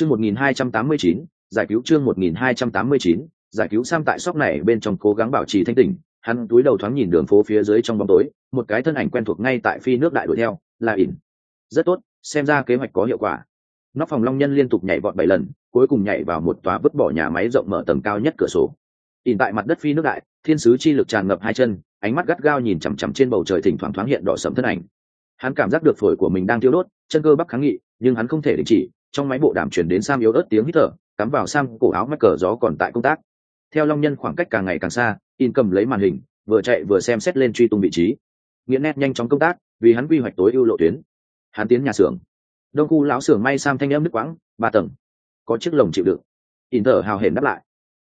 chương một nghìn hai trăm tám mươi chín, giải cứu chương một nghìn hai trăm tám mươi chín, giải cứu sam tại sóc này bên trong cố gắng bảo trì thanh tỉnh. Hắn túi đầu thoáng nhìn đường phố phía dưới trong bóng tối, một cái thân ảnh quen thuộc ngay tại phi nước đại đuổi theo, là ỉn. Rất tốt, xem ra kế hoạch có hiệu quả. Nóc phòng long nhân liên tục nhảy vọt bảy lần, cuối cùng nhảy vào một tòa vứt bỏ nhà máy rộng mở tầng cao nhất cửa sổ. Ỉn tại mặt đất phi nước đại, thiên sứ chi lực tràn ngập hai chân, ánh mắt gắt gao nhìn chằm chằm trên bầu trời thỉnh thoảng thoáng hiện đỏ sẫm thân ảnh. Hắn cảm giác được phổi của mình đang tiêu đốt, chân cơ bắp kháng nghị, nhưng hắn không thể đình chỉ trong máy bộ đàm chuyển đến sam yếu ớt tiếng hít thở, cắm vào sam cổ áo mắc cờ gió còn tại công tác. Theo long nhân khoảng cách càng ngày càng xa, in cầm lấy màn hình, vừa chạy vừa xem xét lên truy tung vị trí. Nghĩa nét nhanh chóng công tác, vì hắn quy hoạch tối ưu lộ tuyến. Hắn tiến nhà xưởng. Đông khu lão xưởng may sam thanh âm nước quãng, ba tầng. Có chiếc lồng chịu đựng. In thở hào hển đáp lại.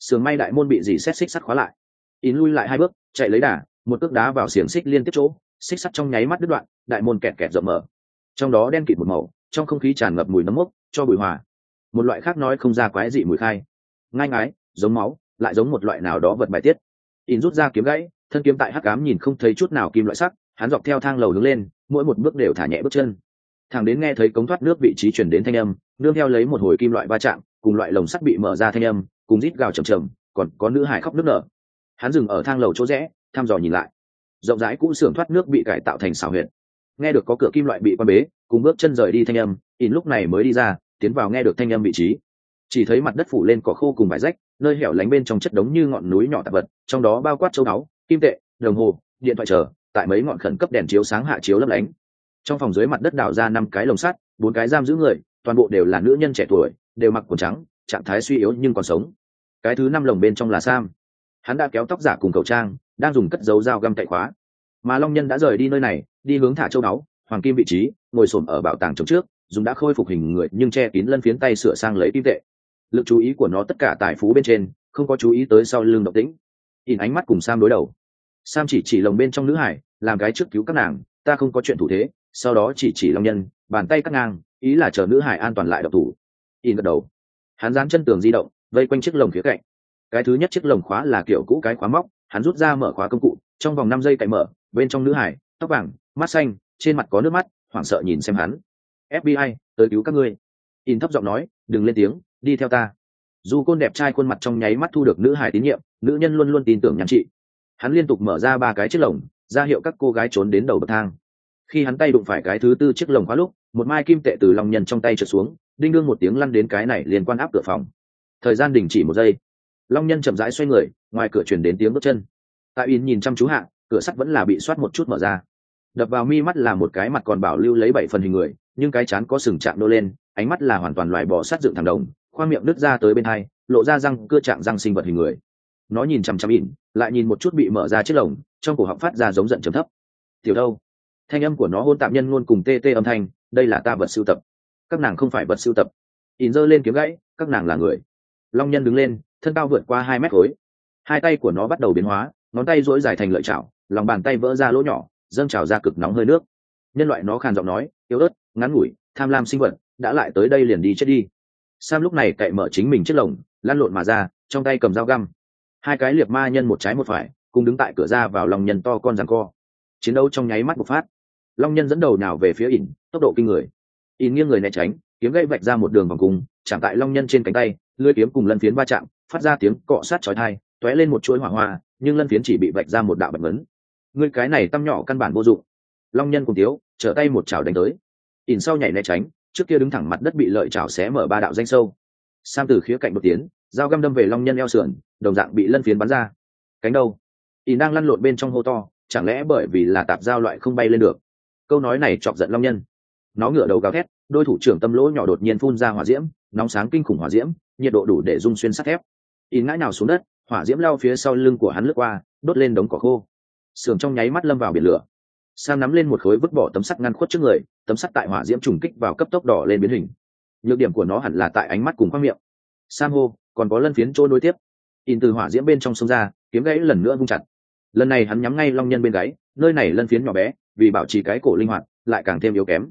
Xưởng may đại môn bị dì xét xích sắt khóa lại. In lui lại hai bước, chạy lấy đà, một cước đá vào xiềng xích liên tiếp chỗ. Xích sắt trong nháy mắt đứt đoạn, đại môn kẹt kẹt rộng mở. Trong đó đen kịt một màu trong không khí tràn ngập mùi nấm mốc, cho bụi hòa. Một loại khác nói không ra quái dị mùi khai. Ngai ngái, giống máu, lại giống một loại nào đó vật bài tiết. In rút ra kiếm gãy, thân kiếm tại hắc cám nhìn không thấy chút nào kim loại sắc, hắn dọc theo thang lầu đứng lên, mỗi một bước đều thả nhẹ bước chân. Thằng đến nghe thấy cống thoát nước vị trí chuyển đến thanh âm, nương theo lấy một hồi kim loại va chạm, cùng loại lồng sắt bị mở ra thanh âm, cùng rít gào chầm chầm còn có nữ hải khóc nước nở. Hắn dừng ở thang lầu chỗ rẽ, thăm dò nhìn lại. Rộng rãi cũ xưởng thoát nước bị cải tạo thành xào huyệt nghe được có cửa kim loại bị quan bế, cùng bước chân rời đi thanh âm, in lúc này mới đi ra, tiến vào nghe được thanh âm vị trí. Chỉ thấy mặt đất phủ lên cỏ khô cùng vải rách, nơi hẻo lánh bên trong chất đống như ngọn núi nhỏ tạp vật, trong đó bao quát châu báu, kim tệ, đồng hồ, điện thoại chờ, tại mấy ngọn khẩn cấp đèn chiếu sáng hạ chiếu lấp lánh. Trong phòng dưới mặt đất đào ra năm cái lồng sắt, bốn cái giam giữ người, toàn bộ đều là nữ nhân trẻ tuổi, đều mặc quần trắng, trạng thái suy yếu nhưng còn sống. Cái thứ năm lồng bên trong là sam. Hắn đã kéo tóc giả cùng khẩu trang, đang dùng cất dấu dao găm cậy khóa mà long nhân đã rời đi nơi này, đi hướng thả châu báu hoàng kim vị trí, ngồi xổm ở bảo tàng chống trước, dùng đã khôi phục hình người nhưng che kín lân phiến tay sửa sang lấy kim tệ. Lực chú ý của nó tất cả tài phú bên trên, không có chú ý tới sau lưng động tĩnh in ánh mắt cùng sam đối đầu. Sam chỉ chỉ lồng bên trong nữ hải, làm cái trước cứu các nàng, ta không có chuyện thủ thế, sau đó chỉ chỉ long nhân, bàn tay cắt ngang, ý là chờ nữ hải an toàn lại độc thủ. In gật đầu. Hắn dán chân tường di động, vây quanh chiếc lồng khía cạnh. Cái thứ nhất chiếc lồng khóa là kiểu cũ cái khóa móc, hắn rút ra mở khóa công cụ trong vòng năm giây cậy mở, bên trong nữ hải, tóc vàng, mắt xanh, trên mặt có nước mắt, hoảng sợ nhìn xem hắn. Fbi tới cứu các ngươi. In thấp giọng nói, đừng lên tiếng, đi theo ta. Dù côn đẹp trai khuôn mặt trong nháy mắt thu được nữ hải tín nhiệm, nữ nhân luôn luôn tin tưởng nhắn chị. Hắn liên tục mở ra ba cái chiếc lồng, ra hiệu các cô gái trốn đến đầu bậc thang. Khi hắn tay đụng phải cái thứ tư chiếc lồng khóa lúc, một mai kim tệ từ lòng nhân trong tay trượt xuống, đinh đương một tiếng lăn đến cái này liên quan áp cửa phòng. Thời gian đình chỉ một giây. Long nhân chậm rãi xoay người, ngoài cửa chuyển đến tiếng bước chân tại in nhìn chăm chú hạ, cửa sắt vẫn là bị soát một chút mở ra. Đập vào mi mắt là một cái mặt còn bảo lưu lấy bảy phần hình người, nhưng cái chán có sừng chạm nô lên, ánh mắt là hoàn toàn loại bỏ sát dựng thẳng đồng, khoang miệng đứt ra tới bên hai, lộ ra răng, cưa chạm răng sinh vật hình người. Nó nhìn chằm chằm ỉn lại nhìn một chút bị mở ra chiếc lồng, trong cổ họng phát ra giống giận chấm thấp. Tiểu đâu. Thanh âm của nó hôn tạm nhân luôn cùng tê tê âm thanh, đây là ta vật sưu tập. Các nàng không phải vật sưu tập. Ỉn giơ lên kiếm gãy, các nàng là người. Long nhân đứng lên, thân cao vượt qua hai mét khối. Hai tay của nó bắt đầu biến hóa ngón tay dỗi dài thành lợi chảo, lòng bàn tay vỡ ra lỗ nhỏ, dâng trào ra cực nóng hơi nước. Nhân loại nó khàn giọng nói, yếu ớt, ngắn ngủi, tham lam sinh vật, đã lại tới đây liền đi chết đi. Sam lúc này cậy mở chính mình chiếc lồng, lăn lộn mà ra, trong tay cầm dao găm. Hai cái liệt ma nhân một trái một phải, cùng đứng tại cửa ra vào lòng nhân to con rằng co. Chiến đấu trong nháy mắt một phát. Long nhân dẫn đầu nào về phía ỉn, tốc độ kinh người. Ỉn nghiêng người né tránh, kiếm gãy vạch ra một đường vòng cung chạm tại long nhân trên cánh tay, lưỡi kiếm cùng lân phiến va chạm, phát ra tiếng cọ sát chói tai t lên một chuỗi hỏa hoa nhưng lân phiến chỉ bị vạch ra một đạo bạch vấn người cái này tăm nhỏ căn bản vô dụng. Long nhân cùng tiếu trở tay một chảo đánh tới. Ỉn sau nhảy né tránh trước kia đứng thẳng mặt đất bị lợi chảo xé mở ba đạo danh sâu. Sam từ khía cạnh một tiếng, dao găm đâm về long nhân eo sườn đồng dạng bị lân phiến bắn ra. Cánh đâu? Ỉn đang lăn lộn bên trong hô to chẳng lẽ bởi vì là tạp dao loại không bay lên được? Câu nói này chọc giận long nhân. Nó ngửa đầu gào thét đôi thủ trưởng tâm lỗ nhỏ đột nhiên phun ra hỏa diễm nóng sáng kinh khủng hỏa diễm nhiệt độ đủ để dung xuyên sắt thép. Ỉn ngã nào xuống đất hỏa diễm lao phía sau lưng của hắn lướt qua, đốt lên đống cỏ khô. Sườn trong nháy mắt lâm vào biển lửa. Sam nắm lên một khối vứt bỏ tấm sắt ngăn khuất trước người, tấm sắt tại hỏa diễm trùng kích vào cấp tốc đỏ lên biến hình. Nhược điểm của nó hẳn là tại ánh mắt cùng khoang miệng. Sam hô, còn có lân phiến trôi nối tiếp. In từ hỏa diễm bên trong sông ra, kiếm gãy lần nữa vung chặt. Lần này hắn nhắm ngay long nhân bên gáy, nơi này lân phiến nhỏ bé, vì bảo trì cái cổ linh hoạt, lại càng thêm yếu kém.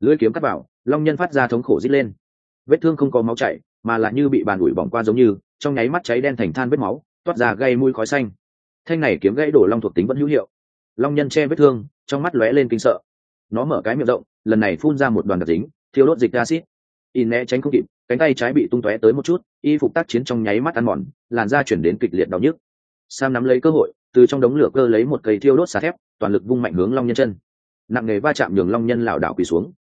Lưỡi kiếm cắt vào, long nhân phát ra thống khổ rít lên. Vết thương không có máu chảy, mà lại như bị bàn ủi bỏng qua giống như trong nháy mắt cháy đen thành than vết máu, toát ra gây mùi khói xanh. Thanh này kiếm gãy đổ long thuộc tính vẫn hữu hiệu. Long nhân che vết thương, trong mắt lóe lên kinh sợ. Nó mở cái miệng rộng, lần này phun ra một đoàn đặc dính, thiêu đốt dịch acid in né tránh không kịp, cánh tay trái bị tung tóe tới một chút, y phục tác chiến trong nháy mắt ăn mòn, làn da chuyển đến kịch liệt đau nhức. Sam nắm lấy cơ hội, từ trong đống lửa cơ lấy một cây thiêu đốt xà thép, toàn lực vung mạnh hướng long nhân chân. Nặng nghề va chạm nhường long nhân lảo đảo quỳ xuống.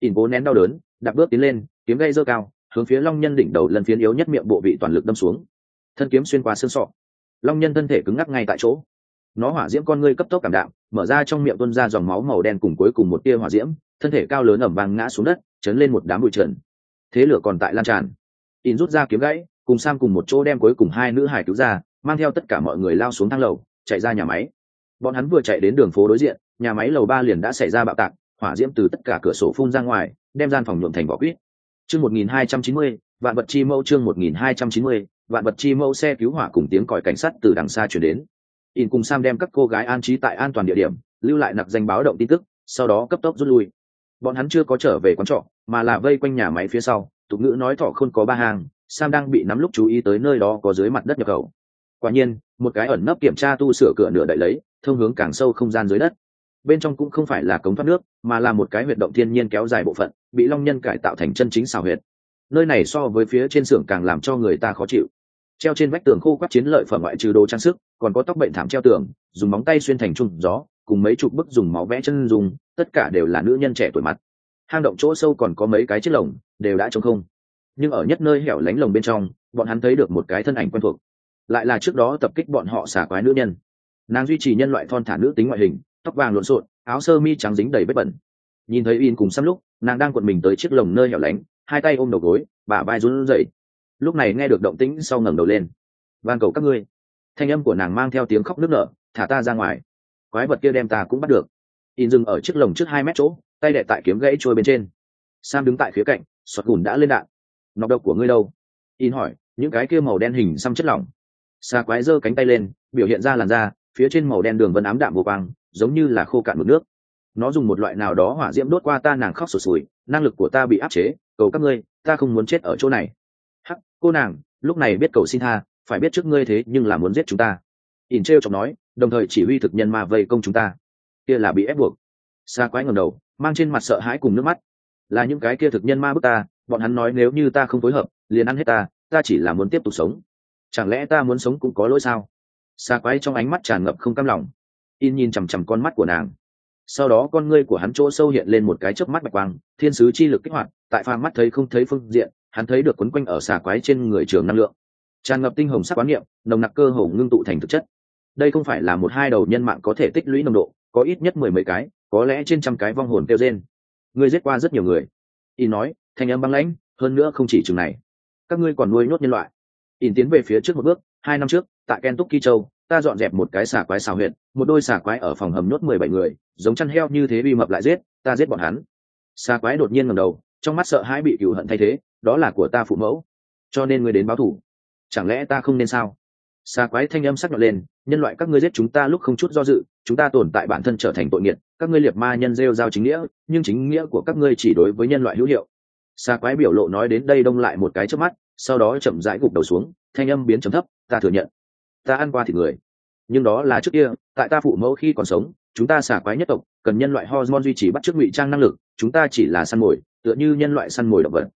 In cố nén đau đớn, đạp bước tiến lên, kiếm gây dơ cao hướng phía long nhân đỉnh đầu lần phiến yếu nhất miệng bộ vị toàn lực đâm xuống. Thân kiếm xuyên qua xương sọ. Long nhân thân thể cứng ngắc ngay tại chỗ. Nó hỏa diễm con ngươi cấp tốc cảm đạm, mở ra trong miệng tuôn ra dòng máu màu đen cùng cuối cùng một tia hỏa diễm, thân thể cao lớn ẩm vàng ngã xuống đất, chấn lên một đám bụi trần. Thế lửa còn tại lan tràn. In rút ra kiếm gãy, cùng sam cùng một chỗ đem cuối cùng hai nữ hải cứu ra, mang theo tất cả mọi người lao xuống thang lầu, chạy ra nhà máy. Bọn hắn vừa chạy đến đường phố đối diện, nhà máy lầu ba liền đã xảy ra bạo tạc, hỏa diễm từ tất cả cửa sổ phun ra ngoài, đem gian phòng nhuộm thành vỏ quýt chương một nghìn hai trăm chín mươi, vạn vật chi mẫu chương một nghìn hai trăm chín mươi, vạn vật chi mẫu xe cứu hỏa cùng tiếng còi cảnh sát từ đằng xa chuyển đến. In cùng sam đem các cô gái an trí tại an toàn địa điểm, lưu lại nặc danh báo động tin tức, sau đó cấp tốc rút lui. Bọn hắn chưa có trở về quán trọ, mà là vây quanh nhà máy phía sau, tục ngữ nói thọ không có ba hàng, sam đang bị nắm lúc chú ý tới nơi đó có dưới mặt đất nhập khẩu. Quả nhiên, một cái ẩn nấp kiểm tra tu sửa cửa nửa đậy lấy, thông hướng càng sâu không gian dưới đất bên trong cũng không phải là cống thoát nước, mà là một cái huyệt động thiên nhiên kéo dài bộ phận, bị long nhân cải tạo thành chân chính xào huyệt. Nơi này so với phía trên xưởng càng làm cho người ta khó chịu. Treo trên vách tường khô quát chiến lợi phẩm ngoại trừ đồ trang sức, còn có tóc bệnh thảm treo tường, dùng móng tay xuyên thành chung gió, cùng mấy chục bức dùng máu vẽ chân dùng tất cả đều là nữ nhân trẻ tuổi mặt. Hang động chỗ sâu còn có mấy cái chiếc lồng, đều đã trống không. Nhưng ở nhất nơi hẻo lánh lồng bên trong, bọn hắn thấy được một cái thân ảnh quen thuộc. Lại là trước đó tập kích bọn họ xả quái nữ nhân. Nàng duy trì nhân loại thon thả nữ tính ngoại hình tóc vàng lộn xộn, áo sơ mi trắng dính đầy vết bẩn. Nhìn thấy in cùng xăm lúc, nàng đang cuộn mình tới chiếc lồng nơi hẻo lánh, hai tay ôm đầu gối, bả vai run rẩy. Lúc này nghe được động tĩnh sau ngẩng đầu lên. Van cầu các ngươi. Thanh âm của nàng mang theo tiếng khóc nức nở, thả ta ra ngoài. Quái vật kia đem ta cũng bắt được. In dừng ở chiếc lồng trước hai mét chỗ, tay đệ tại kiếm gãy trôi bên trên. Sam đứng tại khía cạnh, sọt gùn đã lên đạn. Nọc độc của ngươi đâu? In hỏi, những cái kia màu đen hình xăm chất lỏng. Xa quái giơ cánh tay lên, biểu hiện ra làn da, phía trên màu đen đường vân ám đạm vô quang giống như là khô cạn mực nước. Nó dùng một loại nào đó hỏa diễm đốt qua ta, nàng khóc sụt sùi năng lực của ta bị áp chế, cầu các ngươi, ta không muốn chết ở chỗ này. Hắc, cô nàng, lúc này biết cầu xin tha, phải biết trước ngươi thế nhưng là muốn giết chúng ta. Ỉn trêu chọc nói, đồng thời chỉ huy thực nhân mà vây công chúng ta. Kia là bị ép buộc. Xa quái ngầm đầu, mang trên mặt sợ hãi cùng nước mắt. Là những cái kia thực nhân ma bức ta, bọn hắn nói nếu như ta không phối hợp, liền ăn hết ta ta chỉ là muốn tiếp tục sống. Chẳng lẽ ta muốn sống cũng có lỗi sao? Xa quái trong ánh mắt tràn ngập không cam lòng in nhìn chằm chằm con mắt của nàng. Sau đó con ngươi của hắn chỗ sâu hiện lên một cái chớp mắt bạch quang, thiên sứ chi lực kích hoạt, tại pha mắt thấy không thấy phương diện, hắn thấy được quấn quanh ở xà quái trên người trường năng lượng. Tràn ngập tinh hồng sắc quán niệm, nồng nặc cơ hồ ngưng tụ thành thực chất. Đây không phải là một hai đầu nhân mạng có thể tích lũy nồng độ, có ít nhất mười mấy cái, có lẽ trên trăm cái vong hồn kêu trên ngươi giết qua rất nhiều người. In nói, thanh âm băng lãnh, hơn nữa không chỉ chừng này. Các ngươi còn nuôi nhốt nhân loại. In tiến về phía trước một bước, hai năm trước, tại kentucky châu ta dọn dẹp một cái xà quái xào huyện một đôi xà quái ở phòng hầm nhốt mười bảy người, giống chăn heo như thế bị mập lại giết, ta giết bọn hắn. Xà quái đột nhiên ngầm đầu, trong mắt sợ hãi bị cựu hận thay thế, đó là của ta phụ mẫu. Cho nên ngươi đến báo thủ. Chẳng lẽ ta không nên sao? Xà quái thanh âm sắc nhọn lên, nhân loại các ngươi giết chúng ta lúc không chút do dự, chúng ta tồn tại bản thân trở thành tội nghiệt, các ngươi liệt ma nhân rêu giao chính nghĩa, nhưng chính nghĩa của các ngươi chỉ đối với nhân loại hữu hiệu. Xà quái biểu lộ nói đến đây đông lại một cái trước mắt, sau đó chậm rãi gục đầu xuống, thanh âm biến trầm thấp, ta thừa nhận. Ta ăn qua thịt người nhưng đó là trước kia, tại ta phụ mẫu khi còn sống, chúng ta xả quái nhất tộc, cần nhân loại hormone duy trì bắt chước ngụy trang năng lực, chúng ta chỉ là săn mồi, tựa như nhân loại săn mồi động vật.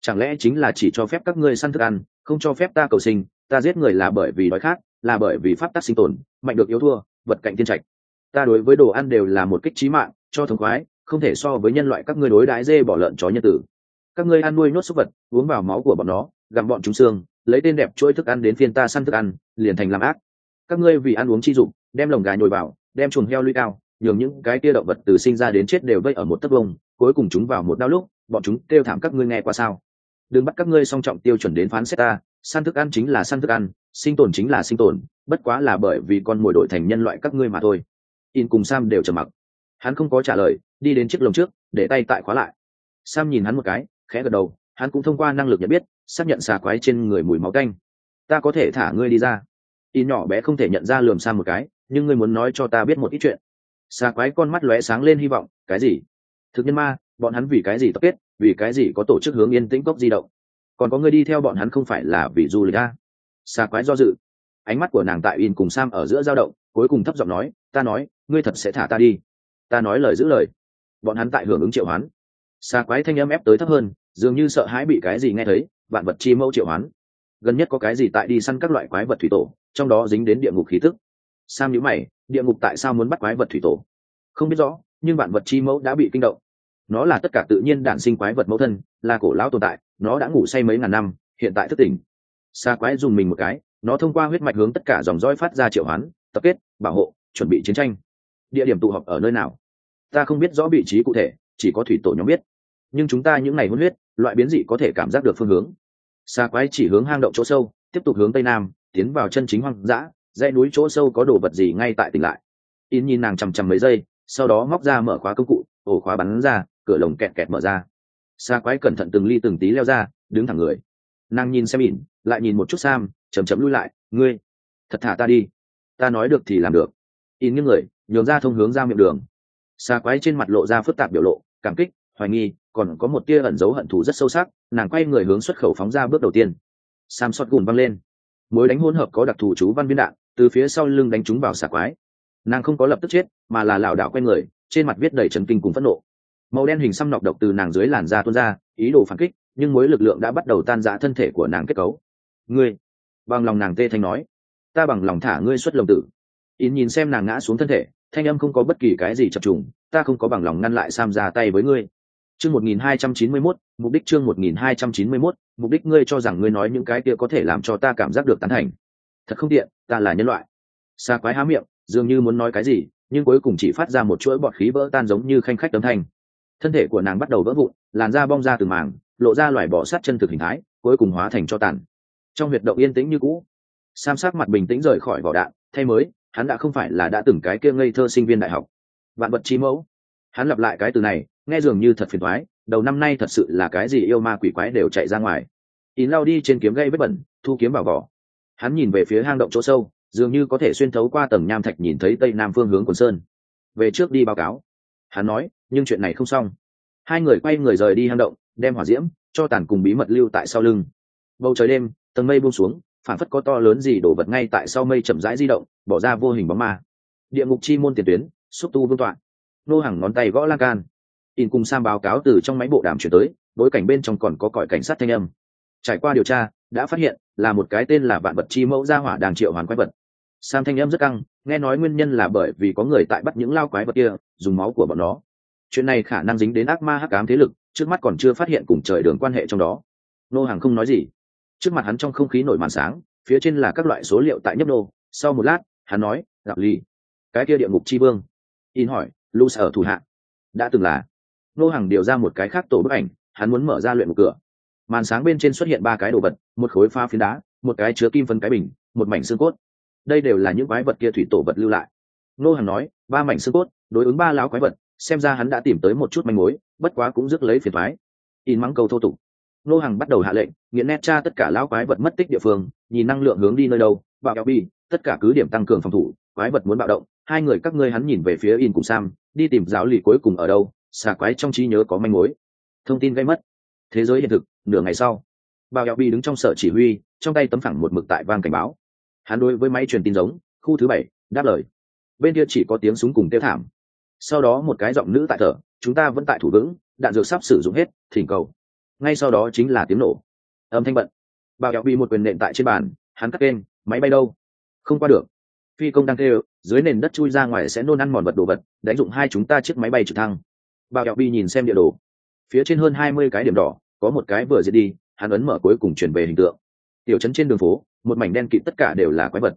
Chẳng lẽ chính là chỉ cho phép các ngươi săn thức ăn, không cho phép ta cầu sinh, ta giết người là bởi vì đói khát, là bởi vì pháp tắc sinh tồn, mạnh được yếu thua, vật cạnh thiên trạch. Ta đối với đồ ăn đều là một kích trí mạng, cho thống khoái, không thể so với nhân loại các ngươi đối đái dê bỏ lợn chó nhân tử. Các ngươi ăn nuôi nhốt súc vật, uống vào máu của bọn nó, gặm bọn chúng xương, lấy tên đẹp chuỗi thức ăn đến phiên ta săn thức ăn, liền thành làm ác các ngươi vì ăn uống chi dụng, đem lồng gà nhồi vào, đem chuồng heo lũy cao, nhường những cái tia động vật từ sinh ra đến chết đều vây ở một tấc vông cuối cùng chúng vào một đau lúc, bọn chúng kêu thảm các ngươi nghe qua sao? Đừng bắt các ngươi song trọng tiêu chuẩn đến phán xét ta, săn thức ăn chính là săn thức ăn, sinh tồn chính là sinh tồn, bất quá là bởi vì con mồi đổi thành nhân loại các ngươi mà thôi. In cùng sam đều trầm mặc. Hắn không có trả lời, đi đến chiếc lồng trước, để tay tại khóa lại. Sam nhìn hắn một cái, khẽ gật đầu, hắn cũng thông qua năng lực nhận biết, xác nhận xà quái trên người mùi máu canh ta có thể thả ngươi đi ra in nhỏ bé không thể nhận ra lườm sang một cái, nhưng ngươi muốn nói cho ta biết một ít chuyện. Xa quái con mắt lóe sáng lên hy vọng, cái gì? Thực nhân ma, bọn hắn vì cái gì tập kết, vì cái gì có tổ chức hướng yên tĩnh cốc di động? Còn có người đi theo bọn hắn không phải là vì du lịch à? a xa quái do dự. Ánh mắt của nàng tại in cùng sam ở giữa dao động, cuối cùng thấp giọng nói, ta nói, ngươi thật sẽ thả ta đi. Ta nói lời giữ lời. Bọn hắn tại hưởng ứng triệu hoán. Xa quái thanh âm ép tới thấp hơn, dường như sợ hãi bị cái gì nghe thấy, vạn vật chi mẫu triệu hoán gần nhất có cái gì tại đi săn các loại quái vật thủy tổ, trong đó dính đến địa ngục khí tức. Sam nhữ mày, địa ngục tại sao muốn bắt quái vật thủy tổ? Không biết rõ, nhưng vạn vật chi mẫu đã bị kinh động. Nó là tất cả tự nhiên đản sinh quái vật mẫu thân, là cổ lão tồn tại, nó đã ngủ say mấy ngàn năm, hiện tại thức tỉnh. Xa quái dùng mình một cái, nó thông qua huyết mạch hướng tất cả dòng dõi phát ra triệu hoán, tập kết, bảo hộ, chuẩn bị chiến tranh. Địa điểm tụ họp ở nơi nào? Ta không biết rõ vị trí cụ thể, chỉ có thủy tổ nhóm biết. Nhưng chúng ta những ngày huấn huyết loại biến dị có thể cảm giác được phương hướng xa quái chỉ hướng hang động chỗ sâu, tiếp tục hướng tây nam, tiến vào chân chính hoang dã, dãy núi chỗ sâu có đồ vật gì ngay tại tỉnh lại. In nhìn nàng chằm chằm mấy giây, sau đó móc ra mở khóa công cụ, ổ khóa bắn ra, cửa lồng kẹt kẹt mở ra. Xa quái cẩn thận từng ly từng tí leo ra, đứng thẳng người. Nàng nhìn xem ỉn lại nhìn một chút sam chầm chậm lui lại, ngươi, thật thả ta đi. Ta nói được thì làm được. In những người, nhường ra thông hướng ra miệng đường. Xa quái trên mặt lộ ra phức tạp biểu lộ, cảm kích, hoài nghi còn có một tia ẩn dấu hận thù rất sâu sắc, nàng quay người hướng xuất khẩu phóng ra bước đầu tiên. Sam sót gùn văng lên. Mối đánh hỗn hợp có đặc thù chú văn viên đạn, từ phía sau lưng đánh chúng vào xà quái. Nàng không có lập tức chết, mà là lảo đảo quay người, trên mặt viết đầy trần kinh cùng phẫn nộ. Màu đen hình xăm nọc độc từ nàng dưới làn da tuôn ra, ý đồ phản kích, nhưng mối lực lượng đã bắt đầu tan rã thân thể của nàng kết cấu. Ngươi! Bằng lòng nàng tê thanh nói. Ta bằng lòng thả ngươi xuất lồng tử. Ín nhìn xem nàng ngã xuống thân thể, thanh âm không có bất kỳ cái gì chập trùng, ta không có bằng lòng ngăn lại sam ra tay với ngươi chương một nghìn hai trăm chín mươi mốt, mục đích chương một nghìn hai trăm chín mươi mốt, mục đích ngươi cho rằng ngươi nói những cái kia có thể làm cho ta cảm giác được tán thành. Thật không tiện, ta là nhân loại. Xa quái há miệng, dường như muốn nói cái gì, nhưng cuối cùng chỉ phát ra một chuỗi bọt khí vỡ tan giống như khanh khách tấm thanh. Thân thể của nàng bắt đầu vỡ vụn, làn da bong ra từ màng, lộ ra loài bỏ sát chân thực hình thái, cuối cùng hóa thành cho tàn. Trong huyệt động yên tĩnh như cũ, sam sắc mặt bình tĩnh rời khỏi vỏ đạn, thay mới, hắn đã không phải là đã từng cái kia ngây thơ sinh viên đại học. Vạn vật trí mẫu. Hắn lặp lại cái từ này nghe dường như thật phiền thoái đầu năm nay thật sự là cái gì yêu ma quỷ quái đều chạy ra ngoài. In lao đi trên kiếm gây vết bẩn, thu kiếm vào vỏ. Hắn nhìn về phía hang động chỗ sâu, dường như có thể xuyên thấu qua tầng nham thạch nhìn thấy tây nam phương hướng quần sơn. Về trước đi báo cáo. Hắn nói, nhưng chuyện này không xong. Hai người quay người rời đi hang động, đem hỏa diễm, cho tàn cùng bí mật lưu tại sau lưng. Bầu trời đêm, tầng mây buông xuống, phản phất có to lớn gì đổ vật ngay tại sau mây chậm rãi di động, bỏ ra vô hình bóng ma. Địa ngục chi môn tiền tuyến, xúc tu vương tọa. Nô hàng ngón tay gõ lan can in cùng sam báo cáo từ trong máy bộ đàm chuyển tới, bối cảnh bên trong còn có cõi cảnh sát thanh âm. Trải qua điều tra, đã phát hiện là một cái tên là vạn vật chi mẫu gia hỏa đàng triệu hoàn quái vật. Sam thanh âm rất căng, nghe nói nguyên nhân là bởi vì có người tại bắt những lao quái vật kia, dùng máu của bọn nó. Chuyện này khả năng dính đến ác ma hắc ám thế lực, trước mắt còn chưa phát hiện cùng trời đường quan hệ trong đó. Nô hàng không nói gì. Trước mặt hắn trong không khí nổi màn sáng, phía trên là các loại số liệu tại nhấp nô. Sau một lát, hắn nói gặp ly cái kia địa ngục chi vương. In hỏi lu sở thủ hạ, đã từng là nô hàng điều ra một cái khác tổ bức ảnh, hắn muốn mở ra luyện một cửa. Màn sáng bên trên xuất hiện ba cái đồ vật, một khối pha phiến đá, một cái chứa kim phân cái bình, một mảnh xương cốt. Đây đều là những quái vật kia thủy tổ vật lưu lại. Nô hàng nói, ba mảnh xương cốt, đối ứng ba lão quái vật, xem ra hắn đã tìm tới một chút manh mối, bất quá cũng rước lấy phiền thoái in mắng câu thô tục. Nô hàng bắt đầu hạ lệnh, nghiện nét tra tất cả lão quái vật mất tích địa phương, nhìn năng lượng hướng đi nơi đâu, bạo kéo bi, tất cả cứ điểm tăng cường phòng thủ, quái vật muốn bạo động, hai người các ngươi hắn nhìn về phía in cùng sam, đi tìm giáo lì cuối cùng ở đâu xà quái trong trí nhớ có manh mối. Thông tin gây mất. Thế giới hiện thực, nửa ngày sau, bao kéo bi đứng trong sở chỉ huy, trong tay tấm phẳng một mực tại vang cảnh báo. Hắn đối với máy truyền tin giống, khu thứ bảy, đáp lời. Bên kia chỉ có tiếng súng cùng tiêu thảm. Sau đó một cái giọng nữ tại thở, chúng ta vẫn tại thủ vững, đạn dược sắp sử dụng hết, thỉnh cầu. Ngay sau đó chính là tiếng nổ. Âm thanh bận. Bao kéo bị một quyền nện tại trên bàn, hắn cắt kênh, máy bay đâu? Không qua được. Phi công đang kêu, dưới nền đất chui ra ngoài sẽ nôn ăn mòn vật đồ vật, đánh dụng hai chúng ta chiếc máy bay trực thăng bao kéo Bi nhìn xem địa đồ. Phía trên hơn hai mươi cái điểm đỏ, có một cái vừa diệt đi, hắn ấn mở cuối cùng chuyển về hình tượng. Tiểu trấn trên đường phố, một mảnh đen kịt tất cả đều là quái vật.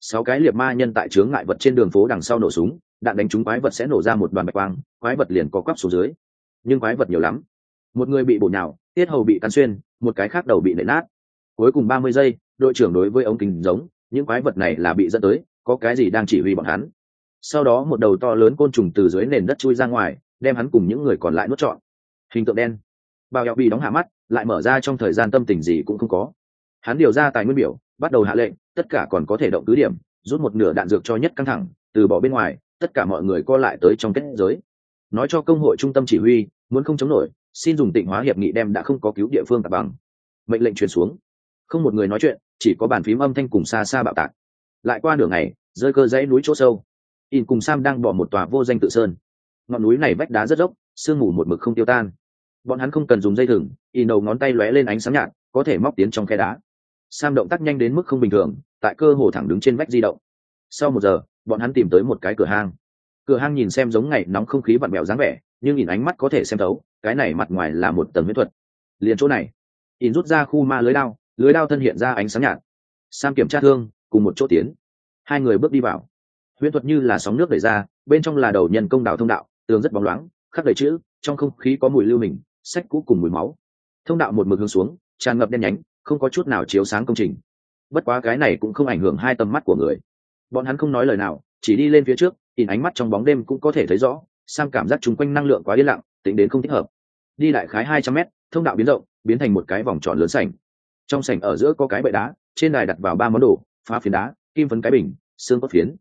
Sáu cái liệt ma nhân tại chướng ngại vật trên đường phố đằng sau nổ súng, đạn đánh trúng quái vật sẽ nổ ra một đoàn bạch quang, quái vật liền có quắp xuống dưới. Nhưng quái vật nhiều lắm. Một người bị bổ nhào, tiết hầu bị cắn xuyên, một cái khác đầu bị nện nát. Cuối cùng ba mươi giây, đội trưởng đối với ống kính giống, những quái vật này là bị dẫn tới, có cái gì đang chỉ huy bọn hắn? Sau đó một đầu to lớn côn trùng từ dưới nền đất chui ra ngoài đem hắn cùng những người còn lại nuốt trọn. Hình tượng đen. Bao eo bị đóng hạ mắt, lại mở ra trong thời gian tâm tình gì cũng không có. Hắn điều ra tài nguyên biểu, bắt đầu hạ lệnh, tất cả còn có thể động cứ điểm, rút một nửa đạn dược cho nhất căng thẳng, từ bỏ bên ngoài, tất cả mọi người co lại tới trong kết giới. Nói cho công hội trung tâm chỉ huy, muốn không chống nổi, xin dùng tịnh hóa hiệp nghị đem đã không có cứu địa phương tạp bằng. Mệnh lệnh truyền xuống. Không một người nói chuyện, chỉ có bàn phím âm thanh cùng xa xa bạo tạc. Lại qua đường này rơi cơ dãy núi chỗ sâu. In cùng sam đang bỏ một tòa vô danh tự sơn ngọn núi này vách đá rất dốc, sương mù một mực không tiêu tan. Bọn hắn không cần dùng dây thừng, in đầu ngón tay lóe lên ánh sáng nhạt, có thể móc tiến trong khe đá. Sam động tác nhanh đến mức không bình thường, tại cơ hồ thẳng đứng trên vách di động. Sau một giờ, bọn hắn tìm tới một cái cửa hang. Cửa hang nhìn xem giống ngày nóng không khí vặn bèo dáng vẻ, nhưng nhìn ánh mắt có thể xem thấu, cái này mặt ngoài là một tầng huyết thuật. Liền chỗ này, in rút ra khu ma lưới đao lưới đao thân hiện ra ánh sáng nhạt. Sam kiểm tra thương, cùng một chỗ tiến. Hai người bước đi vào. Huyễn thuật như là sóng nước đẩy ra, bên trong là đầu nhân công đạo thông đạo tường rất bóng loáng, khắc đầy chữ, trong không khí có mùi lưu mình, sách cũ cùng mùi máu. Thông đạo một mực hướng xuống, tràn ngập đen nhánh, không có chút nào chiếu sáng công trình. Bất quá cái này cũng không ảnh hưởng hai tầm mắt của người. Bọn hắn không nói lời nào, chỉ đi lên phía trước, in ánh mắt trong bóng đêm cũng có thể thấy rõ, sam cảm giác chung quanh năng lượng quá yên lặng, tính đến không thích hợp. Đi lại khái hai trăm mét, thông đạo biến rộng, biến thành một cái vòng tròn lớn sảnh. Trong sảnh ở giữa có cái bệ đá, trên đài đặt vào ba món đồ, phá phiến đá, kim phấn cái bình, xương cốt phiến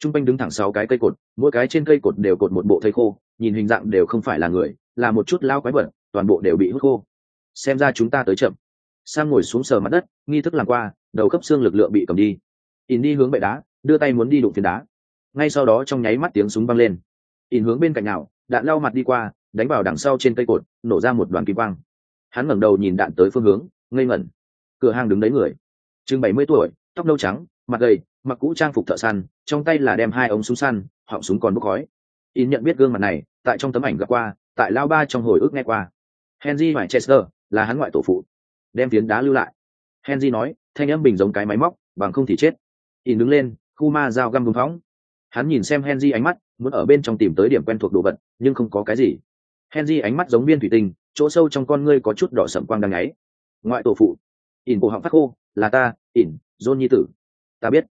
t r u n g quanh đứng thẳng sáu cái cây cột, mỗi cái trên cây cột đều cột một bộ thây khô, nhìn hình dạng đều không phải là người, là một chút lao quái vật, toàn bộ đều bị hút khô. Xem ra chúng ta tới chậm. Sam ngồi xuống sờ mặt đất, nghi thức làm qua, đầu cấp xương lực lượng bị cầm đi. In đi hướng bệ đá, đưa tay muốn đi đụng phiến đá. Ngay sau đó trong nháy mắt tiếng súng văng lên. In hướng bên cạnh nào, đạn lao mặt đi qua, đánh vào đằng sau trên cây cột, nổ ra một đoàn kim quang. Hắn ngẩng đầu nhìn đạn tới phương hướng, ngây ngẩn. Cửa hàng đứng đấy người. Chừng bảy mươi tuổi, tóc nâu trắng mặt gầy, mặc cũ trang phục thợ săn, trong tay là đem hai ống súng săn, họng súng còn bốc khói. In nhận biết gương mặt này, tại trong tấm ảnh gặp qua, tại lao ba trong hồi ức nghe qua. Henry và chester là hắn ngoại tổ phụ. Đem phiến đá lưu lại. Henry nói, thanh âm bình giống cái máy móc, bằng không thì chết. In đứng lên, khu ma dao găm vùng phóng. Hắn nhìn xem henry ánh mắt, muốn ở bên trong tìm tới điểm quen thuộc đồ vật, nhưng không có cái gì. Henry ánh mắt giống viên thủy tinh, chỗ sâu trong con ngươi có chút đỏ sậm quang đang nháy. Ngoại tổ phụ. Ỉn cổ họng phát khô, là ta ỉn john nhi tử ta biết.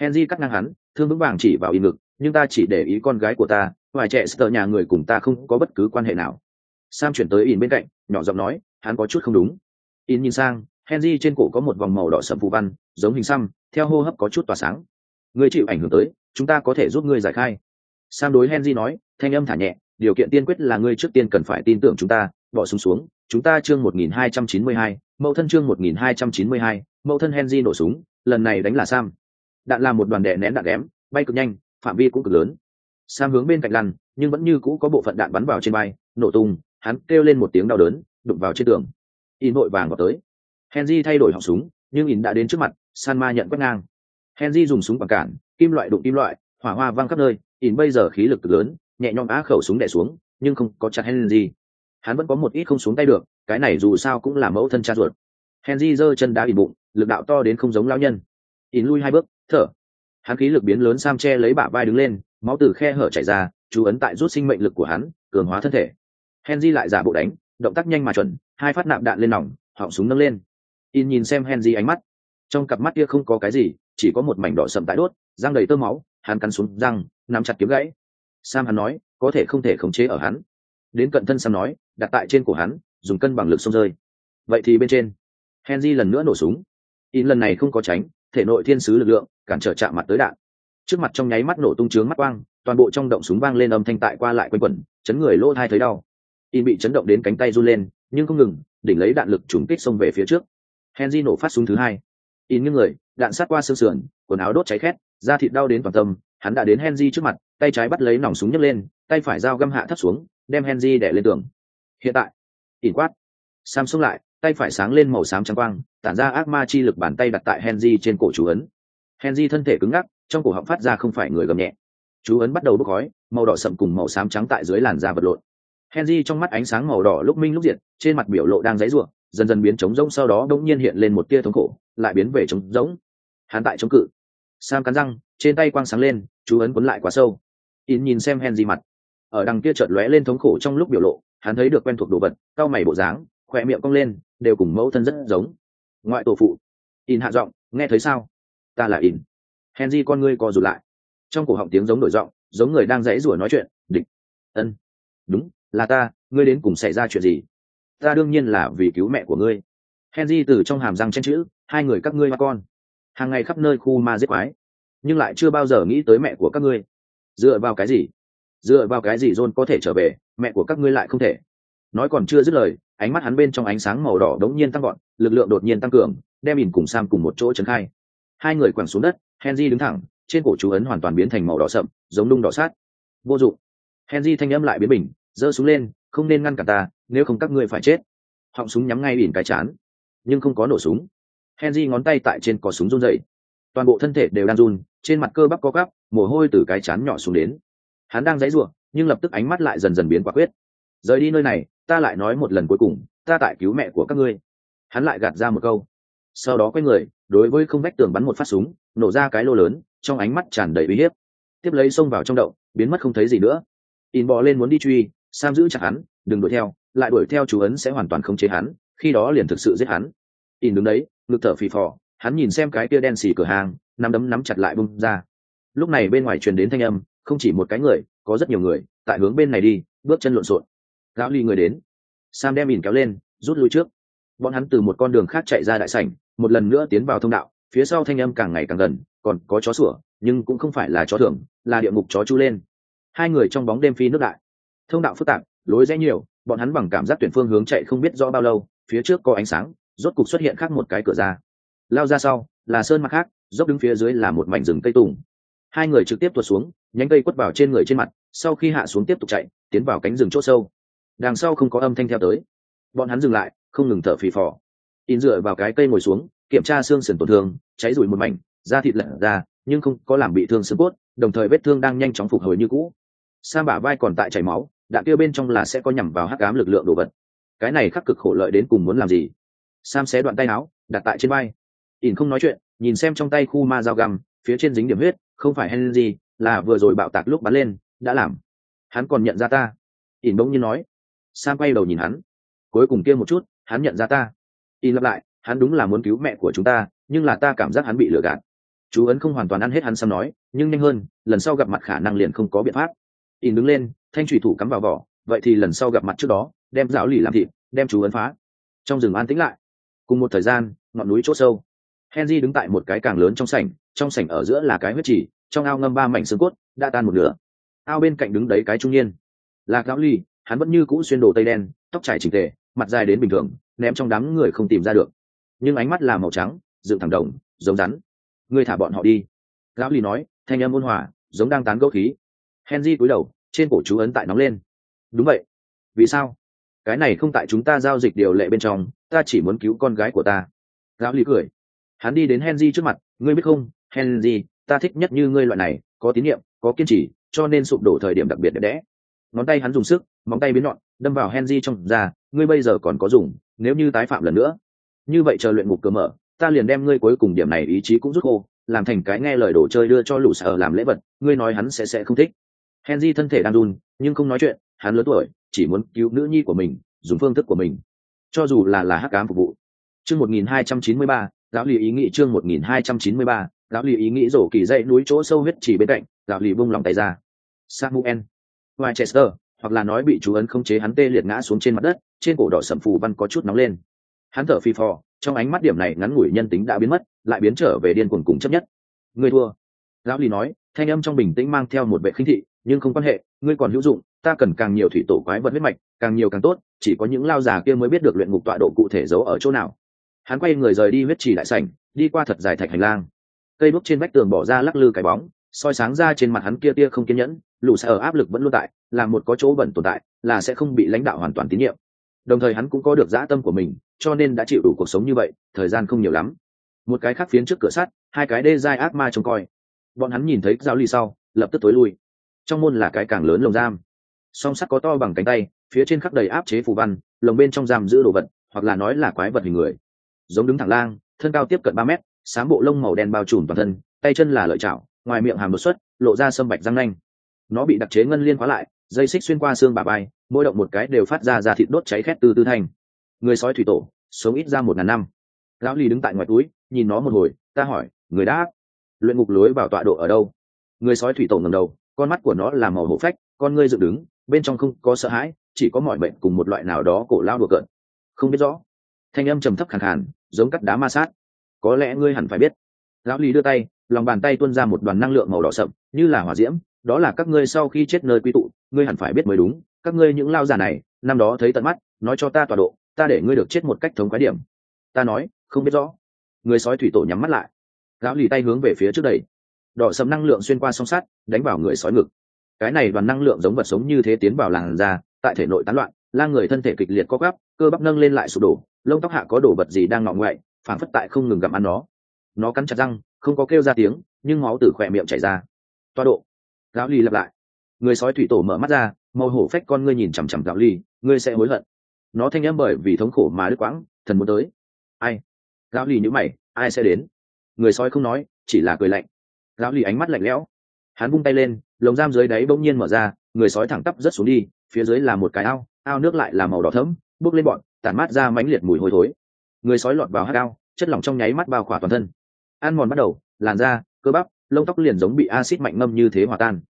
Henry cắt ngang hắn thương vững vàng chỉ vào y ngực nhưng ta chỉ để ý con gái của ta ngoài trẻ sợ nhà người cùng ta không có bất cứ quan hệ nào. Sam chuyển tới in bên cạnh nhỏ giọng nói hắn có chút không đúng. In nhìn sang henry trên cổ có một vòng màu đỏ sậm phù văn giống hình xăm theo hô hấp có chút tỏa sáng. Người chịu ảnh hưởng tới chúng ta có thể giúp ngươi giải khai. Sam đối henry nói thanh âm thả nhẹ điều kiện tiên quyết là ngươi trước tiên cần phải tin tưởng chúng ta bỏ súng xuống, xuống chúng ta chương 1292, mẫu thân chương 1292, mẫu thân henry nổ súng, lần này đánh là sam. Đạn làm một đoàn đè nén đạn đém bay cực nhanh, phạm vi cũng cực lớn. Sam hướng bên cạnh lăn, nhưng vẫn như cũ có bộ phận đạn bắn vào trên bay, nổ tung, hắn kêu lên một tiếng đau đớn, đụng vào trên tường. In vội vàng vào tới. Henry thay đổi họng súng, nhưng in đã đến trước mặt san ma nhận quét ngang. Henry dùng súng bằng cản, kim loại đụng kim loại, hỏa hoa văng khắp nơi, in bây giờ khí lực cực lớn, nhẹ nhõm á khẩu súng đẻ xuống, nhưng không có chặt henry. Hắn vẫn có một ít không xuống tay được, cái này dù sao cũng là mẫu thân cha ruột henry giơ chân đá ỉn bụng, lực đạo to đến không giống lão nhân. In lui hai bước, thở. Hắn khí lực biến lớn sam che lấy bả vai đứng lên, máu từ khe hở chảy ra, chú ấn tại rút sinh mệnh lực của hắn, cường hóa thân thể. Henry lại giả bộ đánh, động tác nhanh mà chuẩn, hai phát nạp đạn lên nòng, họng súng nâng lên. In nhìn xem henry ánh mắt. Trong cặp mắt kia không có cái gì, chỉ có một mảnh đỏ sậm tại đốt, răng đầy tơ máu, hắn cắn xuống răng, nắm chặt kiếm gãy. Sam hắn nói, có thể không thể khống chế ở hắn. Đến cận thân sam nói, đặt tại trên cổ hắn, dùng cân bằng lực xông rơi. Vậy thì bên trên henry lần nữa nổ súng. In lần này không có tránh, thể nội thiên sứ lực lượng, cản trở chạm mặt tới đạn. Trước mặt trong nháy mắt nổ tung trướng mắt quang, toàn bộ trong động súng vang lên âm thanh tại qua lại quanh quẩn, chấn người lỗ thai thấy đau. In bị chấn động đến cánh tay run lên, nhưng không ngừng, đỉnh lấy đạn lực trùng kích xông về phía trước. Henry nổ phát súng thứ hai. In những người, đạn sát qua xương sườn, quần áo đốt cháy khét, da thịt đau đến toàn tâm, hắn đã đến henry trước mặt, tay trái bắt lấy nòng súng nhấc lên, tay phải dao găm hạ thấp xuống, đem henry đẻ lên tường. Hiện tại ỉn quát sam xuống lại tay phải sáng lên màu xám trắng quang, tản ra ác ma chi lực bàn tay đặt tại henry trên cổ chú ấn. Henry thân thể cứng ngắc, trong cổ họng phát ra không phải người gầm nhẹ. Chú ấn bắt đầu bốc khói, màu đỏ sậm cùng màu xám trắng tại dưới làn da vật lộn. Henry trong mắt ánh sáng màu đỏ lúc minh lúc diệt, trên mặt biểu lộ đang dãy ruộng dần dần biến trống rỗng, sau đó đột nhiên hiện lên một tia thống khổ, lại biến về trống rỗng. Hắn tại chống cự. Sam cắn răng, trên tay quang sáng lên, chú ấn cuốn lại quá sâu. In nhìn xem henry mặt. Ở đằng kia chợt lóe lên thống khổ trong lúc biểu lộ, hắn thấy được quen thuộc đồ vật cao mày bộ dáng khỏe miệng cong lên, đều cùng mẫu thân rất giống. Ngoại tổ phụ, in hạ giọng, nghe thấy sao? Ta là in. Henry con ngươi co rụt lại. Trong cổ họng tiếng giống đổi giọng, giống người đang dãy rủa nói chuyện, địch. Ân, đúng, là ta, ngươi đến cùng xảy ra chuyện gì? Ta đương nhiên là vì cứu mẹ của ngươi. Henry từ trong hàm răng chen chữ, hai người các ngươi ma con. Hàng ngày khắp nơi khu ma giết quái. Nhưng lại chưa bao giờ nghĩ tới mẹ của các ngươi. Dựa vào cái gì? Dựa vào cái gì john có thể trở về, mẹ của các ngươi lại không thể? Nói còn chưa dứt lời ánh mắt hắn bên trong ánh sáng màu đỏ đống nhiên tăng gọn lực lượng đột nhiên tăng cường, đem ỉn cùng sam cùng một chỗ trấn khai. Hai người quẳng xuống đất, henry đứng thẳng, trên cổ chú ấn hoàn toàn biến thành màu đỏ sậm, giống đung đỏ sát. Vô dụng. Henry thanh âm lại biến bình, giơ súng lên, không nên ngăn cả ta, nếu không các ngươi phải chết. Họng súng nhắm ngay ỉn cái chán, nhưng không có nổ súng. Henry ngón tay tại trên cò súng run dậy toàn bộ thân thể đều đang run, trên mặt cơ bắp co gắp mồ hôi từ cái chán nhỏ xuống đến. Hắn đang dãy ruộng nhưng lập tức ánh mắt lại dần dần biến quả quyết. Rời đi nơi này ta lại nói một lần cuối cùng, ta tại cứu mẹ của các ngươi. Hắn lại gạt ra một câu. Sau đó quay người, đối với không vách tường bắn một phát súng, nổ ra cái lô lớn, trong ánh mắt tràn đầy uy hiếp. Tiếp lấy xông vào trong đậu biến mất không thấy gì nữa. In bò lên muốn đi truy, sam giữ chặt hắn, đừng đuổi theo, lại đuổi theo chú ấn sẽ hoàn toàn không chế hắn, khi đó liền thực sự giết hắn. In đứng đấy, ngực thở phì phò, hắn nhìn xem cái kia đen xì cửa hàng, nắm đấm nắm chặt lại bung ra. Lúc này bên ngoài truyền đến thanh âm, không chỉ một cái người, có rất nhiều người, tại hướng bên này đi, bước chân lộn xộn gáo ly người đến. Sam đem ỉn kéo lên, rút lui trước. Bọn hắn từ một con đường khác chạy ra đại sảnh, một lần nữa tiến vào thông đạo, phía sau thanh âm càng ngày càng gần, còn có chó sủa, nhưng cũng không phải là chó thưởng, là địa ngục chó chu lên. Hai người trong bóng đêm phi nước đại. Thông đạo phức tạp, lối rẽ nhiều, bọn hắn bằng cảm giác tuyển phương hướng chạy không biết rõ bao lâu, phía trước có ánh sáng, rốt cục xuất hiện khác một cái cửa ra. Lao ra sau, là sơn mặt khác, dốc đứng phía dưới là một mảnh rừng cây tùng. Hai người trực tiếp tuột xuống, nhánh cây quất vào trên người trên mặt, sau khi hạ xuống tiếp tục chạy, tiến vào cánh rừng c h ỗ sâu đằng sau không có âm thanh theo tới. Bọn hắn dừng lại, không ngừng thở phì phò. In dựa vào cái cây ngồi xuống, kiểm tra xương sườn tổn thương, cháy rủi một mảnh, da thịt lật ra, nhưng không có làm bị thương xương cốt, đồng thời vết thương đang nhanh chóng phục hồi như cũ. Sa bả vai còn tại chảy máu, đạn kia bên trong là sẽ có nhằm vào hắc ám lực lượng đồ vật. Cái này khắc cực khổ lợi đến cùng muốn làm gì? Sam xé đoạn tay áo, đặt tại trên vai. Ỉn không nói chuyện, nhìn xem trong tay khu ma dao găm, phía trên dính điểm huyết, không phải henry, là vừa rồi bạo tạc lúc bắn lên, đã làm. Hắn còn nhận ra ta. Ỉn bỗng nhiên nói sam quay đầu nhìn hắn. Cuối cùng kia một chút, hắn nhận ra ta. In lặp lại, hắn đúng là muốn cứu mẹ của chúng ta, nhưng là ta cảm giác hắn bị lừa gạt. Chú ấn không hoàn toàn ăn hết hắn sam nói, nhưng nhanh hơn, lần sau gặp mặt khả năng liền không có biện pháp. In đứng lên, thanh thủy thủ cắm vào vỏ, vậy thì lần sau gặp mặt trước đó, đem giáo lì làm thịt, đem chú ấn phá. Trong rừng an tĩnh lại. Cùng một thời gian, ngọn núi chỗ sâu. Henry đứng tại một cái càng lớn trong sảnh trong sảnh ở giữa là cái huyết chỉ trong ao ngâm ba mảnh xương cốt, đã tan một nửa. Ao bên cạnh đứng đấy cái trung niên. Là lão ly hắn vẫn như cũ xuyên đồ tây đen, tóc trải chỉnh tề, mặt dài đến bình thường, ném trong đám người không tìm ra được. Nhưng ánh mắt là màu trắng, dựng thẳng đồng, giống rắn. Người thả bọn họ đi. Lão ly nói, thanh âm ôn hòa, giống đang tán gẫu khí. Henry cúi đầu, trên cổ chú ấn tại nóng lên. Đúng vậy. Vì sao? Cái này không tại chúng ta giao dịch điều lệ bên trong, ta chỉ muốn cứu con gái của ta. Lão ly cười. Hắn đi đến henry trước mặt, ngươi biết không, henry, ta thích nhất như ngươi loại này, có tín nhiệm, có kiên trì, cho nên sụp đổ thời điểm đặc biệt đẹp đẽ ngón tay hắn dùng sức, móng tay biến nhọn, đâm vào henry trong da, ngươi bây giờ còn có dùng, nếu như tái phạm lần nữa. Như vậy chờ luyện ngục cơ mở, ta liền đem ngươi cuối cùng điểm này ý chí cũng rút khô, làm thành cái nghe lời đồ chơi đưa cho lũ sở làm lễ vật, ngươi nói hắn sẽ sẽ không thích. Henry thân thể đang run, nhưng không nói chuyện, hắn lớn tuổi, chỉ muốn cứu nữ nhi của mình, dùng phương thức của mình. Cho dù là là hắc cám phục vụ. Chương một nghìn hai trăm chín mươi ba giáo lý ý nghĩ chương một nghìn hai trăm chín mươi ba giáo lý ý nghĩ rổ kỳ dậy núi chỗ sâu huyết chỉ bên cạnh giáo lý bung lòng tay ra. Samuel. Winchester, hoặc là nói bị chú ấn không chế hắn tê liệt ngã xuống trên mặt đất trên cổ đỏ sầm phù văn có chút nóng lên. Hắn thở phi phò trong ánh mắt điểm này ngắn ngủi nhân tính đã biến mất lại biến trở về điên cuồng cùng chấp nhất. Ngươi thua. Lão lì nói thanh âm trong bình tĩnh mang theo một vệ khinh thị nhưng không quan hệ ngươi còn hữu dụng ta cần càng nhiều thủy tổ quái vật huyết mạch càng nhiều càng tốt chỉ có những lao già kia mới biết được luyện ngục tọa độ cụ thể giấu ở chỗ nào. Hắn quay người rời đi huyết trì đại sảnh đi qua thật dài thạch hành lang. Cây bước trên vách tường bỏ ra lắc lư cái bóng soi sáng ra trên mặt hắn kia tia không kiên nhẫn lũ sẽ ở áp lực vẫn luôn tại, là một có chỗ bẩn tồn tại, là sẽ không bị lãnh đạo hoàn toàn tín nhiệm. Đồng thời hắn cũng có được dã tâm của mình, cho nên đã chịu đủ cuộc sống như vậy, thời gian không nhiều lắm. Một cái khác phiến trước cửa sắt, hai cái đê dai ác ma trông coi. Bọn hắn nhìn thấy giáo ly sau, lập tức tối lui. Trong môn là cái càng lớn lồng giam. Song sắt có to bằng cánh tay, phía trên khắc đầy áp chế phù văn, lồng bên trong giam giữ đồ vật, hoặc là nói là quái vật hình người. Giống đứng thẳng lang, thân cao tiếp cận ba mét sáng bộ lông màu đen bao trùm toàn thân, tay chân là lợi chảo, ngoài miệng hàm đột xuất lộ ra sâm bạch răng nanh nó bị đặc chế ngân liên khóa lại, dây xích xuyên qua xương bà bay mỗi động một cái đều phát ra ra thịt đốt cháy khét từ tư thanh người sói thủy tổ, sống ít ra một ngàn năm. Lão ly đứng tại ngoài túi, nhìn nó một hồi, ta hỏi, người đã luyện ngục lối vào tọa độ ở đâu? Người sói thủy tổ ngầm đầu, con mắt của nó là màu hổ phách, con ngươi dựng đứng, bên trong không có sợ hãi, chỉ có mọi bệnh cùng một loại nào đó cổ lao đùa cợt. Không biết rõ. Thanh âm trầm thấp khẳng hẳn giống cắt đá ma sát. Có lẽ ngươi hẳn phải biết. Lão lý đưa tay, lòng bàn tay tuôn ra một đoàn năng lượng màu đỏ sậm, như là hỏa diễm đó là các ngươi sau khi chết nơi quy tụ, ngươi hẳn phải biết mới đúng, các ngươi những lao giả này, năm đó thấy tận mắt, nói cho ta tọa độ, ta để ngươi được chết một cách thống khái điểm. Ta nói, không biết rõ. Người sói thủy tổ nhắm mắt lại. Lão lì tay hướng về phía trước đây đỏ sầm năng lượng xuyên qua song sắt, đánh vào người sói ngực. Cái này đoàn năng lượng giống vật sống như thế tiến vào làn da, tại thể nội tán loạn la người thân thể kịch liệt co gắp cơ bắp nâng lên lại sụp đổ, lông tóc hạ có đồ vật gì đang ngọ ngoại phản phất tại không ngừng gặm ăn nó. Nó cắn chặt răng, không có kêu ra tiếng, nhưng máu từ khỏe miệng chảy ra. Toa độ gạo ly lặp lại. Người sói thủy tổ mở mắt ra, màu hổ phách con ngươi nhìn chằm chằm gạo ly, ngươi sẽ hối hận. Nó thanh âm bởi vì thống khổ mà đứt quãng, thần muốn tới. Ai? Gạo ly nhữ mày, ai sẽ đến? Người sói không nói, chỉ là cười lạnh. Gạo ly ánh mắt lạnh lẽo. Hắn vung tay lên, lồng giam dưới đáy bỗng nhiên mở ra, người sói thẳng tắp rất xuống đi, phía dưới là một cái ao ao nước lại là màu đỏ thẫm, Bước lên bọn, tản mát ra mãnh liệt mùi hôi thối. Người sói lọt vào hát ao, chất lỏng trong nháy mắt bao khỏa toàn thân. Ăn mòn bắt đầu, làn da, cơ bắp lông tóc liền giống bị acid mạnh ngâm như thế hòa tan.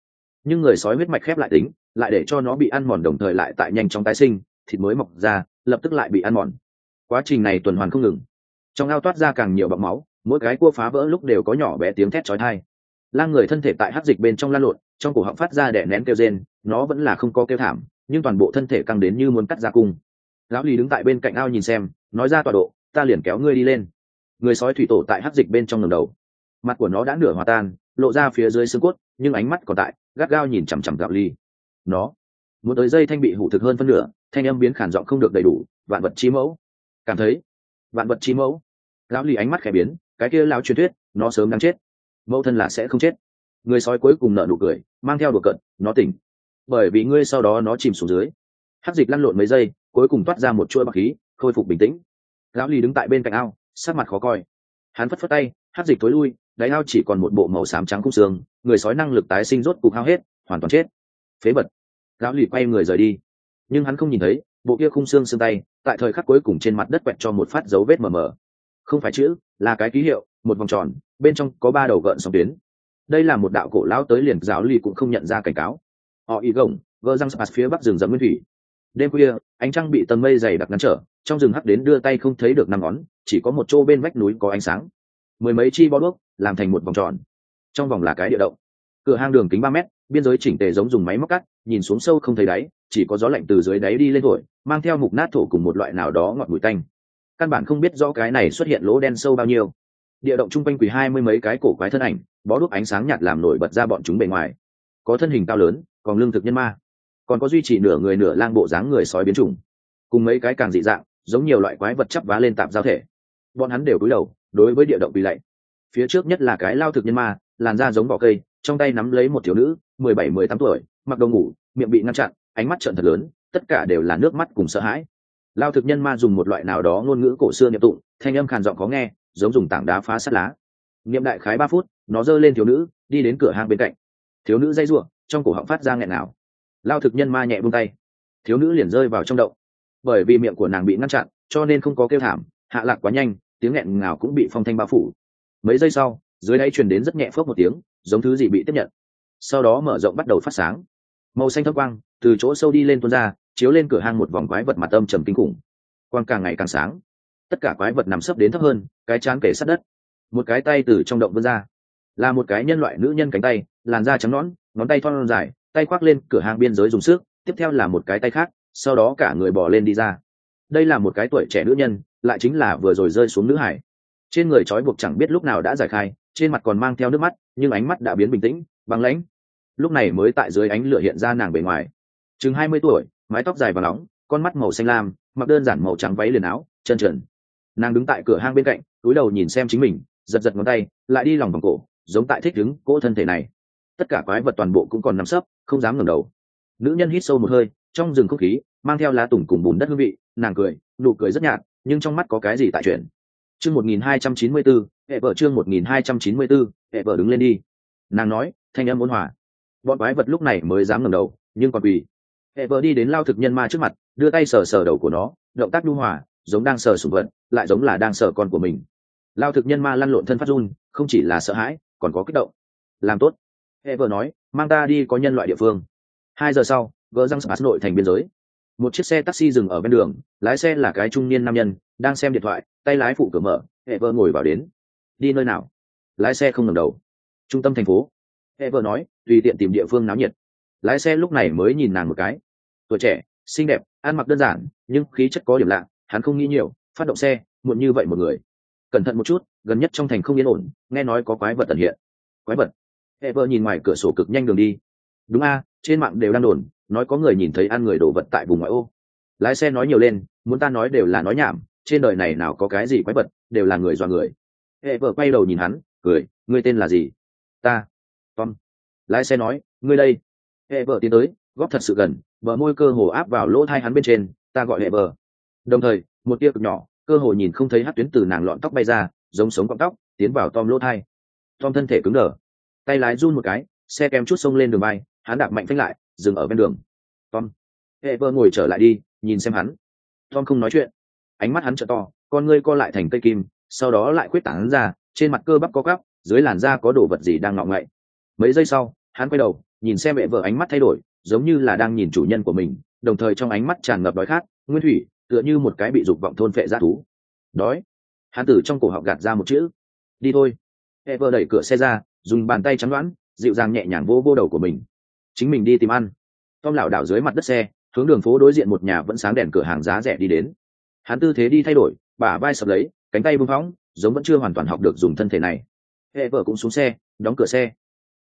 Nhưng người sói huyết mạch khép lại tính, lại để cho nó bị ăn mòn đồng thời lại tại nhanh chóng tái sinh, thịt mới mọc ra, lập tức lại bị ăn mòn. Quá trình này tuần hoàn không ngừng. Trong ao toát ra càng nhiều bọc máu, mỗi cái cua phá vỡ lúc đều có nhỏ bé tiếng thét chói tai. Lang người thân thể tại hắc dịch bên trong lan lộn, trong cổ họng phát ra đẻ nén kêu rên, nó vẫn là không có kêu thảm, nhưng toàn bộ thân thể căng đến như muốn cắt ra cung. Lão lì đứng tại bên cạnh ao nhìn xem, nói ra tọa độ, ta liền kéo ngươi đi lên. Người sói thủy tổ tại hắc dịch bên trong ngầm đầu mặt của nó đã nửa hòa tan, lộ ra phía dưới xương cốt, nhưng ánh mắt còn tại, gắt gao nhìn chằm chằm gạo ly. Nó, muốn tới dây thanh bị hủ thực hơn phân nửa, thanh âm biến khản giọng không được đầy đủ, vạn vật chi mẫu. Cảm thấy, vạn vật chi mẫu. Lão ly ánh mắt khẽ biến, cái kia lão truyền thuyết, nó sớm đang chết. Mẫu thân là sẽ không chết. Người sói cuối cùng nợ nụ cười, mang theo đùa cận nó tỉnh. Bởi vì ngươi sau đó nó chìm xuống dưới. Hắc dịch lăn lộn mấy giây, cuối cùng toát ra một chuỗi bạc khí, khôi phục bình tĩnh. Lão ly đứng tại bên cạnh ao, sắc mặt khó coi. Hắn phất phất tay, hắc dịch tối lui đáy ao chỉ còn một bộ màu xám trắng khung xương, người sói năng lực tái sinh rốt cục hao hết, hoàn toàn chết. Phế vật. Lão lì quay người rời đi. Nhưng hắn không nhìn thấy, bộ kia khung xương xương tay, tại thời khắc cuối cùng trên mặt đất quẹt cho một phát dấu vết mờ mờ. Không phải chữ, là cái ký hiệu, một vòng tròn, bên trong có ba đầu gợn sóng tuyến. Đây là một đạo cổ lão tới liền giáo lì cũng không nhận ra cảnh cáo. Họ ý gồng, vơ răng spas phía bắc rừng rậm nguyên thủy. Đêm khuya, ánh trăng bị tầng mây dày đặc ngăn trở, trong rừng hắc đến đưa tay không thấy được năm ngón, chỉ có một chỗ bên vách núi có ánh sáng mười mấy chi bó đuốc làm thành một vòng tròn. Trong vòng là cái địa động. Cửa hang đường kính ba mét, biên giới chỉnh tề giống dùng máy móc cắt, nhìn xuống sâu không thấy đáy, chỉ có gió lạnh từ dưới đáy đi lên thổi, mang theo mục nát thổ cùng một loại nào đó ngọt bụi tanh. Căn bản không biết rõ cái này xuất hiện lỗ đen sâu bao nhiêu. Địa động chung quanh quỳ hai mươi mấy cái cổ quái thân ảnh, bó đuốc ánh sáng nhạt làm nổi bật ra bọn chúng bề ngoài. Có thân hình cao lớn, còn lương thực nhân ma. Còn có duy trì nửa người nửa lang bộ dáng người sói biến chủng. Cùng mấy cái càng dị dạng, giống nhiều loại quái vật chắp vá lên tạm giao thể. Bọn hắn đều cúi đầu đối với địa động bị lạy. Phía trước nhất là cái lao thực nhân ma, làn da giống vỏ cây, trong tay nắm lấy một thiếu nữ, mười bảy, mười tám tuổi, mặc đồ ngủ, miệng bị ngăn chặn, ánh mắt trợn thật lớn, tất cả đều là nước mắt cùng sợ hãi. Lao thực nhân ma dùng một loại nào đó ngôn ngữ cổ xưa niệm tụng, thanh âm khàn giọng khó nghe, giống dùng tảng đá phá sắt lá. Niệm đại khái ba phút, nó giơ lên thiếu nữ, đi đến cửa hàng bên cạnh. Thiếu nữ dây ruộng trong cổ họng phát ra nghẹn nào lao thực nhân ma nhẹ buông tay. Thiếu nữ liền rơi vào trong động. Bởi vì miệng của nàng bị ngăn chặn, cho nên không có kêu thảm, hạ lạc quá nhanh tiếng nghẹn ngào cũng bị phong thanh bao phủ. Mấy giây sau, dưới đáy truyền đến rất nhẹ phớp một tiếng, giống thứ gì bị tiếp nhận. Sau đó mở rộng bắt đầu phát sáng. Màu xanh thấp quang, từ chỗ sâu đi lên tuôn ra, chiếu lên cửa hang một vòng quái vật mặt âm trầm kinh khủng. Quang càng ngày càng sáng. Tất cả quái vật nằm sấp đến thấp hơn, cái chán kể sát đất. Một cái tay từ trong động vươn ra. Là một cái nhân loại nữ nhân cánh tay, làn da trắng nõn, ngón tay thon dài, tay khoác lên cửa hàng biên giới dùng sức, tiếp theo là một cái tay khác, sau đó cả người bỏ lên đi ra. Đây là một cái tuổi trẻ nữ nhân lại chính là vừa rồi rơi xuống nữ hải. Trên người trói buộc chẳng biết lúc nào đã giải khai, trên mặt còn mang theo nước mắt, nhưng ánh mắt đã biến bình tĩnh, băng lãnh. Lúc này mới tại dưới ánh lửa hiện ra nàng bề ngoài. Chừng hai mươi tuổi, mái tóc dài và nóng, con mắt màu xanh lam, mặc đơn giản màu trắng váy liền áo, chân trần. Nàng đứng tại cửa hang bên cạnh, túi đầu nhìn xem chính mình, giật giật ngón tay, lại đi lòng vòng cổ, giống tại thích đứng cỗ thân thể này. Tất cả quái vật toàn bộ cũng còn nằm sấp, không dám ngẩng đầu. Nữ nhân hít sâu một hơi, trong rừng không khí, mang theo lá tùng cùng bùn đất hương vị, nàng cười, nụ cười rất nhạt nhưng trong mắt có cái gì tại chuyện chương một nghìn hai trăm chín mươi bốn hệ vợ chương một nghìn hai trăm chín mươi bốn hệ vợ đứng lên đi. Nàng nói, thanh âm ôn hòa. Bọn quái vật lúc này mới dám ngẩng đầu, nhưng còn quỳ. Hệ vợ đi đến lao thực nhân ma trước mặt, đưa tay sờ sờ đầu của nó, động tác nhu hòa, giống đang sờ sùng vật, lại giống là đang sờ con của mình. Lao thực nhân ma lăn lộn thân phát run, không chỉ là sợ hãi, còn có kích động. Làm tốt. Hệ vợ nói, mang ta đi có nhân loại địa phương. Hai giờ sau, gỡ răng spas nội thành biên giới một chiếc xe taxi dừng ở bên đường, lái xe là cái trung niên nam nhân, đang xem điện thoại, tay lái phụ cửa mở hệ vợ ngồi vào đến. Đi nơi nào? Lái xe không ngẩng đầu. Trung tâm thành phố. Hệ vợ nói, tùy tiện tìm địa phương náo nhiệt. Lái xe lúc này mới nhìn nàng một cái. Tuổi trẻ, xinh đẹp, ăn mặc đơn giản, nhưng khí chất có điểm lạ, hắn không nghĩ nhiều, phát động xe, muộn như vậy một người. Cẩn thận một chút, gần nhất trong thành không yên ổn, nghe nói có quái vật tận hiện. Quái vật? Hệ vợ nhìn ngoài cửa sổ cực nhanh đường đi. Đúng a, trên mạng đều đang đồn nói có người nhìn thấy ăn người đổ vật tại vùng ngoại ô. Lái xe nói nhiều lên, muốn ta nói đều là nói nhảm, trên đời này nào có cái gì quái vật, đều là người dọa người. Hệ vợ quay đầu nhìn hắn, cười, ngươi tên là gì? Ta, tom. Lái xe nói, ngươi đây. Hệ vợ tiến tới, góp thật sự gần, bờ môi cơ hồ áp vào lỗ thai hắn bên trên, ta gọi hệ vợ. Đồng thời, một tia cực nhỏ, cơ hồ nhìn không thấy hát tuyến từ nàng lọn tóc bay ra, giống sống cọng tóc, tiến vào tom lỗ thai. Tom thân thể cứng đờ, tay lái run một cái, xe kém chút xông lên đường bay, hắn đạp mạnh phanh lại dừng ở bên đường. Tom. Hệ vợ ngồi trở lại đi, nhìn xem hắn. Tom không nói chuyện. Ánh mắt hắn trợ to, con ngươi co lại thành cây kim, sau đó lại quyết tảng hắn ra, trên mặt cơ bắp có gắp dưới làn da có đồ vật gì đang ngọng ngậy. Mấy giây sau, hắn quay đầu, nhìn xem mẹ vợ ánh mắt thay đổi, giống như là đang nhìn chủ nhân của mình, đồng thời trong ánh mắt tràn ngập đói khát, nguyên thủy, tựa như một cái bị dục vọng thôn phệ ra thú. Đói. Hắn từ trong cổ họng gạt ra một chữ. Đi thôi. Hệ vợ đẩy cửa xe ra, dùng bàn tay chắn đoán, dịu dàng nhẹ nhàng vô vô đầu của mình chính mình đi tìm ăn. Tom lảo đảo dưới mặt đất xe, hướng đường phố đối diện một nhà vẫn sáng đèn cửa hàng giá rẻ đi đến. Hắn tư thế đi thay đổi, bả vai sập lấy, cánh tay bưng phóng, giống vẫn chưa hoàn toàn học được dùng thân thể này. Hệ vợ cũng xuống xe, đóng cửa xe.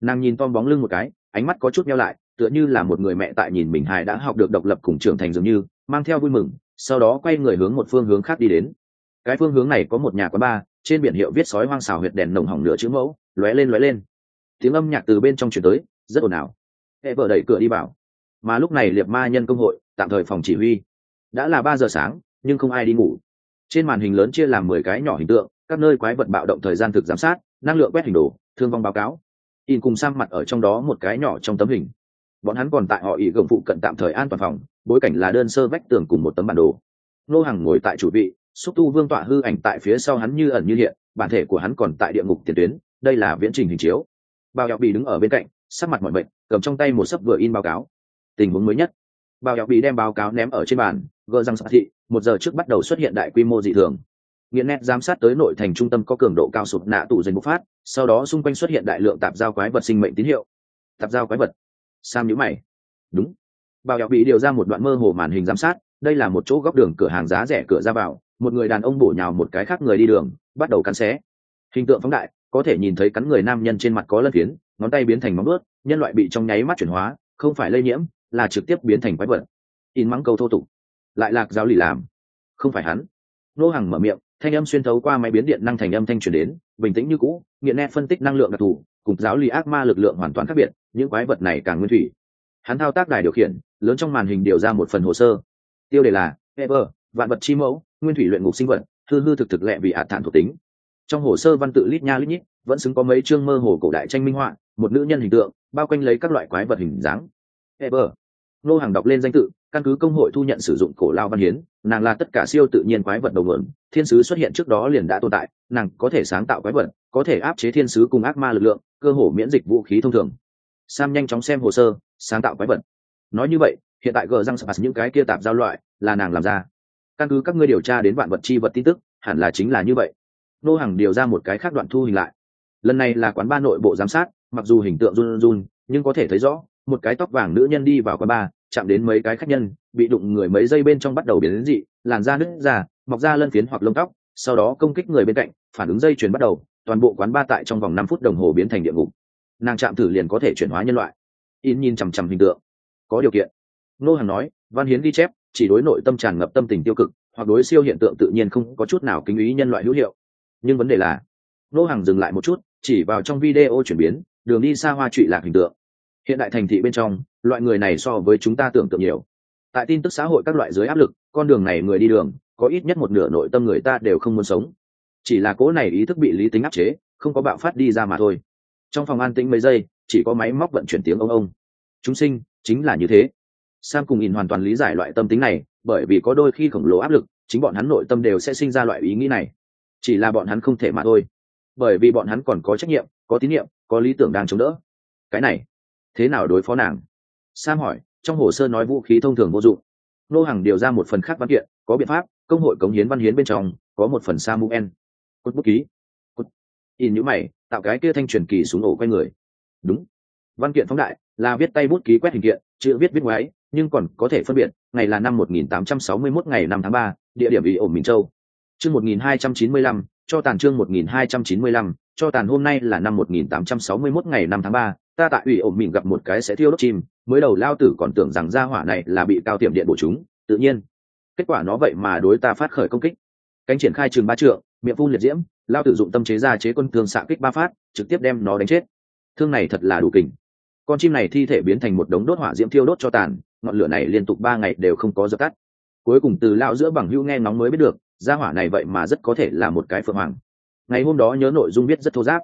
Nàng nhìn tom bóng lưng một cái, ánh mắt có chút nhau lại, tựa như là một người mẹ tại nhìn mình hài đã học được độc lập cùng trưởng thành dường như, mang theo vui mừng, sau đó quay người hướng một phương hướng khác đi đến. Cái phương hướng này có một nhà quán bar, trên biển hiệu viết sói hoang xào huyệt đèn nồng hỏng nửa chữ mẫu, lóe lên lóe lên. Tiếng âm nhạc từ bên trong chuyển tới, rất ồn ào. E hệ vợ đẩy cửa đi vào. Mà lúc này liệt ma nhân công hội, tạm thời phòng chỉ huy. Đã là ba giờ sáng, nhưng không ai đi ngủ. Trên màn hình lớn chia làm mười cái nhỏ hình tượng, các nơi quái vật bạo động thời gian thực giám sát, năng lượng quét hình đồ, thương vong báo cáo. In cùng sang mặt ở trong đó một cái nhỏ trong tấm hình. Bọn hắn còn tại họ ỉ gồng phụ cận tạm thời an toàn phòng, bối cảnh là đơn sơ vách tường cùng một tấm bản đồ. Nô hàng ngồi tại chủ vị, xúc tu vương tọa hư ảnh tại phía sau hắn như ẩn như hiện, bản thể của hắn còn tại địa ngục tiền tuyến, đây là viễn trình hình chiếu. Bao nhọc bị đứng ở bên cạnh sắc mặt mọi bệnh cầm trong tay một sấp vừa in báo cáo. Tình huống mới nhất. Bao nhọc bị đem báo cáo ném ở trên bàn gờ răng sắc thị, một giờ trước bắt đầu xuất hiện đại quy mô dị thường. Nghiện nét giám sát tới nội thành trung tâm có cường độ cao sụp nạ tụ dành bộc phát, sau đó xung quanh xuất hiện đại lượng tạp giao quái vật sinh mệnh tín hiệu. Tạp giao quái vật. Sam nhữ mày. Đúng. Bao nhọc bị điều ra một đoạn mơ hồ màn hình giám sát, đây là một chỗ góc đường cửa hàng giá rẻ cửa ra vào, một người đàn ông bổ nhào một cái khác người đi đường, bắt đầu cắn xé. Hình tượng phóng đại có thể nhìn thấy cắn người nam nhân trên mặt có lân phiến, ngón tay biến thành móng ướt nhân loại bị trong nháy mắt chuyển hóa, không phải lây nhiễm, là trực tiếp biến thành quái vật. In mắng câu thô tục. Lại lạc giáo lì làm. Không phải hắn. Nô hàng mở miệng, thanh âm xuyên thấu qua máy biến điện năng thành âm thanh truyền đến, bình tĩnh như cũ, nghiện nét phân tích năng lượng đặc thù, cùng giáo lì ác ma lực lượng hoàn toàn khác biệt, những quái vật này càng nguyên thủy. Hắn thao tác đài điều khiển, lớn trong màn hình điều ra một phần hồ sơ. Tiêu đề là, ever, vạn vật chi mẫu, nguyên thủy luyện ngục sinh vật, hư hư thực thực lệ vì ạt thản thuộc tính trong hồ sơ văn tự lít nha lít nhít, vẫn xứng có mấy chương mơ hồ cổ đại tranh minh họa, một nữ nhân hình tượng, bao quanh lấy các loại quái vật hình dáng. Ever nô hàng đọc lên danh tự, căn cứ công hội thu nhận sử dụng cổ lao văn hiến, nàng là tất cả siêu tự nhiên quái vật đầu nguồn, thiên sứ xuất hiện trước đó liền đã tồn tại, nàng có thể sáng tạo quái vật, có thể áp chế thiên sứ cùng ác ma lực lượng, cơ hồ miễn dịch vũ khí thông thường. Sam nhanh chóng xem hồ sơ, sáng tạo quái vật. Nói như vậy, hiện tại gờ răng sập những cái kia tạp giao loại là nàng làm ra. Căn cứ các ngươi điều tra đến vạn vật chi vật tin tức, hẳn là chính là như vậy nô hàng điều ra một cái khác đoạn thu hình lại. Lần này là quán ba nội bộ giám sát, mặc dù hình tượng run run, nhưng có thể thấy rõ, một cái tóc vàng nữ nhân đi vào quán ba, chạm đến mấy cái khách nhân, bị đụng người mấy giây bên trong bắt đầu biến đến dị, làn da nứt ra, mọc ra lân phiến hoặc lông tóc, sau đó công kích người bên cạnh, phản ứng dây chuyền bắt đầu, toàn bộ quán ba tại trong vòng năm phút đồng hồ biến thành địa ngục. Nàng chạm thử liền có thể chuyển hóa nhân loại. In nhìn chằm chằm hình tượng. Có điều kiện. Nô hàng nói, văn hiến ghi chép, chỉ đối nội tâm tràn ngập tâm tình tiêu cực, hoặc đối siêu hiện tượng tự nhiên không có chút nào kính ý nhân loại hữu hiệu nhưng vấn đề là nô hàng dừng lại một chút, chỉ vào trong video chuyển biến, đường đi xa hoa trụy lạc hình tượng. Hiện đại thành thị bên trong, loại người này so với chúng ta tưởng tượng nhiều. Tại tin tức xã hội các loại dưới áp lực, con đường này người đi đường, có ít nhất một nửa nội tâm người ta đều không muốn sống. Chỉ là cố này ý thức bị lý tính áp chế, không có bạo phát đi ra mà thôi. Trong phòng an tĩnh mấy giây, chỉ có máy móc vận chuyển tiếng ông ông. Chúng sinh, chính là như thế. Sam cùng in hoàn toàn lý giải loại tâm tính này, bởi vì có đôi khi khổng lồ áp lực, chính bọn hắn nội tâm đều sẽ sinh ra loại ý nghĩ này chỉ là bọn hắn không thể mà thôi. Bởi vì bọn hắn còn có trách nhiệm có tín nhiệm có lý tưởng đang chống đỡ. Cái này thế nào đối phó nàng? Sam hỏi trong hồ sơ nói vũ khí thông thường vô dụng. Nô hàng điều ra một phần khác văn kiện có biện pháp công hội cống hiến văn hiến bên trong có một phần samuel. Cốt bút ký. Cốt in nhữ mày tạo cái kia thanh truyền kỳ xuống ổ quay người. Đúng. Văn kiện phóng đại là viết tay bút ký quét hình kiện chữ viết viết ngoái nhưng còn có thể phân biệt ngày là năm 1861 ngày 5 tháng 3, địa điểm ủy ổn Minh Châu. Chương 1295, cho tàn chương 1295, cho tàn hôm nay là năm 1861 ngày 5 tháng 3, ta tại ủy ổn mình gặp một cái sẽ thiêu đốt chim, mới đầu lao tử còn tưởng rằng gia hỏa này là bị cao tiệm điện bổ chúng, tự nhiên, kết quả nó vậy mà đối ta phát khởi công kích. cánh triển khai trường ba trượng miệng phun liệt diễm lao tử dụng tâm chế ra chế quân thương xạ kích ba phát trực tiếp đem nó đánh chết. Thương này thật là đủ kình. Con chim này thi thể biến thành một đống đốt hỏa diễm thiêu đốt cho tàn ngọn lửa này liên tục ba ngày đều không có dập tắt cuối cùng từ lão giữa bằng hữu nghe ngóng mới biết được, gia hỏa này vậy mà rất có thể là một cái phượng hoàng. Ngày hôm đó nhớ nội dung biết rất thô giáp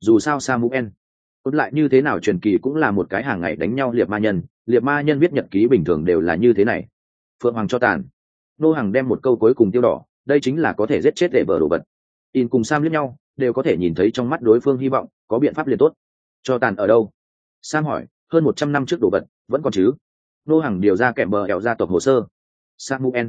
dù sao samuel cốt lại như thế nào truyền kỳ cũng là một cái hàng ngày đánh nhau liệt ma nhân, liệt ma nhân viết nhật ký bình thường đều là như thế này. Phượng hoàng cho tàn. Nô hàng đem một câu cuối cùng tiêu đỏ, đây chính là có thể giết chết để bờ đồ vật. In cùng sam liếc nhau, đều có thể nhìn thấy trong mắt đối phương hy vọng, có biện pháp liền tốt. Cho tàn ở đâu? Sam hỏi, hơn một trăm năm trước đồ vật, vẫn còn chứ? Nô hàng điều ra kèm bờ ẻo gia tộc hồ sơ samuel.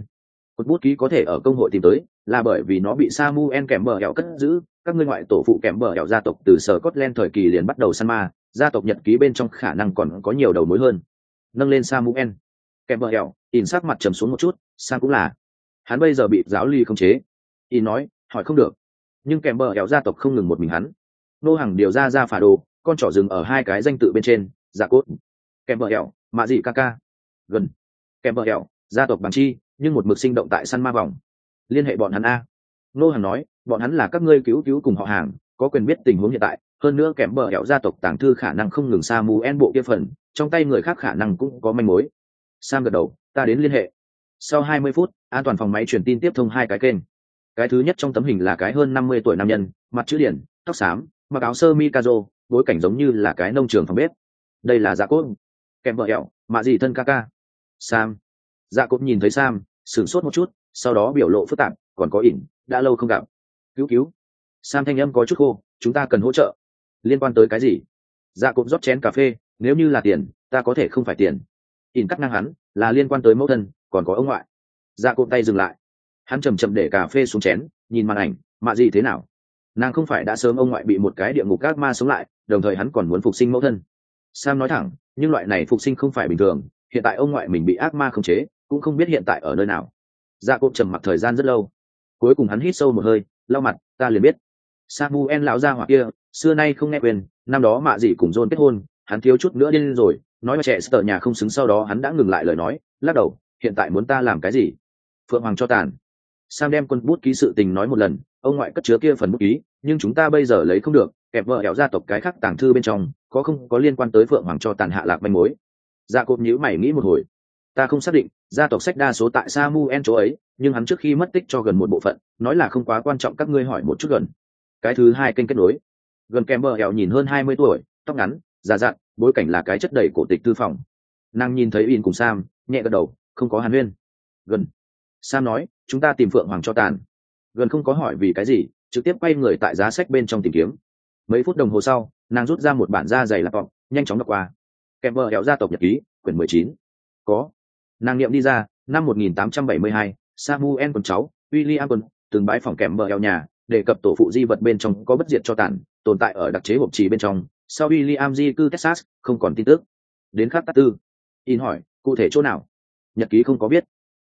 Một bút ký có thể ở công hội tìm tới, là bởi vì nó bị samuel kèm bờ ẻo cất giữ. Các ngươi ngoại tổ phụ kèm bờ ẻo gia tộc từ sở Scotland thời kỳ liền bắt đầu săn ma, gia tộc nhật ký bên trong khả năng còn có nhiều đầu mối hơn. Nâng lên samuel. Kèm bờ ẻo in sắc mặt trầm xuống một chút, sam cũng là. Hắn bây giờ bị giáo ly không chế. In nói, hỏi không được. Nhưng kèm bờ ẻo gia tộc không ngừng một mình hắn. Nô hàng điều ra ra phả đồ, con trỏ rừng ở hai cái danh tự bên trên giả cốt. Kèm bờ ẻo mạ dị ca ca. Gần. Kèm bờ ẻo gia tộc bằng chi, nhưng một mực sinh động tại săn ma vòng. Liên hệ bọn hắn a. Nô hàng nói, bọn hắn là các ngươi cứu cứu cùng họ hàng, có quyền biết tình huống hiện tại, hơn nữa kèm bờ hẹo gia tộc tàng thư khả năng không ngừng xa mù en bộ kia phần, trong tay người khác khả năng cũng có manh mối. Sam gật đầu, ta đến liên hệ. Sau 20 phút, an toàn phòng máy truyền tin tiếp thông hai cái kênh. Cái thứ nhất trong tấm hình là cái hơn 50 tuổi nam nhân, mặt chữ điển, tóc xám, mặc áo sơ mi kazo bối cảnh giống như là cái nông trường phòng bếp. Đây là dạ cốt. Kèm vợ hẹo mạ gì thân ca ca. Sam dạ cốt nhìn thấy sam, sửng sốt một chút, sau đó biểu lộ phức tạp, còn có ỉn, đã lâu không gặp. Cứu cứu. Sam thanh âm có chút khô, chúng ta cần hỗ trợ. Liên quan tới cái gì? Dạ cốt rót chén cà phê, nếu như là tiền, ta có thể không phải tiền. Ỉn cắt ngang hắn, là liên quan tới mẫu thân, còn có ông ngoại. Dạ cốt tay dừng lại. Hắn chầm chậm để cà phê xuống chén, nhìn màn ảnh, mạ gì thế nào? Nàng không phải đã sớm ông ngoại bị một cái địa ngục các ma sống lại, đồng thời hắn còn muốn phục sinh mẫu thân. Sam nói thẳng, nhưng loại này phục sinh không phải bình thường, hiện tại ông ngoại mình bị ác ma khống chế cũng không biết hiện tại ở nơi nào. Gia cộp trầm mặc thời gian rất lâu. Cuối cùng hắn hít sâu một hơi, lau mặt, ta liền biết. Samuel lão gia hỏa kia, xưa nay không nghe quyền năm đó mạ dị cùng john kết hôn, hắn thiếu chút nữa điên rồi, nói mà trẻ sợ nhà không xứng sau đó hắn đã ngừng lại lời nói, lắc đầu, hiện tại muốn ta làm cái gì? Phượng hoàng cho tàn. Sam đem quân bút ký sự tình nói một lần, ông ngoại cất chứa kia phần bút ký, nhưng chúng ta bây giờ lấy không được, kẹp vợ hẹo gia tộc cái khác tàng thư bên trong, có không có liên quan tới phượng hoàng cho tàn hạ lạc manh mối? Gia cộp nhữ mày nghĩ một hồi ta không xác định, gia tộc sách đa số tại samuel chỗ ấy, nhưng hắn trước khi mất tích cho gần một bộ phận, nói là không quá quan trọng các ngươi hỏi một chút gần. Cái thứ hai kênh kết nối. Gần kèm bờ hẹo nhìn hơn hai mươi tuổi, tóc ngắn, già dặn, bối cảnh là cái chất đầy cổ tịch tư phòng. Nàng nhìn thấy in cùng sam, nhẹ gật đầu, không có hàn huyên. Gần. Sam nói, chúng ta tìm phượng hoàng cho tàn. Gần không có hỏi vì cái gì, trực tiếp quay người tại giá sách bên trong tìm kiếm. Mấy phút đồng hồ sau, nàng rút ra một bản da dày laptop nhanh chóng đọc qua. Kèm vợ hẹo gia tộc nhật ký, quyển mười chín. Có nàng niệm đi ra, năm một nghìn tám trăm bảy mươi hai, samuel con cháu, william con, từng bãi phòng kèm vợ eo nhà, đề cập tổ phụ di vật bên trong có bất diệt cho tàn, tồn tại ở đặc chế hộp trì bên trong. Sau William di cư Texas, không còn tin tức. Đến khắc tát tư. In hỏi, cụ thể chỗ nào? Nhật ký không có biết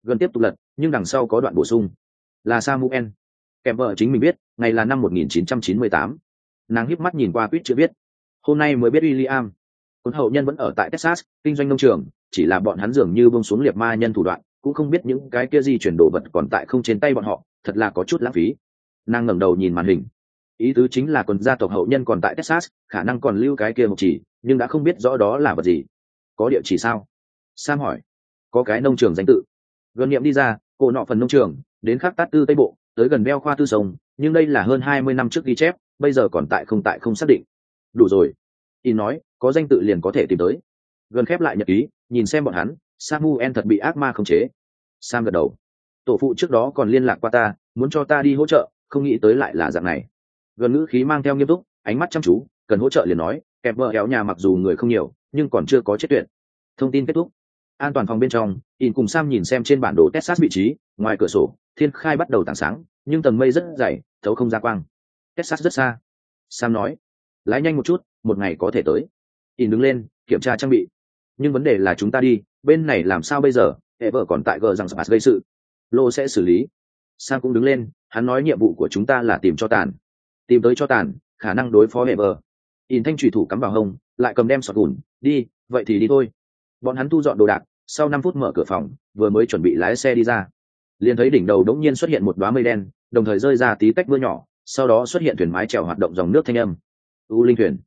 gần tiếp tục lật, nhưng đằng sau có đoạn bổ sung. Là samuel. Kèm vợ chính mình biết, ngày là năm 1998. nàng híp mắt nhìn qua quýt chưa biết hôm nay mới biết William. Quân hậu nhân vẫn ở tại Texas, kinh doanh nông trường, chỉ là bọn hắn dường như bông xuống liệt ma nhân thủ đoạn, cũng không biết những cái kia gì chuyển đồ vật còn tại không trên tay bọn họ, thật là có chút lãng phí. Nàng ngẩng đầu nhìn màn hình. Ý tứ chính là quần gia tộc hậu nhân còn tại Texas, khả năng còn lưu cái kia một chỉ, nhưng đã không biết rõ đó là vật gì. Có địa chỉ sao? Sam hỏi. Có cái nông trường danh tự. Gần niệm đi ra, cổ nọ phần nông trường, đến khắc tát tư tây bộ, tới gần beo khoa tư sông, nhưng đây là hơn hai mươi năm trước ghi chép, bây giờ còn tại không tại không xác định. Đủ rồi. Y nói, có danh tự liền có thể tìm tới. Gần khép lại nhật ký, nhìn xem bọn hắn, Samuel thật bị ác ma khống chế. Sam gật đầu. Tổ phụ trước đó còn liên lạc qua ta, muốn cho ta đi hỗ trợ, không nghĩ tới lại là dạng này. Gần ngữ khí mang theo nghiêm túc, ánh mắt chăm chú, cần hỗ trợ liền nói, kẹp vợ kéo nhà mặc dù người không nhiều, nhưng còn chưa có chết tuyệt. Thông tin kết thúc. An toàn phòng bên trong, In cùng Sam nhìn xem trên bản đồ Texas vị trí, ngoài cửa sổ, thiên khai bắt đầu tảng sáng, nhưng tầng mây rất dày, thấu không ra quang. Texas rất xa. Sam nói, lái nhanh một chút, một ngày có thể tới. In đứng lên, kiểm tra trang bị. Nhưng vấn đề là chúng ta đi, bên này làm sao bây giờ? Hệ vợ còn tại gờ rằng Spas gây sự. Lô sẽ xử lý. Sang cũng đứng lên, hắn nói nhiệm vụ của chúng ta là tìm cho tàn. Tìm tới cho tàn, khả năng đối phó hệ vợ. In thanh trùy thủ cắm vào hông, lại cầm đem sọt gùn, đi, vậy thì đi thôi. Bọn hắn thu dọn đồ đạc, sau năm phút mở cửa phòng, vừa mới chuẩn bị lái xe đi ra liền thấy đỉnh đầu đống nhiên xuất hiện một đóa mây đen đồng thời rơi ra tí tách mưa nhỏ sau đó xuất hiện thuyền mái chèo hoạt động dòng nước thanh âm u linh thuyền.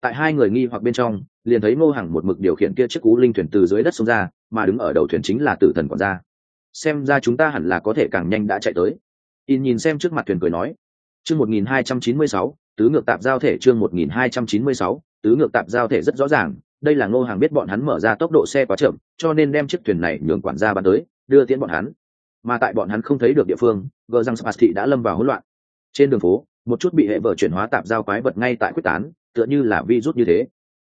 Tại hai người nghi hoặc bên trong, liền thấy ngô Hằng một mực điều khiển kia chiếc u linh thuyền từ dưới đất xuống ra, mà đứng ở đầu thuyền chính là tử thần quản gia. Xem ra chúng ta hẳn là có thể càng nhanh đã chạy tới. In nhìn xem trước mặt thuyền cười nói, chương một nghìn hai trăm chín mươi sáu, tứ ngược tạp giao thể chương một nghìn hai trăm chín mươi sáu, tứ ngược tạp giao thể rất rõ ràng, đây là ngô hàng biết bọn hắn mở ra tốc độ xe quá chậm, cho nên đem chiếc thuyền này nhường quản gia bắn tới, đưa tiễn bọn hắn. Mà tại bọn hắn không thấy được địa phương gờ răng spas thị đã lâm vào hỗn loạn. Trên đường phố một chút bị hệ vợ chuyển hóa tạp giao quái vật ngay tại quyết tán, tựa như là vi rút như thế.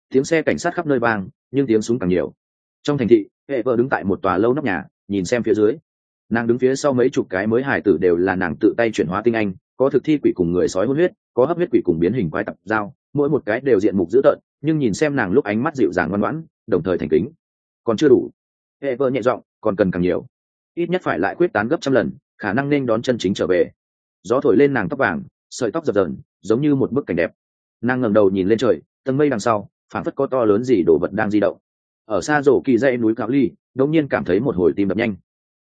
Tiếng xe cảnh sát khắp nơi vang, nhưng tiếng súng càng nhiều. Trong thành thị, hệ vợ đứng tại một tòa lâu nóc nhà, nhìn xem phía dưới. Nàng đứng phía sau mấy chục cái mới hải tử đều là nàng tự tay chuyển hóa tinh anh, có thực thi quỷ cùng người sói hôn huyết, có hấp huyết quỷ cùng biến hình quái tập dao mỗi một cái đều diện mục dữ tợn, nhưng nhìn xem nàng lúc ánh mắt dịu dàng ngoan ngoãn, đồng thời thành kính. Còn chưa đủ. Hệ vợ nhẹ giọng, còn cần càng nhiều. Ít nhất phải lại quyết tán gấp trăm lần, khả năng nên đón chân chính trở về. Gió thổi lên nàng tóc vàng sợi tóc dập dờn, giống như một bức cảnh đẹp. Nàng ngẩng đầu nhìn lên trời, tầng mây đằng sau phản phất có to lớn gì đồ vật đang di động. Ở xa rổ kỳ dây núi cao ly, đột nhiên cảm thấy một hồi tim đập nhanh.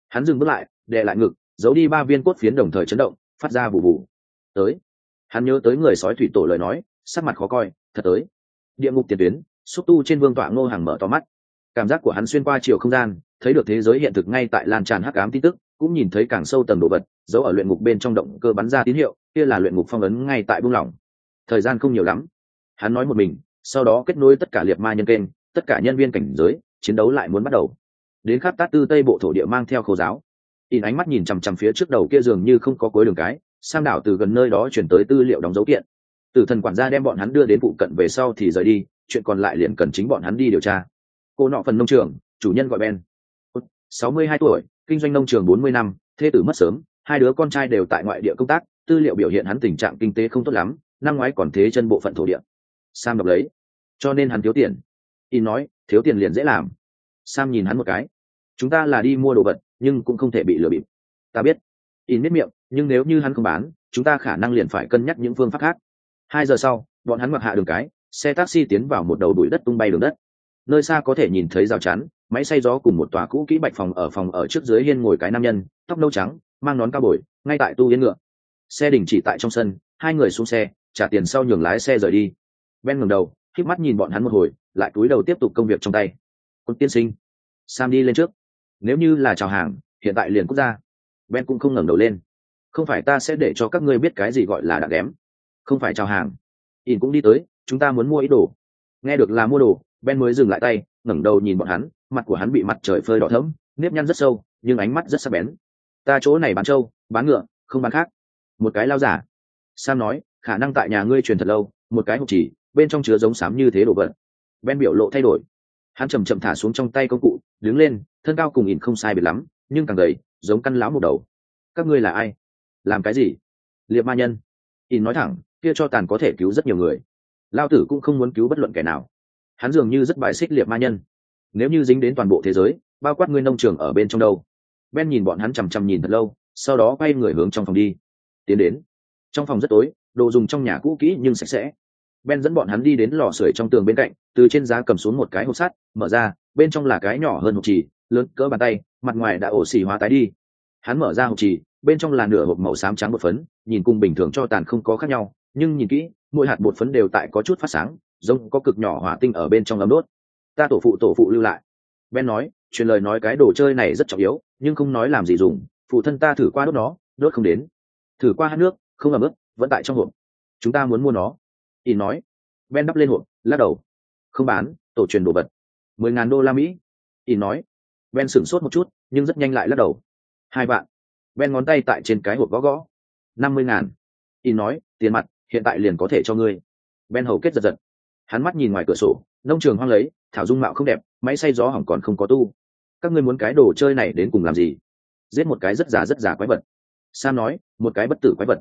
Hắn dừng bước lại, đè lại ngực, giấu đi ba viên cốt phiến đồng thời chấn động, phát ra vụ vụ tới. Hắn nhớ tới người sói thủy tổ lời nói, sắc mặt khó coi, thật tới. Địa ngục tiền tuyến, xúc tu trên vương tọa ngô hàng mở to mắt. Cảm giác của hắn xuyên qua chiều không gian, thấy được thế giới hiện thực ngay tại lan tràn hắc ám tin tức, cũng nhìn thấy càng sâu tầng đồ vật, giấu ở luyện ngục bên trong động cơ bắn ra tín hiệu kia là luyện ngục phong ấn ngay tại buông lỏng. Thời gian không nhiều lắm. Hắn nói một mình, sau đó kết nối tất cả liệt ma nhân kênh, tất cả nhân viên cảnh giới, chiến đấu lại muốn bắt đầu. Đến khắp tát tư tây bộ thổ địa mang theo khâu giáo. In ánh mắt nhìn chằm chằm phía trước đầu kia dường như không có cuối đường cái, sam đảo từ gần nơi đó chuyển tới tư liệu đóng dấu kiện. Tử thần quản gia đem bọn hắn đưa đến vụ cận về sau thì rời đi, chuyện còn lại liền cần chính bọn hắn đi điều tra. Cô nọ phần nông trường, chủ nhân gọi ben. Sáu mươi hai tuổi, kinh doanh nông trường bốn mươi năm thê tử mất sớm hai đứa con trai đều tại ngoại địa công tác, tư liệu biểu hiện hắn tình trạng kinh tế không tốt lắm, năm ngoái còn thế chân bộ phận thổ địa. Sam đọc lấy. Cho nên hắn thiếu tiền. In nói, thiếu tiền liền dễ làm. Sam nhìn hắn một cái. Chúng ta là đi mua đồ vật, nhưng cũng không thể bị lừa bịp. Ta biết. In biết miệng, nhưng nếu như hắn không bán, chúng ta khả năng liền phải cân nhắc những phương pháp khác. Hai giờ sau, bọn hắn mặc hạ đường cái, xe taxi tiến vào một đầu bụi đất tung bay đường đất. Nơi xa có thể nhìn thấy rào chắn, máy xay gió cùng một tòa cũ kỹ bạch phòng ở phòng ở trước dưới hiên ngồi cái nam nhân, tóc nâu trắng mang nón cao bồi, ngay tại tu yên ngựa. Xe đình chỉ tại trong sân, hai người xuống xe, trả tiền sau nhường lái xe rời đi. Ben ngầm đầu k mắt nhìn bọn hắn một hồi, lại cúi đầu tiếp tục công việc trong tay. Quân tiên sinh, sam đi lên trước. Nếu như là chào hàng, hiện tại liền quốc gia ben cũng không ngẩng đầu lên. Không phải ta sẽ để cho các ngươi biết cái gì gọi là đạn đém. Không phải chào hàng. In cũng đi tới, chúng ta muốn mua ít đồ. Nghe được là mua đồ, ben mới dừng lại tay, ngẩng đầu nhìn bọn hắn, mặt của hắn bị mặt trời phơi đỏ thẫm, nếp nhăn rất sâu, nhưng ánh mắt rất sắc bén ta chỗ này bán trâu, bán ngựa, không bán khác. Một cái lao giả. Sam nói, khả năng tại nhà ngươi truyền thật lâu, một cái hộp chỉ, bên trong chứa giống xám như thế đồ vật. Ben biểu lộ thay đổi. Hắn chầm chậm thả xuống trong tay công cụ, đứng lên, thân cao cùng ỉn không sai biệt lắm, nhưng càng gầy, giống căn lão một đầu. Các ngươi là ai? Làm cái gì? Liệt ma nhân. Ỉn nói thẳng, kia cho tàn có thể cứu rất nhiều người. Lao tử cũng không muốn cứu bất luận kẻ nào. Hắn dường như rất bài xích liệt ma nhân. Nếu như dính đến toàn bộ thế giới, bao quát ngươi nông trường ở bên trong đâu? Ben nhìn bọn hắn chằm chằm nhìn thật lâu, sau đó quay người hướng trong phòng đi. Tiến đến. Trong phòng rất tối, đồ dùng trong nhà cũ kỹ nhưng sạch sẽ. Ben dẫn bọn hắn đi đến lò sưởi trong tường bên cạnh, từ trên giá cầm xuống một cái hộp sắt, mở ra, bên trong là cái nhỏ hơn hộp trì lớn cỡ bàn tay, mặt ngoài đã ổ xì hóa tái đi. Hắn mở ra hộp trì bên trong là nửa hộp màu xám trắng bột phấn, nhìn cùng bình thường cho tàn không có khác nhau, nhưng nhìn kỹ, mỗi hạt bột phấn đều tại có chút phát sáng, giống có cực nhỏ hỏa tinh ở bên trong ấm đốt. Ta tổ phụ tổ phụ lưu lại. Ben nói truyền lời nói cái đồ chơi này rất trọng yếu, nhưng không nói làm gì dùng, phụ thân ta thử qua đốt nó, đốt không đến. Thử qua hát nước, không làm ướt, vẫn tại trong hộp. Chúng ta muốn mua nó. In nói. Ben đắp lên hộp, lắc đầu. Không bán, tổ truyền đồ vật. Mười ngàn đô la mỹ. In nói. Ben sửng sốt một chút, nhưng rất nhanh lại lắc đầu. Hai bạn ben ngón tay tại trên cái hộp gõ gõ. Năm mươi ngàn. In nói, tiền mặt, hiện tại liền có thể cho ngươi. Ben hầu kết giật giật. Hắn mắt nhìn ngoài cửa sổ, nông trường hoang lấy, thảo dung mạo không đẹp, máy xay gió hỏng còn không có tu các ngươi muốn cái đồ chơi này đến cùng làm gì? Giết một cái rất già rất già quái vật. Sam nói, một cái bất tử quái vật.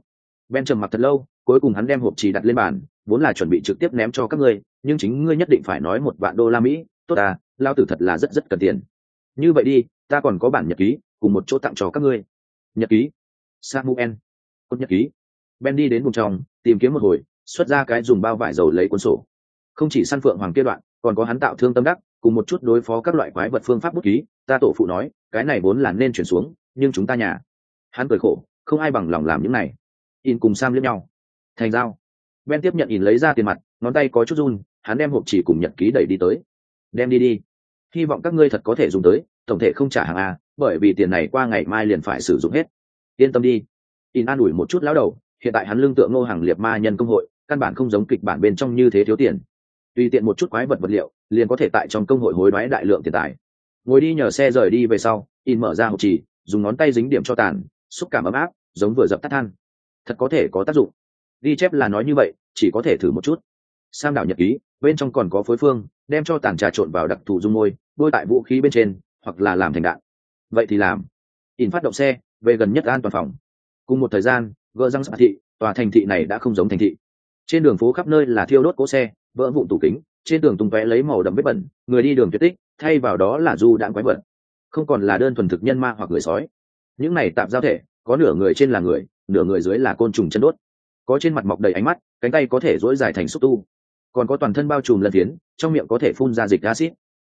Ben trầm mặc thật lâu, cuối cùng hắn đem hộp chỉ đặt lên bàn, vốn là chuẩn bị trực tiếp ném cho các ngươi, nhưng chính ngươi nhất định phải nói một vạn đô la mỹ, tốt à lao tử thật là rất rất cần tiền. Như vậy đi, ta còn có bản nhật ký, cùng một chỗ tặng cho các ngươi. Nhật ký? Samuel. Cốt nhật ký. Ben đi đến vùng trong, tìm kiếm một hồi, xuất ra cái dùng bao vải dầu lấy cuốn sổ. Không chỉ săn phượng hoàng kia đoạn, còn có hắn tạo thương tâm đắc cùng một chút đối phó các loại quái vật phương pháp bút ký, ta tổ phụ nói, cái này vốn là nên chuyển xuống, nhưng chúng ta nhà. Hắn cười khổ, không ai bằng lòng làm những này. In cùng sam liếc nhau. Thành dao ben tiếp nhận in lấy ra tiền mặt, ngón tay có chút run, hắn đem hộp chỉ cùng nhật ký đẩy đi tới. Đem đi đi. Hy vọng các ngươi thật có thể dùng tới, tổng thể không trả hàng a bởi vì tiền này qua ngày mai liền phải sử dụng hết. Yên tâm đi. In an ủi một chút lão đầu, hiện tại hắn lương tượng ngô hàng liệt ma nhân công hội, căn bản không giống kịch bản bên trong như thế thiếu tiền. Tùy tiện một chút quái vật vật liệu liền có thể tại trong công hội hối đoái đại lượng tiền tài. Ngồi đi nhờ xe rời đi về sau, in mở ra hộp trì dùng ngón tay dính điểm cho tàn, xúc cảm ấm áp, giống vừa dập tắt than. Thật có thể có tác dụng. Ghi chép là nói như vậy, chỉ có thể thử một chút. Sam đảo nhật ký, bên trong còn có phối phương, đem cho tàn trà trộn vào đặc thù dung môi đôi tại vũ khí bên trên, hoặc là làm thành đạn. Vậy thì làm. In phát động xe, về gần nhất an toàn phòng. Cùng một thời gian gỡ răng sạ thị, tòa thành thị này đã không giống thành thị. Trên đường phố khắp nơi là thiêu đốt cỗ xe, vỡ vụn tủ kính trên tường tung tóe lấy màu đậm vết bẩn người đi đường tuyệt tích thay vào đó là du đạn quái vật. Không còn là đơn thuần thực nhân ma hoặc người sói. Những này tạm giao thể có nửa người trên là người nửa người dưới là côn trùng chân đốt. Có trên mặt mọc đầy ánh mắt cánh tay có thể dỗi dài thành xúc tu. Còn có toàn thân bao trùm lân phiến trong miệng có thể phun ra dịch acid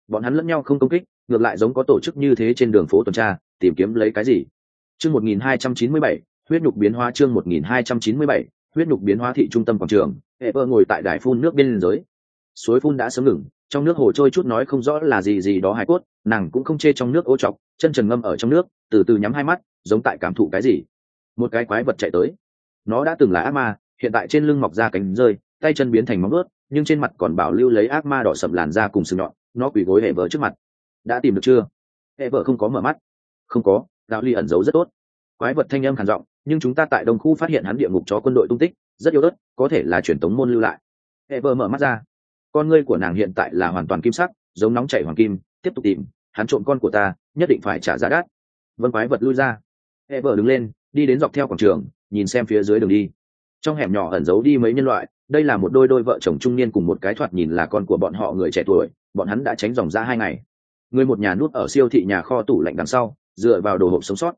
bọn hắn lẫn nhau không công kích ngược lại giống có tổ chức như thế trên đường phố tuần tra tìm kiếm lấy cái gì? Chương 1297, huyết nhục biến hóa chương 1297, huyết nhục biến hóa thị trung tâm quảng trường. Hệ vợ ngồi tại đài phun nước biên giới suối phun đã sớm ngừng, trong nước hồ trôi chút nói không rõ là gì gì đó hài cốt, nàng cũng không chê trong nước ô chọc, chân trần ngâm ở trong nước, từ từ nhắm hai mắt, giống tại cảm thụ cái gì. Một cái quái vật chạy tới. Nó đã từng là ác ma, hiện tại trên lưng mọc ra cánh rơi, tay chân biến thành móng ướt nhưng trên mặt còn bảo lưu lấy ác ma đỏ sậm làn da cùng sừng nhọn, nó quỳ gối hệ vợ trước mặt. Đã tìm được chưa? Hệ vợ không có mở mắt. Không có, đạo ly ẩn giấu rất tốt. Quái vật thanh âm khản giọng, nhưng chúng ta tại đông khu phát hiện hắn địa ngục cho quân đội tung tích, rất yếu ớt, có thể là truyền tống môn lưu lại. Hệ vợ mở mắt ra con ngươi của nàng hiện tại là hoàn toàn kim sắc, giống nóng chảy hoàng kim, tiếp tục tìm, hắn trộm con của ta, nhất định phải trả giá đắt. Vân quái vật lui ra. Hệ vợ đứng lên, đi đến dọc theo quảng trường, nhìn xem phía dưới đường đi. Trong hẻm nhỏ ẩn giấu đi mấy nhân loại, đây là một đôi đôi vợ chồng trung niên cùng một cái thoạt nhìn là con của bọn họ người trẻ tuổi, bọn hắn đã tránh dòng ra hai ngày. Người một nhà nuốt ở siêu thị nhà kho tủ lạnh đằng sau, dựa vào đồ hộp sống sót.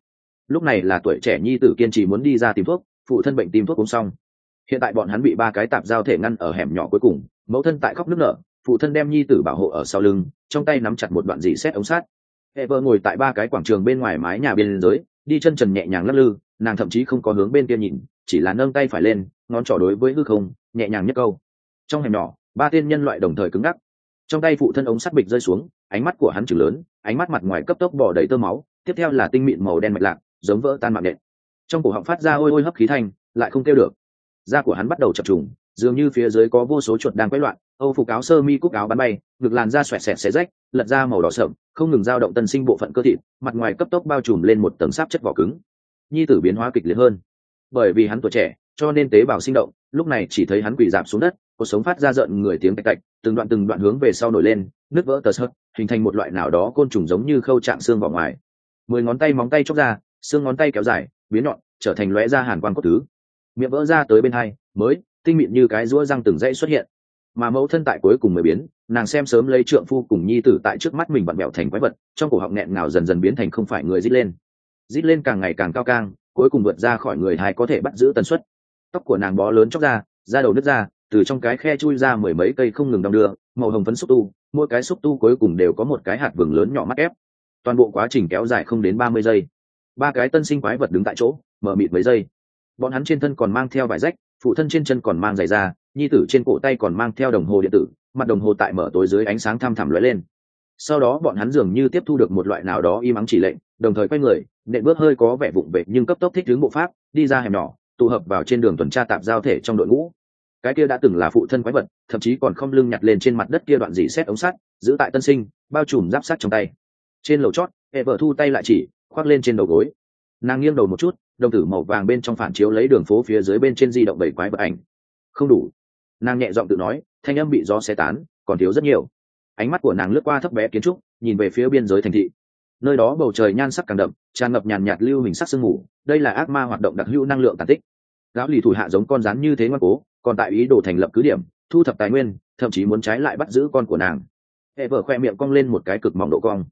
Lúc này là tuổi trẻ nhi tử kiên trì muốn đi ra tìm thuốc, phụ thân bệnh tìm thuốc uống xong. Hiện tại bọn hắn bị ba cái tạp giao thể ngăn ở hẻm nhỏ cuối cùng mẫu thân tại khóc nước nở, phụ thân đem nhi tử bảo hộ ở sau lưng, trong tay nắm chặt một đoạn dị xét ống sát hệ vợ ngồi tại ba cái quảng trường bên ngoài mái nhà biên giới, đi chân trần nhẹ nhàng lắc lư, nàng thậm chí không có hướng bên kia nhìn, chỉ là nâng tay phải lên, ngón trỏ đối với hư không, nhẹ nhàng nhất câu. Trong hẻm nhỏ, ba tên nhân loại đồng thời cứng ngắc. Trong tay phụ thân ống sắt bịch rơi xuống, ánh mắt của hắn chừng lớn, ánh mắt mặt ngoài cấp tốc bỏ đầy tơ máu, tiếp theo là tinh mịn màu đen mạch lạc, giống vỡ tan mạng nện. Trong cổ họng phát ra ôi ôi hấp khí thanh, lại không kêu được. Da của hắn bắt đầu chập trùng dường như phía dưới có vô số chuột đang quấy loạn, âu phục áo sơ mi cúc áo bắn bay, ngực làn da xoẹt xẹt xé rách, lật ra màu đỏ sợm không ngừng dao động tân sinh bộ phận cơ thịt, mặt ngoài cấp tốc bao trùm lên một tầng sáp chất vỏ cứng. Nhi tử biến hóa kịch liệt hơn. Bởi vì hắn tuổi trẻ, cho nên tế bào sinh động, lúc này chỉ thấy hắn quỳ giảm xuống đất, cuộc sống phát ra rợn người tiếng tạch tạch, từng đoạn từng đoạn hướng về sau nổi lên nước vỡ tờ sợt, hình thành một loại nào đó côn trùng giống như khâu trạng xương vào ngoài. Mười ngón tay móng tay chóc ra, xương ngón tay kéo dài, biến nhọn, trở thành lóe ra hàn quan cốt thứ. Miệng vỡ ra tới bên hai, mới tinh mịn như cái rũa răng từng dãy xuất hiện. Mà mẫu thân tại cuối cùng mới biến, nàng xem sớm lấy trượng phu cùng nhi tử tại trước mắt mình bận bẹo thành quái vật, trong cổ họng nghẹn ngào dần dần biến thành không phải người rít lên. Rít lên càng ngày càng cao càng cuối cùng vượt ra khỏi người hai có thể bắt giữ tần suất. Tóc của nàng bó lớn chóc ra, da đầu nứt ra, từ trong cái khe chui ra mười mấy cây không ngừng đong đưa, màu hồng phấn xúc tu, mỗi cái xúc tu cuối cùng đều có một cái hạt vừng lớn nhỏ mắt ép. Toàn bộ quá trình kéo dài không đến ba mươi giây. Ba cái tân sinh quái vật đứng tại chỗ, mở mịt mấy giây. Bọn hắn trên thân còn mang theo vải rách phụ thân trên chân còn mang giày da, nhi tử trên cổ tay còn mang theo đồng hồ điện tử, mặt đồng hồ tại mở tối dưới ánh sáng thăm thẳm lóe lên. Sau đó bọn hắn dường như tiếp thu được một loại nào đó im ắng chỉ lệnh, đồng thời quay người, nện bước hơi có vẻ vụng về nhưng cấp tốc thích hướng bộ pháp, đi ra hẻm nhỏ, tụ hợp vào trên đường tuần tra tạp giao thể trong đội ngũ. Cái kia đã từng là phụ thân quái vật, thậm chí còn không lưng nhặt lên trên mặt đất kia đoạn dỉ xét ống sắt, giữ tại tân sinh, bao trùm giáp sắt trong tay. Trên lầu chót hệ vợ thu tay lại chỉ, khoác lên trên đầu gối nàng nghiêng đầu một chút, đồng tử màu vàng bên trong phản chiếu lấy đường phố phía dưới bên trên di động bảy quái vật ảnh. Không đủ. Nàng nhẹ giọng tự nói, thanh âm bị gió xe tán, còn thiếu rất nhiều. Ánh mắt của nàng lướt qua thấp bé kiến trúc, nhìn về phía biên giới thành thị. Nơi đó bầu trời nhan sắc càng đậm, tràn ngập nhàn nhạt lưu hình sắc sương mù, đây là ác ma hoạt động đặc hữu năng lượng tàn tích. Giáo lì thủ hạ giống con rắn như thế ngoan cố, còn tại ý đồ thành lập cứ điểm, thu thập tài nguyên, thậm chí muốn trái lại bắt giữ con của nàng. Hệ vợ khoe miệng cong lên một cái cực mỏng độ cong.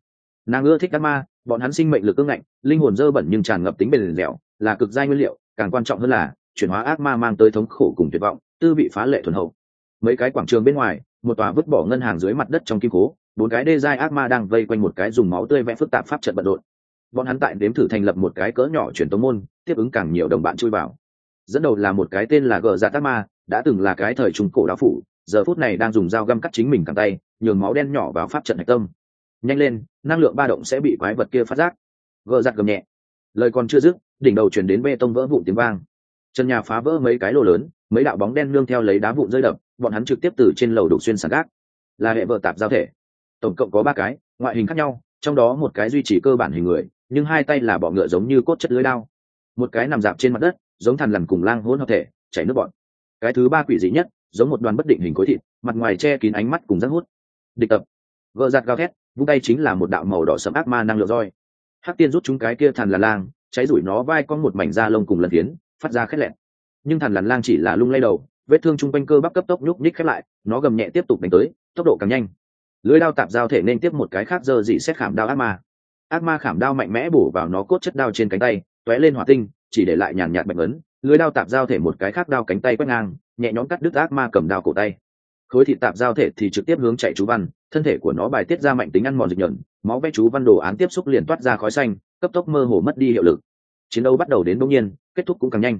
Nàng ưa thích ác ma bọn hắn sinh mệnh lực ương ngạnh, linh hồn dơ bẩn nhưng tràn ngập tính bền dẻo, là cực giai nguyên liệu, càng quan trọng hơn là, chuyển hóa ác ma mang tới thống khổ cùng tuyệt vọng, tư bị phá lệ thuần hậu. Mấy cái quảng trường bên ngoài, một tòa vứt bỏ ngân hàng dưới mặt đất trong kim cố, bốn cái đê giai ác ma đang vây quanh một cái dùng máu tươi vẽ phức tạp pháp trận bận rộn. Bọn hắn tại đếm thử thành lập một cái cỡ nhỏ truyền tống môn, tiếp ứng càng nhiều đồng bạn chui vào. Dẫn đầu là một cái tên là gờ dạ tác ma, đã từng là cái thời trung cổ đạo phủ, giờ phút này đang dùng dao găm cắt chính mình cẳng tay, nhường máu đen nhỏ vào pháp trận hạch tâm nhanh lên, năng lượng ba động sẽ bị quái vật kia phát giác. Gờ giặt gầm nhẹ. Lời còn chưa dứt, đỉnh đầu chuyển đến bê tông vỡ vụn tiếng vang. Trần nhà phá vỡ mấy cái lô lớn, mấy đạo bóng đen nương theo lấy đá vụn rơi đập, bọn hắn trực tiếp từ trên lầu đục xuyên sàn gác. Là hệ vợ tạp giao thể. Tổng cộng có ba cái, ngoại hình khác nhau, trong đó một cái duy trì cơ bản hình người, nhưng hai tay là bọ ngựa giống như cốt chất lưới đao. Một cái nằm dạp trên mặt đất, giống thằn lằn cùng lang hỗn hợp thể, chảy nước bọn cái thứ ba quỷ dị nhất, giống một đoàn bất định hình khối thịt, mặt ngoài che kín ánh mắt cùng rác hút địch tập. Gợ giặt gào thét vung tay chính là một đạo màu đỏ sẫm ác ma năng lượng roi. Hắc tiên rút chúng cái kia thằn lằn lang, cháy rủi nó vai con một mảnh da lông cùng lần tiến, phát ra khét lẹn nhưng thằn lằn lang chỉ là lung lay đầu, vết thương chung quanh cơ bắp cấp tốc nhúc nhích khép lại, nó gầm nhẹ tiếp tục đánh tới, tốc độ càng nhanh. Lưới đao tạp giao thể nên tiếp một cái khác giờ dị xét khảm đao ác ma. Ác ma khảm đao mạnh mẽ bổ vào nó cốt chất đao trên cánh tay t ó é lên hỏa tinh, chỉ để lại nhàn nhạt bệnh ấn. Lưới đao tạp giao thể một cái khác đao cánh tay quét ngang, nhẹ nhõm cắt đứt ác ma cầm đao cổ tay khối thịt tạp giao thể thì trực tiếp hướng chạy chú văn, thân thể của nó bài tiết ra mạnh tính ăn mòn dịch nhẫn máu vẽ chú văn đồ án tiếp xúc liền toát ra khói xanh, cấp tốc mơ hồ mất đi hiệu lực. Chiến đấu bắt đầu đến đông nhiên, kết thúc cũng càng nhanh.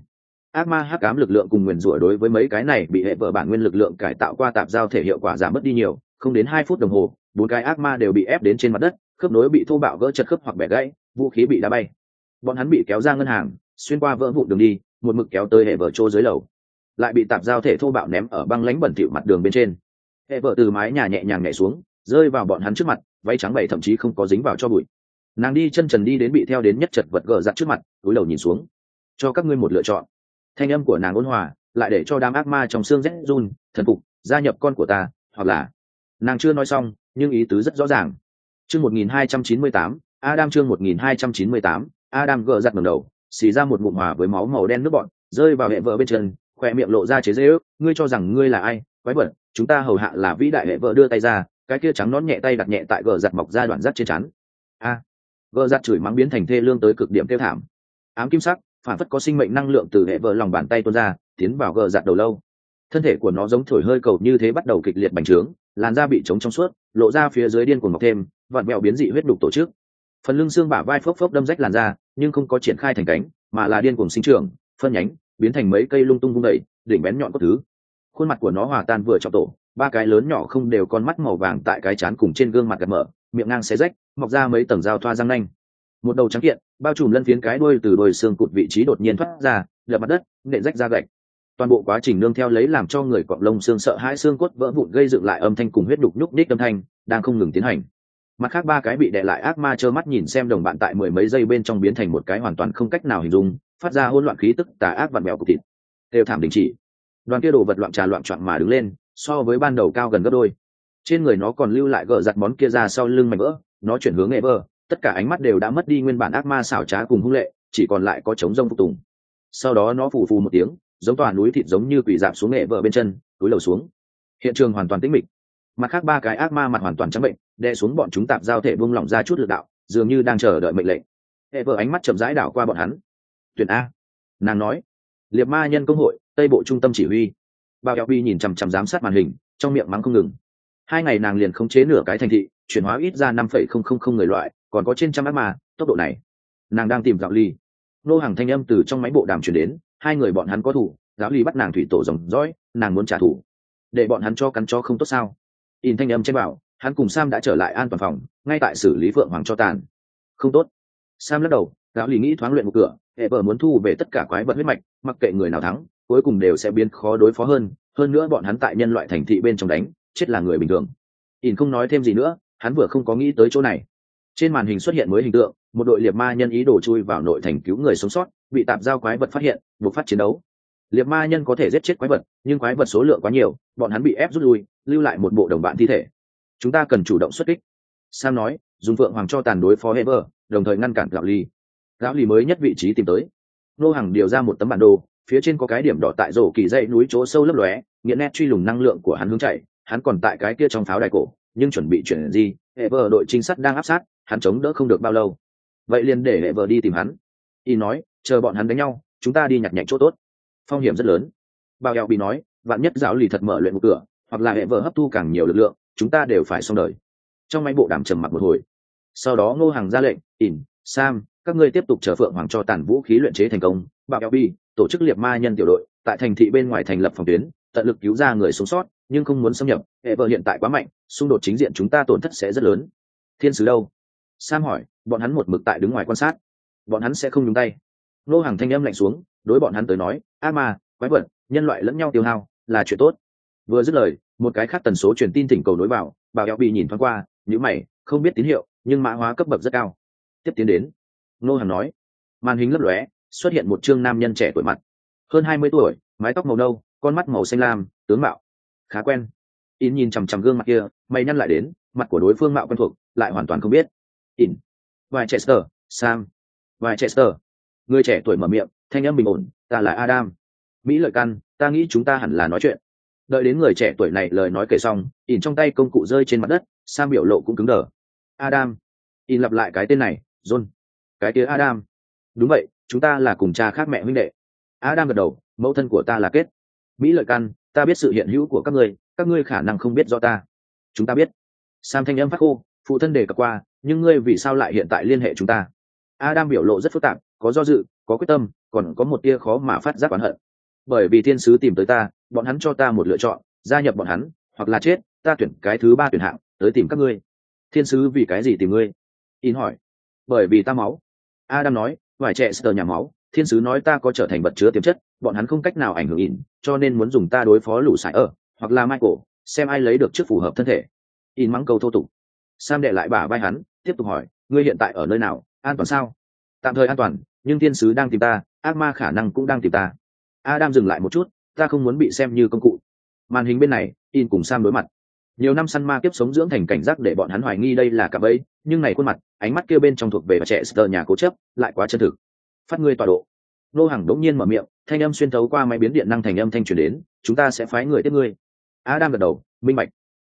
Ác ma hắc ám lực lượng cùng nguyền rủa đối với mấy cái này bị hệ vợ bản nguyên lực lượng cải tạo qua tạp giao thể hiệu quả giảm mất đi nhiều, không đến hai phút đồng hồ, bốn cái ác ma đều bị ép đến trên mặt đất, khớp nối bị thô bạo vỡ chật khớp hoặc bẻ gãy, vũ khí bị đá bay. Bọn hắn bị kéo ra ngân hàng, xuyên qua vỡ vụn đường đi, một mực kéo tới hệ vợ chỗ dưới lầu lại bị tạp giao thể thô bạo ném ở băng lánh bẩn thỉu mặt đường bên trên. Hệ vợ từ mái nhà nhẹ nhàng nhảy xuống, rơi vào bọn hắn trước mặt, váy trắng bậy thậm chí không có dính vào cho bụi. Nàng đi chân trần đi đến bị theo đến nhất chật vật gờ giặt trước mặt, túi đầu nhìn xuống. Cho các ngươi một lựa chọn. Thanh âm của nàng ôn hòa, lại để cho đám ác ma trong xương rét run, thần phục, gia nhập con của ta, hoặc là. Nàng chưa nói xong, nhưng ý tứ rất rõ ràng. Chương một nghìn hai trăm chín mươi tám, adam chương một nghìn hai trăm chín mươi tám, adam gờ giặt ngầm đầu, xì ra một ngụm hòa với máu màu đen nước bọn, rơi vào hệ vợ bên chân khoe miệng lộ ra chế dễ ước, ngươi cho rằng ngươi là ai? Quái vật, chúng ta hầu hạ là vĩ đại hệ vợ đưa tay ra, cái kia trắng nón nhẹ tay đặt nhẹ tại gờ giặt mọc ra đoạn rắt trên chắn a, gờ giặt chửi mắng biến thành thê lương tới cực điểm tiêu thảm. Ám kim sắc, phản phất có sinh mệnh năng lượng từ hệ vợ lòng bàn tay tuôn ra, tiến vào gờ giặt đầu lâu. Thân thể của nó giống thổi hơi cầu như thế bắt đầu kịch liệt bành trướng, làn da bị trống trong suốt, lộ ra phía dưới điên cuồng mọc thêm, vặn mẹo biến dị huyết đục tổ chức. Phần lưng xương bả vai phốc phốc đâm rách làn da, nhưng không có triển khai thành cánh, mà là điên cuồng sinh trưởng, phân nhánh biến thành mấy cây lung tung vung đẩy đỉnh bén nhọn có thứ. Khuôn mặt của nó hòa tan vừa trọng tổ, ba cái lớn nhỏ không đều con mắt màu vàng tại cái chán cùng trên gương mặt gật mở, miệng ngang xé rách, mọc ra mấy tầng dao thoa răng nanh. Một đầu trắng kiện, bao trùm lân phiến cái đuôi từ đồi xương cụt vị trí đột nhiên thoát ra đập mặt đất, nện rách ra gạch. Toàn bộ quá trình nương theo lấy làm cho người cọp lông xương sợ hãi xương cốt vỡ vụn gây dựng lại âm thanh cùng huyết đục nhúc ních âm thanh, đang không ngừng tiến hành. Mặt khác ba cái bị đè lại ác ma trơ mắt nhìn xem đồng bạn tại mười mấy giây bên trong biến thành một cái hoàn toàn không cách nào hình dung phát ra hỗn loạn khí tức tà ác vặn mèo cục thịt. Đều thảm đình chỉ. Đoàn kia đồ vật loạn trà loạn trọn mà đứng lên, so với ban đầu cao gần gấp đôi. Trên người nó còn lưu lại gỡ giặt món kia ra sau lưng mảnh vỡ, nó chuyển hướng nghệ vơ. Tất cả ánh mắt đều đã mất đi nguyên bản ác ma xảo trá cùng hung lệ, chỉ còn lại có trống rông phục tùng. Sau đó nó phù phù một tiếng, giống toàn núi thịt giống như quỷ dạp xuống nghệ vợ bên chân, túi lầu xuống. Hiện trường hoàn toàn tĩnh mịch. Mặt khác ba cái ác ma mặt hoàn toàn trắng bệnh đe xuống bọn chúng tạp giao thể buông lỏng ra chút lực đạo, dường như đang chờ đợi mệnh lệnh. Hệ vợ ánh mắt chậm rãi đảo qua bọn hắn tuyển a. Nàng nói, liệt ma nhân công hội, tây bộ trung tâm chỉ huy. Bao eo bi nhìn chằm chằm giám sát màn hình, trong miệng mắng không ngừng. Hai ngày nàng liền khống chế nửa cái thành thị, chuyển hóa ít ra năm phẩy không không không người loại, còn có trên trăm ác ma, tốc độ này. Nàng đang tìm dạo ly. Nô hàng thanh âm từ trong máy bộ đàm chuyển đến, hai người bọn hắn có thủ, giáo ly bắt nàng thủy tổ dòng dõi, nàng muốn trả thù để bọn hắn cho cắn cho không tốt sao? In thanh âm trên bảo, hắn cùng sam đã trở lại an toàn phòng, ngay tại xử lý phượng hoàng cho tàn. Không tốt. Sam lắc đầu, giáo ly nghĩ thoáng luyện một cửa hệ vợ muốn thu về tất cả quái vật huyết mạch mặc kệ người nào thắng cuối cùng đều sẽ biến khó đối phó hơn hơn nữa bọn hắn tại nhân loại thành thị bên trong đánh chết là người bình thường. Ỉn không nói thêm gì nữa hắn vừa không có nghĩ tới chỗ này. Trên màn hình xuất hiện mới hình tượng một đội liệt ma nhân ý đồ chui vào nội thành cứu người sống sót bị tạp giao quái vật phát hiện buộc phát chiến đấu. Liệt ma nhân có thể giết chết quái vật nhưng quái vật số lượng quá nhiều bọn hắn bị ép rút lui lưu lại một bộ đồng bạn thi thể. Chúng ta cần chủ động xuất kích. Sam nói dùng phượng hoàng cho tàn đối phó Hever, đồng thời ngăn cản gạo ly lão lì mới nhất vị trí tìm tới. Nô hàng điều ra một tấm bản đồ, phía trên có cái điểm đỏ tại rổ kỳ dây núi chỗ sâu lấp lóe nghĩa nét truy lùng năng lượng của hắn hướng chạy, hắn còn tại cái kia trong pháo đài cổ, nhưng chuẩn bị chuyển gì hệ vợ đội trinh sát đang áp sát, hắn chống đỡ không được bao lâu. Vậy liền để hệ vợ đi tìm hắn. Y nói, chờ bọn hắn đánh nhau, chúng ta đi nhặt nhạnh chỗ tốt. Phong hiểm rất lớn. Bao eo bị nói, vạn nhất giáo lì thật mở luyện một cửa, hoặc là hệ vợ hấp thu càng nhiều lực lượng, chúng ta đều phải xong đời. Trong máy bộ đàm trầm mặc một hồi. Sau đó ngô hàng ra lệnh in sam các ngươi tiếp tục chờ phượng hoàng cho tàn vũ khí luyện chế thành công, bạo eo bi, tổ chức liệt ma nhân tiểu đội, tại thành thị bên ngoài thành lập phòng tuyến, tận lực cứu ra người sống sót, nhưng không muốn xâm nhập. Hệ vợ hiện tại quá mạnh, xung đột chính diện chúng ta tổn thất sẽ rất lớn. Thiên sứ đâu? Sam hỏi, bọn hắn một mực tại đứng ngoài quan sát. Bọn hắn sẽ không nhúng tay. Nô hàng thanh âm lạnh xuống, đối bọn hắn tới nói ác ma, quái vật, nhân loại lẫn nhau tiêu hao, là chuyện tốt. Vừa dứt lời, một cái khác tần số truyền tin thỉnh cầu nối vào bảo eo bị nhìn thoáng qua nhữ mày, không biết tín hiệu, nhưng mã hóa cấp bậc rất cao. Tiếp tiến đến nô hàng nói. Màn hình lấp lóe, xuất hiện một chương nam nhân trẻ tuổi mặt. Hơn hai mươi tuổi, mái tóc màu nâu, con mắt màu xanh lam, tướng mạo khá quen. In nhìn chằm chằm gương mặt kia, mày nhăn lại đến, mặt của đối phương mạo quen thuộc, lại hoàn toàn không biết. In vài chester sam. Vài chester người trẻ tuổi mở miệng, thanh âm bình ổn, ta là adam. Mỹ lợi căn, ta nghĩ chúng ta hẳn là nói chuyện. Đợi đến người trẻ tuổi này lời nói kể xong in trong tay công cụ rơi trên mặt đất, sam biểu lộ cũng cứng đờ. Adam. In lặp lại cái tên này, john cái kia adam. Đúng vậy, chúng ta là cùng cha khác mẹ huynh đệ. Adam gật đầu, mẫu thân của ta là kết. Mỹ lợi căn, ta biết sự hiện hữu của các ngươi các ngươi khả năng không biết do ta. Chúng ta biết. Sam thanh âm phát khô, phụ thân đề cập qua, nhưng ngươi vì sao lại hiện tại liên hệ chúng ta? Adam biểu lộ rất phức tạp, có do dự, có quyết tâm, còn có một tia khó mà phát giác oán hận. Bởi vì thiên sứ tìm tới ta, bọn hắn cho ta một lựa chọn, gia nhập bọn hắn, hoặc là chết, ta tuyển cái thứ ba tuyển hạng, tới tìm các ngươi. Thiên sứ vì cái gì tìm ngươi? In hỏi. Bởi vì ta máu adam nói, vài trẻ sờ nhà máu, thiên sứ nói ta có trở thành vật chứa tiềm chất, bọn hắn không cách nào ảnh hưởng in cho nên muốn dùng ta đối phó lũ sải ở, hoặc là michael, xem ai lấy được trước phù hợp thân thể. In mắng câu thô tục. Sam đệ lại bả vai hắn, tiếp tục hỏi, ngươi hiện tại ở nơi nào? An toàn sao? Tạm thời an toàn, nhưng thiên sứ đang tìm ta, ác ma khả năng cũng đang tìm ta. Adam dừng lại một chút, ta không muốn bị xem như công cụ. Màn hình bên này in cùng sam đối mặt. Nhiều năm săn ma kiếp sống dưỡng thành cảnh giác để bọn hắn hoài nghi đây là cả bẫy nhưng này khuôn mặt, ánh mắt kia bên trong thuộc về và trẻ sờ nhà cố chấp, lại quá chân thực. Phát ngươi tọa độ. Nô hàng đống nhiên mở miệng, thanh âm xuyên thấu qua máy biến điện năng thành âm thanh truyền đến, chúng ta sẽ phái người tiếp ngươi. Adam gật đầu, minh bạch.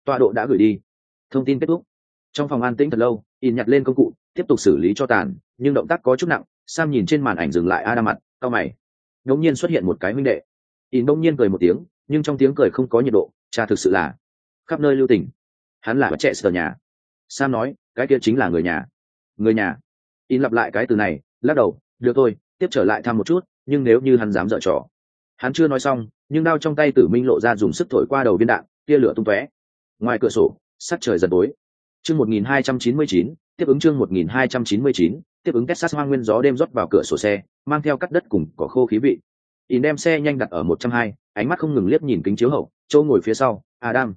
Tọa độ đã gửi đi. Thông tin kết thúc. Trong phòng an tĩnh thật lâu in nhặt lên công cụ, tiếp tục xử lý cho tàn, nhưng động tác có chút nặng. Sam nhìn trên màn ảnh dừng lại adam mặt cao mày. Đống nhiên xuất hiện một cái huynh đệ. In đống nhiên cười một tiếng, nhưng trong tiếng cười không có nhiệt độ, cha thực sự là khắp nơi lưu tình. Hắn là trẻ sờ nhà. Sam nói cái kia chính là người nhà. Người nhà. In lặp lại cái từ này lắc đầu được thôi tiếp trở lại thăm một chút nhưng nếu như hắn dám dở trò. Hắn chưa nói xong nhưng đao trong tay tử minh lộ ra dùng sức thổi qua đầu viên đạn tia lửa tung tóe. Ngoài cửa sổ sắt trời dần tối. Chương một nghìn hai trăm chín mươi chín tiếp ứng chương một nghìn hai trăm chín mươi chín tiếp ứng Texas hoang nguyên gió đêm rót vào cửa sổ xe, mang theo cắt đất cùng có khô khí vị. In đem xe nhanh đặt ở một trăm hai, ánh mắt không ngừng liếc nhìn kính chiếu hậu, Châu ngồi phía sau, Adam.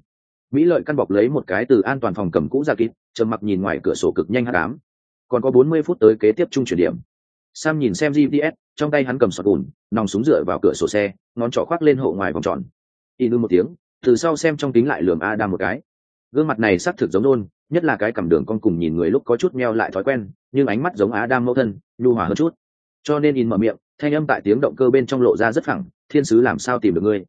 Mỹ lợi căn bọc lấy một cái từ an toàn phòng cầm cũ ra kín, trầm mặc nhìn ngoài cửa sổ cực nhanh hát ám. Còn có bốn mươi phút tới kế tiếp trung chuyển điểm. Sam nhìn xem GPS, trong tay hắn cầm sọt ùn nòng súng dựa vào cửa sổ xe, ngón trỏ khoác lên hộ ngoài vòng tròn. y nư một tiếng, từ sau xem trong kính lại lườm Adam một cái. Gương mặt này xác thực giống nôn, nhất là cái cầm đường con cùng nhìn người lúc có chút meo lại thói quen, nhưng ánh mắt giống Adam mẫu thân, nhu hòa hơn chút. Cho nên in mở miệng, thanh âm tại tiếng động cơ bên trong lộ ra rất phẳng, thiên sứ làm sao tìm được ngươi?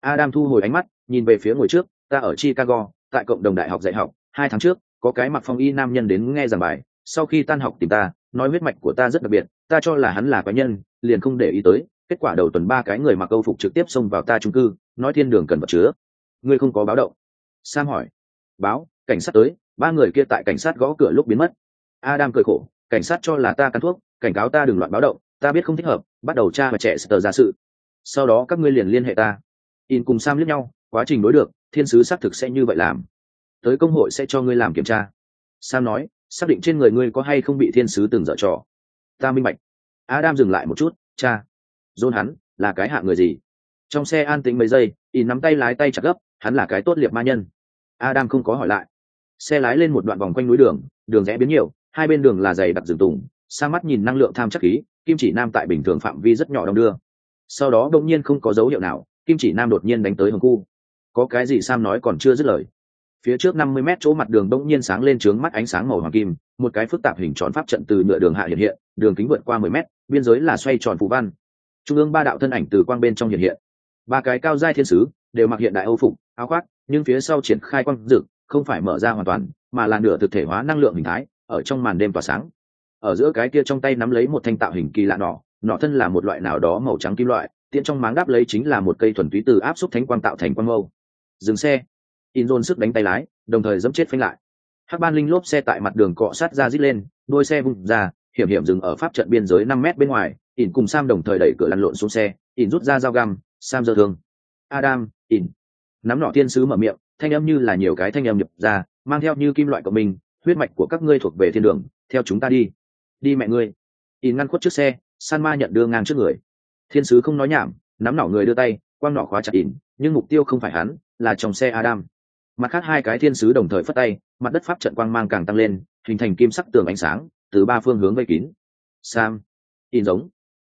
Adam thu hồi ánh mắt, nhìn về phía ngồi trước, ta ở Chicago, tại cộng đồng đại học dạy học, hai tháng trước, có cái mặc phong y nam nhân đến nghe giảng bài, sau khi tan học tìm ta, nói huyết mạch của ta rất đặc biệt, ta cho là hắn là cá nhân, liền không để ý tới, kết quả đầu tuần ba cái người mặc câu phục trực tiếp xông vào ta trung cư, nói thiên đường cần vật chứa. Ngươi không có báo động. Sam hỏi. Báo, cảnh sát tới, ba người kia tại cảnh sát gõ cửa lúc biến mất. Adam cười khổ, cảnh sát cho là ta cắn thuốc, cảnh cáo ta đừng loạn báo động, ta biết không thích hợp, bắt đầu tra và trẻ sờ ra sự. Sau đó các ngươi liền liên hệ ta. In cùng Sam liếc nhau, quá trình đối được, thiên sứ xác thực sẽ như vậy làm. Tới công hội sẽ cho ngươi làm kiểm tra. Sam nói, xác định trên người ngươi có hay không bị thiên sứ từng dở trò. Ta minh bạch. Adam dừng lại một chút, cha. dôn hắn, là cái hạ người gì? Trong xe an tĩnh mấy giây, y nắm tay lái tay chặt gấp, hắn là cái tốt liệt ma nhân. Adam không có hỏi lại. Xe lái lên một đoạn vòng quanh núi đường, đường rẽ biến nhiều, hai bên đường là dày đặc rừng tùng, sang mắt nhìn năng lượng tham chắc khí, kim chỉ nam tại bình thường phạm vi rất nhỏ đông đưa. Sau đó đột nhiên không có dấu hiệu nào, kim chỉ nam đột nhiên đánh tới hồng khu. Có cái gì Sam nói còn chưa dứt lời. Phía trước năm mươi mét chỗ mặt đường bỗng nhiên sáng lên trướng mắt ánh sáng màu hoàng kim, một cái phức tạp hình tròn pháp trận từ nửa đường hạ hiện hiện, đường kính vượt qua mười mét, biên giới là xoay tròn phù văn. Trung ương ba đạo thân ảnh từ quang bên trong hiện hiện. Ba cái cao giai thiên sứ đều mặc hiện đại âu phục, áo khoác, nhưng phía sau triển khai quang dực, không phải mở ra hoàn toàn, mà là nửa thực thể hóa năng lượng hình thái, ở trong màn đêm tỏa sáng. Ở giữa cái kia trong tay nắm lấy một thanh tạo hình kỳ lạ nọ, nọ thân là một loại nào đó màu trắng kim loại, tiện trong máng đáp lấy chính là một cây thuần túy từ áp xúc thánh quang tạo thành quang mâu. Dừng xe, in dồn sức đánh tay lái, đồng thời dẫm chết phanh lại. Hắc ban linh lốp xe tại mặt đường cọ sát ra rít lên, đôi xe vung ra, hiểm hiểm dừng ở pháp trận biên giới năm mét bên ngoài In cùng sam đồng thời đẩy cửa lăn lộn xuống xe In rút ra dao găm sam dơ thương. Adam In, nắm nọ thiên sứ mở miệng thanh âm như là nhiều cái thanh âm nhập ra mang theo như kim loại của mình huyết mạch của các ngươi thuộc về thiên đường theo chúng ta đi. Đi mẹ ngươi. In ngăn khuất trước xe san ma nhận đưa ngang trước người. Thiên sứ không nói nhảm nắm nỏ người đưa tay quang nỏ khóa chặt In, nhưng mục tiêu không phải hắn là trong xe adam. Mặt khác hai cái thiên sứ đồng thời phất tay, mặt đất pháp trận quang mang càng tăng lên, hình thành kim sắc tường ánh sáng, từ ba phương hướng vây kín. Sam, in giống.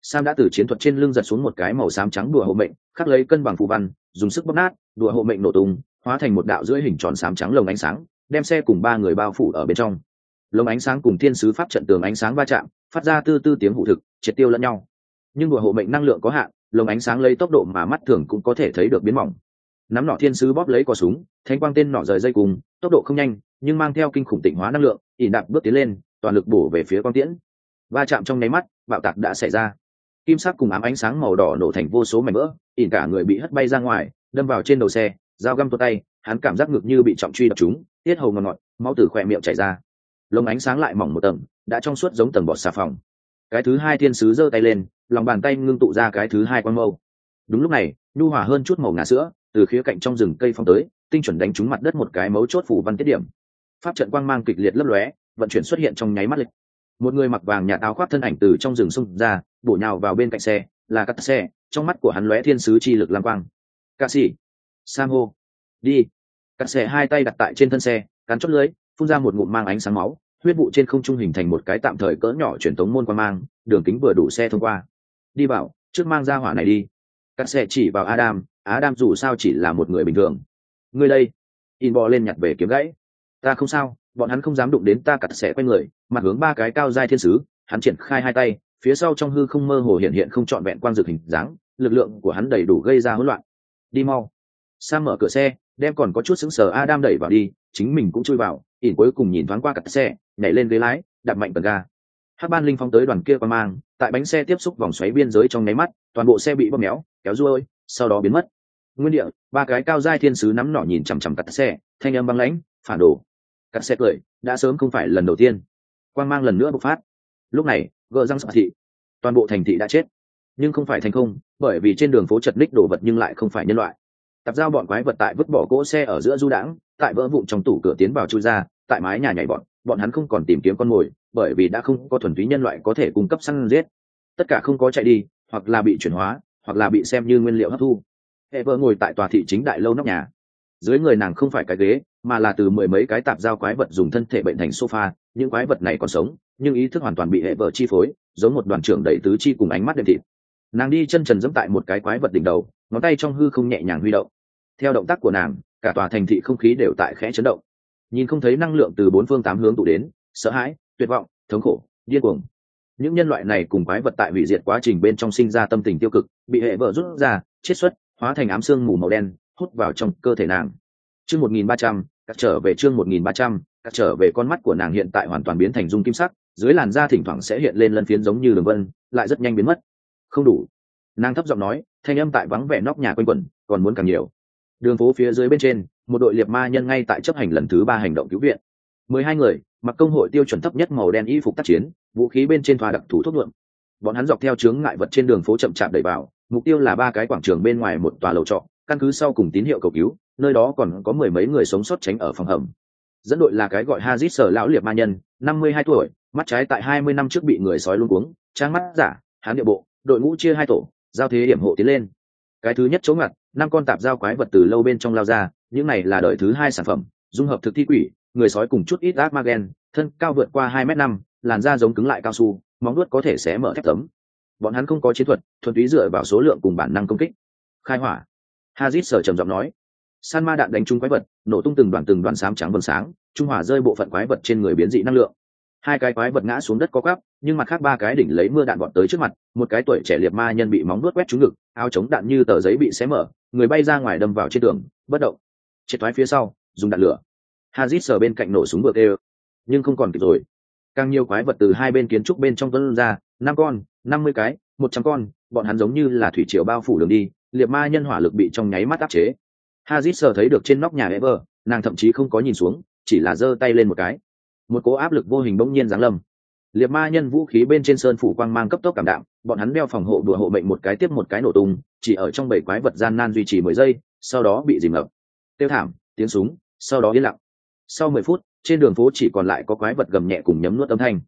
Sam đã từ chiến thuật trên lưng giật xuống một cái màu xám trắng đùa hộ mệnh, khắc lấy cân bằng phù văn, dùng sức bóp nát, đùa hộ mệnh nổ tung, hóa thành một đạo rưỡi hình tròn xám trắng lồng ánh sáng, đem xe cùng ba người bao phủ ở bên trong. Lồng ánh sáng cùng thiên sứ pháp trận tường ánh sáng va chạm, phát ra tư tư tiếng hụ thực, triệt tiêu lẫn nhau. Nhưng đùa hộ mệnh năng lượng có hạn, lồng ánh sáng lấy tốc độ mà mắt thường cũng có thể thấy được biến mỏng nắm nọ thiên sứ bóp lấy cò súng thanh quang tên nọ rời dây cùng, tốc độ không nhanh, nhưng mang theo kinh khủng tịnh hóa năng lượng ỉ đạp bước tiến lên, toàn lực bổ về phía quang tiễn. Va chạm trong nháy mắt, bạo tạc đã xảy ra. Kim sắc cùng ám ánh sáng màu đỏ nổ thành vô số mảnh vỡ, ỉn cả người bị hất bay ra ngoài, đâm vào trên đầu xe, dao găm tuột tay, hắn cảm giác ngực như bị trọng truy đập chúng tiết hầu ngọt ngọt máu từ khỏe miệng chảy ra. Lồng ánh sáng lại mỏng một tầng, đã trong suốt giống tầng bọt xà phòng. Cái thứ hai thiên sứ giơ tay lên, lòng bàn tay ngưng tụ ra cái thứ hai con mâu. Đúng lúc này, nhu hòa hơn chút màu ngà sữa từ khía cạnh trong rừng cây phong tới, tinh chuẩn đánh trúng mặt đất một cái mấu chốt phủ văn tiết điểm. Pháp trận quang mang kịch liệt lấp lóe, vận chuyển xuất hiện trong nháy mắt lịch. Một người mặc vàng nhạt áo khoác thân ảnh từ trong rừng xung ra, bổ nhào vào bên cạnh xe, là cắt xe, trong mắt của hắn lóe thiên sứ chi lực lam quang. Ca sĩ sam hô, đi. Cắt xe hai tay đặt tại trên thân xe, cắn chốt lưới, phun ra một ngụm mang ánh sáng máu, huyết vụ trên không trung hình thành một cái tạm thời cỡ nhỏ truyền tống môn quang mang, đường kính vừa đủ xe thông qua. Đi bảo trước mang ra hỏa này đi. Cắt xe chỉ vào adam adam dù sao chỉ là một người bình thường. Ngươi đây, in bò lên nhặt về kiếm gãy. Ta không sao, bọn hắn không dám đụng đến ta cặt xẻ quay người, mặt hướng ba cái cao giai thiên sứ, hắn triển khai hai tay, phía sau trong hư không mơ hồ hiện hiện không trọn vẹn quang dược hình dáng, lực lượng của hắn đầy đủ gây ra hỗn loạn. Đi mau. Sam mở cửa xe, đem còn có chút xứng sờ adam đẩy vào đi, chính mình cũng chui vào ỉn cuối cùng nhìn thoáng qua cặt xe, nhảy lên ghế lái, đạp mạnh tầng ga. Hát ban linh phong tới đoàn kia qua mang, tại bánh xe tiếp xúc vòng xoáy biên giới trong nháy mắt, toàn bộ xe bị bóp méo, kéo ruôi sau đó biến mất. Nguyên địa, ba cái cao giai thiên sứ nắm nỏ nhìn chằm chằm cắt xe, thanh âm băng lãnh, phản đồ. Cắt xe cười, đã sớm không phải lần đầu tiên. Quang mang lần nữa bộc phát. Lúc này, gờ răng sợ thị. Toàn bộ thành thị đã chết. Nhưng không phải thành không, bởi vì trên đường phố chật ních đồ vật nhưng lại không phải nhân loại. Tập giao bọn quái vật tại vứt bỏ cỗ xe ở giữa du đãng, tại vỡ vụn trong tủ cửa tiến vào chui ra, tại mái nhà nhảy bọn bọn hắn không còn tìm kiếm con mồi, bởi vì đã không có thuần túy nhân loại có thể cung cấp săn giết. Tất cả không có chạy đi, hoặc là bị chuyển hóa hoặc là bị xem như nguyên liệu hấp thu. Hệ vợ ngồi tại tòa thị chính đại lâu nóc nhà. Dưới người nàng không phải cái ghế, mà là từ mười mấy cái tạp giao quái vật dùng thân thể bệnh thành sofa, những quái vật này còn sống, nhưng ý thức hoàn toàn bị hệ vợ chi phối, giống một đoàn trưởng đầy tứ chi cùng ánh mắt đệm thịt. Nàng đi chân trần dẫm tại một cái quái vật đỉnh đầu, ngón tay trong hư không nhẹ nhàng huy động. Theo động tác của nàng, cả tòa thành thị không khí đều tại khẽ chấn động. Nhìn không thấy năng lượng từ bốn phương tám hướng tụ đến, sợ hãi, tuyệt vọng, thống khổ, điên cuồng những nhân loại này cùng quái vật tại hủy diệt quá trình bên trong sinh ra tâm tình tiêu cực, bị hệ vợ rút ra, chiết xuất, hóa thành ám xương mù màu đen, hút vào trong cơ thể nàng. Chương một nghìn ba trăm các trở về chương một nghìn ba trăm các trở về con mắt của nàng hiện tại hoàn toàn biến thành dung kim sắc, dưới làn da thỉnh thoảng sẽ hiện lên lân phiến giống như đường vân, lại rất nhanh biến mất. Không đủ. Nàng thấp giọng nói, thanh âm tại vắng vẻ nóc nhà quanh quẩn, còn muốn càng nhiều. Đường phố phía dưới bên trên, một đội liệt ma nhân ngay tại chấp hành lần thứ ba hành động cứu viện. Mười hai người mặc công hội tiêu chuẩn thấp nhất màu đen y phục tác chiến, vũ khí bên trên thoa đặc thủ thuốc nhuộm. Bọn hắn dọc theo chướng ngại vật trên đường phố chậm chạp đẩy vào, mục tiêu là ba cái quảng trường bên ngoài một tòa lầu trọ, căn cứ sau cùng tín hiệu cầu cứu, nơi đó còn có mười mấy người sống sót tránh ở phòng hầm. Dẫn đội là cái gọi hazit sở lão liệt ma nhân, năm mươi hai tuổi, mắt trái tại hai mươi năm trước bị người sói luôn cuống trang mắt giả, hán địa bộ, đội ngũ chia hai tổ, giao thế điểm hộ tiến lên. Cái thứ nhất chống ngặt, năm con tạp giao quái vật từ lâu bên trong lao ra, những này là đợi thứ hai sản phẩm, dung hợp thực thi quỷ người sói cùng chút ít ác magen thân cao vượt qua hai m năm, làn da giống cứng lại cao su, móng nuốt có thể xé mở thép tấm. Bọn hắn không có chiến thuật, thuần túy dựa vào số lượng cùng bản năng công kích. Khai hỏa. Hazit sở trầm giọng nói. San ma đạn đánh trúng quái vật, nổ tung từng đoàn từng đoàn sám trắng vầng sáng, trung hòa rơi bộ phận quái vật trên người biến dị năng lượng. Hai cái quái vật ngã xuống đất có gắp nhưng mặt khác ba cái đỉnh lấy mưa đạn bọn tới trước mặt, một cái tuổi trẻ liệt ma nhân bị móng nuốt quét trúng ngực, áo chống đạn như tờ giấy bị xé mở, người bay ra ngoài đâm vào trên tường, bất động. Triệt thoái phía sau, dùng đạn lửa hazit sờ bên cạnh nổ súng vừa kêu nhưng không còn kịp rồi. Càng nhiều quái vật từ hai bên kiến trúc bên trong tuấn ra, năm con, năm mươi cái, một trăm con, bọn hắn giống như là thủy triều bao phủ đường đi, liệt ma nhân hỏa lực bị trong nháy mắt áp chế. Hazit sờ thấy được trên nóc nhà ever, nàng thậm chí không có nhìn xuống, chỉ là giơ tay lên một cái. Một cố áp lực vô hình bỗng nhiên giáng lâm. Liệt ma nhân vũ khí bên trên sơn phủ quang mang cấp tốc cảm đạm, bọn hắn đeo phòng hộ đùa hộ mệnh một cái tiếp một cái nổ tung, chỉ ở trong bảy quái vật gian nan duy trì mười giây, sau đó bị dìm ngập. Tiêu thảm, tiếng súng, sau đó yên lặng sau mười phút, trên đường phố chỉ còn lại có quái vật gầm nhẹ cùng nhấm nuốt âm thanh.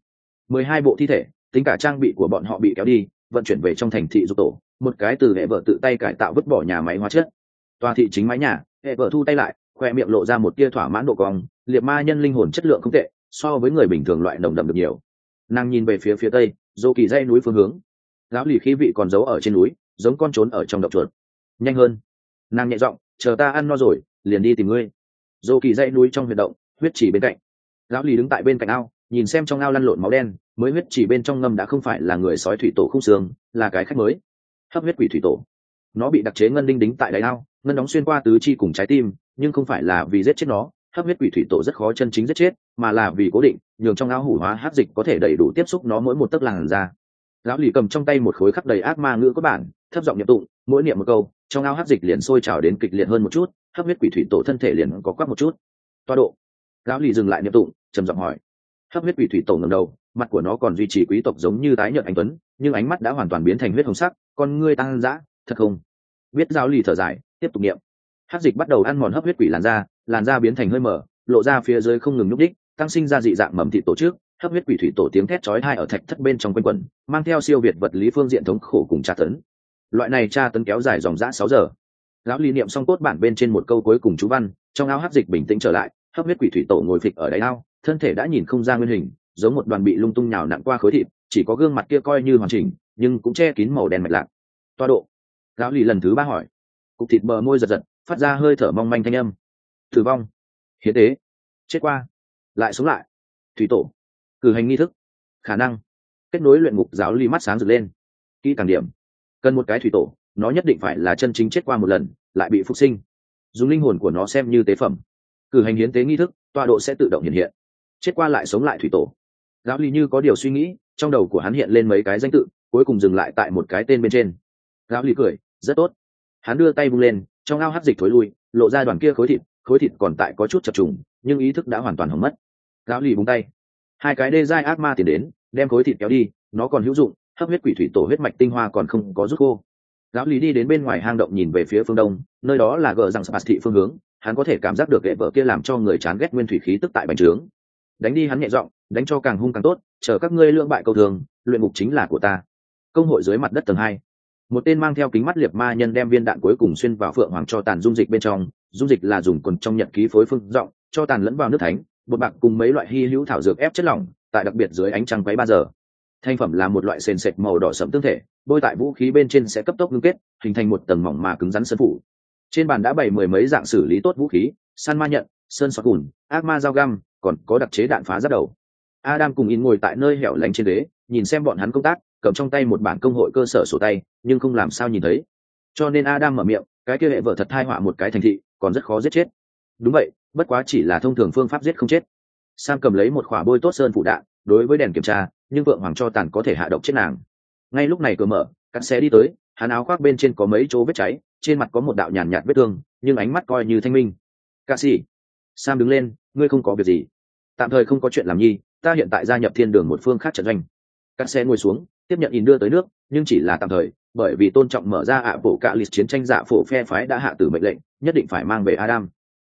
Mười hai bộ thi thể, tính cả trang bị của bọn họ bị kéo đi, vận chuyển về trong thành thị dục tổ, một cái từ hệ vợ tự tay cải tạo vứt bỏ nhà máy hóa chất. Tòa thị chính mái nhà, hệ vợ thu tay lại, khoe miệng lộ ra một tia thỏa mãn độ cong, liệt ma nhân linh hồn chất lượng không tệ, so với người bình thường loại nồng đậm được nhiều. Nàng nhìn về phía phía tây, dô kỳ dây núi phương hướng. Lão lì khí vị còn giấu ở trên núi, giống con trốn ở trong động chuột. Nhanh hơn. Nàng nhẹ giọng, chờ ta ăn no rồi, liền đi tìm ngươi dô kỳ dây núi trong huyệt động, huyết chỉ bên cạnh. Lão lì đứng tại bên cạnh ao, nhìn xem trong ao lăn lộn máu đen, mới huyết chỉ bên trong ngâm đã không phải là người sói thủy tổ không xương, là cái khách mới. Hấp huyết quỷ thủy tổ. Nó bị đặc chế ngân đinh đính tại đáy ao, ngân đóng xuyên qua tứ chi cùng trái tim, nhưng không phải là vì giết chết nó. Hấp huyết quỷ thủy tổ rất khó chân chính giết chết, mà là vì cố định, nhường trong ao hủ hóa hát dịch có thể đầy đủ tiếp xúc nó mỗi một tấc làn ra lão lì cầm trong tay một khối khắc đầy ác ma ngữ có bản, thấp giọng nhập tụng, mỗi niệm một câu, trong ao hát dịch liền sôi trào đến kịch liệt hơn một chút hấp huyết quỷ thủy tổ thân thể liền có quắc một chút. Toa độ. Lão lì dừng lại niệm tụng, trầm giọng hỏi. Hấp huyết quỷ thủy tổ ngầm đầu, mặt của nó còn duy trì quý tộc giống như tái nhợt anh tuấn, nhưng ánh mắt đã hoàn toàn biến thành huyết hồng sắc, con ngươi tăng dã, thật không? Biết giáo lì thở dài, tiếp tục niệm. Hát dịch bắt đầu ăn mòn hấp huyết quỷ làn da làn da biến thành hơi mở lộ ra phía dưới không ngừng nhúc đích tăng sinh ra dị dạng mầm thị tổ trước, hấp huyết quỷ thủy tổ tiếng thét chói tai ở thạch thất bên trong quanh quẩn, mang theo siêu việt vật lý phương diện thống khổ cùng tra tấn. Loại này tra tấn kéo dài dòng dã sáu giờ lão ly niệm xong cốt bản bên trên một câu cuối cùng chú văn, trong ao hấp dịch bình tĩnh trở lại, hấp huyết quỷ thủy tổ ngồi phịch ở đáy ao, thân thể đã nhìn không ra nguyên hình, giống một đoàn bị lung tung nhào nặn qua khối thịt, chỉ có gương mặt kia coi như hoàn chỉnh, nhưng cũng che kín màu đen mạch lạc. Toa độ. Lão lì lần thứ ba hỏi. Cục thịt bờ môi giật giật, phát ra hơi thở mong manh thanh âm. Tử vong. Hiến tế. Chết qua. Lại sống lại. Thủy tổ. Cử hành nghi thức. Khả năng. Kết nối luyện ngục giáo ly mắt sáng rực lên. Kỹ càng điểm. Cần một cái thủy tổ nó nhất định phải là chân chính chết qua một lần, lại bị phục sinh. Dùng linh hồn của nó xem như tế phẩm. Cử hành hiến tế nghi thức, tọa độ sẽ tự động hiện hiện. Chết qua lại sống lại thủy tổ. Giáo ly như có điều suy nghĩ, trong đầu của hắn hiện lên mấy cái danh tự, cuối cùng dừng lại tại một cái tên bên trên. Giáo ly cười, rất tốt. Hắn đưa tay bung lên, trong ao hát dịch thối lui, lộ ra đoàn kia khối thịt khối thịt còn tại có chút chập trùng, nhưng ý thức đã hoàn toàn hỏng mất. Giáo lì búng tay. Hai cái đê dai ác ma tiến đến, đem khối thịt kéo đi, nó còn hữu dụng, hấp huyết quỷ thủy tổ huyết mạch tinh hoa còn không có rút khô lão lý đi đến bên ngoài hang động nhìn về phía phương đông, nơi đó là gờ rằng spas thị phương hướng, hắn có thể cảm giác được gậy vợ kia làm cho người chán ghét nguyên thủy khí tức tại bành trướng. Đánh đi hắn nhẹ giọng, đánh cho càng hung càng tốt, chờ các ngươi lương bại câu thường, luyện ngục chính là của ta. Công hội dưới mặt đất tầng hai. Một tên mang theo kính mắt liệt ma nhân đem viên đạn cuối cùng xuyên vào phượng hoàng cho tàn dung dịch bên trong, dung dịch là dùng quần trong nhật ký phối phương rộng, cho tàn lẫn vào nước thánh, bột bạc cùng mấy loại hy hữu thảo dược ép chất lỏng, tại đặc biệt dưới ánh trăng quấy ba giờ thành phẩm là một loại sền sệt màu đỏ sẫm tương thể, bôi tại vũ khí bên trên sẽ cấp tốc ngưng kết, hình thành một tầng mỏng mà cứng rắn sân phủ. Trên bàn đã bày mười mấy dạng xử lý tốt vũ khí săn ma nhận, sơn xoạc cùn ác ma dao găm, còn có đặc chế đạn phá giáp đầu. Adam cùng in ngồi tại nơi hẻo lánh trên đế nhìn xem bọn hắn công tác, cầm trong tay một bản công hội cơ sở sổ tay, nhưng không làm sao nhìn thấy. Cho nên adam mở miệng, cái kia hệ vợ thật thai họa một cái thành thị, còn rất khó giết chết. Đúng vậy, bất quá chỉ là thông thường phương pháp giết không chết. Sam cầm lấy một khỏa bôi tốt sơn phụ đạn, đối với đèn kiểm tra nhưng vượng hoàng cho tàn có thể hạ độc chết nàng. Ngay lúc này cửa mở cắt xe đi tới hắn áo khoác bên trên có mấy chỗ vết cháy, trên mặt có một đạo nhàn nhạt vết thương, nhưng ánh mắt coi như thanh minh. Ca sĩ, sam đứng lên, ngươi không có việc gì. Tạm thời không có chuyện làm nhi, ta hiện tại gia nhập thiên đường một phương khác trận doanh. Cắt xe ngồi xuống, tiếp nhận in đưa tới nước, nhưng chỉ là tạm thời, bởi vì tôn trọng mở ra ạ bộ cạ lịch chiến tranh dạ phổ phe phái đã hạ tử mệnh lệnh, nhất định phải mang về adam.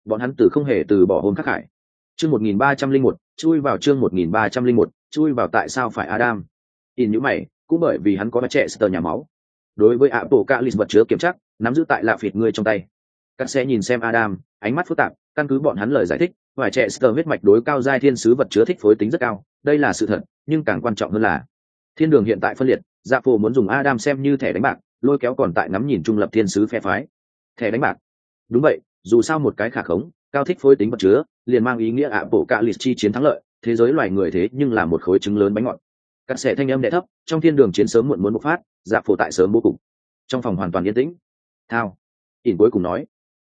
Bọn hắn từ không hề từ bỏ hôn khắc hải. Chương một nghìn ba trăm linh một, chui vào chương một nghìn ba trăm linh một chui vào tại sao phải adam? In nhữ mày, cũng bởi vì hắn có mặt trẻ sờ nhà máu. Đối với ạ bộ cạ vật chứa kiểm chắc, nắm giữ tại lạ phịt người trong tay. Các xe nhìn xem adam, ánh mắt phức tạp, căn cứ bọn hắn lời giải thích, vài trẻ sờ huyết mạch đối cao giai thiên sứ vật chứa thích phối tính rất cao, đây là sự thật, nhưng càng quan trọng hơn là, thiên đường hiện tại phân liệt dạ phổ muốn dùng adam xem như thẻ đánh bạc, lôi kéo còn tại ngắm nhìn trung lập thiên sứ phe phái. Thẻ đánh bạc. Đúng vậy, dù sao một cái khả khống, cao thích phối tính vật chứa, liền mang ý nghĩa ạ bộ cạ lịch chi chiến thắng lợi thế giới loài người thế nhưng là một khối trứng lớn bánh ngọt. Cắt xẻ thanh âm đẻ thấp, trong thiên đường chiến sớm muộn muốn bộc phát dạp phổ tại sớm vô cùng trong phòng hoàn toàn yên tĩnh. Thao. Ỉn cuối cùng nói.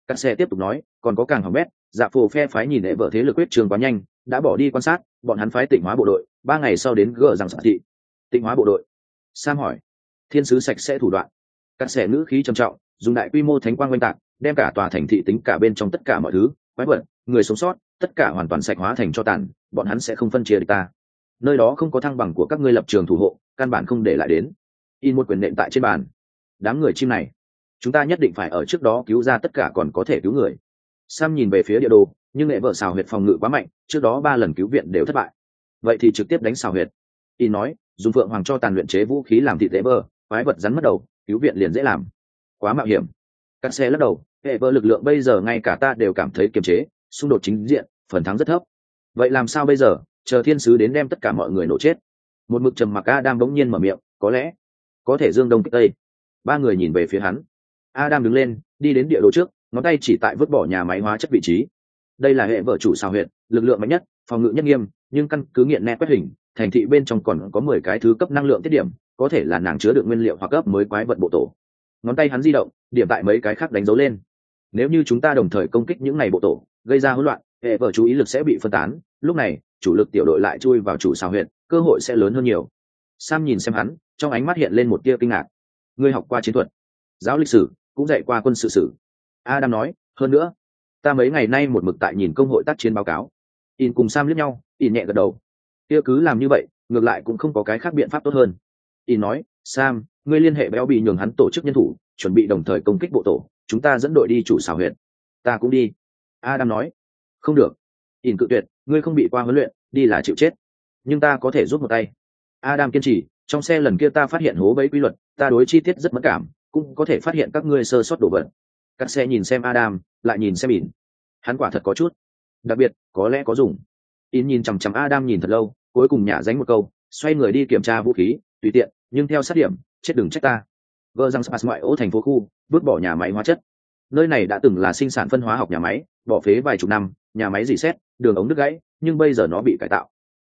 Cắt xẻ tiếp tục nói, còn có càng hỏng bét dạp phổ phe phái nhìn hệ vợ thế lực quyết trường quá nhanh, đã bỏ đi quan sát, bọn hắn phái tịnh hóa bộ đội, ba ngày sau đến gỡ rằng sản thị. Tịnh hóa bộ đội. Sam hỏi. Thiên sứ sạch sẽ thủ đoạn. Cắt xẻ ngữ khí trầm trọng, dùng đại quy mô thánh quang oanh tạc, đem cả tòa thành thị tính cả bên trong tất cả mọi thứ quái vật, người sống sót, tất cả hoàn toàn sạch hóa thành cho tàn, bọn hắn sẽ không phân chia được ta. Nơi đó không có thăng bằng của các ngươi lập trường thủ hộ, căn bản không để lại đến. In một quyền nện tại trên bàn. Đám người chim này, chúng ta nhất định phải ở trước đó cứu ra tất cả còn có thể cứu người. Sam nhìn về phía địa đồ, nhưng nghệ vợ xào huyệt phòng ngự quá mạnh, trước đó ba lần cứu viện đều thất bại. Vậy thì trực tiếp đánh xào huyệt. In nói, dùng phượng hoàng cho tàn luyện chế vũ khí làm thịt dễ bơ, quái vật rắn mất đầu, cứu viện liền dễ làm. Quá mạo hiểm cắt xe lắc đầu, hệ vợ lực lượng bây giờ ngay cả ta đều cảm thấy kiềm chế, xung đột chính diện, phần thắng rất thấp. Vậy làm sao bây giờ? Chờ thiên sứ đến đem tất cả mọi người nổ chết. Một mực trầm mặc adam bỗng nhiên mở miệng, có lẽ có thể dương đông kích tây. Ba người nhìn về phía hắn. Adam đứng lên, đi đến địa đồ trước, ngón tay chỉ tại vứt bỏ nhà máy hóa chất vị trí. Đây là hệ vợ chủ sao huyện lực lượng mạnh nhất, phòng ngự nhất nghiêm, nhưng căn cứ nghiện nét quét hình, thành thị bên trong còn có mười cái thứ cấp năng lượng tiết điểm, có thể là nàng chứa được nguyên liệu hoặc cấp mới quái vật bộ tổ ngón tay hắn di động, điểm tại mấy cái khác đánh dấu lên. Nếu như chúng ta đồng thời công kích những ngày bộ tổ, gây ra hỗn loạn, hệ vợ chú ý lực sẽ bị phân tán. Lúc này, chủ lực tiểu đội lại chui vào chủ xào huyện, cơ hội sẽ lớn hơn nhiều. Sam nhìn xem hắn, trong ánh mắt hiện lên một tia kinh ngạc. Ngươi học qua chiến thuật, giáo lịch sử, cũng dạy qua quân sự sử. Adam nói, hơn nữa, ta mấy ngày nay một mực tại nhìn công hội tác chiến báo cáo. In cùng sam liếc nhau, in nhẹ gật đầu. Kia cứ làm như vậy, ngược lại cũng không có cái khác biện pháp tốt hơn. In nói, sam ngươi liên hệ béo bị nhường hắn tổ chức nhân thủ, chuẩn bị đồng thời công kích bộ tổ, chúng ta dẫn đội đi chủ xào huyện ta cũng đi. Adam nói. Không được. Ỉn cự tuyệt, ngươi không bị qua huấn luyện, đi là chịu chết. Nhưng ta có thể giúp một tay. Adam kiên trì, trong xe lần kia ta phát hiện hố bẫy quy luật, ta đối chi tiết rất mất cảm, cũng có thể phát hiện các ngươi sơ sót đổ vật. Các xe nhìn xem adam, lại nhìn xem ỉn. Hắn quả thật có chút. Đặc biệt, có lẽ có dùng. Ỉn nhìn chằm chằm adam nhìn thật lâu, cuối cùng nhả dánh một câu, xoay người đi kiểm tra vũ khí, tùy tiện, nhưng theo sát điểm chết đừng trách ta. Vợ răng spas ngoại ô thành phố khu, vứt bỏ nhà máy hóa chất. Nơi này đã từng là sinh sản phân hóa học nhà máy, bỏ phế vài chục năm, nhà máy dì xét, đường ống đứt gãy, nhưng bây giờ nó bị cải tạo.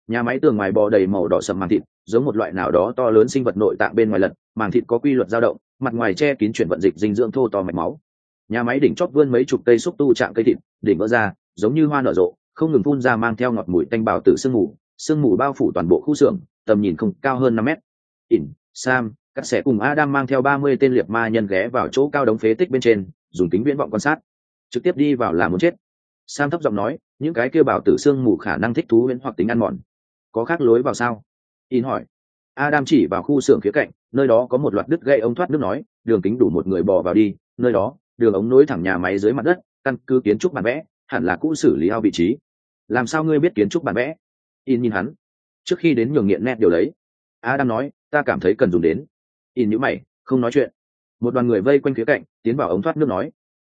Nhà máy tường ngoài bò đầy màu đỏ sầm màng thịt, giống một loại nào đó to lớn sinh vật nội tạng bên ngoài lật, màng thịt có quy luật dao động, mặt ngoài che kín chuyển vận dịch dinh dưỡng thô to mạch máu. Nhà máy đỉnh chót vươn mấy chục cây xúc tu trạng cây thịt đỉnh vỡ ra, giống như hoa nở rộ, không ngừng phun ra mang theo ngọt mùi tanh bào từ sương mù. Sương mù bao phủ toàn bộ khu xưởng, tầm nhìn không cao hơn năm mét. Ỉn, sam các sẽ cùng adam mang theo ba mươi tên liệt ma nhân ghé vào chỗ cao đống phế tích bên trên, dùng kính viễn vọng quan sát. Trực tiếp đi vào là muốn chết. Sam thấp giọng nói, những cái kêu bảo tử xương mù khả năng thích thú huyễn hoặc tính ăn mòn. Có khác lối vào sao? In hỏi. Adam chỉ vào khu xưởng khía cạnh, nơi đó có một loạt đứt gậy ống thoát nước nói, đường kính đủ một người bò vào đi, nơi đó, đường ống nối thẳng nhà máy dưới mặt đất, căn cứ kiến trúc bản vẽ, hẳn là cũ xử lý ao vị trí. Làm sao ngươi biết kiến trúc bản vẽ? In nhìn hắn. Trước khi đến nhường nghiện nét điều đấy. Adam nói, ta cảm thấy cần dùng đến in nhữ mày, không nói chuyện. Một đoàn người vây quanh khía cạnh, tiến vào ống thoát nước nói.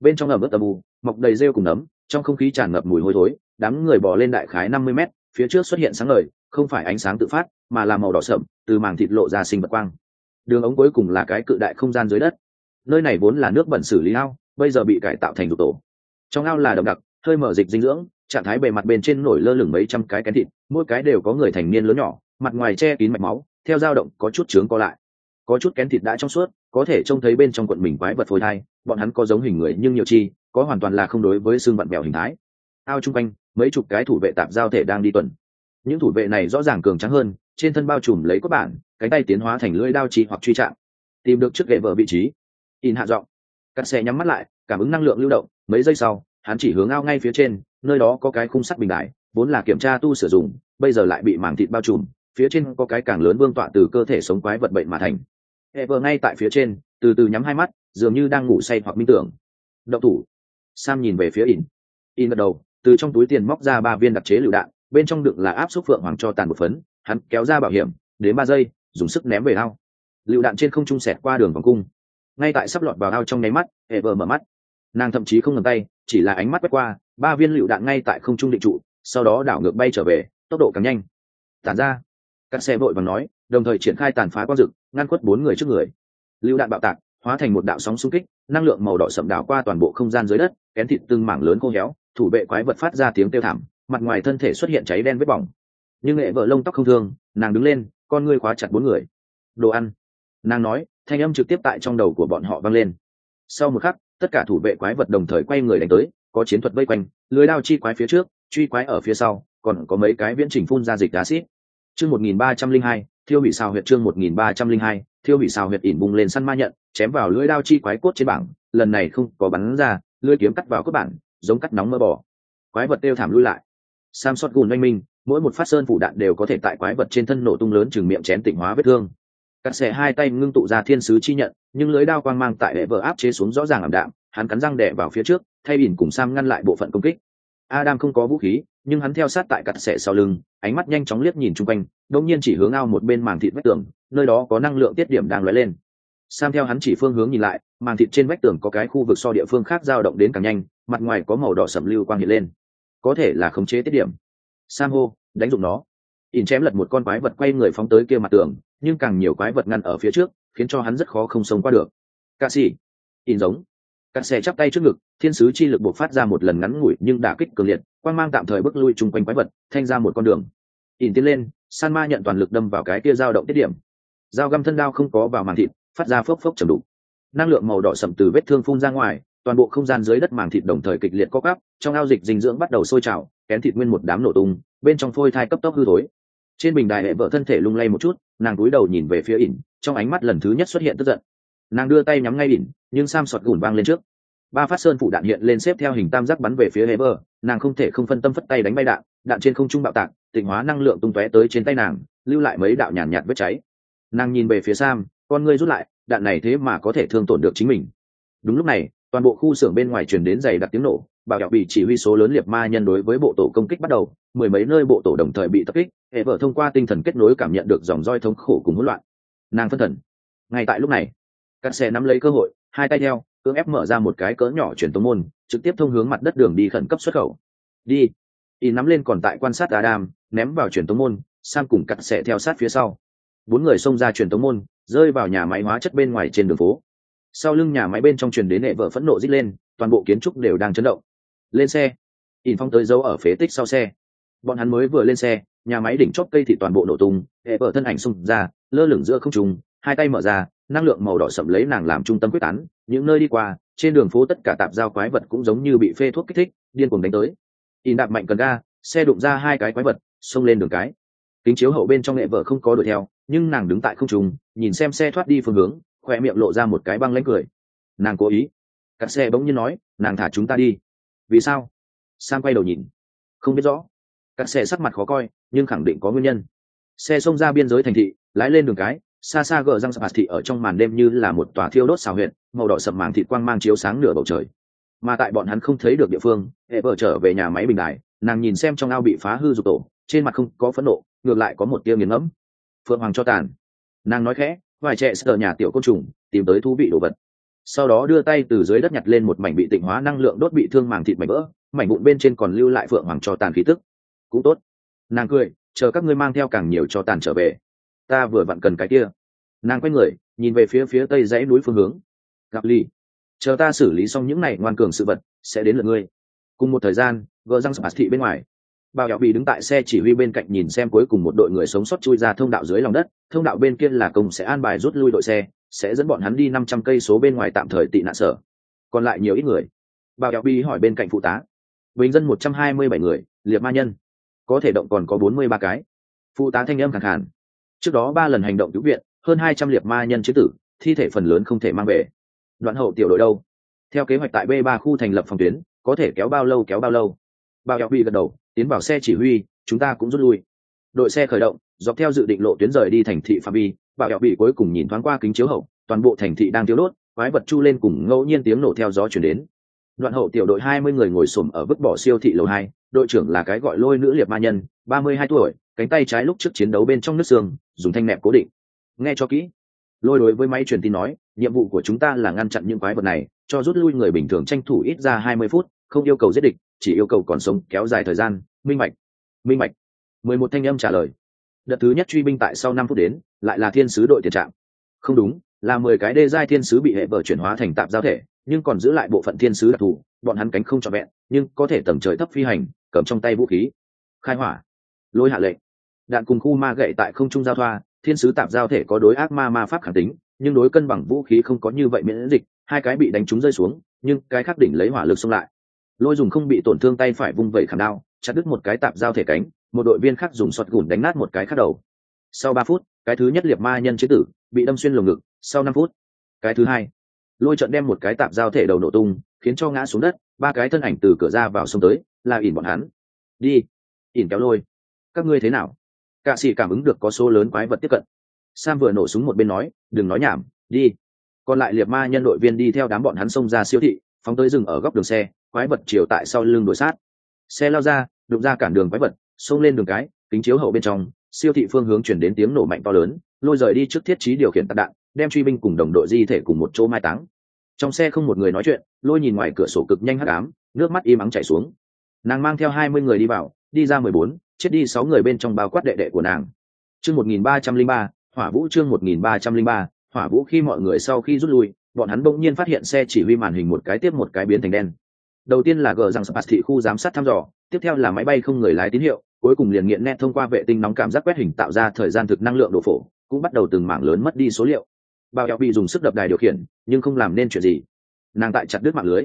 Bên trong ẩm ướt tầm bù mọc đầy rêu cùng nấm, trong không khí tràn ngập mùi hôi thối, đám người bỏ lên đại khái năm mươi mét, phía trước xuất hiện sáng ngời, không phải ánh sáng tự phát, mà là màu đỏ sậm, từ màng thịt lộ ra sinh vật quang. Đường ống cuối cùng là cái cự đại không gian dưới đất. Nơi này vốn là nước bẩn xử lý ao, bây giờ bị cải tạo thành dục tổ. Trong ao là đậm đặc, hơi mở dịch dinh dưỡng, trạng thái bề mặt bên trên nổi lơ lửng mấy trăm cái kén thịt, mỗi cái đều có người thành niên lớn nhỏ, mặt ngoài che kín mạch máu, theo dao động có chút trướng co lại có chút kén thịt đã trong suốt, có thể trông thấy bên trong quận mình quái vật phôi thai, bọn hắn có giống hình người nhưng nhiều chi, có hoàn toàn là không đối với xương vặn bèo hình thái. Ao chung quanh, mấy chục cái thủ vệ tạp giao thể đang đi tuần. Những thủ vệ này rõ ràng cường trắng hơn, trên thân bao trùm lấy cốt bản, cánh tay tiến hóa thành lưỡi đao trì hoặc truy trạng. Tìm được trước gậy vợ vị trí. In hạ giọng. Cắt xe nhắm mắt lại, cảm ứng năng lượng lưu động, mấy giây sau, hắn chỉ hướng ao ngay phía trên, nơi đó có cái khung sắt bình đại, vốn là kiểm tra tu sử dụng, bây giờ lại bị màng thịt bao trùm, phía trên có cái càng lớn vương tọa từ cơ thể sống quái vật bệnh mà thành. Ever ngay tại phía trên, từ từ nhắm hai mắt, dường như đang ngủ say hoặc minh tưởng. Động thủ. Sam nhìn về phía in. In gật đầu, từ trong túi tiền móc ra ba viên đặc chế lựu đạn, bên trong đựng là áp xúc phượng hoàng cho tàn một phấn, hắn kéo ra bảo hiểm, đến ba giây, dùng sức ném về ao. Lựu đạn trên không trung sẹt qua đường vòng cung. Ngay tại sắp lọt vào ao trong nháy mắt, Ever mở mắt. Nàng thậm chí không ngầm tay, chỉ là ánh mắt quét qua, ba viên lựu đạn ngay tại không trung định trụ, sau đó đảo ngược bay trở về, tốc độ càng nhanh. Tản ra. Các xe vội và nói, đồng thời triển khai tàn phá quang dực ngăn khuất bốn người trước người. Lưu đạn bạo tạc, hóa thành một đạo sóng xung kích, năng lượng màu đỏ sậm đảo qua toàn bộ không gian dưới đất, kén thịt từng mảng lớn khô héo, thủ vệ quái vật phát ra tiếng kêu thảm, mặt ngoài thân thể xuất hiện cháy đen vết bỏng. Nhưng nghệ vợ lông tóc không thương, nàng đứng lên, con ngươi khóa chặt bốn người. Đồ ăn. Nàng nói, thanh âm trực tiếp tại trong đầu của bọn họ vang lên. Sau một khắc, tất cả thủ vệ quái vật đồng thời quay người đánh tới, có chiến thuật vây quanh, lưới đao chi quái phía trước, truy quái ở phía sau, còn có mấy cái viễn trình phun ra dịch acid. Chương một nghìn ba trăm linh hai thiêu hủy sao huyệt chương một nghìn ba trăm linh hai, thiêu hủy sao huyệt ỉn bung lên săn ma nhận, chém vào lưỡi đao chi quái cốt trên bảng, lần này không có bắn ra, lưỡi kiếm cắt vào cốt bản, giống cắt nóng mơ bỏ quái vật đeo thảm lui lại. Sam sót gùn oanh minh, mỗi một phát sơn phủ đạn đều có thể tại quái vật trên thân nổ tung lớn chừng miệng chén tịnh hóa vết thương. Cắt xẻ hai tay ngưng tụ ra thiên sứ chi nhận, nhưng lưỡi đao quang mang tại hệ vợ áp chế xuống rõ ràng ảm đạm, hắn cắn răng đẻ vào phía trước, thay ỉn cùng sam ngăn lại bộ phận công kích. Adam không có vũ khí, nhưng hắn theo sát tại cắt xẻ sau lưng, ánh mắt nhanh chóng liếc nhìn chung quanh đông nhiên chỉ hướng ao một bên màng thịt vách tường, nơi đó có năng lượng tiết điểm đang lóe lên. Sam theo hắn chỉ phương hướng nhìn lại, màng thịt trên vách tường có cái khu vực so địa phương khác dao động đến càng nhanh, mặt ngoài có màu đỏ sầm lưu quang hiện lên. Có thể là khống chế tiết điểm. Sam hô, đánh dụng nó. Ỉn chém lật một con quái vật quay người phóng tới kia mặt tường, nhưng càng nhiều quái vật ngăn ở phía trước, khiến cho hắn rất khó không sống qua được. Ca sĩ ỉn giống. Cắt xe chắp tay trước ngực, thiên sứ chi lực buộc phát ra một lần ngắn ngủi nhưng đả kích cường liệt quan mang tạm thời bước lui chung quanh quái vật, thanh ra một con đường. Ỉn tiến lên san ma nhận toàn lực đâm vào cái kia dao động tiết điểm. Dao găm thân đao không có vào màng thịt, phát ra phốc phốc chầm đục. Năng lượng màu đỏ sậm từ vết thương phun ra ngoài, toàn bộ không gian dưới đất màng thịt đồng thời kịch liệt co cắp trong ao dịch dinh dưỡng bắt đầu sôi trào, kén thịt nguyên một đám nổ tung, bên trong phôi thai cấp tốc hư thối. Trên bình đài hệ vợ thân thể lung lay một chút, nàng cúi đầu nhìn về phía ỉn, trong ánh mắt lần thứ nhất xuất hiện tức giận. Nàng đưa tay nhắm ngay ỉn, nhưng sam sọt gùn vang lên trước ba phát sơn phụ đạn hiện lên xếp theo hình tam giác bắn về phía Heber, nàng không thể không phân tâm phất tay đánh bay đạn đạn trên không trung bạo tạc tịnh hóa năng lượng tung tóe tới trên tay nàng lưu lại mấy đạo nhàn nhạt, nhạt vết cháy. Nàng nhìn về phía sam con ngươi rút lại đạn này thế mà có thể thương tổn được chính mình. Đúng lúc này toàn bộ khu xưởng bên ngoài truyền đến dày đặc tiếng nổ bảo đạo bị chỉ huy số lớn liệt ma nhân đối với bộ tổ công kích bắt đầu mười mấy nơi bộ tổ đồng thời bị tập kích Heber vợ thông qua tinh thần kết nối cảm nhận được dòng roi thống khổ cùng hỗn loạn. Nàng phân thần. Ngay tại lúc này cát xe nắm lấy cơ hội hai tay theo cưỡng ép mở ra một cái cỡ nhỏ truyền tống môn, trực tiếp thông hướng mặt đất đường đi khẩn cấp xuất khẩu. Đi. Y nắm lên còn tại quan sát adam, ném vào truyền tống môn, sam cùng cắt sẽ theo sát phía sau. Bốn người xông ra truyền tống môn, rơi vào nhà máy hóa chất bên ngoài trên đường phố. Sau lưng nhà máy bên trong truyền đến hệ vợ phẫn nộ dí lên, toàn bộ kiến trúc đều đang chấn động. Lên xe. In phong tới dấu ở phế tích sau xe. Bọn hắn mới vừa lên xe, nhà máy đỉnh chóp cây thì toàn bộ nổ tung hệ vợ thân ảnh xung ra, lơ lửng giữa không trùng hai tay mở ra năng lượng màu đỏ sậm lấy nàng làm trung tâm quyết tán, những nơi đi qua, trên đường phố tất cả tạp giao quái vật cũng giống như bị phê thuốc kích thích, điên cuồng đánh tới. In đạp mạnh cần ga, xe đụng ra hai cái quái vật, xông lên đường cái. Kính chiếu hậu bên trong nghệ vợ không có đuổi theo, nhưng nàng đứng tại không trùng nhìn xem xe thoát đi phương hướng khoe miệng lộ ra một cái băng lánh cười. Nàng cố ý. Cắt xe bỗng nhiên nói, nàng thả chúng ta đi. Vì sao? Sam quay đầu nhìn. Không biết rõ. Cắt xe sắc mặt khó coi, nhưng khẳng định có nguyên nhân. Xe xông ra biên giới thành thị, lái lên đường cái xa xa gờ răng sập thị ở trong màn đêm như là một tòa thiêu đốt xào huyện màu đỏ sập màng thịt quang mang chiếu sáng nửa bầu trời. Mà tại bọn hắn không thấy được địa phương, hệ vợ trở về nhà máy bình đài, nàng nhìn xem trong ao bị phá hư rụt tổ, trên mặt không có phẫn nộ, ngược lại có một tia nghiền ngẫm. Phượng hoàng cho tàn. Nàng nói khẽ, vài trẻ sờ nhà tiểu côn trùng, tìm tới thú vị đồ vật. Sau đó đưa tay từ dưới đất nhặt lên một mảnh bị tịnh hóa năng lượng đốt bị thương màng thịt mảnh vỡ, mảnh bụng bên trên còn lưu lại phượng hoàng cho tàn khí tức. Cũng tốt. Nàng cười, chờ các ngươi mang theo càng nhiều cho tàn trở về ta vừa vặn cần cái kia. Nàng quay người, nhìn về phía phía tây dãy núi phương hướng. Gặp ly chờ ta xử lý xong những n à y ngoan cường sự vật, sẽ đến lượt ngươi. Cùng một thời gian gờ răng sập thị bên ngoài. Bảo hẹo bị đứng tại xe chỉ huy bên cạnh nhìn xem cuối cùng một đội người sống sót chui ra thông đạo dưới lòng đất. Thông đạo bên kia là công sẽ an bài rút lui đội xe, sẽ dẫn bọn hắn đi năm trăm cây số bên ngoài tạm thời tị nạn sở. Còn lại nhiều ít người. Bảo hẹo bị hỏi bên cạnh phụ tá. Bình dân một trăm hai mươi bảy người, liệt ma nhân. Có thể động còn có bốn mươi ba cái. Phụ tá thanh âm khẳng khàn trước đó ba lần hành động cứu viện, hơn hai trăm liệt ma nhân chế tử, thi thể phần lớn không thể mang về. Đoạn hậu tiểu đội đâu? Theo kế hoạch tại b ba khu thành lập phòng tuyến, có thể kéo bao lâu kéo bao lâu. Bao hẹo bị gật đầu, tiến vào xe chỉ huy, chúng ta cũng rút lui. Đội xe khởi động, dọc theo dự định lộ tuyến rời đi thành thị phạm vi bảo hẹo bị cuối cùng nhìn thoáng qua kính chiếu hậu, toàn bộ thành thị đang thiếu đốt, quái vật chu lên cùng ngẫu nhiên tiếng nổ theo gió chuyển đến. Đoạn hậu tiểu đội hai mươi người ngồi xổm ở vứt bỏ siêu thị lầu hai, đội trưởng là cái gọi lôi nữ liệt ma nhân, ba mươi hai tuổi cánh tay trái lúc trước chiến đấu bên trong nước xương, dùng thanh nẹp cố định. Nghe cho kỹ. Lôi đối với máy truyền tin nói, nhiệm vụ của chúng ta là ngăn chặn những quái vật này, cho rút lui người bình thường tranh thủ ít ra hai mươi phút, không yêu cầu giết địch, chỉ yêu cầu còn sống, kéo dài thời gian. Minh mạch. Minh mạch. mười một thanh âm trả lời. Đợt thứ nhất truy binh tại sau năm phút đến, lại là thiên sứ đội tiền trạm. Không đúng, là mười cái đê giai thiên sứ bị hệ vở chuyển hóa thành tạp giao thể, nhưng còn giữ lại bộ phận thiên sứ đặc thù, bọn hắn cánh không trọn vẹn, nhưng có thể tầm trời thấp phi hành, cầm trong tay vũ khí. Khai hỏa. Lôi hạ lệnh đạn cùng khu ma gậy tại không trung giao thoa, thiên sứ tạp giao thể có đối ác ma ma pháp khẳng tính, nhưng đối cân bằng vũ khí không có như vậy miễn dịch, hai cái bị đánh trúng rơi xuống, nhưng cái khác đỉnh lấy hỏa lực xông lại. Lôi dùng không bị tổn thương tay phải vung vẩy khảm đao, chặt đứt một cái tạp giao thể cánh, một đội viên khác dùng sọt gùn đánh nát một cái khác đầu. Sau ba phút, cái thứ nhất liệt ma nhân chế tử bị đâm xuyên lồng ngực, sau năm phút, cái thứ hai, lôi trận đem một cái tạp giao thể đầu nổ tung, khiến cho ngã xuống đất, ba cái thân ảnh từ cửa ra vào sông tới, là ỉn bọn hắn. Đi, ỉn kéo lôi. Các ngươi thế nào? Cạ sĩ cảm ứng được có số lớn quái vật tiếp cận. Sam vừa nổ súng một bên nói, đừng nói nhảm, đi. Còn lại liệt ma nhân đội viên đi theo đám bọn hắn xông ra siêu thị, phóng tới rừng ở góc đường xe, quái vật chiều tại sau lưng đuổi sát. Xe lao ra, đụng ra cản đường quái vật, xông lên đường cái, kính chiếu hậu bên trong, siêu thị phương hướng chuyển đến tiếng nổ mạnh to lớn, lôi rời đi trước thiết trí điều khiển tạc đạn, đem truy binh cùng đồng đội di thể cùng một chỗ mai táng. Trong xe không một người nói chuyện, lôi nhìn ngoài cửa sổ cực nhanh hắc ám, nước mắt im ắng chảy xuống. Nàng mang theo hai mươi người đi vào, đi ra mười bốn chết đi sáu người bên trong bao quát đệ đệ của nàng. Chương một nghìn ba trăm linh ba, hỏa vũ chương một nghìn ba trăm linh ba, hỏa vũ khi mọi người sau khi rút lui, bọn hắn bỗng nhiên phát hiện xe chỉ huy màn hình một cái tiếp một cái biến thành đen. Đầu tiên là gờ rằng spas thị khu giám sát thăm dò, tiếp theo là máy bay không người lái tín hiệu, cuối cùng liền nghiện nét thông qua vệ tinh nóng cảm giác quét hình tạo ra thời gian thực năng lượng độ phổ, cũng bắt đầu từng mảng lớn mất đi số liệu. Bao eo bị dùng sức đập đài điều khiển, nhưng không làm nên chuyện gì. Nàng tại chặt đứt mạng lưới.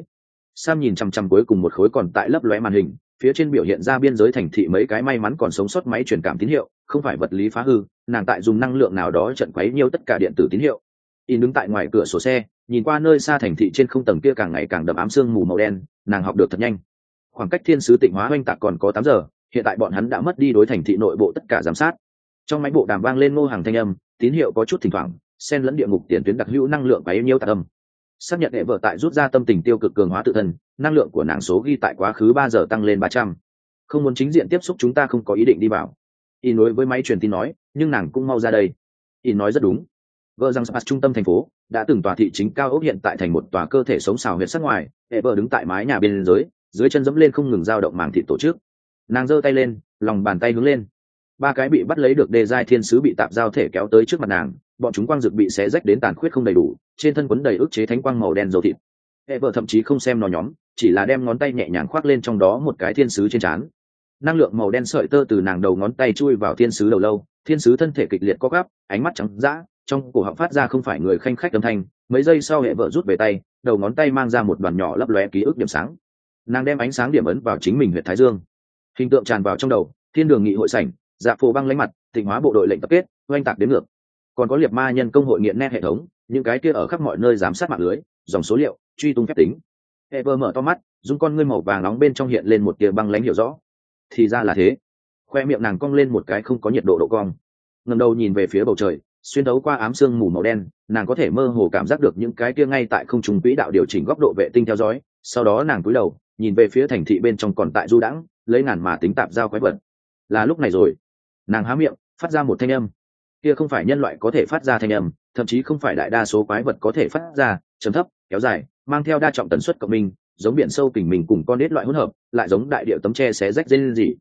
Sam nhìn chằm chằm cuối cùng một khối còn tại lấp lóe màn hình phía trên biểu hiện ra biên giới thành thị mấy cái may mắn còn sống sót máy truyền cảm tín hiệu, không phải vật lý phá hư, nàng tại dùng năng lượng nào đó trận quấy nhiều tất cả điện tử tín hiệu. In đứng tại ngoài cửa sổ xe, nhìn qua nơi xa thành thị trên không tầng kia càng ngày càng đậm ám sương mù màu đen, nàng học được thật nhanh. Khoảng cách thiên sứ tịnh hóa oanh tạc còn có tám giờ, hiện tại bọn hắn đã mất đi đối thành thị nội bộ tất cả giám sát. Trong máy bộ đàm vang lên ngô hàng thanh âm, tín hiệu có chút thỉnh thoảng, xen lẫn địa ngục tiền tuyến đặc hữu năng lượng và yêu nhiêu tạc âm xác nhận hệ vợ tại rút ra tâm tình tiêu cực cường hóa tự thân, năng lượng của nàng số ghi tại quá khứ ba giờ tăng lên ba trăm. Không muốn chính diện tiếp xúc chúng ta không có ý định đi vào. Y nối với máy truyền tin nói, nhưng nàng cũng mau ra đây. Y nói rất đúng. Vợ rằng spas trung tâm thành phố, đã từng tòa thị chính cao ốc hiện tại thành một tòa cơ thể sống xào huyệt sắc ngoài hệ vợ đứng tại mái nhà bên dưới dưới chân dẫm lên không ngừng dao động màng thị tổ chức. Nàng giơ tay lên, lòng bàn tay hướng lên. Ba cái bị bắt lấy được đề giai thiên sứ bị tạm giao thể kéo tới trước mặt nàng, bọn chúng quang dược bị xé rách đến tàn khuyết không đầy đủ trên thân quấn đầy ức chế thánh quang màu đen dầu thịt. Hệ vợ thậm chí không xem nó nhóm, chỉ là đem ngón tay nhẹ nhàng khoác lên trong đó một cái thiên sứ trên trán. Năng lượng màu đen sợi tơ từ nàng đầu ngón tay chui vào thiên sứ đầu lâu, thiên sứ thân thể kịch liệt co gắp, ánh mắt trắng d trong cổ họng phát ra không phải người khanh khách âm thanh, mấy giây sau hệ vợ rút về tay, đầu ngón tay mang ra một đoàn nhỏ lấp lóe ký ức điểm sáng. Nàng đem ánh sáng điểm ấn vào chính mình huyện thái dương. Hình tượng tràn vào trong đầu, thiên đường nghị hội sảnh dạ phổ băng lánh mặt, tịnh hóa bộ đội lệnh tập kết, oanh tạc đến ngược. Còn có liệt ma nhân công hội nghiện nét hệ thống những cái kia ở khắp mọi nơi giám sát mạng lưới, dòng số liệu, truy tung phép tính. Hệ vơ mở to mắt, dùng con ngươi màu vàng nóng bên trong hiện lên một tia băng lánh hiểu rõ. Thì ra là thế. Khoe miệng nàng cong lên một cái không có nhiệt độ độ cong. Ngầm đầu nhìn về phía bầu trời, xuyên đấu qua ám sương mù màu đen, nàng có thể mơ hồ cảm giác được những cái kia ngay tại không trùng quỹ đạo điều chỉnh góc độ vệ tinh theo dõi. Sau đó nàng cúi đầu, nhìn về phía thành thị bên trong còn tại du đãng, lấy ngàn mà tính tạp giao quái vật. Là lúc này rồi. Nàng há miệng, phát ra một thanh âm. Kia không phải nhân loại có thể phát ra thanh âm thậm chí không phải đại đa số quái vật có thể phát ra chấm thấp, kéo dài, mang theo đa trọng tần suất cộng minh, giống biển sâu kình mình cùng con đết loại hỗn hợp, lại giống đại điệu tấm tre xé rách dây lên gì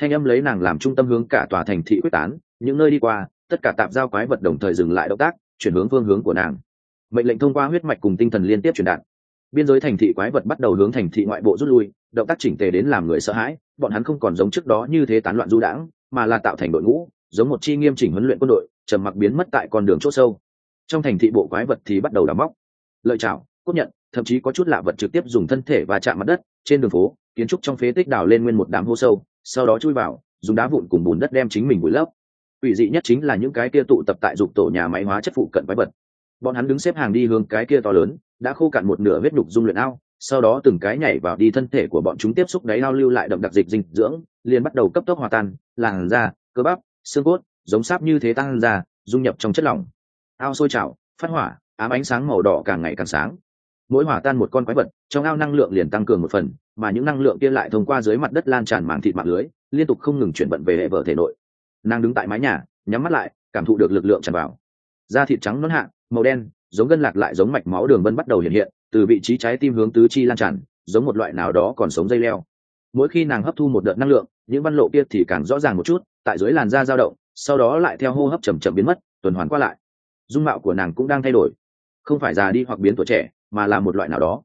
thanh âm lấy nàng làm trung tâm hướng cả tòa thành thị quyết tán, những nơi đi qua, tất cả tạp giao quái vật đồng thời dừng lại động tác, chuyển hướng phương hướng của nàng. Mệnh lệnh thông qua huyết mạch cùng tinh thần liên tiếp truyền đạt. Biên giới thành thị quái vật bắt đầu hướng thành thị ngoại bộ rút lui, động tác chỉnh tề đến làm người sợ hãi, bọn hắn không còn giống trước đó như thế tán loạn du đãng, mà là tạo thành đội ngũ, giống một chi nghiêm chỉnh huấn luyện quân đội, trầm mặc biến mất tại con đường c h ỗ sâu trong thành thị bộ quái vật thì bắt đầu đào móc. Lợi chảo, cốt nhận thậm chí có chút lạ vật trực tiếp dùng thân thể và chạm mặt đất, trên đường phố, kiến trúc trong phế tích đào lên nguyên một đám hô sâu, sau đó chui vào, dùng đá vụn cùng bùn đất đem chính mình vùi lấp. Ủy dị nhất chính là những cái kia tụ tập tại dục tổ nhà máy hóa chất phụ cận quái vật. Bọn hắn đứng xếp hàng đi hướng cái kia to lớn, đã khô cạn một nửa huyết nhục dung luyện ao, sau đó từng cái nhảy vào đi thân thể của bọn chúng tiếp xúc đáy ao lưu lại đậm đặc dịch dinh dưỡng, liền bắt đầu cấp tốc hòa tan, làn da, cơ bắp, xương cốt, giống sáp như thế tăng ra, dung nhập trong chất lỏng ao sôi trào, phát hỏa, ám ánh sáng màu đỏ càng ngày càng sáng. Mỗi hỏa tan một con quái vật, trong ao năng lượng liền tăng cường một phần, mà những năng lượng kia lại thông qua dưới mặt đất lan tràn màng thịt mạng lưới, liên tục không ngừng chuyển vận về hệ vợ thể nội. Nàng đứng tại mái nhà, nhắm mắt lại, cảm thụ được lực lượng tràn vào. Da thịt trắng nón hạ, màu đen, giống gân lạc lại giống mạch máu đường vân bắt đầu hiện hiện, từ vị trí trái tim hướng tứ chi lan tràn, giống một loại nào đó còn sống dây leo. Mỗi khi nàng hấp thu một đợt năng lượng, những văn lộ kia thì càng rõ ràng một chút, tại dưới làn da dao động, sau đó lại theo hô hấp chầm chậm biến mất, tuần hoàn qua lại dung mạo của nàng cũng đang thay đổi. Không phải già đi hoặc biến tuổi trẻ, mà là một loại nào đó.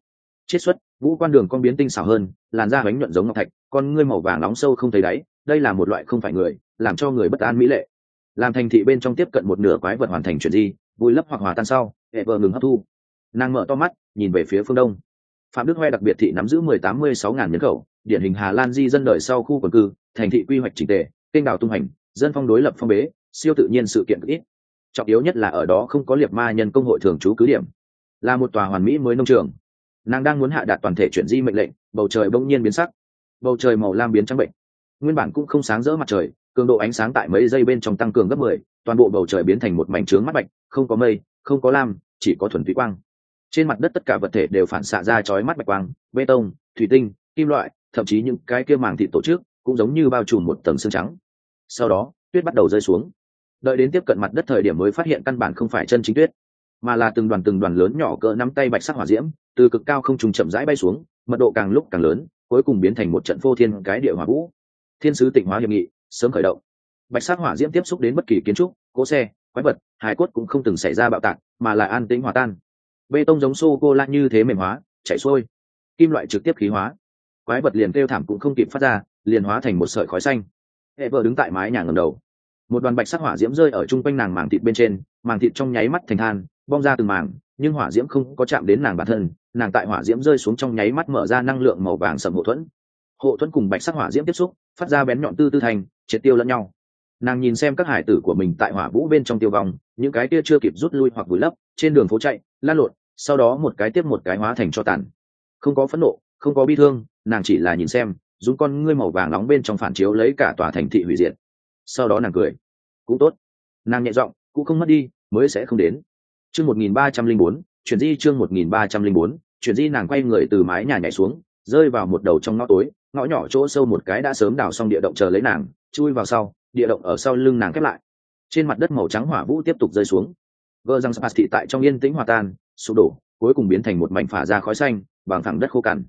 Chiết xuất, vũ quan đường con biến tinh xảo hơn, làn da bánh nhuận giống ngọc thạch, con ngươi màu vàng nóng sâu không thấy đáy, đây là một loại không phải người, làm cho người bất an mỹ lệ. Làm thành thị bên trong tiếp cận một nửa quái vật hoàn thành chuyện gì vui lấp hoặc hòa tan sau, hệ vợ ngừng hấp thu. Nàng mở to mắt, nhìn về phía phương đông. Phạm đức hoe đặc biệt thị nắm giữ mười tám mươi sáu ngàn nhân khẩu, điển hình hà lan di dân đời sau khu quần cư, thành thị quy hoạch trình tề, kênh đào tung hành, dân phong đối lập phong bế, siêu tự nhiên sự kiện ít trọng yếu nhất là ở đó không có liệt ma nhân công hội thường trú cứ điểm. Là một tòa hoàn mỹ mới nông trường. Nàng đang muốn hạ đạt toàn thể chuyển di mệnh lệnh, bầu trời bỗng nhiên biến sắc. Bầu trời màu lam biến trắng bệnh. Nguyên bản cũng không sáng rỡ mặt trời, cường độ ánh sáng tại mấy giây bên trong tăng cường gấp mười, toàn bộ bầu trời biến thành một mảnh trướng mắt bạch, không có mây, không có lam, chỉ có thuần túy quang. Trên mặt đất tất cả vật thể đều phản xạ ra chói mắt bạch quang, bê tông, thủy tinh, kim loại, thậm chí những cái kia màng thịt tổ chức cũng giống như bao trùm một tầng xương trắng. Sau đó, tuyết bắt đầu rơi xuống đợi đến tiếp cận mặt đất thời điểm mới phát hiện căn bản không phải chân chính tuyết, mà là từng đoàn từng đoàn lớn nhỏ cỡ nắm tay bạch sắc hỏa diễm, từ cực cao không trùng chậm rãi bay xuống, mật độ càng lúc càng lớn, cuối cùng biến thành một trận phô thiên cái địa hỏa vũ. Thiên sứ tịnh hóa hiệp nghị, sớm khởi động. Bạch sắc hỏa diễm tiếp xúc đến bất kỳ kiến trúc, cỗ xe, quái vật hải cốt cũng không từng xảy ra bạo tạc, mà là an tĩnh hòa tan. Bê tông giống xô cô la như thế mềm hóa, chảy xuôi. Kim loại trực tiếp khí hóa. Quái vật liền kêu thảm cũng không kịp phát ra, liền hóa thành một sợi khói xanh. Hệ vợ đứng tại mái nhà ngầm đầu một đoàn bạch sắc hỏa diễm rơi ở chung quanh nàng màng thịt bên trên, màng thịt trong nháy mắt thành than, bong ra từng màng, nhưng hỏa diễm không có chạm đến nàng bản thân, nàng tại hỏa diễm rơi xuống trong nháy mắt mở ra năng lượng màu vàng sầm hộ thuẫn. Hộ thuẫn cùng bạch sắc hỏa diễm tiếp xúc, phát ra bén nhọn tư tư thành, triệt tiêu lẫn nhau. Nàng nhìn xem các hải tử của mình tại hỏa vũ bên trong tiêu vong, những cái kia chưa kịp rút lui hoặc vùi lấp, trên đường phố chạy, lan lộn, sau đó một cái tiếp một cái hóa thành cho tàn. Không có phẫn nộ, không có bi thương, nàng chỉ là nhìn xem, dùng con ngươi màu vàng nóng bên trong phản chiếu lấy cả tòa thành thị hủy diệt sau đó nàng cười. Cũng tốt. Nàng nhẹ giọng, cũng không mất đi, mới sẽ không đến. Chương một nghìn ba trăm linh bốn, chuyển di chương một nghìn ba trăm linh bốn, chuyển di nàng quay người từ mái nhà nhảy xuống, rơi vào một đầu trong ngõ tối, ngõ nhỏ chỗ sâu một cái đã sớm đào xong địa động chờ lấy nàng, chui vào sau, địa động ở sau lưng nàng khép lại. Trên mặt đất màu trắng hỏa vũ tiếp tục rơi xuống. Vợ răng spas thị tại trong yên tĩnh hòa tan, sụp đổ, cuối cùng biến thành một mảnh phả ra khói xanh, bằng thẳng đất khô cằn.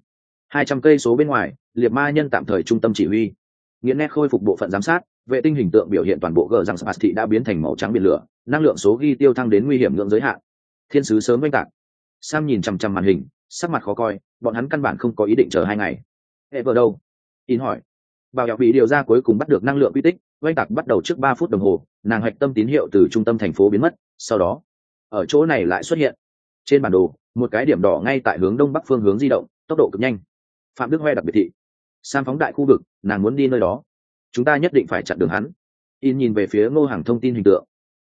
Hai trăm cây số bên ngoài, liệt ma nhân tạm thời trung tâm chỉ huy. Nghiện nét khôi phục bộ phận giám sát vệ tinh hình tượng biểu hiện toàn bộ gờ rằng spas thị đã biến thành màu trắng biển lửa, năng lượng số ghi tiêu thăng đến nguy hiểm ngưỡng giới hạn. Thiên sứ sớm oanh tạc. Sam nhìn chằm chằm màn hình, sắc mặt khó coi, bọn hắn căn bản không có ý định chờ hai ngày. Hệ vợ đâu? In hỏi. Bảo hiệu bị điều ra cuối cùng bắt được năng lượng quy tích, oanh tạc bắt đầu trước ba phút đồng hồ, nàng hạch tâm tín hiệu từ trung tâm thành phố biến mất, sau đó, ở chỗ này lại xuất hiện. Trên bản đồ, một cái điểm đỏ ngay tại hướng đông bắc phương hướng di động, tốc độ cực nhanh. Phạm đức hoe đặc biệt thị. Sam phóng đại khu vực, nàng muốn đi nơi đó chúng ta nhất định phải chặn đường hắn. In nhìn về phía ngô hàng thông tin hình tượng.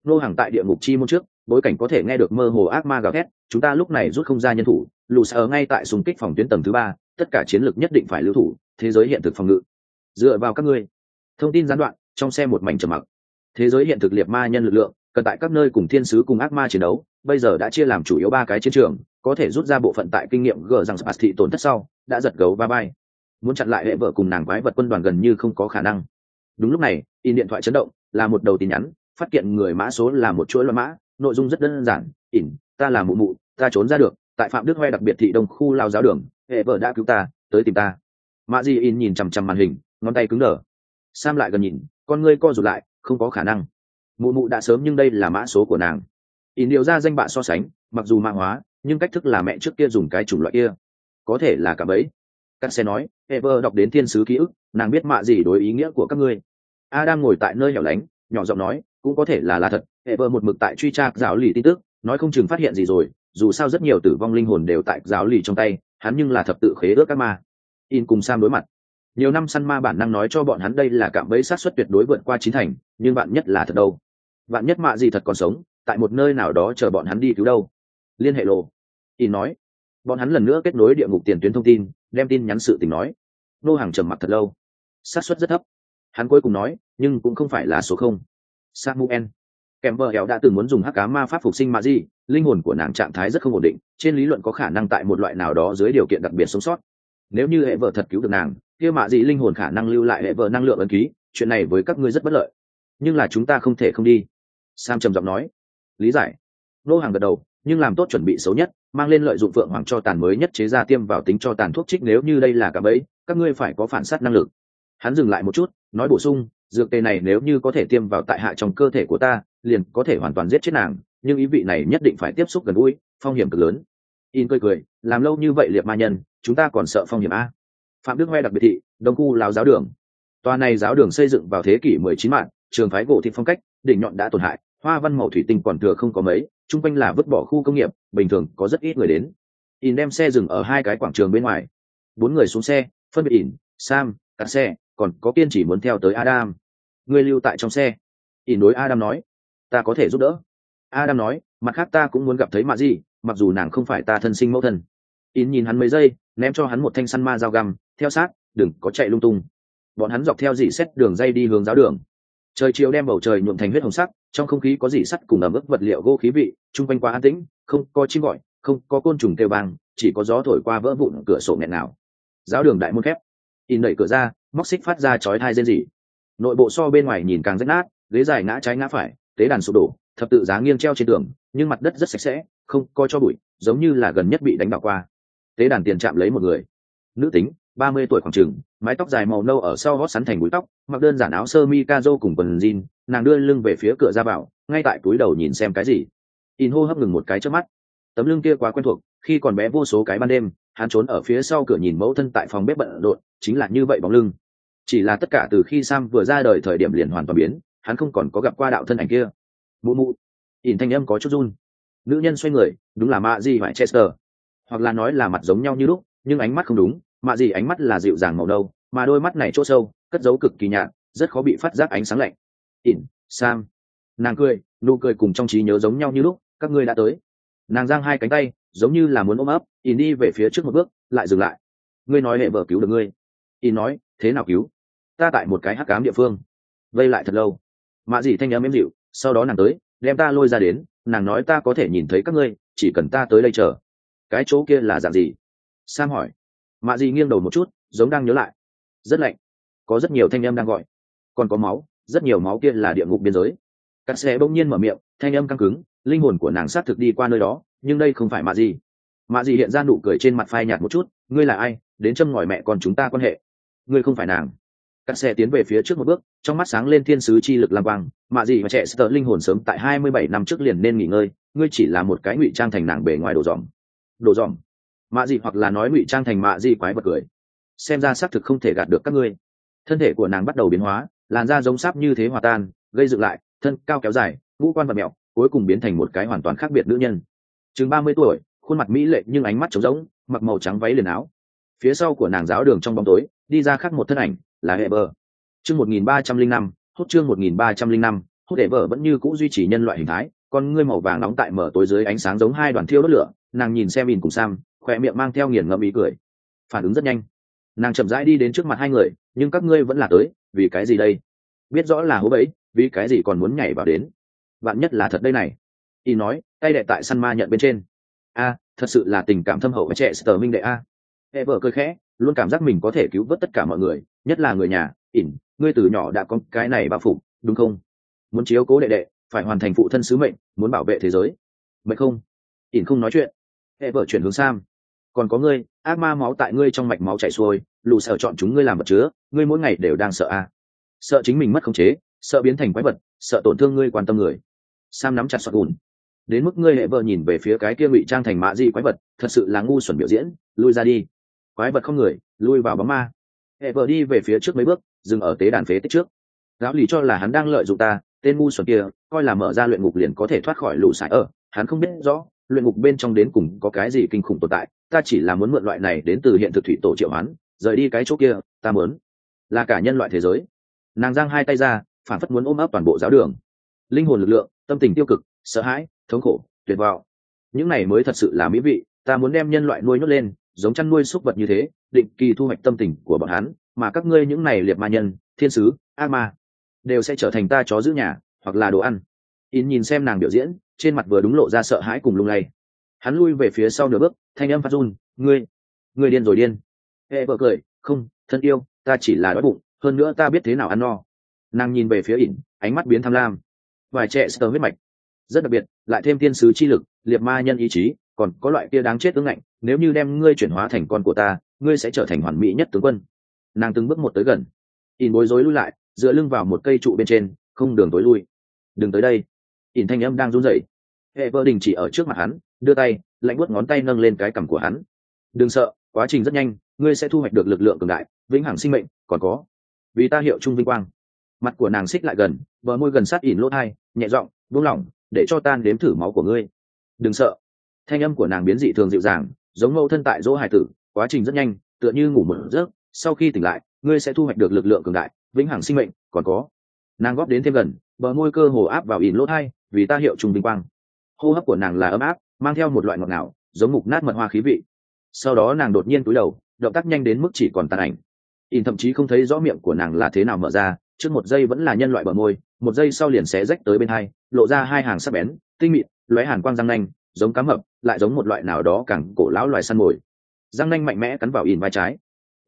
Ngô hàng tại địa ngục chi môn trước, bối cảnh có thể nghe được mơ hồ ác ma gào thét, chúng ta lúc này rút không ra nhân thủ, lù sở ngay tại xung kích phòng tuyến tầng thứ ba, tất cả chiến lược nhất định phải lưu thủ, thế giới hiện thực phòng ngự. Dựa vào các ngươi. Thông tin gián đoạn, trong xe một mảnh trầm mặc. Thế giới hiện thực liệt ma nhân lực lượng, cần tại các nơi cùng thiên sứ cùng ác ma chiến đấu, bây giờ đã chia làm chủ yếu ba cái chiến trường, có thể rút ra bộ phận tại kinh nghiệm gờ rằng spas thị tổn thất sau, đã giật gấu ba bay muốn chặn lại hệ vợ cùng nàng quái vật quân đoàn gần như không có khả năng. Đúng lúc này, in điện thoại chấn động, là một đầu tin nhắn, phát hiện người mã số là một chuỗi loại mã, nội dung rất đơn giản ỉn ta là mụ mụ, ta trốn ra được, tại phạm đức hoe đặc biệt thị đông khu lao giáo đường, hệ vợ đã cứu ta, tới tìm ta. Mạ di in nhìn chằm chằm màn hình, ngón tay cứng đờ. Sam lại gần nhìn, con ngươi co rụt lại, không có khả năng. Mụ mụ đã sớm nhưng đây là mã số của nàng. In điều ra danh bạ so sánh, mặc dù mã hóa, nhưng cách thức là mẹ trước kia dùng cái chủng loại kia. Có thể là cả bấy các xe nói, Ever đọc đến thiên sứ ký ức, nàng biết mạ gì đối ý nghĩa của các ngươi. Adam ngồi tại nơi hẻo lánh, nhỏ giọng nói, cũng có thể là là thật, Ever một mực tại truy tra giáo lì tin tức, nói không chừng phát hiện gì rồi, dù sao rất nhiều tử vong linh hồn đều tại giáo lì trong tay, hắn nhưng là thập tự khế ước các ma. In cùng sam đối mặt. Nhiều năm săn ma bản năng nói cho bọn hắn đây là cạm bẫy sát xuất tuyệt đối vượt qua chín thành, nhưng bạn nhất là thật đâu. Bạn nhất mạ gì thật còn sống, tại một nơi nào đó chờ bọn hắn đi cứu đâu. Liên hệ lộ. In nói, bọn hắn lần nữa kết nối địa ngục tiền tuyến thông tin đem tin nhắn sự tình nói. Nô hàng trầm mặt thật lâu. Xác suất rất thấp. Hắn cuối cùng nói, nhưng cũng không phải là số không. Samuel. Kèm vợ hẹo đã từng muốn dùng hắc cá ma pháp phục sinh ma di linh hồn của nàng trạng thái rất không ổn định, trên lý luận có khả năng tại một loại nào đó dưới điều kiện đặc biệt sống sót. Nếu như hệ vợ thật cứu được nàng, kia mạ dị linh hồn khả năng lưu lại hệ vợ năng lượng ấn ký, chuyện này với các ngươi rất bất lợi. Nhưng là chúng ta không thể không đi. Sam trầm giọng nói. Lý giải. Nô hàng gật đầu, nhưng làm tốt chuẩn bị xấu nhất mang lên lợi dụng phượng hoàng cho tàn mới nhất chế ra tiêm vào tính cho tàn thuốc trích nếu như đây là cả bẫy, các ngươi phải có phản sát năng lực. Hắn dừng lại một chút, nói bổ sung, dược tề này nếu như có thể tiêm vào tại hạ trong cơ thể của ta, liền có thể hoàn toàn giết chết nàng, nhưng ý vị này nhất định phải tiếp xúc gần gũi, phong hiểm cực lớn. In cười cười, làm lâu như vậy liệt ma nhân, chúng ta còn sợ phong hiểm a. Phạm đức nghe đặc biệt thị, đông khu láo giáo đường. Tòa này giáo đường xây dựng vào thế kỷ 19 mạng, trường phái gỗ thị phong cách, đỉnh nhọn đã tổn hại hoa văn màu thủy tinh còn thừa không có mấy, chung quanh là vứt bỏ khu công nghiệp, bình thường có rất ít người đến. Ỉn đem xe dừng ở hai cái quảng trường bên ngoài. Bốn người xuống xe, phân biệt ỉn sam, cả xe, còn có kiên chỉ muốn theo tới adam. Người lưu tại trong xe. Ỉn đối adam nói, ta có thể giúp đỡ. Adam nói, mặt khác ta cũng muốn gặp thấy mạ gì mặc dù nàng không phải ta thân sinh mẫu thân. Ỉn nhìn hắn mấy giây, ném cho hắn một thanh săn ma dao găm, theo sát, đừng có chạy lung tung. Bọn hắn dọc theo dỉ xét đường dây đi hướng giáo đường trời chiều đem bầu trời nhuộm thành huyết hồng sắc, trong không khí có dỉ sắt cùng ẩm ướt vật liệu gỗ khí vị, chung quanh quá an tĩnh, không có chim gọi, không có côn trùng kêu vang chỉ có gió thổi qua vỡ vụn cửa sổ nghẹn nào. Giáo đường đại môn khép. In đẩy cửa ra, móc xích phát ra chói thai rên rỉ. Nội bộ so bên ngoài nhìn càng rách nát, ghế dài ngã trái ngã phải, tế đàn sụp đổ, thập tự giá nghiêng treo trên tường, nhưng mặt đất rất sạch sẽ, không coi cho bụi, giống như là gần nhất bị đánh bạo qua. Tế đàn tiền chạm lấy một người. Nữ tính ba mươi tuổi khoảng trừng, mái tóc dài màu nâu ở sau gót sắn thành búi tóc mặc đơn giản áo sơ mi ca dô cùng quần jean nàng đưa lưng về phía cửa ra vào ngay tại túi đầu nhìn xem cái gì. In hô hấp ngừng một cái trước mắt. Tấm lưng kia quá quen thuộc khi còn bé vô số cái ban đêm hắn trốn ở phía sau cửa nhìn mẫu thân tại phòng bếp bận rộn chính là như vậy bóng lưng. Chỉ là tất cả từ khi sam vừa ra đời thời điểm liền hoàn toàn biến hắn không còn có gặp qua đạo thân ảnh kia. Mụ mụ. Ỉn thanh âm có chút run. Nữ nhân xoay người đúng là mạ di phải chester. Hoặc là nói là mặt giống nhau như lúc nhưng ánh mắt không đúng mạ gì ánh mắt là dịu dàng màu đâu mà đôi mắt này chỗ sâu, cất giấu cực kỳ nhạt, rất khó bị phát giác ánh sáng lạnh. Ỉn, sam. Nàng cười, nụ cười cùng trong trí nhớ giống nhau như lúc, các ngươi đã tới. Nàng giang hai cánh tay, giống như là muốn ôm ấp, ỉn đi về phía trước một bước, lại dừng lại. Ngươi nói hệ vợ cứu được ngươi. Ỉn nói, thế nào cứu? Ta tại một cái hắc cám địa phương. Vây lại thật lâu. Mạ gì thanh âm em dịu, sau đó nàng tới, đem ta lôi ra đến, nàng nói ta có thể nhìn thấy các ngươi, chỉ cần ta tới đây chờ. Cái chỗ kia là dạng gì? Sam hỏi mạ dị nghiêng đầu một chút, giống đang nhớ lại. Rất lạnh. Có rất nhiều thanh âm đang gọi. Còn có máu, rất nhiều máu kia là địa ngục biên giới. Cắt xe bỗng nhiên mở miệng, thanh âm căng cứng, linh hồn của nàng sát thực đi qua nơi đó, nhưng đây không phải mạ gì mạ gì hiện ra nụ cười trên mặt phai nhạt một chút, ngươi là ai? Đến châm ngòi mẹ con chúng ta quan hệ. Ngươi không phải nàng. Cắt xe tiến về phía trước một bước, trong mắt sáng lên thiên sứ chi lực làm quang. Mạ gì và trẻ sợ linh hồn sớm tại hai mươi bảy năm trước liền nên nghỉ ngơi, ngươi chỉ là một cái ngụy trang thành nàng bề ngoài đồ dòm. Đồ dòm? Mạ gì hoặc là nói ngụy trang thành mạ gì quái vật cười. Xem ra xác thực không thể gạt được các ngươi. Thân thể của nàng bắt đầu biến hóa, làn da giống sáp như thế hòa tan, gây dựng lại, thân cao kéo dài, ngũ quan vật mẹo, cuối cùng biến thành một cái hoàn toàn khác biệt nữ nhân. Chừng ba mươi tuổi, khuôn mặt mỹ lệ nhưng ánh mắt trống rỗng, mặc màu trắng váy liền áo. Phía sau của nàng giáo đường trong bóng tối, đi ra khác một thân ảnh, là hệ bờ. Chương một nghìn ba trăm linh năm, hốt chương một nghìn ba trăm linh năm, hốt hệ bờ vẫn như c ũ duy trì nhân loại hình thái, con ngươi màu vàng nóng tại mở tối dưới ánh sáng giống hai đoàn thiêu đốt lửa, nàng nhìn xem in cùng sam khỏe miệng mang theo nghiền ngẫm ý cười. Phản ứng rất nhanh. Nàng chậm rãi đi đến trước mặt hai người, nhưng các ngươi vẫn là tới, vì cái gì đây? Biết rõ là hố bẫy, vì cái gì còn muốn nhảy vào đến? Bạn nhất là thật đây này. Y nói, tay đệ tại săn ma nhận bên trên. A, thật sự là tình cảm thâm hậu với trẻ sờ minh đệ a. Hệ vợ cười khẽ, luôn cảm giác mình có thể cứu vớt tất cả mọi người, nhất là người nhà. Ỉn, ngươi từ nhỏ đã có cái này bao phủ, đúng không? Muốn chiếu cố đệ đệ, phải hoàn thành phụ thân sứ mệnh, muốn bảo vệ thế giới. Mệnh không? Ỉn không nói chuyện. Hệ vợ chuyển hướng sam còn có ngươi, ác ma máu tại ngươi trong mạch máu chảy xuôi lù sợ chọn chúng ngươi làm vật chứa, ngươi mỗi ngày đều đang sợ a. À. sợ chính mình mất khống chế, sợ biến thành quái vật, sợ tổn thương ngươi quan tâm người. Sam nắm chặt sọt gùn. Đến mức ngươi hệ vợ nhìn về phía cái kia ngụy trang thành mạ di quái vật, thật sự là ngu xuẩn biểu diễn, lui ra đi. Quái vật không người, lui vào bóng ma. Hệ vợ đi về phía trước mấy bước, dừng ở tế đàn phế tích trước. Giáo lì cho là hắn đang lợi dụng ta, tên ngu xuẩn kia, coi là mở ra luyện ngục liền có thể thoát khỏi lũ sải ở, hắn không biết rõ luyện ngục bên trong đến cùng có cái gì kinh khủng tồn tại, ta chỉ là muốn mượn loại này đến từ hiện thực thủy tổ triệu hoán, rời đi cái chỗ kia, ta muốn là cả nhân loại thế giới. Nàng giang hai tay ra, phản phất muốn ôm ấp toàn bộ giáo đường. Linh hồn lực lượng, tâm tình tiêu cực, sợ hãi, thống khổ, tuyệt vọng. Những này mới thật sự là mỹ vị, ta muốn đem nhân loại nuôi nhốt lên, giống chăn nuôi súc vật như thế, định kỳ thu hoạch tâm tình của bọn hắn, mà các ngươi những này liệt ma nhân, thiên sứ, ác ma, đều sẽ trở thành ta chó giữ nhà hoặc là đồ ăn. In nhìn xem nàng biểu diễn trên mặt vừa đúng lộ ra sợ hãi cùng lung lay. Hắn lui về phía sau nửa bước, thanh âm phát run, ngươi ngươi điên rồi điên. Hệ vợ cười, không, thân yêu, ta chỉ là đói bụng, hơn nữa ta biết thế nào ăn no. Nàng nhìn về phía ỉn, ánh mắt biến tham lam. Vài trẻ sờ huyết mạch. Rất đặc biệt, lại thêm thiên sứ chi lực, liệt ma nhân ý chí, còn có loại kia đáng chết tướng ngạnh, nếu như đem ngươi chuyển hóa thành con của ta, ngươi sẽ trở thành hoàn mỹ nhất tướng quân. Nàng từng bước một tới gần. Ỉn bối rối lui lại, dựa lưng vào một cây trụ bên trên, không đường tối lui. Đừng tới đây ỉn thanh âm đang run rẩy. Hệ vợ đình chỉ ở trước mặt hắn, đưa tay, lạnh buốt ngón tay nâng lên cái cằm của hắn. Đừng sợ, quá trình rất nhanh, ngươi sẽ thu hoạch được lực lượng cường đại, vĩnh hằng sinh mệnh còn có. Vì ta hiệu trung vinh quang. Mặt của nàng xích lại gần, bờ môi gần sát ỉn lỗ thai, nhẹ giọng, buông lỏng, để cho tan đếm thử máu của ngươi. Đừng sợ. Thanh âm của nàng biến dị thường dịu dàng, giống mẫu thân tại dỗ hải tử, quá trình rất nhanh, tựa như ngủ một giấc, sau khi tỉnh lại, ngươi sẽ thu hoạch được lực lượng cường đại, vĩnh hằng sinh mệnh còn có. Nàng góp đến thêm gần, bờ môi cơ hồ áp vào ỉn lỗ thai vì ta hiệu trùng vinh quang. Hô hấp của nàng là ấm áp, mang theo một loại ngọt ngào, giống mục nát mật hoa khí vị. Sau đó nàng đột nhiên cúi đầu, động tác nhanh đến mức chỉ còn tàn ảnh. In thậm chí không thấy rõ miệng của nàng là thế nào mở ra, trước một giây vẫn là nhân loại bờ môi, một giây sau liền xé rách tới bên hai, lộ ra hai hàng sắc bén, tinh mịn, lóe hàn quang răng nanh, giống cá mập, lại giống một loại nào đó càng cổ lão loài săn mồi. Răng nanh mạnh mẽ cắn vào in vai trái.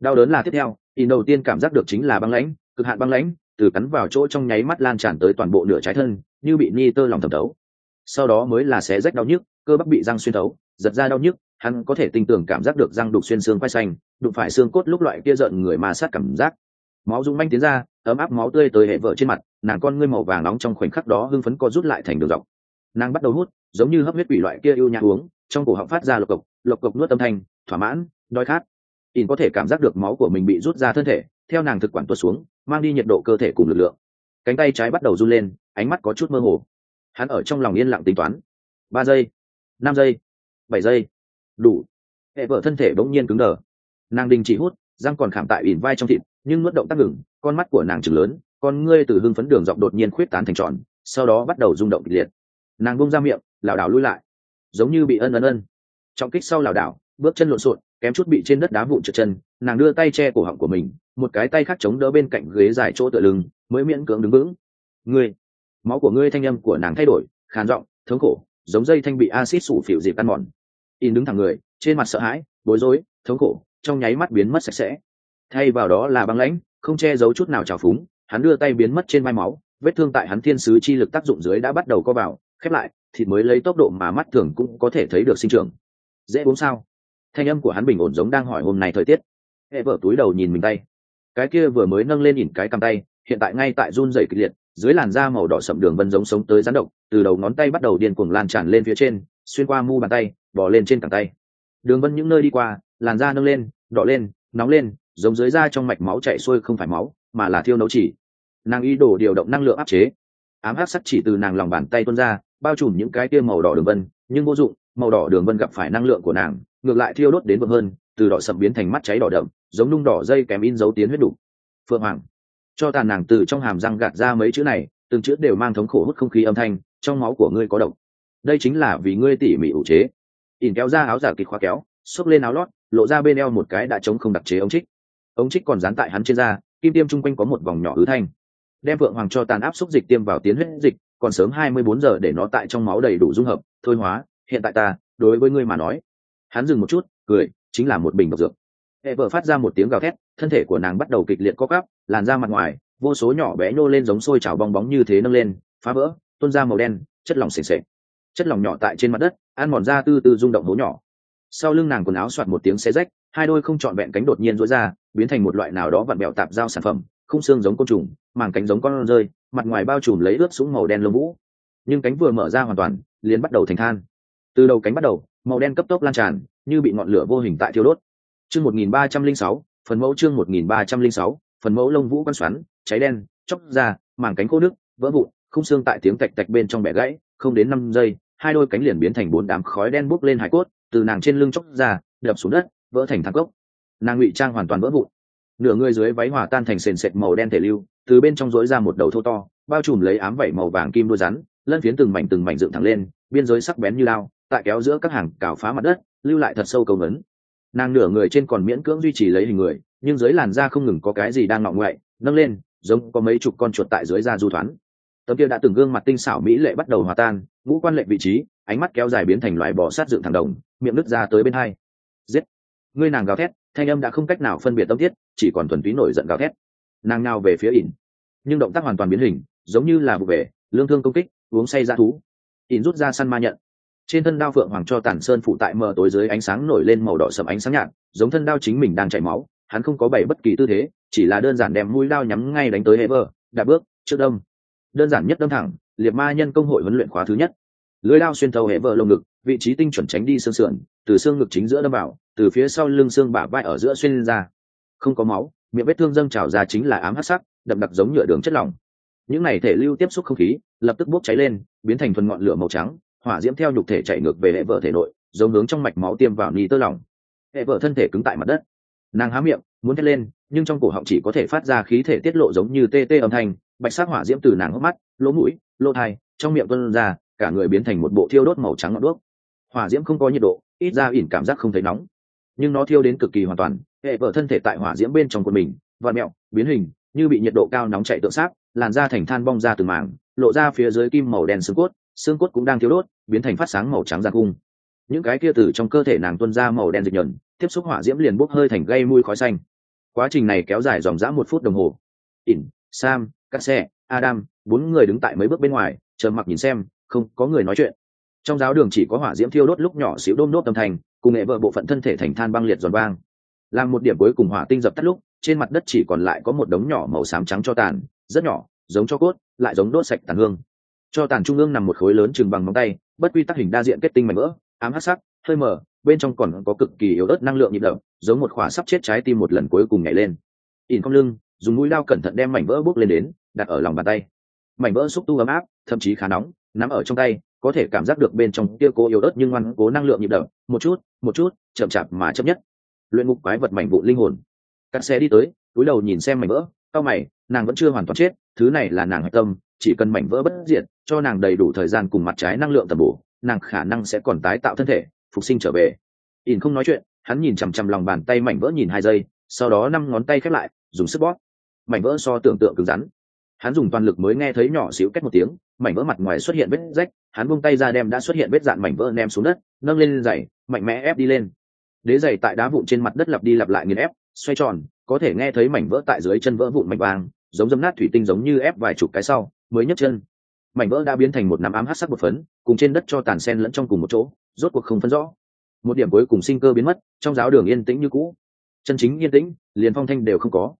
Đau đớn là tiếp theo, in đầu tiên cảm giác được chính là băng lãnh, cực hạn băng lãnh, từ cắn vào chỗ trong nháy mắt lan tràn tới toàn bộ nửa trái thân như bị ni tơ lòng thẩm thấu. Sau đó mới là xé rách đau nhức, cơ bắp bị răng xuyên thấu, giật ra đau nhức, hắn có thể tinh tưởng cảm giác được răng đục xuyên xương quay xanh, đụng phải xương cốt lúc loại kia giận người mà sát cảm giác. Máu rung manh tiến ra, ấm áp máu tươi tới hệ vợ trên mặt, nàng con ngươi màu vàng nóng trong khoảnh khắc đó hưng phấn co rút lại thành đường dọc. Nàng bắt đầu hút, giống như hấp huyết quỷ loại kia yêu nhã uống, trong cổ họng phát ra lộc cộc lộc cộc nuốt âm thanh, thỏa mãn, đói khát. In có thể cảm giác được máu của mình bị rút ra thân thể, theo nàng thực quản tuột xuống, mang đi nhiệt độ cơ thể cùng lực lượng cánh tay trái bắt đầu run lên, ánh mắt có chút mơ hồ. Hắn ở trong lòng yên lặng tính toán. Ba giây, năm giây, bảy giây. Đủ. Hệ vợ thân thể bỗng nhiên cứng đờ. Nàng đình chỉ hút, răng còn khảm tại ỉn vai trong thịt, nhưng nuốt động tác ngừng, con mắt của nàng chừng lớn, con ngươi từ hưng phấn đường dọc đột nhiên khuyết tán thành tròn, sau đó bắt đầu rung động kịch liệt. Nàng bung ra miệng, lảo đảo lui lại, giống như bị ân ân ân. Trọng kích sau lảo đảo, bước chân lộn xộn kém chút bị trên đất đá vụn trượt chân, nàng đưa tay che cổ họng của mình, một cái tay khác chống đỡ bên cạnh ghế dài chỗ tựa lưng, mới miễn cưỡng đứng vững. Ngươi. Máu của ngươi thanh âm của nàng thay đổi, khàn giọng, thống khổ, giống dây thanh bị acid sủ phịu dịp ăn mòn. In đứng thẳng người, trên mặt sợ hãi, bối rối, thống khổ, trong nháy mắt biến mất sạch sẽ. Thay vào đó là băng lãnh, không che giấu chút nào trào phúng, hắn đưa tay biến mất trên vai máu, vết thương tại hắn thiên sứ chi lực tác dụng dưới đã bắt đầu co vào, khép lại, thịt mới lấy tốc độ mà mắt thường cũng có thể thấy được sinh trưởng. Dễ uống sao? Thanh âm của hắn bình ổn giống đang hỏi hôm nay thời tiết. Hệ vợ túi đầu nhìn mình tay. Cái kia vừa mới nâng lên nhìn cái cầm tay, hiện tại ngay tại run dày kịch liệt, dưới làn da màu đỏ sậm đường vân giống sống tới rắn độc, từ đầu ngón tay bắt đầu điên cuồng lan tràn lên phía trên, xuyên qua mu bàn tay bỏ lên trên cẳng tay. Đường vân những nơi đi qua, làn da nâng lên, đỏ lên, nóng lên, giống dưới da trong mạch máu chạy xuôi không phải máu, mà là thiêu nấu chỉ. Nàng ý đồ điều động năng lượng áp chế. Ám hát sắc chỉ từ nàng lòng bàn tay tuôn ra, bao trùm những cái kia màu đỏ đường vân, nhưng vô dụng, màu đỏ đường vân gặp phải năng lượng của nàng ngược lại thiêu đốt đến vượng hơn, từ đỏ sậm biến thành mắt cháy đỏ đậm, giống nung đỏ dây kèm in dấu tiến huyết đủ. Phượng hoàng, cho tàn nàng từ trong hàm răng gạt ra mấy chữ này, từng chữ đều mang thống khổ hút không khí âm thanh, trong máu của ngươi có độc. Đây chính là vì ngươi tỉ mỉ ủ chế. Ỉn kéo ra áo giả kịch khóa kéo, xốc lên áo lót, lộ ra bên eo một cái đã chống không đặc chế ống trích. Ống trích còn dán tại hắn trên da, kim tiêm chung quanh có một vòng nhỏ ứ thanh. Đem phượng hoàng cho tàn áp xúc dịch tiêm vào tiến huyết dịch, còn sớm hai mươi bốn giờ để nó tại trong máu đầy đủ dung hợp, thôi hóa, hiện tại ta, đối với ngươi mà nói hắn dừng một chút, cười, chính là một bình độc dược. Hệ vợ phát ra một tiếng gào thét, thân thể của nàng bắt đầu kịch liệt co cắp làn ra mặt ngoài, vô số nhỏ bé nhô lên giống sôi chảo bong bóng như thế nâng lên, phá vỡ, tuôn ra màu đen, chất lỏng sền sệt. Chất lỏng nhỏ tại trên mặt đất, ăn mòn ra từ từ rung động hố nhỏ. Sau lưng nàng quần áo soạt một tiếng xé rách, hai đôi không trọn vẹn cánh đột nhiên rối ra, biến thành một loại nào đó vặn bẹo tạp giao sản phẩm khung xương giống côn trùng, màng cánh giống con rơi, mặt ngoài bao trùm lấy ướt súng màu đen lông vũ. Nhưng cánh vừa mở ra hoàn toàn, liền bắt đầu thành than. Từ đầu cánh bắt đầu màu đen cấp tốc lan tràn, như bị ngọn lửa vô hình tại thiêu đốt. Chương một nghìn ba trăm linh sáu, phần mẫu chương một nghìn ba trăm linh sáu, phần mẫu lông vũ quan xoắn, cháy đen, chóc ra màng cánh khô nước, vỡ vụn, khung xương tại tiếng tạch tạch bên trong bẻ gãy, không đến năm giây, hai đôi cánh liền biến thành bốn đám khói đen bốc lên hải cốt, từ nàng trên lưng chóc ra đập xuống đất, vỡ thành thang cốc. Nàng ngụy trang hoàn toàn vỡ vụn. Nửa người dưới váy hòa tan thành sền sệt màu đen thể lưu, từ bên trong rối ra một đầu thô to, bao trùm lấy ám vảy màu vàng kim đuôi rắn, lân phiến từng mảnh từng mảnh dựng thẳng lên, biên giới sắc bén như lao tại kéo giữa các hàng cào phá mặt đất, lưu lại thật sâu cầu ngấn. Nàng nửa người trên còn miễn cưỡng duy trì lấy hình người, nhưng dưới làn da không ngừng có cái gì đang ngọng ngoại, nâng lên, giống có mấy chục con chuột tại dưới da du thoán. Tấm kia đã từng gương mặt tinh xảo mỹ lệ bắt đầu hòa tan, ngũ quan lệ vị trí, ánh mắt kéo dài biến thành loại bò sát dựng thẳng đồng, miệng nứt ra tới bên hai. Giết! Ngươi nàng gào thét, thanh âm đã không cách nào phân biệt tâm thiết chỉ còn thuần túy nổi giận gào thét. Nàng nào về phía ỉn. Nhưng động tác hoàn toàn biến hình, giống như là vụ về, lương thương công kích, uống say ra thú. Ỉn rút ra săn ma nhận trên thân đao phượng hoàng cho tản sơn phụ tại mờ tối dưới ánh sáng nổi lên màu đỏ sầm ánh sáng nhạt, giống thân đao chính mình đang chảy máu, hắn không có bày bất kỳ tư thế, chỉ là đơn giản đem mũi đao nhắm ngay đánh tới hệ vơ đạp bước, trước đâm. Đơn giản nhất đâm thẳng, liệt ma nhân công hội huấn luyện khóa thứ nhất. Lưới đao xuyên thấu hệ vợ lồng ngực, vị trí tinh chuẩn tránh đi xương sườn, từ xương ngực chính giữa đâm vào, từ phía sau lưng xương bả vai ở giữa xuyên lên ra. Không có máu, miệng vết thương dâng trào ra chính là ám hắc sắc, đậm đặc giống nhựa đường chất lỏng. Những này thể lưu tiếp xúc không khí, lập tức bốc cháy lên, biến thành phần ngọn lửa màu trắng hỏa diễm theo nhục thể chạy ngược về hệ vợ thể nội giống hướng trong mạch máu tiêm vào ni tơ lỏng hệ vợ thân thể cứng tại mặt đất. Nàng há miệng muốn thét lên nhưng trong cổ họng chỉ có thể phát ra khí thể tiết lộ giống như tê tê âm thanh bạch sắc hỏa diễm từ nàng hốc mắt lỗ mũi lỗ thai trong miệng tuân ra cả người biến thành một bộ thiêu đốt màu trắng ngọn đuốc. Hỏa diễm không có nhiệt độ ít ra ỉn cảm giác không thấy nóng. Nhưng nó thiêu đến cực kỳ hoàn toàn hệ vợ thân thể tại hỏa diễm bên trong quần mình và mẹo biến hình như bị nhiệt độ cao nóng chạy tượng sát làn da thành than bong ra từ màng, lộ ra phía dưới kim màu đen xương cốt xương cốt cũng đang thiếu đốt, biến thành phát sáng màu trắng giàn cung. Những cái kia từ trong cơ thể nàng tuân ra màu đen dịch nhẫn tiếp xúc hỏa diễm liền bốc hơi thành gây mùi khói xanh. Quá trình này kéo dài dòng dã một phút đồng hồ. Ỉn, sam, các xe, adam, bốn người đứng tại mấy bước bên ngoài, chờ mặc nhìn xem, không có người nói chuyện. Trong giáo đường chỉ có hỏa diễm thiêu đốt lúc nhỏ xíu đôm đốt âm thanh, cùng nghệ vợ bộ phận thân thể thành than băng liệt giòn vang. Làm một điểm cuối cùng hỏa tinh dập tắt lúc, trên mặt đất chỉ còn lại có một đống nhỏ màu xám trắng cho tàn, rất nhỏ, giống cho cốt, lại giống đốt sạch tàn hương cho tàn trung ương nằm một khối lớn chừng bằng móng tay, bất quy tắc hình đa diện kết tinh mảnh vỡ, ám hắc sắc, hơi mờ, bên trong còn có cực kỳ yếu ớt năng lượng nhịp đập, giống một khỏa sắp chết trái tim một lần cuối cùng nhảy lên. Ỉn không lưng, dùng mũi lao cẩn thận đem mảnh vỡ bốc lên đến, đặt ở lòng bàn tay. Mảnh vỡ xúc tu ấm áp, thậm chí khá nóng, nắm ở trong tay, có thể cảm giác được bên trong kia cố yếu ớt nhưng ngoan cố năng lượng nhịp đập, một chút một chút, chậm chạp mà chấp nhất. Luyện ngục quái vật mảnh vụ linh hồn. Cắt xe đi tới, túi đầu nhìn xem mảnh vỡ cao mày, nàng vẫn chưa hoàn toàn chết, thứ này là nàng hạch tâm chỉ cần mảnh vỡ bất diệt, cho nàng đầy đủ thời gian cùng mặt trái năng lượng tầm bổ, nàng khả năng sẽ còn tái tạo thân thể, phục sinh trở về. Ỉn không nói chuyện, hắn nhìn chằm chằm lòng bàn tay mảnh vỡ nhìn hai giây, sau đó năm ngón tay khép lại, dùng sức bóp. Mảnh vỡ so tưởng tượng cứng rắn. Hắn dùng toàn lực mới nghe thấy nhỏ xíu cách một tiếng, mảnh vỡ mặt ngoài xuất hiện vết rách, hắn buông tay ra đem đã xuất hiện vết dạn mảnh vỡ ném xuống đất, nâng lên giày, mạnh mẽ ép đi lên. Đế giày tại đá vụn trên mặt đất lặp đi lặp lại nghiền ép, xoay tròn, có thể nghe thấy mảnh vỡ tại dưới chân vỡ vụn mảnh vàng, giống dấm nát thủy tinh giống như ép vài chục cái sau mới nhấc chân. Mảnh vỡ đã biến thành một nắm ám hát sắc một phấn, cùng trên đất cho tàn sen lẫn trong cùng một chỗ, rốt cuộc không phân rõ. Một điểm cuối cùng sinh cơ biến mất, trong giáo đường yên tĩnh như cũ. Chân chính yên tĩnh, liền phong thanh đều không có.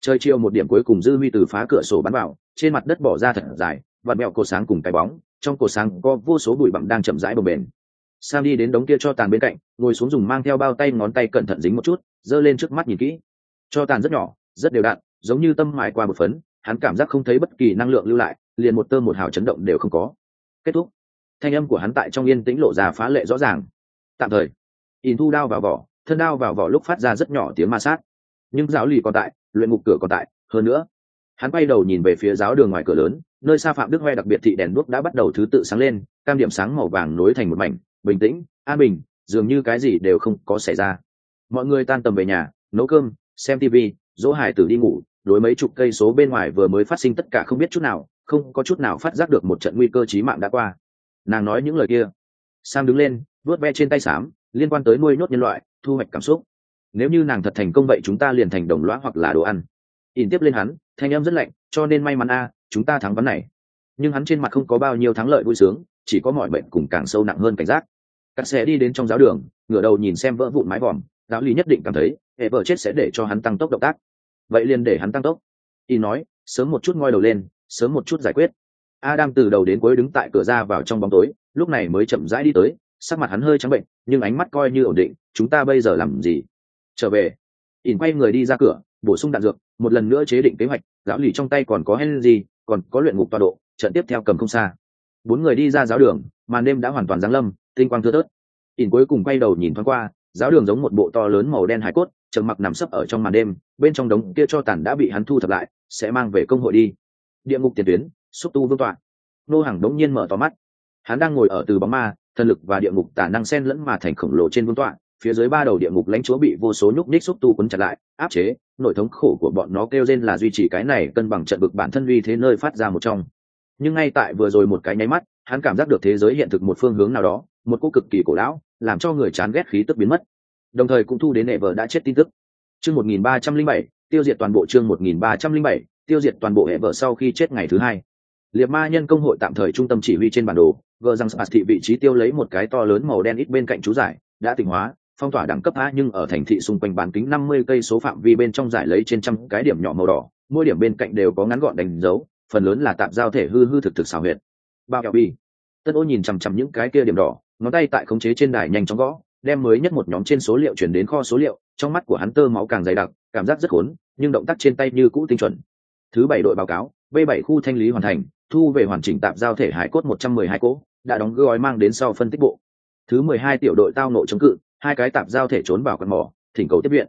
Trời chiều một điểm cuối cùng dư huy từ phá cửa sổ bắn vào, trên mặt đất bỏ ra thật dài và mẹo cổ sáng cùng cái bóng, trong cổ sáng có vô số bụi bặm đang chậm rãi bồng bềnh. Sam đi đến đống kia cho tàn bên cạnh, ngồi xuống dùng mang theo bao tay ngón tay cẩn thận dính một chút, giơ lên trước mắt nhìn kỹ. Cho tàn rất nhỏ, rất đều đặn, giống như tâm mại qua một phấn hắn cảm giác không thấy bất kỳ năng lượng lưu lại, liền một tơ một hào chấn động đều không có. Kết thúc. Thanh âm của hắn tại trong yên tĩnh lộ ra phá lệ rõ ràng. Tạm thời. In thu đao vào vỏ, thân đao vào vỏ lúc phát ra rất nhỏ tiếng ma sát. Nhưng giáo lì còn tại, luyện ngục cửa còn tại, hơn nữa. Hắn quay đầu nhìn về phía giáo đường ngoài cửa lớn, nơi xa phạm đức hoe đặc biệt thị đèn đuốc đã bắt đầu thứ tự sáng lên, cam điểm sáng màu vàng nối thành một mảnh, bình tĩnh, an bình, dường như cái gì đều không có xảy ra. Mọi người tan tầm về nhà, nấu cơm, xem tv dỗ hải tử đi ngủ đối mấy chục cây số bên ngoài vừa mới phát sinh tất cả không biết chút nào, không có chút nào phát giác được một trận nguy cơ chí mạng đã qua. Nàng nói những lời kia. Sam đứng lên, vuốt ve trên tay xám liên quan tới nuôi nhốt nhân loại, thu hoạch cảm xúc. Nếu như nàng thật thành công vậy chúng ta liền thành đồng lõa hoặc là đồ ăn. In tiếp lên hắn, thanh âm rất lạnh, cho nên may mắn a, chúng ta thắng ván này. Nhưng hắn trên mặt không có bao nhiêu thắng lợi vui sướng, chỉ có mọi bệnh cùng càng sâu nặng hơn cảnh giác. Cắt xe đi đến trong giáo đường, ngửa đầu nhìn xem vỡ vụn mái vòm, giáo lý nhất định cảm thấy hệ vợ chết sẽ để cho hắn tăng tốc động tác vậy liền để hắn tăng tốc. Y nói sớm một chút ngoi đầu lên sớm một chút giải quyết. Adam từ đầu đến cuối đứng tại cửa ra vào trong bóng tối lúc này mới chậm rãi đi tới sắc mặt hắn hơi trắng bệnh nhưng ánh mắt coi như ổn định chúng ta bây giờ làm gì? Trở về. Ỉn quay người đi ra cửa bổ sung đạn dược một lần nữa chế định kế hoạch giáo lì trong tay còn có gì, còn có luyện ngục tọa độ trận tiếp theo cầm không xa. Bốn người đi ra giáo đường màn đêm đã hoàn toàn giáng lâm tinh quang thưa thớt. Ỉn cuối cùng quay đầu nhìn thoáng qua giáo đường giống một bộ to lớn màu đen hải cốt trầm mặc nằm sấp ở trong màn đêm, bên trong đống kia cho tàn đã bị hắn thu thập lại, sẽ mang về công hội đi. Địa ngục tiền tuyến, xúc tu vương tọa. Nô hàng đống nhiên mở to mắt. Hắn đang ngồi ở từ bóng ma, thần lực và địa ngục tả năng xen lẫn mà thành khổng lồ trên vương tọa, phía dưới ba đầu địa ngục lãnh chúa bị vô số nhúc ních xúc tu quấn chặt lại, áp chế, nội thống khổ của bọn nó kêu lên là duy trì cái này cân bằng trận bực bản thân uy thế nơi phát ra một trong. Nhưng ngay tại vừa rồi một cái nháy mắt, hắn cảm giác được thế giới hiện thực một phương hướng nào đó, một cô cực kỳ cổ lão, làm cho người chán ghét khí tức biến mất đồng thời cũng thu đến nệ vợ đã chết tin tức. Chương một nghìn ba trăm linh bảy, tiêu diệt toàn bộ chương một nghìn ba trăm linh bảy, tiêu diệt toàn bộ hệ vợ sau khi chết ngày thứ hai. Liệt ma nhân công hội tạm thời trung tâm chỉ huy trên bản đồ, gờ rằng spas thị vị trí tiêu lấy một cái to lớn màu đen ít bên cạnh chú giải, đã tỉnh hóa, phong tỏa đẳng cấp a nhưng ở thành thị xung quanh bán kính năm mươi cây số phạm vi bên trong giải lấy trên trăm cái điểm nhỏ màu đỏ, mỗi điểm bên cạnh đều có ngắn gọn đánh dấu, phần lớn là tạm giao thể hư hư thực thực xào huyệt. Bao kẹo bi. Tân ô nhìn chằm chằm những cái kia điểm đỏ, ngón tay tại khống chế trên đài nhanh chóng gõ đem mới nhất một nhóm trên số liệu chuyển đến kho số liệu, trong mắt của hắn tơ máu càng dày đặc, cảm giác rất khốn, nhưng động tác trên tay như cũ tinh chuẩn. Thứ bảy đội báo cáo v bảy khu thanh lý hoàn thành, thu về hoàn chỉnh tạm giao thể hải cốt một trăm mười hai cỗ, đã đóng gói mang đến sau phân tích bộ. Thứ mười hai tiểu đội tao nộ chống cự, hai cái tạp giao thể trốn vào con mỏ, thỉnh cầu tiếp viện.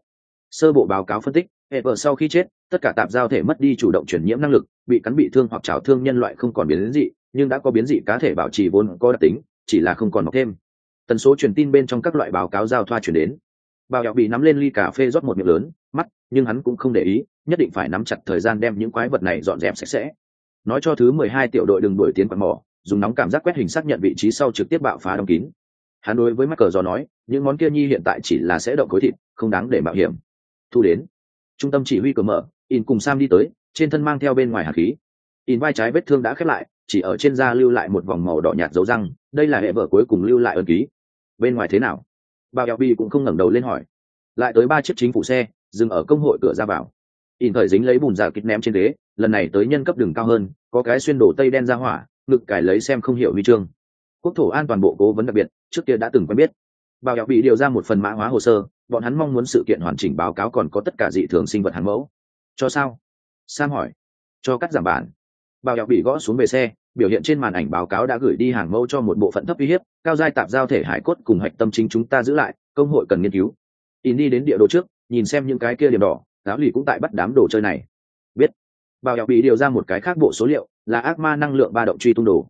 Sơ bộ báo cáo phân tích, hệ vợ sau khi chết, tất cả tạp giao thể mất đi chủ động chuyển nhiễm năng lực, bị cắn bị thương hoặc trào thương nhân loại không còn biến dị, nhưng đã có biến dị cá thể bảo trì vốn có đặc tính, chỉ là không còn mọc thêm tần số truyền tin bên trong các loại báo cáo giao thoa chuyển đến. Bảo dạo bị nắm lên ly cà phê rót một miệng lớn, mắt, nhưng hắn cũng không để ý, nhất định phải nắm chặt thời gian đem những quái vật này dọn dẹp sạch sẽ. Nói cho thứ mười hai tiểu đội đừng đuổi tiến quạt mỏ, dùng nóng cảm giác quét hình xác nhận vị trí sau trực tiếp bạo phá đóng kín. Hắn đối với mắc cờ do nói, những món kia nhi hiện tại chỉ là sẽ động khối thịt, không đáng để mạo hiểm. Thu đến. Trung tâm chỉ huy cờ mở, in cùng sam đi tới, trên thân mang theo bên ngoài hạt khí. In vai trái vết thương đã khép lại, chỉ ở trên da lưu lại một vòng màu đỏ nhạt dấu răng, đây là hệ vợ cuối cùng lưu lại ấn ký bên ngoài thế nào? Bao eo bi cũng không ngẩng đầu lên hỏi. Lại tới ba chiếc chính phủ xe, dừng ở công hội cửa ra vào. In thời dính lấy bùn giả kít ném trên ghế, lần này tới nhân cấp đường cao hơn, có cái xuyên đổ tây đen ra hỏa, ngực cải lấy xem không hiểu huy chương. Quốc thổ an toàn bộ cố vấn đặc biệt, trước kia đã từng quen biết. Bao eo bị điều ra một phần mã hóa hồ sơ, bọn hắn mong muốn sự kiện hoàn chỉnh báo cáo còn có tất cả dị thường sinh vật hàng mẫu. Cho sao? Sam hỏi. Cho cắt giảm bản bào eo bị gõ xuống về xe, biểu hiện trên màn ảnh báo cáo đã gửi đi hàng mẫu cho một bộ phận thấp uy hiếp, cao giai tạp giao thể hải cốt cùng hạch tâm chính chúng ta giữ lại, công hội cần nghiên cứu. In đi đến địa đồ trước, nhìn xem những cái kia điểm đỏ giáo lì cũng tại bắt đám đồ chơi này. Biết. Bào eo bị điều ra một cái khác bộ số liệu, là ác ma năng lượng ba động truy tung đồ.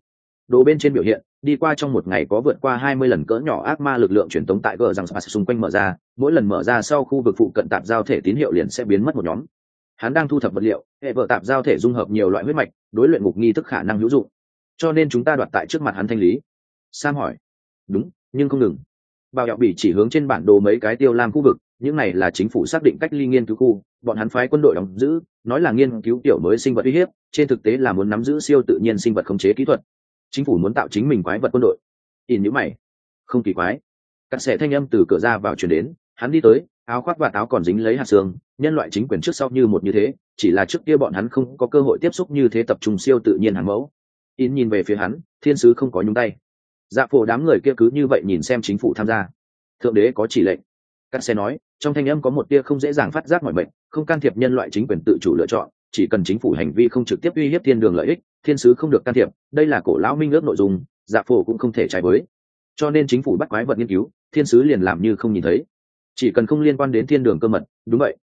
Đồ bên trên biểu hiện, đi qua trong một ngày có vượt qua hai mươi lần cỡ nhỏ ác ma lực lượng truyền tống tại gờ rằng xung quanh mở ra, mỗi lần mở ra sau khu vực phụ cận tạp giao thể tín hiệu liền sẽ biến mất một nhóm hắn đang thu thập vật liệu, hệ vợ tạp giao thể dung hợp nhiều loại huyết mạch, đối luyện ngục nghi thức khả năng hữu dụng. Cho nên chúng ta đoạt tại trước mặt hắn thanh lý. Sam hỏi. Đúng, nhưng không ngừng. Bảo hẹo bị chỉ hướng trên bản đồ mấy cái tiêu lam khu vực, những này là chính phủ xác định cách ly nghiên cứu khu, bọn hắn phái quân đội đóng giữ, nói là nghiên cứu tiểu mới sinh vật uy hiếp, trên thực tế là muốn nắm giữ siêu tự nhiên sinh vật khống chế kỹ thuật. Chính phủ muốn tạo chính mình quái vật quân đội. In nhữ mày. Không kỳ quái. Cắt xẻ thanh âm từ cửa ra vào chuyển đến, hắn đi tới áo khoác và táo còn dính lấy hạt xương, nhân loại chính quyền trước sau như một như thế, chỉ là trước kia bọn hắn không có cơ hội tiếp xúc như thế tập trung siêu tự nhiên hàng mẫu. In nhìn về phía hắn, thiên sứ không có nhúng tay. Dạ phổ đám người kia cứ như vậy nhìn xem chính phủ tham gia. Thượng đế có chỉ lệnh. Cắt xe nói, trong thanh âm có một tia không dễ dàng phát giác mọi mệnh, không can thiệp nhân loại chính quyền tự chủ lựa chọn, chỉ cần chính phủ hành vi không trực tiếp uy hiếp thiên đường lợi ích, thiên sứ không được can thiệp, đây là cổ lão minh ước nội dung dạ phổ cũng không thể trái với. Cho nên chính phủ bắt quái vật nghiên cứu, thiên sứ liền làm như không nhìn thấy chỉ cần không liên quan đến thiên đường cơ mật, đúng vậy.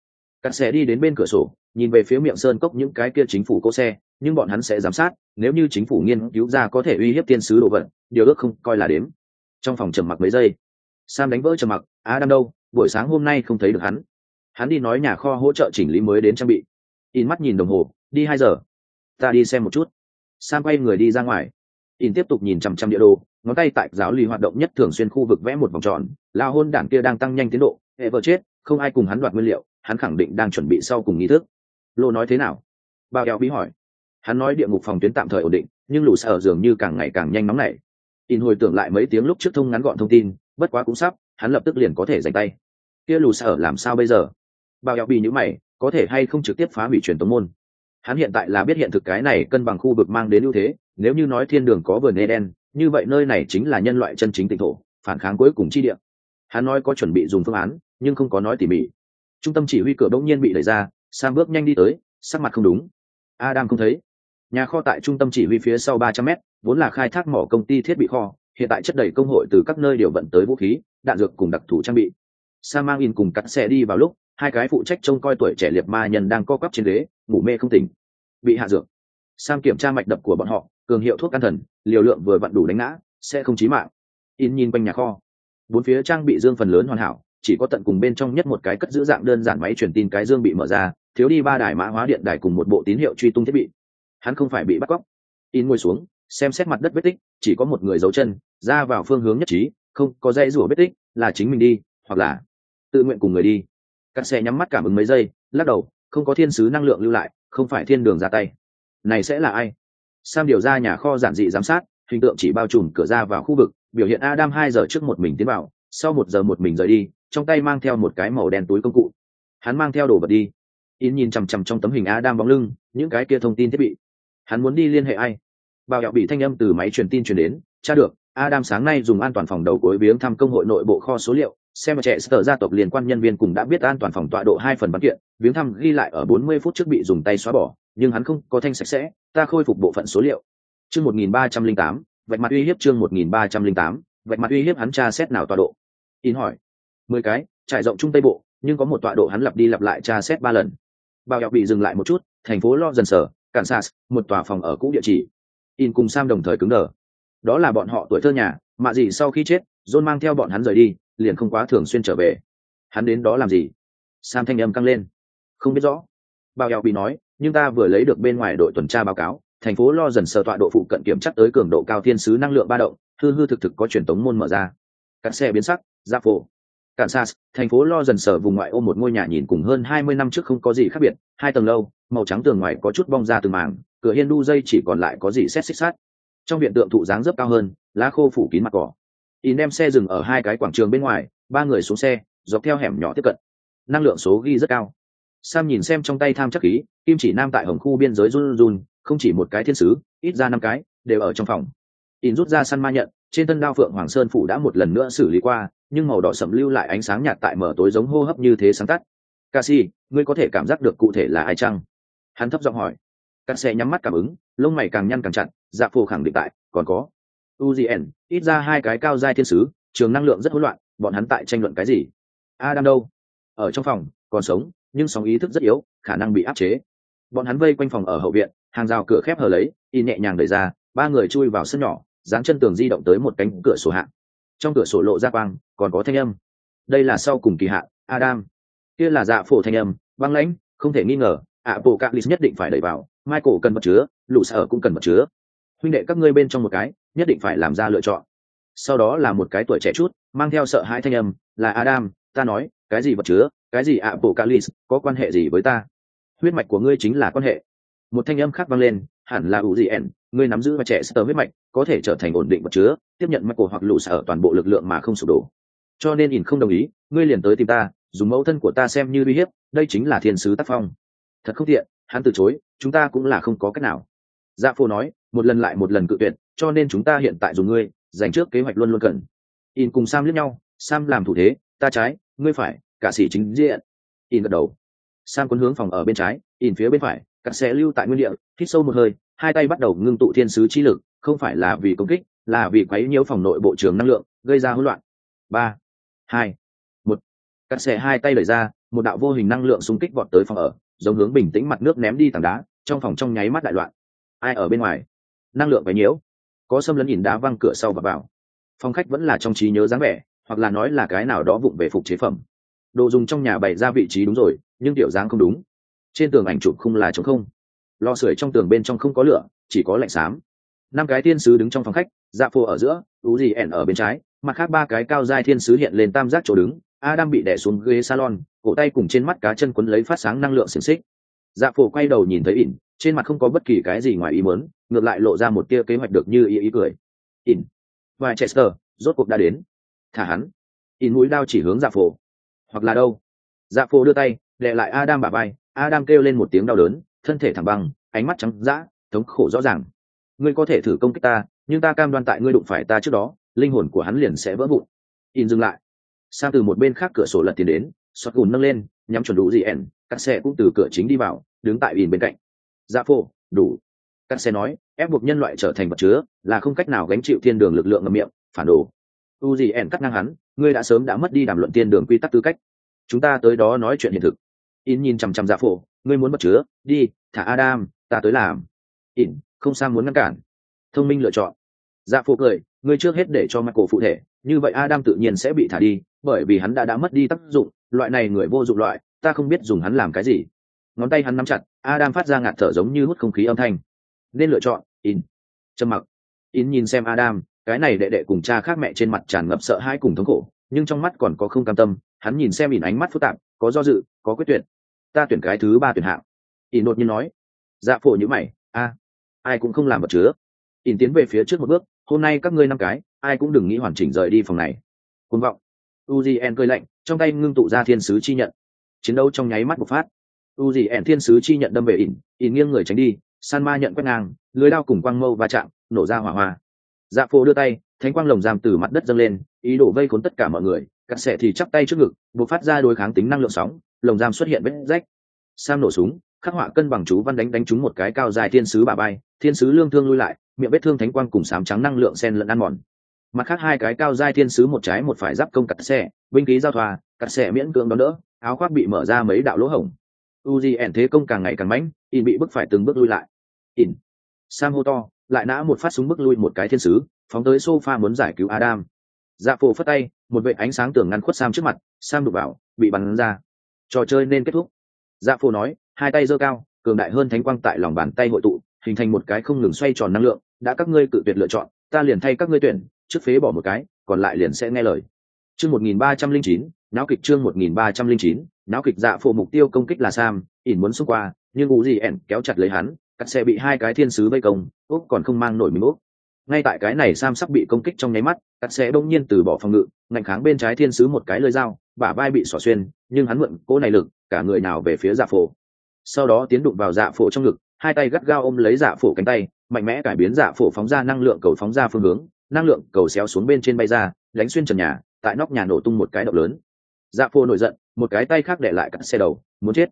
Cắt xe đi đến bên cửa sổ, nhìn về phía miệng sơn cốc những cái kia chính phủ cỗ xe, nhưng bọn hắn sẽ giám sát, nếu như chính phủ nghiên cứu ra có thể uy hiếp thiên sứ đồ vật, điều ước không coi là đếm. Trong phòng trầm mặc mấy giây, sam đánh vỡ trầm mặc, á đang đâu, buổi sáng hôm nay không thấy được hắn. Hắn đi nói nhà kho hỗ trợ chỉnh lý mới đến trang bị. In mắt nhìn đồng hồ, đi hai giờ, ta đi xem một chút. Sam quay người đi ra ngoài. In tiếp tục nhìn chằm chằm địa đồ ngón tay tại giáo lý hoạt động nhất thường xuyên khu vực vẽ một vòng tròn lao hôn đảng kia đang tăng nhanh tiến độ, hệ vợ chết, không ai cùng hắn đoạt nguyên liệu, hắn khẳng định đang chuẩn bị sau cùng nghi thức. Lô nói thế nào? Bao eo bí hỏi. Hắn nói địa ngục phòng tuyến tạm thời ổn định, nhưng lũ sở dường như càng ngày càng nhanh nóng nảy. In hồi tưởng lại mấy tiếng lúc trước thông ngắn gọn thông tin, bất quá cũng sắp, hắn lập tức liền có thể giành tay. Kia lù sở làm sao bây giờ? Bao eo bị nhữ mày, có thể hay không trực tiếp phá hủy truyền tống môn? Hắn hiện tại là biết hiện thực cái này cân bằng khu vực mang đến ưu thế, nếu như nói thiên đường có vườn eden như vậy nơi này chính là nhân loại chân chính tỉnh thổ, phản kháng cuối cùng chi địa. Hắn nói có chuẩn bị dùng phương án, nhưng không có nói tỉ mỉ. Trung tâm chỉ huy cửa đông nhiên bị đẩy ra, sam bước nhanh đi tới, sắc mặt không đúng. Adam không thấy. Nhà kho tại trung tâm chỉ huy phía sau ba trăm mét, vốn là khai thác mỏ công ty thiết bị kho, hiện tại chất đầy công hội từ các nơi điều vận tới vũ khí, đạn dược cùng đặc thù trang bị. Sa mang in cùng cắt xe đi vào lúc, hai cái phụ trách trông coi tuổi trẻ liệt ma nhân đang co quắp trên ghế, ngủ mê không tỉnh. Bị hạ dược. Sam kiểm tra mạch đập của bọn họ cường hiệu thuốc an thần, liều lượng vừa vặn đủ đánh ngã, sẽ không chí mạng. In nhìn quanh nhà kho. Bốn phía trang bị dương phần lớn hoàn hảo, chỉ có tận cùng bên trong nhất một cái cất giữ dạng đơn giản máy truyền tin cái dương bị mở ra, thiếu đi ba đài mã hóa điện đài cùng một bộ tín hiệu truy tung thiết bị. Hắn không phải bị bắt cóc. In ngồi xuống, xem xét mặt đất vết tích, chỉ có một người giấu chân, ra vào phương hướng nhất trí, không có dây rủa vết tích, là chính mình đi, hoặc là tự nguyện cùng người đi. Cắt xe nhắm mắt cảm ứng mấy giây, lắc đầu, không có thiên sứ năng lượng lưu lại, không phải thiên đường ra tay. Này sẽ là ai? Sam điều ra nhà kho giản dị giám sát, hình tượng chỉ bao trùm cửa ra vào khu vực, biểu hiện adam hai giờ trước một mình tiến vào, sau một giờ một mình rời đi, trong tay mang theo một cái màu đen túi công cụ. Hắn mang theo đồ vật đi. In nhìn chằm chằm trong tấm hình adam bóng lưng, những cái kia thông tin thiết bị. Hắn muốn đi liên hệ ai? Bao hẹo bị thanh âm từ máy truyền tin truyền đến tra được, adam sáng nay dùng an toàn phòng đầu cuối viếng thăm công hội nội bộ kho số liệu xem trẻ sở gia tộc liên quan nhân viên cùng đã biết an toàn phòng tọa độ hai phần văn kiện viếng thăm ghi lại ở 40 phút trước bị dùng tay xóa bỏ nhưng hắn không có thanh sạch sẽ ta khôi phục bộ phận số liệu. Chương 1308, vạch mặt uy hiếp chương 1308, vạch mặt uy hiếp hắn tra xét nào tọa độ. In hỏi. Mười cái trải rộng trung tây bộ nhưng có một tọa độ hắn lặp đi lặp lại tra xét ba lần. Bao nhọc bị dừng lại một chút thành phố lo dần sở kansas một tòa phòng ở cũ địa chỉ. In cùng sam đồng thời cứng đờ. Đó là bọn họ tuổi thơ nhà mạ gì sau khi chết john mang theo bọn hắn rời đi liền không quá thường xuyên trở về. Hắn đến đó làm gì? Sam thanh âm căng lên. Không biết rõ. Bao eo bị nói nhưng ta vừa lấy được bên ngoài đội tuần tra báo cáo thành phố lo dần sờ tọa độ phụ cận kiểm chắc tới cường độ cao thiên sứ năng lượng ba động hư hư thực thực có truyền tống môn mở ra. Các xe biến sắc giáp phổ. Sas thành phố lo dần sở vùng ngoại ô một ngôi nhà nhìn cùng hơn 20 năm trước không có gì khác biệt, hai tầng lâu, màu trắng tường ngoài có chút bong ra từng mảng, cửa hiên đu dây chỉ còn lại có gì xét xích sát. Trong viện tượng thụ dáng dấp cao hơn, lá khô phủ kín mặt cỏ. In đem xe dừng ở hai cái quảng trường bên ngoài, ba người xuống xe, dọc theo hẻm nhỏ tiếp cận. Năng lượng số ghi rất cao. Sam nhìn xem trong tay tham chắc khí, kim chỉ nam tại hồng khu biên giới run run, không chỉ một cái thiên sứ, ít ra năm cái, đều ở trong phòng. In rút ra săn ma nhận, trên thân đao phượng hoàng sơn phủ đã một lần nữa xử lý qua, nhưng màu đỏ sậm lưu lại ánh sáng nhạt tại mở tối giống hô hấp như thế sáng tắt Cassie, ngươi có thể cảm giác được cụ thể là ai chăng hắn thấp giọng hỏi cắt xe nhắm mắt cảm ứng lông mày càng nhăn càng chặt dạ phù khẳng định tại còn có uzn ít ra hai cái cao giai thiên sứ, trường năng lượng rất hỗn loạn, bọn hắn tại tranh luận cái gì? Adam đâu? Ở trong phòng, còn sống, nhưng sóng ý thức rất yếu, khả năng bị áp chế. Bọn hắn vây quanh phòng ở hậu viện, hàng rào cửa khép hờ lấy, y nhẹ nhàng đẩy ra, ba người chui vào sân nhỏ, dáng chân tường di động tới một cánh cửa sổ hạng trong cửa sổ lộ ra quang, còn có thanh âm. Đây là sau cùng kỳ hạn adam. Kia là dạ phổ thanh âm, băng lãnh, không thể nghi ngờ, ạ bộ cạ nhất định phải đẩy vào, michael cần vật chứa, lũ sở cũng cần vật chứa huynh đệ các ngươi bên trong một cái, nhất định phải làm ra lựa chọn. Sau đó là một cái tuổi trẻ chút, mang theo sợ hãi thanh âm, là adam, ta nói, cái gì vật chứa, cái gì ạ bộ Calis có quan hệ gì với ta? Huyết mạch của ngươi chính là quan hệ. Một thanh âm khác vang lên, hẳn là ủ gì ẻn ngươi nắm giữ và trẻ sơ huyết mạch, có thể trở thành ổn định vật chứa, tiếp nhận mạch cổ hoặc lũ sở toàn bộ lực lượng mà không sụp đổ. Cho nên ỉn không đồng ý, ngươi liền tới tìm ta, dùng mẫu thân của ta xem như uy hiếp, đây chính là thiên sứ tác phong. Thật không thiện hắn từ chối, chúng ta cũng là không có cách nào. Dạ phô nói một lần lại một lần cự tuyệt, cho nên chúng ta hiện tại dùng ngươi, dành trước kế hoạch luôn luôn cần. In cùng sam liếc nhau, sam làm thủ thế, ta trái, ngươi phải, cả sĩ chính diện. In gật đầu. Sam cuốn hướng phòng ở bên trái, in phía bên phải cắt sẽ lưu tại nguyên địa, hít sâu một hơi, hai tay bắt đầu ngưng tụ thiên sứ chi lực, không phải là vì công kích, là vì quấy nhiễu phòng nội bộ trường năng lượng, gây ra hỗn loạn. Ba, hai, một. Cắt sẽ hai tay đẩy ra, một đạo vô hình năng lượng xung kích vọt tới phòng ở, giống hướng bình tĩnh mặt nước ném đi tảng đá, trong phòng trong nháy mắt đại loạn. Ai ở bên ngoài? Năng lượng bấy nhiễu. Có xâm lấn nhìn đá văng cửa sau và vào. Phong khách vẫn là trong trí nhớ dáng vẻ, hoặc là nói là cái nào đó vụng về phục chế phẩm. Đồ dùng trong nhà bày ra vị trí đúng rồi, nhưng tiểu dáng không đúng. Trên tường ảnh chụp không là trống không. Lò sưởi trong tường bên trong không có lửa, chỉ có lạnh xám. Năm cái thiên sứ đứng trong phòng khách dạ phô ở giữa tú gì ẻn ở bên trái, mặt khác ba cái cao giai thiên sứ hiện lên tam giác chỗ đứng, adam bị đẻ xuống ghế salon, cổ tay cùng trên mắt cá chân quấn lấy phát sáng năng lượng xiềng xích. Dạ phô quay đầu nhìn thấy ỉn, trên mặt không có bất kỳ cái gì ngoài ý muốn ngược lại lộ ra một tia kế hoạch được như ý ý cười. In. Và chester rốt cuộc đã đến. Thả hắn. In mũi đao chỉ hướng dạ phổ. Hoặc là đâu? Dạ phổ đưa tay đệ lại adam bà bay adam kêu lên một tiếng đau đớn, thân thể thẳng băng, ánh mắt trắng dã, thống khổ rõ ràng. Ngươi có thể thử công kích ta, nhưng ta cam đoan tại ngươi đụng phải ta trước đó, linh hồn của hắn liền sẽ vỡ vụn. In dừng lại. Sang từ một bên khác cửa sổ lật tiền đến, xoát gùn nâng lên, nhắm chuẩn đủ gì ẻn các xe cũng từ cửa chính đi vào, đứng tại in bên cạnh. Dạ phô đủ các xe nói ép buộc nhân loại trở thành vật chứa là không cách nào gánh chịu thiên đường lực lượng ngầm miệng phản đồ. U gì ẻn cắt ngang hắn ngươi đã sớm đã mất đi đàm luận thiên đường quy tắc tư cách. Chúng ta tới đó nói chuyện hiện thực. In nhìn chằm chằm dạ phổ, ngươi muốn vật chứa đi thả adam ta tới làm. In không sang muốn ngăn cản. Thông minh lựa chọn. Dạ phổ cười ngươi trước hết để cho mặt cổ phụ thể như vậy adam tự nhiên sẽ bị thả đi bởi vì hắn đã đã mất đi tác dụng loại này người vô dụng loại ta không biết dùng hắn làm cái gì. Ngón tay hắn nắm chặt adam phát ra ngạt thở giống như hút không khí âm thanh nên lựa chọn, in. Trầm mặc. In nhìn xem adam, cái này đệ đệ cùng cha khác mẹ trên mặt tràn ngập sợ hãi cùng thống khổ, nhưng trong mắt còn có không cam tâm, hắn nhìn xem in ánh mắt phức tạp, có do dự, có quyết tuyệt. Ta tuyển cái thứ ba tuyển hạng. In đột nhiên nói. Dạ phổ như mày, a, ai cũng không làm vật chứa. In tiến về phía trước một bước, hôm nay các ngươi năm cái, ai cũng đừng nghĩ hoàn chỉnh rời đi phòng này. Côn vọng. Uzien cười lạnh, trong tay ngưng tụ ra thiên sứ chi nhận. Chiến đấu trong nháy mắt bộc phát. Uzien thiên sứ chi nhận đâm về ỉn ỉn nghiêng người tránh đi san ma nhận quét ngang, lưới đao cùng quang mâu va chạm, nổ ra hỏa hoa. Dạ phô đưa tay, thánh quang lồng giam từ mặt đất dâng lên, ý đổ vây khốn tất cả mọi người, cắt xẻ thì chắp tay trước ngực bộc phát ra đối kháng tính năng lượng sóng, lồng giam xuất hiện vết rách. Sam nổ súng, khắc họa cân bằng chú văn đánh đánh trúng một cái cao dài thiên sứ bà bay, thiên sứ lương thương lui lại, miệng vết thương thánh quang cùng sám trắng năng lượng sen lẫn ăn mòn. Mặt khác hai cái cao giai thiên sứ một trái một phải giáp công cắt xe binh khí giao thoa, cắt xe miễn cưỡng đón đỡ, áo khoác bị mở ra mấy đạo lỗ hổng. Uzi ẻn thế công càng ngày càng mãnh in bị bức phải từng bước lui lại in sam hô to, lại nã một phát súng bước lui một cái thiên sứ, phóng tới sofa muốn giải cứu adam. Dạ phổ phất tay, một vệ ánh sáng tường ngăn khuất sam trước mặt, sam đục vào bị bắn ra. Trò chơi nên kết thúc. Dạ phổ nói, hai tay giơ cao, cường đại hơn thánh quang tại lòng bàn tay hội tụ, hình thành một cái không ngừng xoay tròn năng lượng, đã các ngươi cự tuyệt lựa chọn, ta liền thay các ngươi tuyển, trước phế bỏ một cái, còn lại liền sẽ nghe lời. Chương một nghìn ba trăm linh chín, náo kịch chương một nghìn ba trăm linh chín, náo kịch dạ phổ mục tiêu công kích là sam, ỉn muốn xông qua, nhưng u gì ẻn kéo chặt lấy hắn cắt xe bị hai cái thiên sứ vây công úc còn không mang nổi mình úc ngay tại cái này sam sắp bị công kích trong nháy mắt, cắt xe đông nhiên từ bỏ phòng ngự, ngạnh kháng bên trái thiên sứ một cái lơi dao, bả vai bị xỏ xuyên, nhưng hắn mượn cỗ này lực, cả người nào về phía dạ phổ. Sau đó tiến đụng vào dạ phổ trong ngực, hai tay gắt gao ôm lấy dạ phổ cánh tay, mạnh mẽ cải biến dạ phổ phóng ra năng lượng cầu phóng ra phương hướng, năng lượng cầu xéo xuống bên trên bay ra, đánh xuyên trần nhà, tại nóc nhà nổ tung một cái động lớn. Dạ phổ nổi giận, một cái tay khác để lại cắt xe đầu, muốn chết.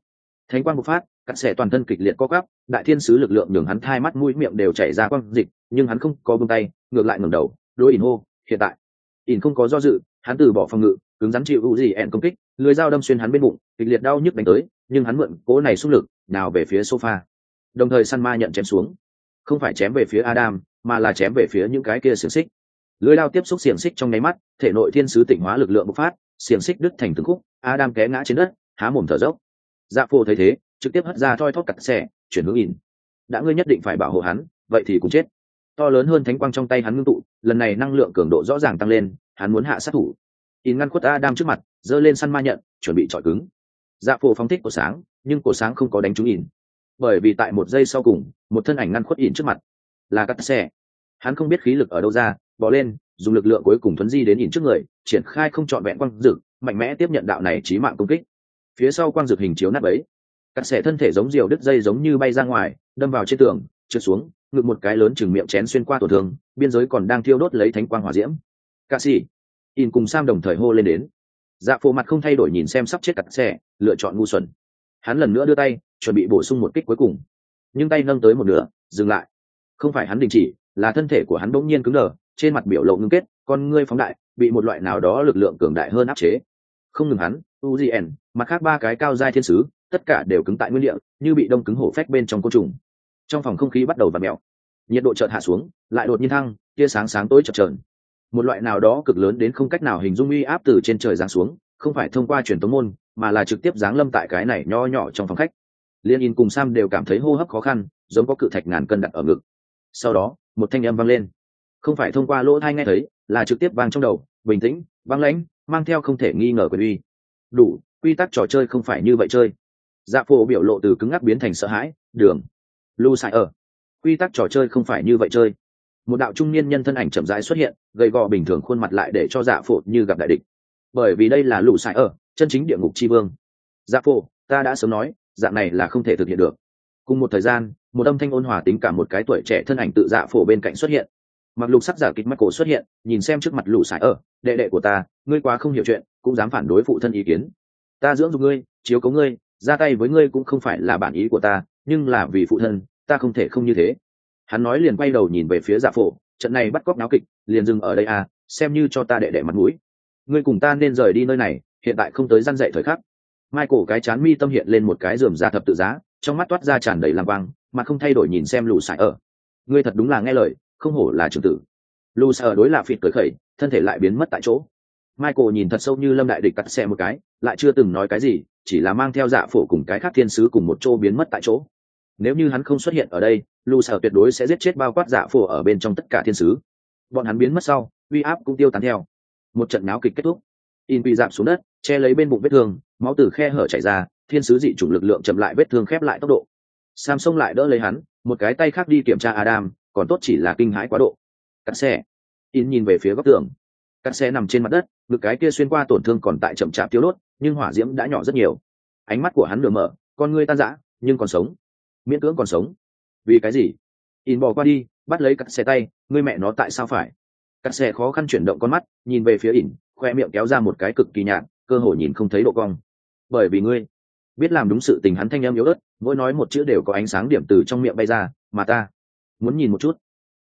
Thánh quang bộc phát cắt xẻ toàn thân kịch liệt co gắp đại thiên sứ lực lượng nhường hắn thai mắt, mũi miệng đều chảy ra quang dịch, nhưng hắn không có bông tay, ngược lại ngẩng đầu, đối ỉn hô, hiện tại. Ỉn không có do dự, hắn từ bỏ phòng ngự, cứng rắn chịu u gì ẹn công kích lưới dao đâm xuyên hắn bên bụng, kịch liệt đau nhức đánh tới, nhưng hắn mượn cố này xung lực, nào về phía sofa. Đồng thời săn ma nhận chém xuống. Không phải chém về phía adam, mà là chém về phía những cái kia xiềng xích. Lưới lao tiếp xúc xiềng xích trong nháy mắt, thể nội thiên sứ tỉnh hóa lực lượng bộc phát, xiềng xích đứt thành từng khúc, adam té ngã trên đất, há mồm thở dốc. Dạ phô thấy thế trực tiếp hất ra thoi thóp cặt xẻ chuyển hướng in đã ngươi nhất định phải bảo hộ hắn, vậy thì cũng chết. To lớn hơn thánh quang trong tay hắn ngưng tụ, lần này năng lượng cường độ rõ ràng tăng lên, hắn muốn hạ sát thủ. In ngăn khuất adam trước mặt, giơ lên săn ma nhận, chuẩn bị chọi cứng. Dạ phô phóng thích của sáng, nhưng cổ sáng không có đánh trúng in bởi vì tại một giây sau cùng, một thân ảnh ngăn khuất in trước mặt. Là cắt xe. Hắn không biết khí lực ở đâu ra, bỏ lên, dùng lực lượng cuối cùng thuấn di đến in trước người, triển khai không trọn vẹn quang dực mạnh mẽ tiếp nhận đạo này trí mạng công kích. Phía sau quang dực hình chiếu nát ấy cắt xẻ thân thể giống diều đứt dây giống như bay ra ngoài, đâm vào trên tường, trượt xuống, ngực một cái lớn chừng miệng chén xuyên qua tổn thương, biên giới còn đang thiêu đốt lấy thánh quang hỏa diễm. Ca sĩ in cùng sam đồng thời hô lên đến. Dạ phô mặt không thay đổi nhìn xem sắp chết cắt xẻ, lựa chọn ngu xuẩn. Hắn lần nữa đưa tay, chuẩn bị bổ sung một kích cuối cùng. Nhưng tay nâng tới một nửa, dừng lại. Không phải hắn đình chỉ, là thân thể của hắn bỗng nhiên cứng đờ, trên mặt biểu lộ ngưng kết, con ngươi phóng đại, bị một loại nào đó lực lượng cường đại hơn áp chế. Không ngừng hắn uzn mặt khác ba cái cao giai thiên sứ tất cả đều cứng tại nguyên địa, như bị đông cứng hổ phách bên trong côn trùng. Trong phòng không khí bắt đầu v ặ mẹo nhiệt độ chợt hạ xuống, lại đột nhiên thăng, tia sáng sáng tối chập trờn một loại nào đó cực lớn đến không cách nào hình dung uy áp từ trên trời giáng xuống, không phải thông qua truyền tống môn, mà là trực tiếp giáng lâm tại cái này nho nhỏ trong phòng khách. Liên in cùng sam đều cảm thấy hô hấp khó khăn, giống có cự thạch ngàn cân đặt ở ngực. Sau đó, một thanh âm vang lên. Không phải thông qua lỗ thai nghe thấy, là trực tiếp vang trong đầu, bình tĩnh, băng lãnh, mang theo không thể nghi ngờ quyền uy. Đủ, quy tắc trò chơi không phải như vậy chơi dạ phổ biểu lộ từ cứng ngắc biến thành sợ hãi, đường lu sai ở. Quy tắc trò chơi không phải như vậy chơi. Một đạo trung niên nhân thân ảnh chậm rãi xuất hiện, gầy gò bình thường khuôn mặt lại để cho dạ phổ như gặp đại địch. Bởi vì đây là lũ sai ở, chân chính địa ngục tri vương. Dạ phổ, ta đã sớm nói, dạng này là không thể thực hiện được. Cùng một thời gian, một âm thanh ôn hòa tính cả một cái tuổi trẻ thân ảnh tự dạ phổ bên cạnh xuất hiện. Mặc lục sắc giả kịch mắt cổ xuất hiện, nhìn xem trước mặt lũ sải ở, đệ đệ của ta, ngươi quá không hiểu chuyện, cũng dám phản đối phụ thân ý kiến. Ta dưỡng dục ngươi, chiếu cấu ngươi ra tay với ngươi cũng không phải là bản ý của ta nhưng là vì phụ thân ta không thể không như thế. Hắn nói liền quay đầu nhìn về phía dạ phổ trận này bắt cóc náo kịch liền dừng ở đây à xem như cho ta đệ đệ mặt mũi. Ngươi cùng ta nên rời đi nơi này hiện tại không tới răn dậy thời khắc. Michael cái chán mi tâm hiện lên một cái giường giả thập tự giá trong mắt toát ra tràn đầy làm vang, mà không thay đổi nhìn xem lù sải ở. Ngươi thật đúng là nghe lời không hổ là trưởng tử. Lù sải ở đối là phịt cười khẩy thân thể lại biến mất tại chỗ. Michael nhìn thật sâu như lâm đại địch cắt xe một cái lại chưa từng nói cái gì chỉ là mang theo dạ phổ cùng cái khác thiên sứ cùng một chỗ biến mất tại chỗ. Nếu như hắn không xuất hiện ở đây, lu sở tuyệt đối sẽ giết chết bao quát dạ phổ ở bên trong tất cả thiên sứ. Bọn hắn biến mất sau, uy áp cũng tiêu tán theo. Một trận náo kịch kết thúc. In bị giảm xuống đất, che lấy bên bụng vết thương, máu từ khe hở chảy ra, thiên sứ dị chủng lực lượng chậm lại vết thương khép lại tốc độ. Sam xông lại đỡ lấy hắn, một cái tay khác đi kiểm tra adam, còn tốt chỉ là kinh hãi quá độ. Cắt xe. In nhìn về phía góc tường. Cắt xe nằm trên mặt đất ngực cái kia xuyên qua tổn thương còn tại chậm chạp tiêu đốt, nhưng hỏa diễm đã nhỏ rất nhiều. Ánh mắt của hắn nửa mở con ngươi tan rã, nhưng còn sống. Miễn cưỡng còn sống. Vì cái gì? In bỏ qua đi, bắt lấy cắt xe tay, ngươi mẹ nó tại sao phải? Cắt xe khó khăn chuyển động con mắt, nhìn về phía ỉn khoe miệng kéo ra một cái cực kỳ nhạt, cơ hội nhìn không thấy độ cong. Bởi vì ngươi biết làm đúng sự tình hắn thanh em yếu ớt, mỗi nói một chữ đều có ánh sáng điểm từ trong miệng bay ra, mà ta muốn nhìn một chút.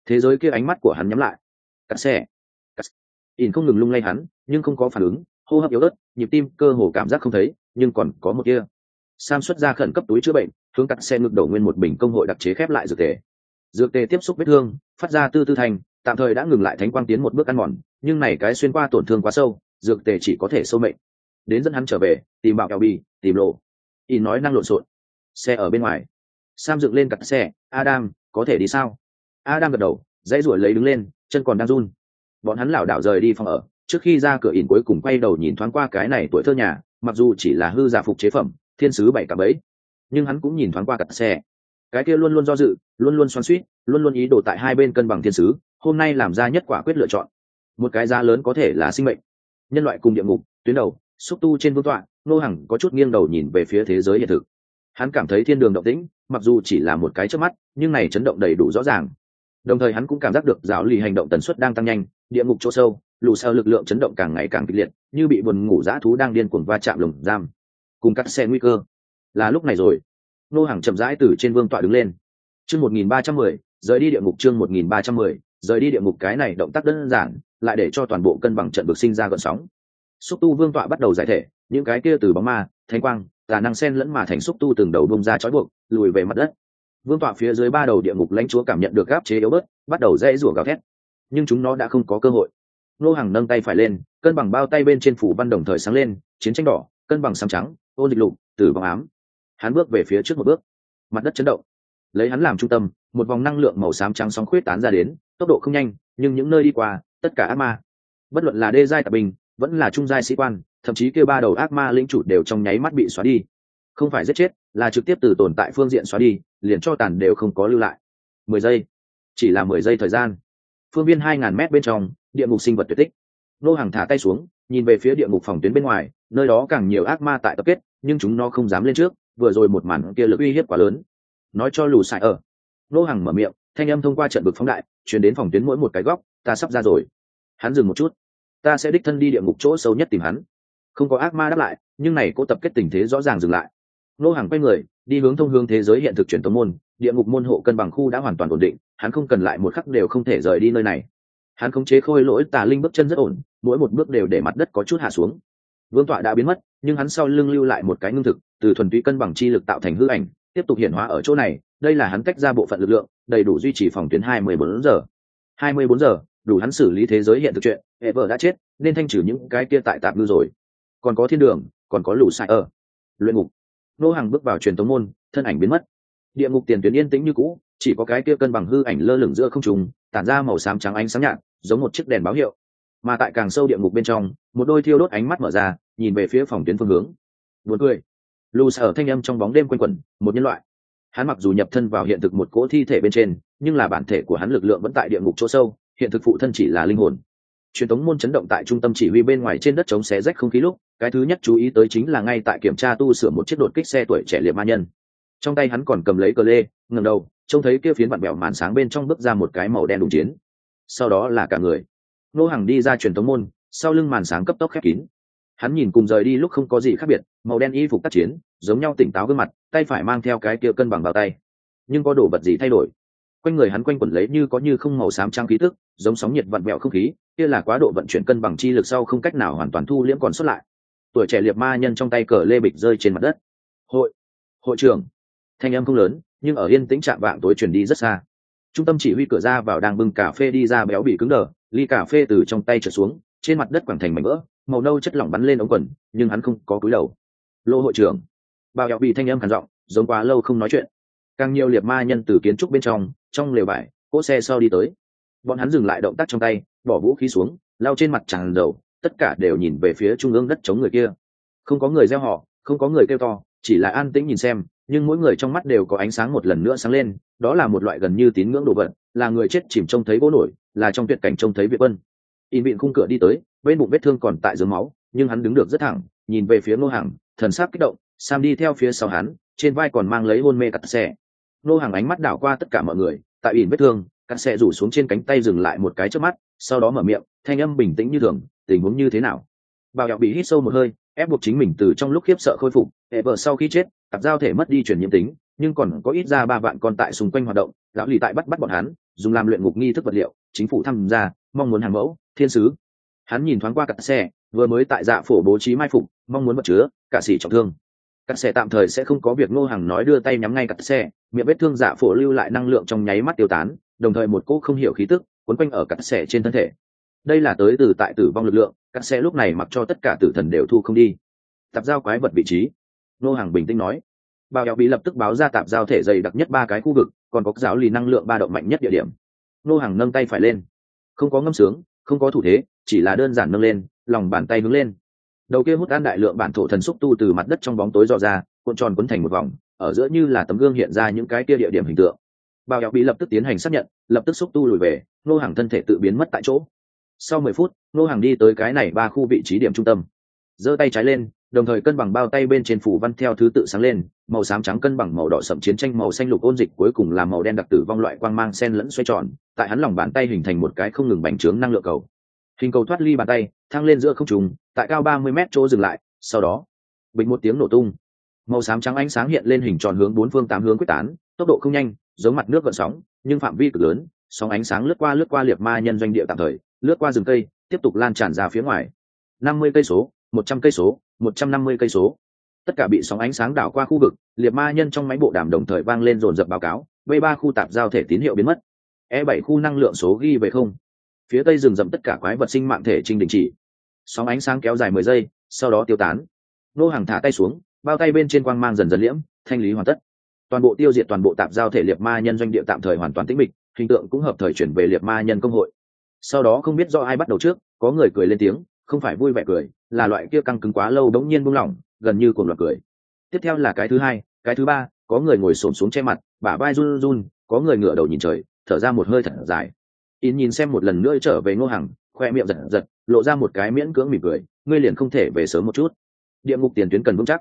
Thế giới kia ánh mắt của hắn nhắm lại. Cắt xe. Ỉn không ngừng lung lay hắn nhưng không có phản ứng hô hấp yếu ớt nhịp tim cơ hồ cảm giác không thấy nhưng còn có một kia. Sam xuất ra khẩn cấp túi chữa bệnh hướng cắt xe ngực đổ nguyên một bình công hội đặc chế khép lại dược tề. Dược tề tiếp xúc vết thương phát ra tư tư thành tạm thời đã ngừng lại thánh quang tiến một bước ăn mòn nhưng này cái xuyên qua tổn thương quá sâu dược tề chỉ có thể sâu mệnh. Đến dẫn hắn trở về tìm bạo kẹo bi, tìm lộ. Y nói năng lộn xộn. Xe ở bên ngoài. Sam dựng lên cặp xe adam có thể đi sao? Adam gật đầu dãy ruổi lấy đứng lên chân còn đang run. Bọn hắn lảo đảo rời đi phòng ở trước khi ra cửa ỉn cuối cùng quay đầu nhìn thoáng qua cái này tuổi thơ nhà, mặc dù chỉ là hư giả phục chế phẩm, thiên sứ bảy cả bấy nhưng hắn cũng nhìn thoáng qua cặp xe. Cái kia luôn luôn do dự, luôn luôn xoắn suýt, luôn luôn ý đồ tại hai bên cân bằng thiên sứ, hôm nay làm ra nhất quả quyết lựa chọn. Một cái giá lớn có thể là sinh mệnh. Nhân loại cùng địa ngục, tuyến đầu, xúc tu trên vương tọa, nô hằng có chút nghiêng đầu nhìn về phía thế giới hiện thực. Hắn cảm thấy thiên đường động tĩnh, mặc dù chỉ là một cái trước mắt, nhưng này chấn động đầy đủ rõ ràng. Đồng thời hắn cũng cảm giác được giáo lì hành động tần suất đang tăng nhanh, địa ngục chỗ sâu lũ xeo lực lượng chấn động càng ngày càng kịch liệt, như bị buồn ngủ dã thú đang điên cuồng va chạm lồng giam, cùng cắt xe nguy cơ. Là lúc này rồi. Nô hàng chậm rãi từ trên vương tọa đứng lên. Chương một nghìn ba trăm mười, rời đi địa ngục chương một nghìn ba trăm mười, rời đi địa ngục cái này động tác đơn giản, lại để cho toàn bộ cân bằng trận vực sinh ra gợn sóng. Xúc tu vương tọa bắt đầu giải thể, những cái kia từ bóng ma, thanh quang, tà năng sen lẫn mà thành xúc tu từng đầu bông ra chói buộc, lùi về mặt đất. Vương tọa phía dưới ba đầu địa ngục lãnh chúa cảm nhận được gáp chế yếu bớt, bắt đầu dễ rủa gào thét. Nhưng chúng nó đã không có cơ hội nô hàng nâng tay phải lên, cân bằng bao tay bên trên phủ văn đồng thời sáng lên, chiến tranh đỏ, cân bằng xám trắng, ôn dịch lục, tử vong ám. Hắn bước về phía trước một bước. Mặt đất chấn động. Lấy hắn làm trung tâm, một vòng năng lượng màu xám trắng sóng khuyết tán ra đến, tốc độ không nhanh, nhưng những nơi đi qua, tất cả ác ma. Bất luận là đê giai tạp bình vẫn là trung giai sĩ quan, thậm chí kêu ba đầu ác ma lĩnh chủ đều trong nháy mắt bị xóa đi. Không phải giết chết, là trực tiếp từ tồn tại phương diện xóa đi, liền cho tàn đều không có lưu lại. Mười giây. Chỉ là mười giây thời gian. Phương viên hai ngàn mét bên trong địa ngục sinh vật tuyệt tích. Nô hàng thả tay xuống, nhìn về phía địa ngục phòng tuyến bên ngoài, nơi đó càng nhiều ác ma tại tập kết, nhưng chúng nó không dám lên trước, vừa rồi một màn kia lực uy hiếp quá lớn. Nói cho lù sải ở. Nô hàng mở miệng, thanh âm thông qua trận vực phóng đại chuyển đến phòng tuyến mỗi một cái góc, ta sắp ra rồi. Hắn dừng một chút. Ta sẽ đích thân đi địa ngục chỗ sâu nhất tìm hắn. Không có ác ma đáp lại, nhưng này cô tập kết tình thế rõ ràng dừng lại. Nô hàng quay người, đi hướng thông hướng thế giới hiện thực truyền tống môn, địa ngục môn hộ cân bằng khu đã hoàn toàn ổn định, hắn không cần lại một khắc đều không thể rời đi nơi này hắn khống chế khôi lỗi tà linh bước chân rất ổn, mỗi một bước đều để mặt đất có chút hạ xuống. Vương tọa đã biến mất, nhưng hắn sau lưng lưu lại một cái ngưng thực, từ thuần túy cân bằng chi lực tạo thành hư ảnh, tiếp tục hiện hóa ở chỗ này, đây là hắn tách ra bộ phận lực lượng, đầy đủ duy trì phòng tuyến hai mươi bốn giờ. hai mươi bốn giờ, đủ hắn xử lý thế giới hiện thực chuyện, hệ vợ đã chết, nên thanh trừ những cái kia tại tạp ngư rồi. Còn có thiên đường, còn có lũ sai ở. Luyện ngục. Nô hàng bước vào truyền tống môn, thân ảnh biến mất. Địa ngục tiền tuyến yên tĩnh như cũ, chỉ có cái kia cân bằng hư ảnh lơ lửng giữa không trùng tản ra màu xám trắng ánh sáng nhạt, giống một chiếc đèn báo hiệu. Mà tại càng sâu địa ngục bên trong, một đôi thiêu đốt ánh mắt mở ra, nhìn về phía phòng tuyến phương hướng. Buồn cười. Lù sở thanh âm trong bóng đêm quanh quẩn, một nhân loại. Hắn mặc dù nhập thân vào hiện thực một cỗ thi thể bên trên, nhưng là bản thể của hắn lực lượng vẫn tại địa ngục chỗ sâu, hiện thực phụ thân chỉ là linh hồn. Truyền thống môn chấn động tại trung tâm chỉ huy bên ngoài trên đất chống xé rách không khí lúc, cái thứ nhất chú ý tới chính là ngay tại kiểm tra tu sửa một chiếc đột kích xe tuổi trẻ liệt ma nhân. Trong tay hắn còn cầm lấy cờ lê ngầm đầu trông thấy kia phiến vặn bẹo màn sáng bên trong bước ra một cái màu đen đùng chiến. Sau đó là cả người. Nô hàng đi ra truyền thống môn, sau lưng màn sáng cấp tốc khép kín. Hắn nhìn cùng rời đi lúc không có gì khác biệt, màu đen y phục tác chiến, giống nhau tỉnh táo gương mặt, tay phải mang theo cái kia cân bằng vào tay. Nhưng có đồ vật gì thay đổi? Quanh người hắn quanh quẩn lấy như có như không màu xám trang khí thức giống sóng nhiệt vặn vẹo không khí, kia là quá độ vận chuyển cân bằng chi lực sau không cách nào hoàn toàn thu liễm còn xuất lại. Tuổi trẻ liệt ma nhân trong tay cờ lê bịch rơi trên mặt đất. Hội hội trưởng. Thanh âm không lớn nhưng ở yên tĩnh trạm vạng tối chuyển đi rất xa. Trung tâm chỉ huy cửa ra vào đang bưng cà phê đi ra béo bị cứng đờ, ly cà phê từ trong tay trở xuống, trên mặt đất quảng thành mảnh vỡ, màu nâu chất lỏng bắn lên ống quần, nhưng hắn không có cúi đầu. Lô hội trưởng. Bao béo bị thanh âm khản giọng, giống quá lâu không nói chuyện. Càng nhiều liệt ma nhân từ kiến trúc bên trong trong lều vải cỗ xe sau đi tới. Bọn hắn dừng lại động tác trong tay, bỏ vũ khí xuống lao trên mặt tràn dầu, tất cả đều nhìn về phía trung ương đất chống người kia. Không có người gieo họ, không có người kêu to, chỉ là an tĩnh nhìn xem nhưng mỗi người trong mắt đều có ánh sáng một lần nữa sáng lên, đó là một loại gần như tín ngưỡng đồ vật, là người chết chìm trông thấy gỗ nổi, là trong tuyệt cảnh trông thấy việt quân. In vịn khung cửa đi tới, bên bụng vết thương còn tại dưới máu, nhưng hắn đứng được rất thẳng, nhìn về phía ngô hàng thần sắc kích động, sam đi theo phía sau hắn, trên vai còn mang lấy hôn mê cắt xe ngô hàng ánh mắt đảo qua tất cả mọi người, tại ỉn vết thương, cắt xe rủ xuống trên cánh tay dừng lại một cái trước mắt, sau đó mở miệng, thanh âm bình tĩnh như thường, tình huống như thế nào? Bảo dạo bị hít sâu một hơi, ép buộc chính mình từ trong lúc khiếp sợ khôi phục, hệ vợ sau khi chết tập giao thể mất đi chuyển nhiễm tính, nhưng còn có ít ra ba vạn con tại xung quanh hoạt động, lão lì tại bắt bắt bọn hắn, dùng làm luyện ngục nghi thức vật liệu, chính phủ tham gia, mong muốn hàng mẫu, thiên sứ. Hắn nhìn thoáng qua cặp xe, vừa mới tại dạ phổ bố trí mai phục, mong muốn vật chứa, cả xỉ trọng thương. Cặp xe tạm thời sẽ không có việc ngô hàng nói đưa tay nhắm ngay cặp xe, miệng vết thương dạ phổ lưu lại năng lượng trong nháy mắt tiêu tán, đồng thời một cỗ không hiểu khí tức quấn quanh ở cặp xe trên thân thể. Đây là tới từ tại tử vong lực lượng, cặp xe lúc này mặc cho tất cả tử thần đều thu không đi. Tập giao quái vật vị trí. Nô hàng bình tĩnh nói. Bao eo bị lập tức báo ra tạp giao thể dày đặc nhất ba cái khu vực, còn có giáo lì năng lượng ba động mạnh nhất địa điểm. Nô hàng nâng tay phải lên. Không có ngâm sướng, không có thủ thế, chỉ là đơn giản nâng lên, lòng bàn tay hướng lên. Đầu kia hút ăn đại lượng bản thổ thần xúc tu từ mặt đất trong bóng tối dò ra, cuộn tròn quấn thành một vòng, ở giữa như là tấm gương hiện ra những cái kia địa điểm hình tượng. Bao eo bị lập tức tiến hành xác nhận, lập tức xúc tu lùi về, nô hàng thân thể tự biến mất tại chỗ. Sau mười phút, nô hàng đi tới cái này ba khu vị trí điểm trung tâm. Giơ tay trái lên đồng thời cân bằng bao tay bên trên phủ văn theo thứ tự sáng lên, màu xám trắng cân bằng màu đỏ sậm chiến tranh màu xanh lục ôn dịch cuối cùng là màu đen đặc tử vong loại quang mang sen lẫn xoay tròn, tại hắn lòng bàn tay hình thành một cái không ngừng bành trướng năng lượng cầu. Hình cầu thoát ly bàn tay, thăng lên giữa không trùng tại cao ba mươi mét chỗ dừng lại, sau đó, bình một tiếng nổ tung. Màu xám trắng ánh sáng hiện lên hình tròn hướng bốn phương tám hướng quyết tán, tốc độ không nhanh, giống mặt nước gợn sóng, nhưng phạm vi cực lớn, sóng ánh sáng lướt qua lướt qua liệt ma nhân doanh địa tạm thời, lướt qua rừng cây, tiếp tục lan tràn ra phía ngoài. năm mươi cây số, một trăm cây số một trăm năm mươi cây số. Tất cả bị sóng ánh sáng đảo qua khu vực, liệt ma nhân trong máy bộ đàm đồng thời vang lên dồn dập báo cáo, v ba khu tạp giao thể tín hiệu biến mất. E bảy khu năng lượng số ghi về không. Phía tây rừng rậm tất cả quái vật sinh mạng thể trình đình chỉ. Sóng ánh sáng kéo dài mười giây, sau đó tiêu tán. Nô hàng thả tay xuống, bao tay bên trên quang mang dần dần liễm, thanh lý hoàn tất. Toàn bộ tiêu diệt toàn bộ tạp giao thể liệt ma nhân doanh địa tạm thời hoàn toàn tĩnh mịch, hình tượng cũng hợp thời chuyển về liệt ma nhân công hội. Sau đó không biết do ai bắt đầu trước, có người cười lên tiếng không phải vui vẻ cười, là loại kia căng cứng quá lâu đống nhiên buông lỏng, gần như cuồng loạt cười. Tiếp theo là cái thứ hai, cái thứ ba, có người ngồi xổm xuống che mặt, bả vai run run, có người ngửa đầu nhìn trời, thở ra một hơi thật dài. In nhìn xem một lần nữa trở về ngô hằng, khoe miệng giật giật, lộ ra một cái miễn cưỡng mỉm cười, ngươi liền không thể về sớm một chút. Địa ngục tiền tuyến cần vững chắc.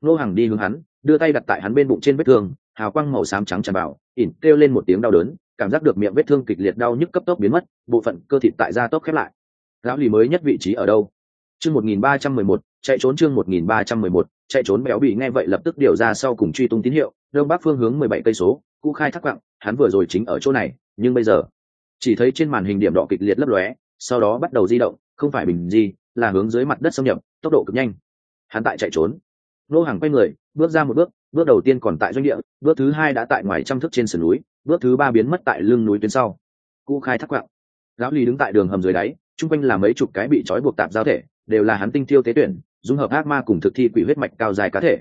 Ngô hằng đi hướng hắn, đưa tay đặt tại hắn bên bụng trên vết thương, hào quang màu xám trắng tràn vào ỉn kêu lên một tiếng đau đớn, cảm giác được miệng vết thương kịch liệt đau nhức cấp tốc biến mất, bộ phận cơ thịt tại da tốc khép lại lão lì mới nhất vị trí ở đâu? Chương một nghìn ba trăm mười một, chạy trốn chương một nghìn ba trăm mười một, chạy trốn béo bị nghe vậy lập tức điều ra sau cùng truy tung tín hiệu, đông bắc phương hướng mười bảy cây số cụ khai thác quặng, hắn vừa rồi chính ở chỗ này, nhưng bây giờ, chỉ thấy trên màn hình điểm đỏ kịch liệt lấp lóe, sau đó bắt đầu di động, không phải bình di, là hướng dưới mặt đất xâm nhập, tốc độ cực nhanh. Hắn tại chạy trốn. Nô hàng quay người, bước ra một bước bước đầu tiên còn tại doanh địa, bước thứ hai đã tại ngoài trăm thước trên sườn núi, bước thứ ba biến mất tại lưng núi tuyến sau. Cụ khai thác quặng. Lão lì đứng tại đường hầm dưới đáy chung quanh là mấy chục cái bị trói buộc tạp giao thể, đều là hắn tinh thiêu tế tuyển, dung hợp ác ma cùng thực thi quỷ huyết mạch cao dài cá thể.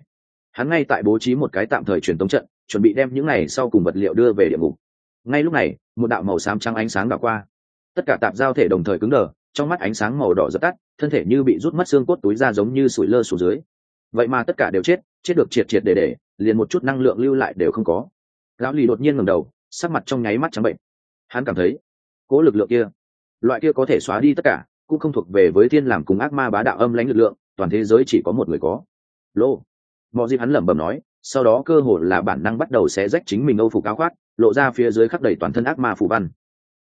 Hắn ngay tại bố trí một cái tạm thời truyền tống trận, chuẩn bị đem những này sau cùng vật liệu đưa về địa ngục. Ngay lúc này, một đạo màu xám trắng ánh sáng đảo qua. Tất cả tạp giao thể đồng thời cứng đờ, trong mắt ánh sáng màu đỏ dập tắt, thân thể như bị rút mất xương cốt túi ra giống như sủi lơ xuống dưới. Vậy mà tất cả đều chết chết được triệt triệt để để, liền một chút năng lượng lưu lại đều không có. Lão lì đột nhiên ngẩng đầu, sắc mặt trong nháy mắt trắng bệnh. Hắn cảm thấy, cố lực lượng kia loại kia có thể xóa đi tất cả, cũng không thuộc về với thiên làm cùng ác ma bá đạo âm lãnh lực lượng, toàn thế giới chỉ có một người có. Lô. Mọi dịp hắn lẩm bẩm nói, sau đó cơ hồ là bản năng bắt đầu xé rách chính mình âu phục áo khoác, lộ ra phía dưới khắc đầy toàn thân ác ma phủ văn.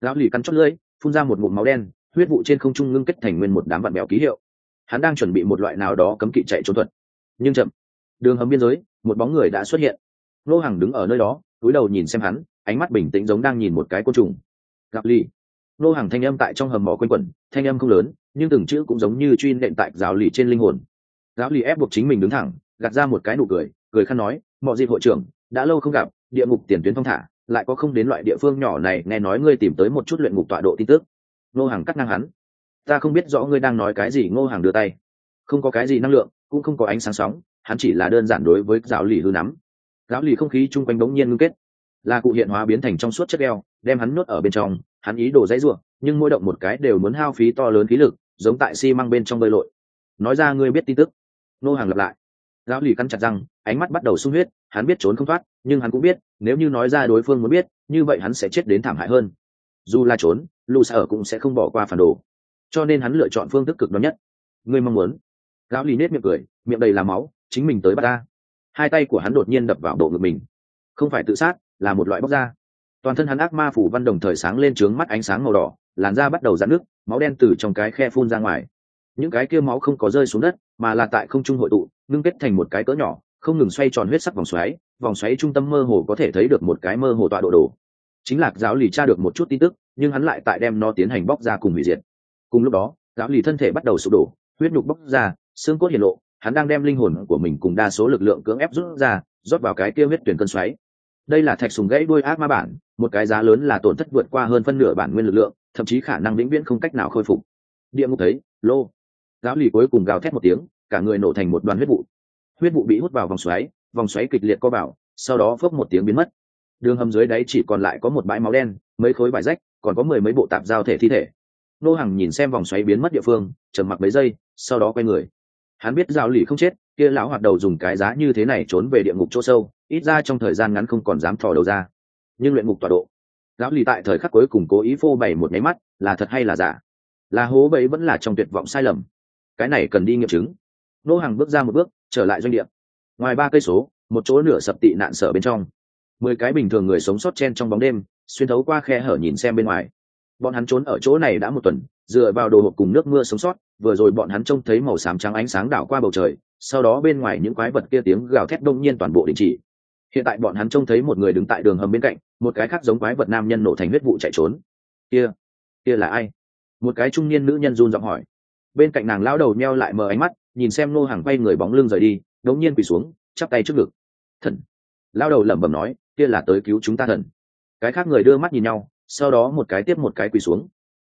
Lão lì cắn chót lưỡi, phun ra một ngụm máu đen, huyết vụ trên không trung ngưng kết thành nguyên một đám vạn mèo ký hiệu. Hắn đang chuẩn bị một loại nào đó cấm kỵ chạy trốn thuật. Nhưng chậm. Đường hầm biên giới, một bóng người đã xuất hiện. Lô Hằng đứng ở nơi đó, túi đầu nhìn xem hắn, ánh mắt bình tĩnh giống đang nhìn một cái côn trùng. Gặp ly nô hàng thanh âm tại trong hầm mỏ quanh quẩn, thanh âm không lớn, nhưng từng chữ cũng giống như truy nện tại giáo lì trên linh hồn. Giáo lì ép buộc chính mình đứng thẳng, gạt ra một cái nụ cười cười khăn nói mọi dịp hội trưởng, đã lâu không gặp, địa ngục tiền tuyến phong thả, lại có không đến loại địa phương nhỏ này nghe nói ngươi tìm tới một chút luyện ngục tọa độ tin tức. Nô hàng cắt ngang hắn, ta không biết rõ ngươi đang nói cái gì. Ngô hàng đưa tay, không có cái gì năng lượng, cũng không có ánh sáng sóng, hắn chỉ là đơn giản đối với giáo lì hư nắm. Giáo lì không khí chung quanh bỗng nhiên ngưng kết, là cụ hiện hóa biến thành trong suốt chất đeo, đem hắn nuốt ở bên trong hắn ý đồ dãy ruộng nhưng mỗi động một cái đều muốn hao phí to lớn khí lực, giống tại xi、si、măng bên trong bơi lội. Nói ra ngươi biết tin tức. Nô hàng lặp lại. Lão lì cắn chặt răng, ánh mắt bắt đầu sung huyết, hắn biết trốn không thoát, nhưng hắn cũng biết, nếu như nói ra đối phương muốn biết, như vậy hắn sẽ chết đến thảm hại hơn. Dù là trốn, lù sở cũng sẽ không bỏ qua phản đồ. Cho nên hắn lựa chọn phương thức cực đoan nhất. Ngươi mong muốn. Lão lì nết miệng cười, miệng đầy là máu, chính mình tới bắt ta. Hai tay của hắn đột nhiên đập vào bộ ngực mình. Không phải tự sát, là một loại bóc ra toàn thân hắn ác ma phủ văn đồng thời sáng lên trướng mắt ánh sáng màu đỏ, làn da bắt đầu dạn nước máu đen từ trong cái khe phun ra ngoài. Những cái kia máu không có rơi xuống đất, mà là tại không trung hội tụ, ngưng kết thành một cái cỡ nhỏ, không ngừng xoay tròn huyết sắc vòng xoáy vòng xoáy trung tâm mơ hồ có thể thấy được một cái mơ hồ tọa độ đồ. Chính lạc giáo lì tra được một chút tin tức, nhưng hắn lại tại đem nó tiến hành bóc ra cùng hủy diệt. Cùng lúc đó, giáo lì thân thể bắt đầu sụp đổ, huyết nhục bóc ra, xương cốt hiện lộ, hắn đang đem linh hồn của mình cùng đa số lực lượng cưỡng ép rút ra, rót vào cái kia huyết tuyển cân xoáy đây là thạch sùng gãy đuôi ác ma bản, một cái giá lớn là tổn thất vượt qua hơn phân nửa bản nguyên lực lượng, thậm chí khả năng vĩnh viễn không cách nào khôi phục. Địa ngục thấy, lô. Giáo lì cuối cùng gào thét một tiếng, cả người nổ thành một đoàn huyết vụ. Huyết vụ bị hút vào vòng xoáy vòng xoáy kịch liệt co bảo sau đó phốc một tiếng biến mất. Đường hầm dưới đáy chỉ còn lại có một bãi máu đen, mấy khối vải rách, còn có mười mấy bộ tạp giao thể thi thể. Nô hằng nhìn xem vòng xoáy biến mất địa phương, trầm mặc mấy giây, sau đó quay người. Hắn biết giao lì không chết kia lão hoạt đầu dùng cái giá như thế này trốn về địa ngục chỗ sâu, ít ra trong thời gian ngắn không còn dám thò đầu ra. Nhưng luyện ngục tọa độ, lão lì tại thời khắc cuối cùng cố ý phô bày một nháy mắt, là thật hay là giả? Là hố bấy vẫn là trong tuyệt vọng sai lầm? Cái này cần đi nghiệm chứng. Nô hàng bước ra một bước, trở lại doanh địa. Ngoài ba cây số, một chỗ nửa sập tị nạn sở bên trong. Mười cái bình thường người sống sót chen trong bóng đêm, xuyên thấu qua khe hở nhìn xem bên ngoài. Bọn hắn trốn ở chỗ này đã một tuần, dựa vào đồ hộp cùng nước mưa sống sót, vừa rồi bọn hắn trông thấy màu xám trắng ánh sáng đảo qua bầu trời sau đó bên ngoài những quái vật kia tiếng gào thét đông nhiên toàn bộ đình chỉ. Hiện tại bọn hắn trông thấy một người đứng tại đường hầm bên cạnh, một cái khác giống quái vật nam nhân nổ thành huyết vụ chạy trốn. Kia kia là ai? Một cái trung niên nữ nhân run giọng hỏi. Bên cạnh nàng lao đầu meo lại mờ ánh mắt, nhìn xem nô hàng quay người bóng lưng rời đi, đống nhiên quỳ xuống, chắp tay trước ngực. Thần. Lao đầu lẩm bẩm nói, kia là tới cứu chúng ta thần. Cái khác người đưa mắt nhìn nhau, sau đó một cái tiếp một cái quỳ xuống.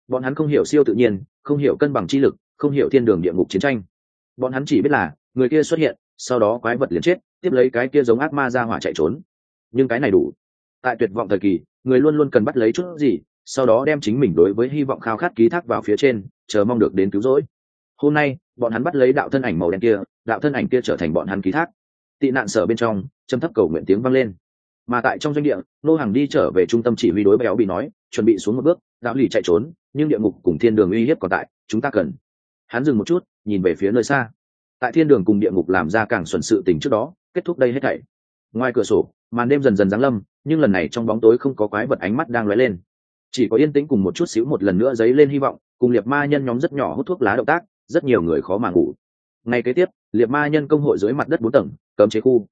Bọn hắn không hiểu siêu tự nhiên, không hiểu cân bằng chi lực, không hiểu thiên đường địa ngục chiến tranh. Bọn hắn chỉ biết là người kia xuất hiện, sau đó quái vật liền chết, tiếp lấy cái kia giống ác ma ra hỏa chạy trốn. Nhưng cái này đủ. Tại tuyệt vọng thời kỳ, người luôn luôn cần bắt lấy chút gì, sau đó đem chính mình đối với hy vọng khao khát ký thác vào phía trên, chờ mong được đến cứu rỗi. Hôm nay, bọn hắn bắt lấy đạo thân ảnh màu đen kia, đạo thân ảnh kia trở thành bọn hắn ký thác. Tị nạn sở bên trong, châm thấp cầu nguyện tiếng vang lên. Mà tại trong doanh địa nô hàng đi trở về trung tâm chỉ huy đối béo bị nói, chuẩn bị xuống một bước, đạo lì chạy trốn, nhưng địa ngục cùng thiên đường uy hiếp còn tại, chúng ta cần. Hắn dừng một chút, nhìn về phía nơi xa tại thiên đường cùng địa ngục làm ra càng xuẩn sự tình trước đó, kết thúc đây hết thảy. Ngoài cửa sổ, màn đêm dần dần giáng lâm, nhưng lần này trong bóng tối không có quái vật ánh mắt đang lóe lên. Chỉ có yên tĩnh cùng một chút xíu một lần nữa dấy lên hy vọng, cùng liệt ma nhân nhóm rất nhỏ hút thuốc lá động tác, rất nhiều người khó mà ngủ. Ngay kế tiếp liệt ma nhân công hội dưới mặt đất bốn tầng, cấm chế khu.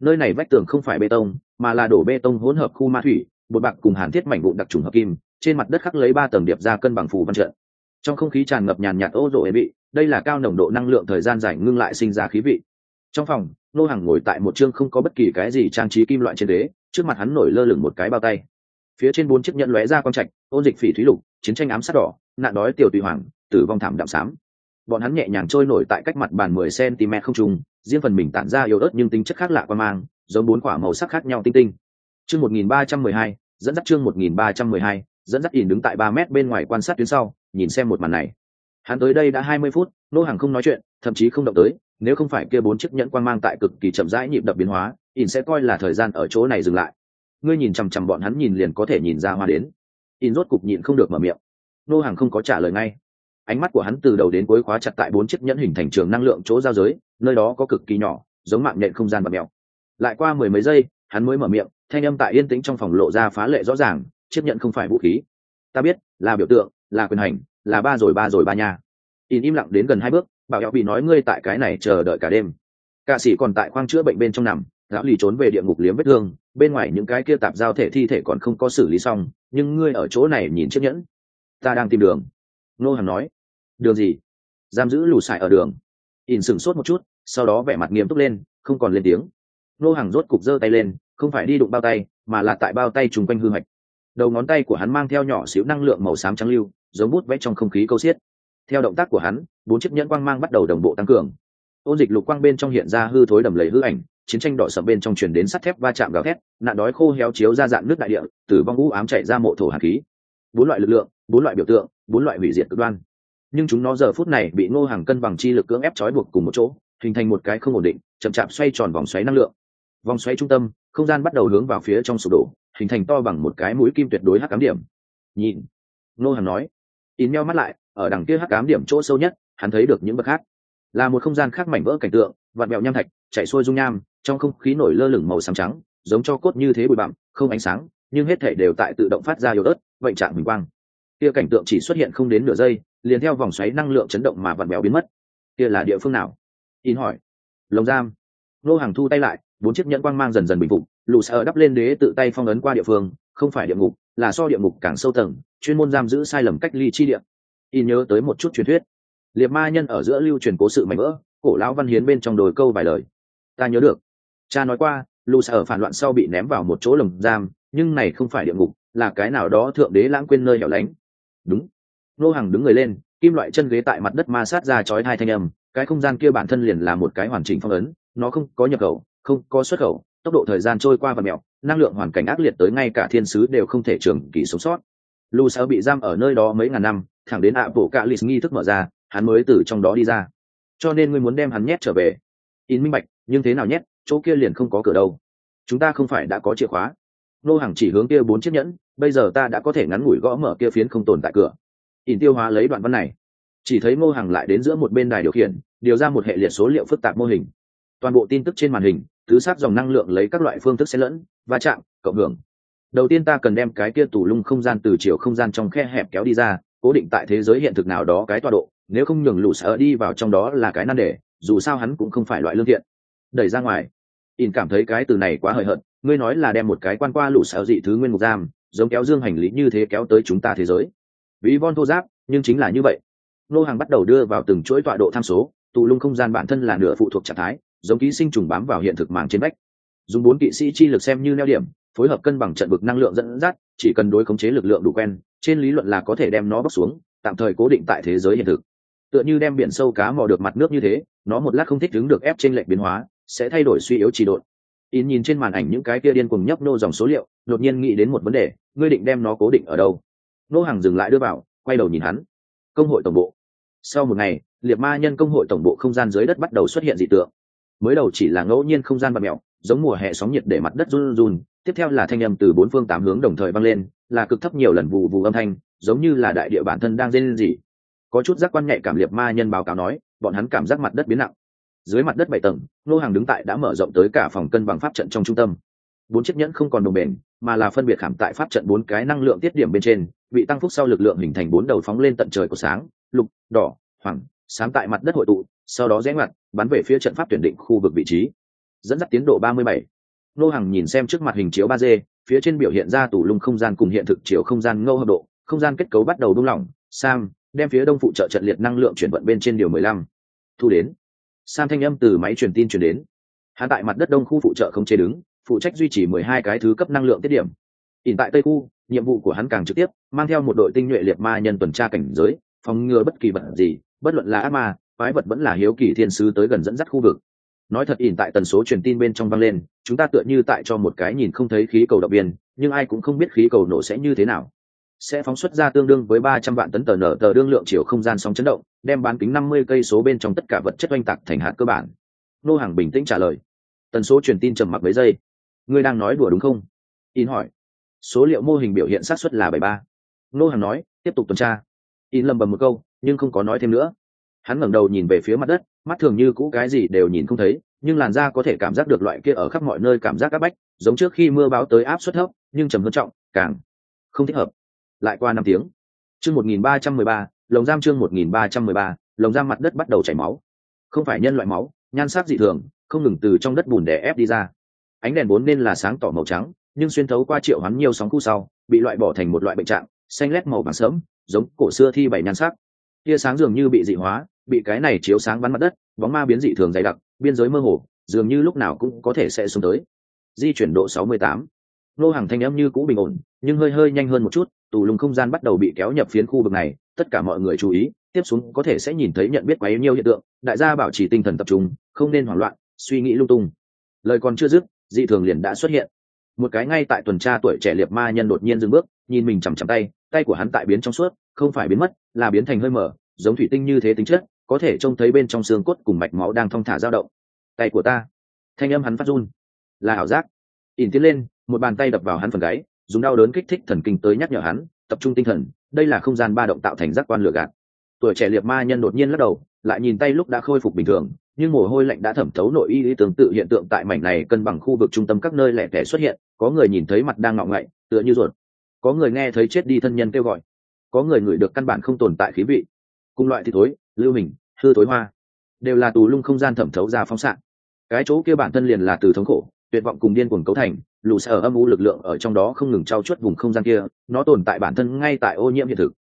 Nơi này vách tường không phải bê tông, mà là đổ bê tông hỗn hợp khu ma thủy, bột bạc cùng hàn thiết mảnh vụn đặc trùng hợp kim, trên mặt đất khắc lấy ba tầng điệp ra cân bằng phù văn trận. Trong không khí tràn ngập nhàn nhạt ô rộ bị đây là cao nồng độ năng lượng thời gian dài ngưng lại sinh ra khí vị. Trong phòng nô hàng ngồi tại một chương không có bất kỳ cái gì trang trí kim loại trên đế trước mặt hắn nổi lơ lửng một cái bao tay. Phía trên bốn chiếc nhẫn lóe ra con trạch ôn dịch phỉ thúy lục chiến tranh ám sát đỏ nạn đói tiểu tùy hoàng tử vong thảm đạm xám. Bọn hắn nhẹ nhàng trôi nổi tại cách mặt bàn mười cm không trùng, riêng phần mình tản ra yếu ớt nhưng tính chất khác lạ qua mang giống bốn quả màu sắc khác nhau tinh tinh. Chương một nghìn ba trăm mười hai dẫn dắt chương một nghìn ba trăm mười hai dẫn dắt ỉn đứng tại ba mét bên ngoài quan sát tuyến sau nhìn xem một màn này hắn tới đây đã hai mươi phút, nô hàng không nói chuyện, thậm chí không động tới, nếu không phải kia bốn chiếc nhẫn quan mang tại cực kỳ chậm rãi nhịp đập biến hóa, ỉn sẽ coi là thời gian ở chỗ này dừng lại. Ngươi nhìn chằm chằm bọn hắn nhìn liền có thể nhìn ra hoa đến. Ỉn rốt cục nhịn không được mở miệng. Nô hàng không có trả lời ngay. Ánh mắt của hắn từ đầu đến cuối khóa chặt tại bốn chiếc nhẫn hình thành trường năng lượng chỗ giao giới, nơi đó có cực kỳ nhỏ, giống mạng nhện không gian và mèo. Lại qua mười mấy giây, hắn mới mở miệng, thanh âm tại yên tĩnh trong phòng lộ ra phá lệ rõ ràng, chiếc nhẫn không phải vũ khí. Ta biết, là biểu tượng, là quyền hành là ba rồi ba rồi ba nha. In im lặng đến gần hai bước, bảo hẹo bị nói ngươi tại cái này chờ đợi cả đêm. Ca sĩ còn tại khoang chữa bệnh bên trong nằm, lão lì trốn về địa ngục liếm vết thương, bên ngoài những cái kia tạp giao thể thi thể còn không có xử lý xong, nhưng ngươi ở chỗ này nhìn chiếc nhẫn. Ta đang tìm đường. Nô hằng nói. Đường gì? Giam giữ lù xài ở đường. In sửng sốt một chút, sau đó vẻ mặt nghiêm túc lên, không còn lên tiếng. Nô hàng rốt cục giơ tay lên, không phải đi đụng bao tay, mà là tại bao tay trùng quanh hư hạch. Đầu ngón tay của hắn mang theo nhỏ xíu năng lượng màu xám trắng lưu giống bút vẽ trong không khí câu xiết. Theo động tác của hắn, bốn chiếc nhẫn quang mang bắt đầu đồng bộ tăng cường. Ôn dịch lục quang bên trong hiện ra hư thối đầm lầy hư ảnh, chiến tranh đỏ sập bên trong truyền đến sắt thép va chạm gào thét, nạn đói khô héo chiếu ra dạng nước đại địa tử vong u ám chạy ra mộ thổ hạt khí. Bốn loại lực lượng, bốn loại biểu tượng, bốn loại hủy diệt cực đoan. Nhưng chúng nó giờ phút này bị ngô hàng cân bằng chi lực cưỡng ép trói buộc cùng một chỗ, hình thành một cái không ổn định, chậm chạp xoay tròn vòng xoáy năng lượng. Vòng xoáy trung tâm, không gian bắt đầu hướng vào phía trong sụp đổ, hình thành to bằng một cái mũi kim tuyệt đối hắc cám điểm. Nhìn, ngô hàng nói in meo mắt lại, ở đằng kia hắc cám điểm chỗ sâu nhất, hắn thấy được những bậc khác. Là một không gian khác mảnh vỡ cảnh tượng vạt mẹo nham thạch, chạy xuôi dung nham, trong không khí nổi lơ lửng màu xám trắng, giống cho cốt như thế bụi bặm, không ánh sáng, nhưng hết thể đều tại tự động phát ra yếu ớt vậy trạng huỳnh quang. Kia cảnh tượng chỉ xuất hiện không đến nửa giây, liền theo vòng xoáy năng lượng chấn động mà vặn béo biến mất. Kia là địa phương nào? In hỏi. Lồng giam. Nô hàng thu tay lại, bốn chiếc nhẫn quang mang dần dần bình phục lù sợ đắp lên đế tự tay phong ấn qua địa phương, không phải địa ngục, là so địa ngục càng sâu tầng chuyên môn giam giữ sai lầm cách ly chi địa. In nhớ tới một chút truyền thuyết. Liệt ma nhân ở giữa lưu truyền cố sự mảnh vỡ, cổ lão văn hiến bên trong đồi câu vài lời. Ta nhớ được. Cha nói qua lù ở phản loạn sau bị ném vào một chỗ lồng giam, nhưng này không phải địa ngục, là cái nào đó thượng đế lãng quên nơi hẻo lánh. Đúng. Nô hàng đứng người lên, kim loại chân ghế tại mặt đất ma sát ra chói hai thanh âm, cái không gian kia bản thân liền là một cái hoàn chỉnh phong ấn, nó không có nhập khẩu, không có xuất khẩu, tốc độ thời gian trôi qua và mẹo, năng lượng hoàn cảnh ác liệt tới ngay cả thiên sứ đều không thể trường kỳ sống sót lu sợ bị giam ở nơi đó mấy ngàn năm, thẳng đến ạ bộ cạ lì nghi thức mở ra, hắn mới từ trong đó đi ra. Cho nên ngươi muốn đem hắn nhét trở về. In minh bạch, nhưng thế nào nhét, chỗ kia liền không có cửa đâu. Chúng ta không phải đã có chìa khóa. Nô hàng chỉ hướng kia bốn chiếc nhẫn, bây giờ ta đã có thể ngắn ngủi gõ mở kia phiến không tồn tại cửa. In tiêu hóa lấy đoạn văn này. Chỉ thấy ngô hàng lại đến giữa một bên đài điều khiển, điều ra một hệ liệt số liệu phức tạp mô hình. Toàn bộ tin tức trên màn hình thứ sát dòng năng lượng lấy các loại phương thức xen lẫn, va chạm, cộng hưởng đầu tiên ta cần đem cái kia tủ lung không gian từ chiều không gian trong khe hẹp kéo đi ra, cố định tại thế giới hiện thực nào đó cái tọa độ, nếu không nhường lũ sở đi vào trong đó là cái nan đề, dù sao hắn cũng không phải loại lương thiện. Đẩy ra ngoài. In cảm thấy cái từ này quá hời hợt, ngươi nói là đem một cái quan qua lũ sở dị thứ nguyên mục giam, giống kéo dương hành lý như thế kéo tới chúng ta thế giới. Ví von thô giáp, nhưng chính là như vậy. Nô hàng bắt đầu đưa vào từng chuỗi tọa độ tham số tụ lung không gian bản thân là nửa phụ thuộc trạng thái, giống ký sinh trùng bám vào hiện thực màng trên vách. Dùng bốn kỵ sĩ chi lực xem như neo điểm phối hợp cân bằng trận vực năng lượng dẫn dắt, chỉ cần đối khống chế lực lượng đủ quen, trên lý luận là có thể đem nó bóc xuống, tạm thời cố định tại thế giới hiện thực. Tựa như đem biển sâu cá mò được mặt nước như thế, nó một lát không thích đứng được ép trên lệnh biến hóa, sẽ thay đổi suy yếu trì độn. In nhìn trên màn ảnh những cái kia điên cùng nhấp nô dòng số liệu, đột nhiên nghĩ đến một vấn đề, ngươi định đem nó cố định ở đâu? Nô hàng dừng lại đưa vào, quay đầu nhìn hắn. Công hội tổng bộ. Sau một ngày, liệt ma nhân công hội tổng bộ không gian dưới đất bắt đầu xuất hiện dị tượng. Mới đầu chỉ là ngẫu nhiên không gian bạt mẹo giống mùa hè sóng nhiệt để mặt đất run run tiếp theo là thanh âm từ bốn phương tám hướng đồng thời vang lên, là cực thấp nhiều lần vụ vụ âm thanh, giống như là đại địa bản thân đang rên rỉ. Có chút giác quan nhạy cảm liệt ma nhân báo cáo nói, bọn hắn cảm giác mặt đất biến nặng. Dưới mặt đất bảy tầng, nô hàng đứng tại đã mở rộng tới cả phòng cân bằng pháp trận trong trung tâm. Bốn chiếc nhẫn không còn đồng bền, mà là phân biệt khảm tại pháp trận bốn cái năng lượng tiết điểm bên trên bị tăng phúc sau lực lượng hình thành bốn đầu phóng lên tận trời của sáng, lục, đỏ, hoàng, sáng tại mặt đất hội tụ, sau đó rẽ ngoặt, bắn về phía trận pháp tuyển định khu vực vị trí. Dẫn dắt tiến độ ba mươi bảy nô hàng nhìn xem trước mặt hình chiếu ba d, phía trên biểu hiện ra tủ lung không gian cùng hiện thực chiều không gian ngâu hợp độ, không gian kết cấu bắt đầu đung lỏng, sam đem phía đông phụ trợ trận liệt năng lượng chuyển vận bên trên điều mười lăm. Thu đến. Sam thanh âm từ máy truyền tin truyền đến. Hắn tại mặt đất đông khu phụ trợ không chế đứng, phụ trách duy trì mười hai cái thứ cấp năng lượng tiết điểm. Ỉn tại tây khu, nhiệm vụ của hắn càng trực tiếp, mang theo một đội tinh nhuệ liệt ma nhân tuần tra cảnh giới, phòng ngừa bất kỳ vật gì, bất luận là ác ma, quái vật vẫn là hiếu kỳ thiên sứ tới gần dẫn dắt khu vực nói thật ỉn tại tần số truyền tin bên trong vang lên, chúng ta tựa như tại cho một cái nhìn không thấy khí cầu đặc biên nhưng ai cũng không biết khí cầu nổ sẽ như thế nào. Sẽ phóng xuất ra tương đương với ba trăm vạn tấn tờ nở tờ đương lượng chiều không gian sóng chấn động, đem bán kính năm mươi cây số bên trong tất cả vật chất oanh tạc thành hạt cơ bản. Nô hàng bình tĩnh trả lời. Tần số truyền tin trầm mặc mấy giây. Ngươi đang nói đùa đúng không? In hỏi. Số liệu mô hình biểu hiện xác suất là bảy ba. Nô hàng nói, tiếp tục tuần tra. In lầm bầm một câu, nhưng không có nói thêm nữa hắn ngẩng đầu nhìn về phía mặt đất, mắt thường như cũ cái gì đều nhìn không thấy, nhưng làn da có thể cảm giác được loại kia ở khắp mọi nơi cảm giác áp bách, giống trước khi mưa báo tới áp suất thấp, nhưng trầm hơn trọng, càng không thích hợp. Lại qua năm tiếng. Chương một nghìn ba trăm mười ba, lồng giam chương một nghìn ba trăm mười ba, lồng giam mặt đất bắt đầu chảy máu. Không phải nhân loại máu, nhan sắc dị thường, không ngừng từ trong đất bùn đè ép đi ra. Ánh đèn vốn nên là sáng tỏ màu trắng, nhưng xuyên thấu qua triệu hắn nhiều sóng khu sau, bị loại bỏ thành một loại bệnh trạng, xanh lét màu vàng sớm giống cổ xưa thi bảy nhan sắc. Tia sáng dường như bị dị hóa bị cái này chiếu sáng bắn mặt đất, bóng ma biến dị thường dày đặc, biên giới mơ hồ, dường như lúc nào cũng có thể sẽ xuống tới. Di chuyển độ 68. nô hàng thanh âm như cũ bình ổn, nhưng hơi hơi nhanh hơn một chút, tù lùng không gian bắt đầu bị kéo nhập phiến khu vực này, tất cả mọi người chú ý, tiếp xuống có thể sẽ nhìn thấy nhận biết quá nhiều hiện tượng, đại gia bảo trì tinh thần tập trung, không nên hoảng loạn, suy nghĩ lung tung. Lời còn chưa dứt, dị thường liền đã xuất hiện. Một cái ngay tại tuần tra tuổi trẻ liệt ma nhân đột nhiên dừng bước, nhìn mình chằm chằm tay tay của hắn tại biến trong suốt, không phải biến mất, là biến thành hơi mở, giống thủy tinh như thế tính chất có thể trông thấy bên trong xương cốt cùng mạch máu đang thong thả dao động. Tay của ta. Thanh âm hắn phát run. Là ảo giác. Ỉn tiến lên, một bàn tay đập vào hắn phần gáy, dùng đau đớn kích thích thần kinh tới nhắc nhở hắn, tập trung tinh thần, đây là không gian ba động tạo thành giác quan lửa gạt. Tuổi trẻ liệt ma nhân đột nhiên lắc đầu, lại nhìn tay lúc đã khôi phục bình thường, nhưng mồ hôi lạnh đã thẩm thấu nội y lý tương tự hiện tượng tại mảnh này cân bằng khu vực trung tâm các nơi lẻ tẻ xuất hiện, có người nhìn thấy mặt đang ngọng ngậy, tựa như ruột. Có người nghe thấy chết đi thân nhân kêu gọi. Có người ngửi được căn bản không tồn tại khí vị cùng loại thì thối, lưu hình, hư thối hoa, đều là tù lung không gian thẩm thấu ra phóng xạ. Cái chỗ kia bản thân liền là từ thống khổ, tuyệt vọng cùng điên cuồng cấu thành lù sở ở âm u lực lượng ở trong đó không ngừng trao chuốt vùng không gian kia, nó tồn tại bản thân ngay tại ô nhiễm hiện thực.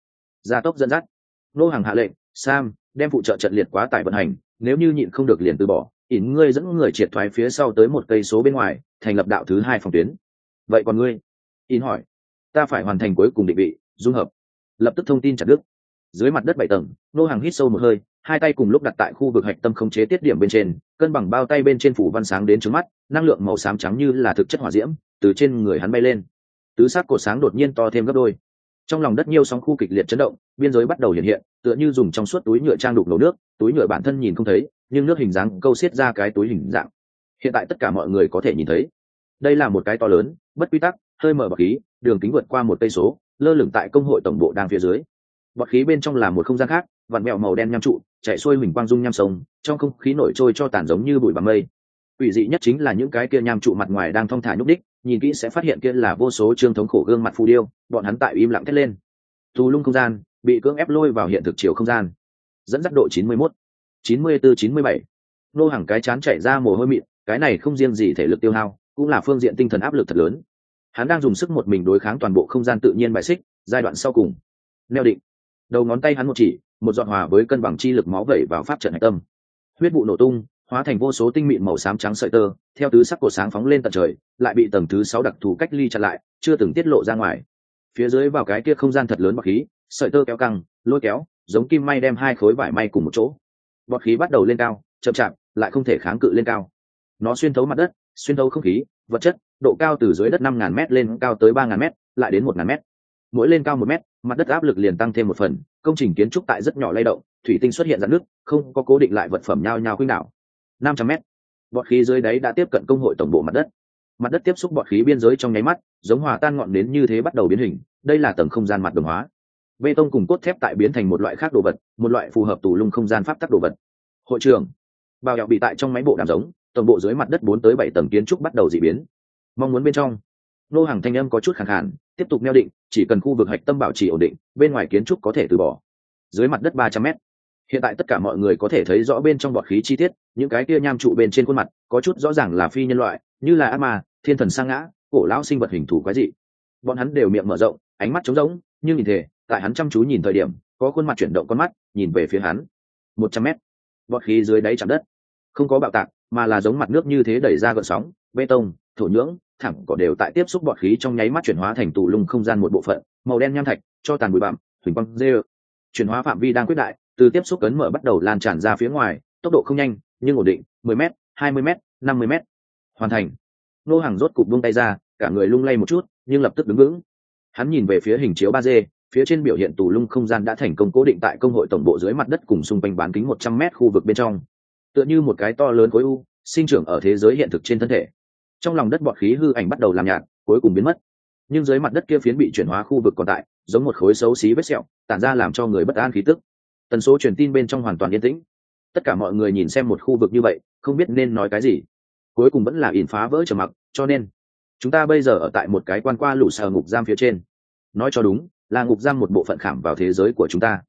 Gia tốc dẫn dắt. Nô hàng hạ lệnh, sam, đem phụ trợ trận liệt quá tải vận hành, nếu như nhịn không được liền từ bỏ, ỉn ngươi dẫn người triệt thoái phía sau tới một cây số bên ngoài, thành lập đạo thứ hai phòng tuyến. Vậy còn ngươi? Ỉn hỏi. Ta phải hoàn thành cuối cùng định vị, dung hợp. Lập tức thông tin chặt đức dưới mặt đất bảy tầng, nô hàng hít sâu một hơi, hai tay cùng lúc đặt tại khu vực hạch tâm khống chế tiết điểm bên trên, cân bằng bao tay bên trên phủ văn sáng đến trước mắt, năng lượng màu xám trắng như là thực chất hỏa diễm, từ trên người hắn bay lên. Tứ sắc cột sáng đột nhiên to thêm gấp đôi. Trong lòng đất nhiều sóng khu kịch liệt chấn động, biên giới bắt đầu hiện hiện, tựa như dùng trong suốt túi nhựa trang đục nấu nước, túi nhựa bản thân nhìn không thấy, nhưng nước hình dáng câu xiết ra cái túi hình dạng. Hiện tại tất cả mọi người có thể nhìn thấy. Đây là một cái to lớn, bất quy tắc, hơi mở bọc khí, đường kính vượt qua một cây số, lơ lửng tại công hội tổng bộ đang phía dưới bọt khí bên trong là một không gian khác vặn mẹo màu đen nham trụ chạy xuôi huỳnh quang dung nham sông trong không khí nổi trôi cho tàn giống như bụi bằng mây. Ủy dị nhất chính là những cái kia nham trụ mặt ngoài đang thong thả nhúc đích nhìn kỹ sẽ phát hiện kia là vô số trương thống khổ gương mặt phù điêu bọn hắn tại im lặng thét lên. Tù lung không gian bị cưỡng ép lôi vào hiện thực chiều không gian. Dẫn dắt độ 91, 94 97. nô hàng cái chán chảy ra mồ hôi mịn cái này không riêng gì thể lực tiêu hao cũng là phương diện tinh thần áp lực thật lớn. Hắn đang dùng sức một mình đối kháng toàn bộ không gian tự nhiên bài xích giai đoạn sau cùng. Neo định đầu ngón tay hắn một chỉ, một giọt hòa với cân bằng chi lực máu vẩy vào pháp trận hạch tâm. Huyết vụ nổ tung, hóa thành vô số tinh mịn màu xám trắng sợi tơ, theo tứ sắc cột sáng phóng lên tận trời, lại bị tầng thứ sáu đặc thù cách ly chặn lại, chưa từng tiết lộ ra ngoài. Phía dưới vào cái kia không gian thật lớn bọc khí, sợi tơ kéo căng, lôi kéo, giống kim may đem hai khối vải may cùng một chỗ. Bọt khí bắt đầu lên cao, chậm chạp, lại không thể kháng cự lên cao. Nó xuyên thấu mặt đất, xuyên thấu không khí, vật chất, độ cao từ dưới đất năm ngàn m lên cao tới ba ngàn m lại đến một ngàn m mỗi lên cao một m mặt đất áp lực liền tăng thêm một phần công trình kiến trúc tại rất nhỏ lay động thủy tinh xuất hiện dạn nước không có cố định lại vật phẩm nhao nhao khuynh đảo. Năm trăm mét, bọt khí dưới đáy đã tiếp cận công hội tổng bộ mặt đất. Mặt đất tiếp xúc bọt khí biên giới trong nháy mắt giống hòa tan ngọn đến như thế bắt đầu biến hình đây là tầng không gian mặt đồng hóa. Bê tông cùng cốt thép tại biến thành một loại khác đồ vật một loại phù hợp tù lung không gian pháp tắc đồ vật. Hội trường bao gạo bị tại trong máy bộ đàm giống tổng bộ dưới mặt đất bốn tới bảy tầng kiến trúc bắt đầu dị biến. Mong muốn bên trong nô hàng thanh âm có chút khẳng hạn tiếp tục neo định, chỉ cần khu vực hạch tâm bảo trì ổn định, bên ngoài kiến trúc có thể từ bỏ. Dưới mặt đất ba trăm mét. Hiện tại tất cả mọi người có thể thấy rõ bên trong bọt khí chi tiết, những cái kia nham trụ bên trên khuôn mặt, có chút rõ ràng là phi nhân loại, như là ác ma, thiên thần sang ngã, cổ lão sinh vật hình thù quái dị. Bọn hắn đều miệng mở rộng, ánh mắt trống rỗng, nhưng nhìn thể tại hắn chăm chú nhìn thời điểm, có khuôn mặt chuyển động con mắt, nhìn về phía hắn. Một trăm mét. Bọt khí dưới đáy chạm đất. Không có bạo tạc, mà là giống mặt nước như thế đẩy ra gợn sóng, bê tông, thổ nhưỡng thẳng cỏ đều tại tiếp xúc bọt khí trong nháy mắt chuyển hóa thành tù lung không gian một bộ phận, màu đen nham thạch, cho tàn bụi bặm, huỳnh quang dê chuyển hóa phạm vi đang quyết đại, từ tiếp xúc cấn mở bắt đầu lan tràn ra phía ngoài, tốc độ không nhanh, nhưng ổn định 10 m 20 m 50 m hoàn thành. Nô hàng rốt cục buông tay ra, cả người lung lay một chút, nhưng lập tức đứng vững. Hắn nhìn về phía hình chiếu ba d, phía trên biểu hiện tù lung không gian đã thành công cố định tại công hội tổng bộ dưới mặt đất cùng xung quanh bán kính một trăm m khu vực bên trong. Tựa như một cái to lớn khối u, sinh trưởng ở thế giới hiện thực trên thân thể trong lòng đất bọt khí hư ảnh bắt đầu làm nhạt, cuối cùng biến mất. Nhưng dưới mặt đất kia phiến bị chuyển hóa khu vực còn tại, giống một khối xấu xí vết sẹo, tản ra làm cho người bất an khí tức. Tần số truyền tin bên trong hoàn toàn yên tĩnh. Tất cả mọi người nhìn xem một khu vực như vậy, không biết nên nói cái gì. Cuối cùng vẫn là ỉn phá vỡ trở mặc, cho nên, chúng ta bây giờ ở tại một cái quan qua lũ sờ ngục giam phía trên. Nói cho đúng, là ngục giam một bộ phận khảm vào thế giới của chúng ta.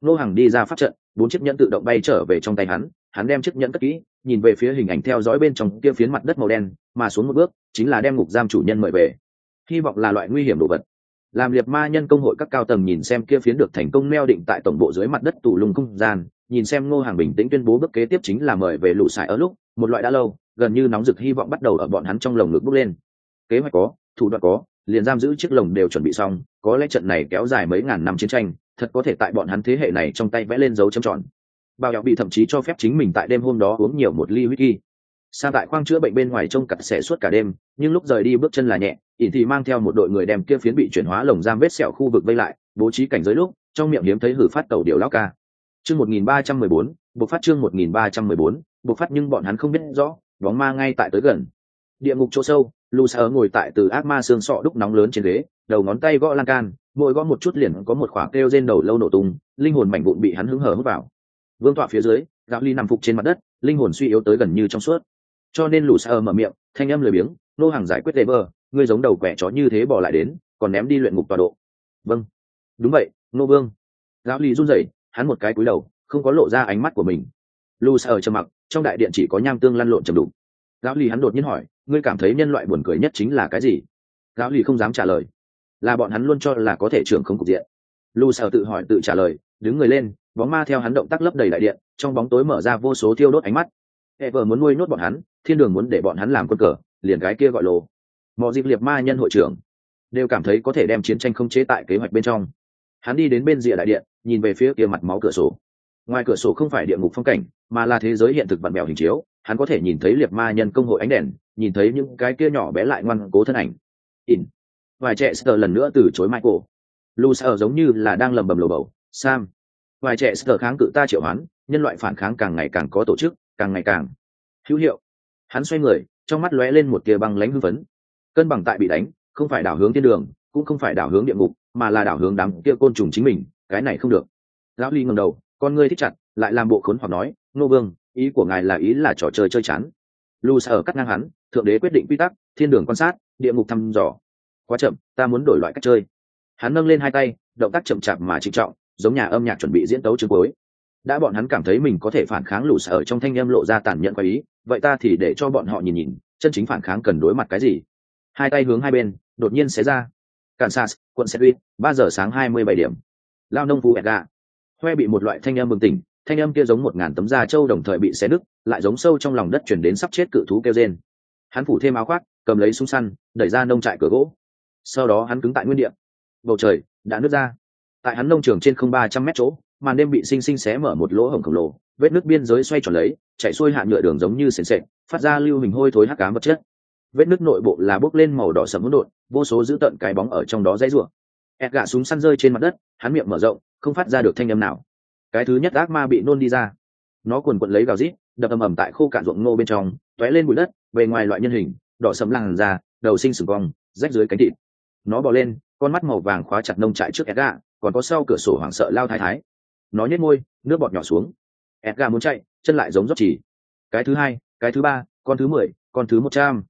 Nô hàng đi ra phát trận, bốn chiếc nhẫn tự động bay trở về trong tay hắn hắn đem chiếc nhẫn cất kỹ nhìn về phía hình ảnh theo dõi bên trong kia phiến mặt đất màu đen, mà xuống một bước, chính là đem ngục giam chủ nhân mời về. Hy vọng là loại nguy hiểm đồ vật. Làm liệt ma nhân công hội các cao tầng nhìn xem kia phiến được thành công neo định tại tổng bộ dưới mặt đất tù lùng không gian, nhìn xem ngô hàng bình tĩnh tuyên bố bước kế tiếp chính là mời về lũ xài ở lúc, một loại đã lâu, gần như nóng rực hy vọng bắt đầu ở bọn hắn trong lồng ngực bước lên. Kế hoạch có, thủ đoạn có, liền giam giữ chiếc lồng đều chuẩn bị xong, có lẽ trận này kéo dài mấy ngàn năm chiến tranh, thật có thể tại bọn hắn thế hệ này trong tay vẽ lên dấu châm tròn bao dạo bị thậm chí cho phép chính mình tại đêm hôm đó uống nhiều một ly whisky sa tại khoang chữa bệnh bên ngoài trông cặt sẽ suốt cả đêm nhưng lúc rời đi bước chân là nhẹ ỉn thì mang theo một đội người đem kia phiến bị chuyển hóa lồng giam vết sẹo khu vực vây lại bố trí cảnh giới lúc trong miệng hiếm thấy hử phát tàu điều lao ca. Chương 1314, bộ phát chương 1314, bộ phát nhưng bọn hắn không biết rõ bóng ma ngay tại tới gần. Địa ngục chỗ sâu lu sa ngồi tại từ ác ma xương sọ đúc nóng lớn trên ghế đầu ngón tay gõ lan can mỗi gõ một chút liền có một khoảng kêu trên đầu lâu nổ tung linh hồn mảnh vụn bị hắn hứng hở hút vào vương tọa phía dưới, gạo ly nằm phục trên mặt đất, linh hồn suy yếu tới gần như trong suốt. Cho nên lù sa mở miệng, thanh âm lười biếng, nô hàng giải quyết đề bơ ngươi giống đầu quẻ chó như thế bỏ lại đến, còn ném đi luyện ngục tọa độ. Vâng. Đúng vậy, nô vương. Gạo ly run rẩy, hắn một cái cúi đầu, không có lộ ra ánh mắt của mình. Lù sa ở trầm mặc, trong đại điện chỉ có nham tương lăn lộn trầm đục. Gạo ly hắn đột nhiên hỏi, ngươi cảm thấy nhân loại buồn cười nhất chính là cái gì? Gạo ly không dám trả lời. Là bọn hắn luôn cho là có thể trưởng không cục diện. Lù sợ tự hỏi tự trả lời, đứng người lên bóng ma theo hắn động tác lấp đầy đại điện, trong bóng tối mở ra vô số thiêu đốt ánh mắt. Hệ vợ muốn nuôi nốt bọn hắn, thiên đường muốn để bọn hắn làm quân cờ, liền cái kia gọi lồ mọi dịp liệt ma nhân hội trưởng đều cảm thấy có thể đem chiến tranh không chế tại kế hoạch bên trong. Hắn đi đến bên rìa đại điện, nhìn về phía kia mặt máu cửa sổ. Ngoài cửa sổ không phải địa ngục phong cảnh, mà là thế giới hiện thực vặn bèo hình chiếu, hắn có thể nhìn thấy liệt ma nhân công hội ánh đèn, nhìn thấy những cái kia nhỏ bé lại ngoan cố thân ảnh. In. Vài trẻ sờ lần nữa từ chối michael. Lu sờ giống như là đang lầm bầm lồ bầu. Sam vài trẻ sờ kháng cự ta triệu hoán, nhân loại phản kháng càng ngày càng có tổ chức, càng ngày càng hữu hiệu. Hắn xoay người, trong mắt lóe lên một tia băng lãnh hưng phấn. Cân bằng tại bị đánh, không phải đảo hướng thiên đường, cũng không phải đảo hướng địa ngục, mà là đảo hướng đám kia côn trùng chính mình, cái này không được. Lão ly ngẩng đầu, con ngươi thích chặt, lại làm bộ khốn hoặc nói nô vương, ý của ngài là ý là trò chơi chơi chán. Lu sở cắt ngang hắn, thượng đế quyết định quy tắc, thiên đường quan sát, địa ngục thăm dò. Quá chậm, ta muốn đổi loại cách chơi. Hắn nâng lên hai tay, động tác chậm chạp mà trịnh trọng giống nhà âm nhạc chuẩn bị diễn tấu chương cuối. Đã bọn hắn cảm thấy mình có thể phản kháng lũ sở trong thanh âm lộ ra tàn nhẫn quái ý, vậy ta thì để cho bọn họ nhìn nhìn, chân chính phản kháng cần đối mặt cái gì? Hai tay hướng hai bên, đột nhiên xé ra. Kansas, quận sedwit ba giờ sáng hai mươi bảy điểm. Lao nông phú edga hoe bị một loại thanh âm bừng tỉnh, thanh âm kia giống một ngàn tấm da trâu đồng thời bị xé nứt, lại giống sâu trong lòng đất chuyển đến sắp chết cự thú kêu rên. Hắn phủ thêm áo khoác, cầm lấy súng săn, đẩy ra nông trại cửa gỗ. Sau đó hắn cứng tại nguyên địa. Bầu trời đã nứt ra tại hắn nông trường trên không ba trăm mét chỗ màn đêm bị xinh xinh xé mở một lỗ hổng khổng lồ vết nước biên giới xoay tròn lấy chạy xuôi hạ nhựa đường giống như sền sệt phát ra lưu hình hôi thối hắc cám vật chất. Vết nước nội bộ là bốc lên màu đỏ sầm hỗn độn vô số giữ tận cái bóng ở trong đó dãy rủa. Ẹt gạ súng săn rơi trên mặt đất hắn miệng mở rộng không phát ra được thanh âm nào. Cái thứ nhất ác ma bị nôn đi ra. Nó quần quận lấy gào rít đập ầm ầm tại khô cạn ruộng ngô bên trong t lên bụi đất bề ngoài loại nhân hình đỏ sầm làn ra, đầu sinh sừng cong rách dưới cánh thịt. Nó bò lên con mắt màu vàng khóa chặt nông trại trước ẹt gạ còn có sau cửa sổ hoảng sợ lao thái thái. Nó nhét môi, nước bọt nhỏ xuống. Edgar muốn chạy, chân lại giống dốc chỉ. Cái thứ hai, cái thứ ba, con thứ mười, con thứ một trăm.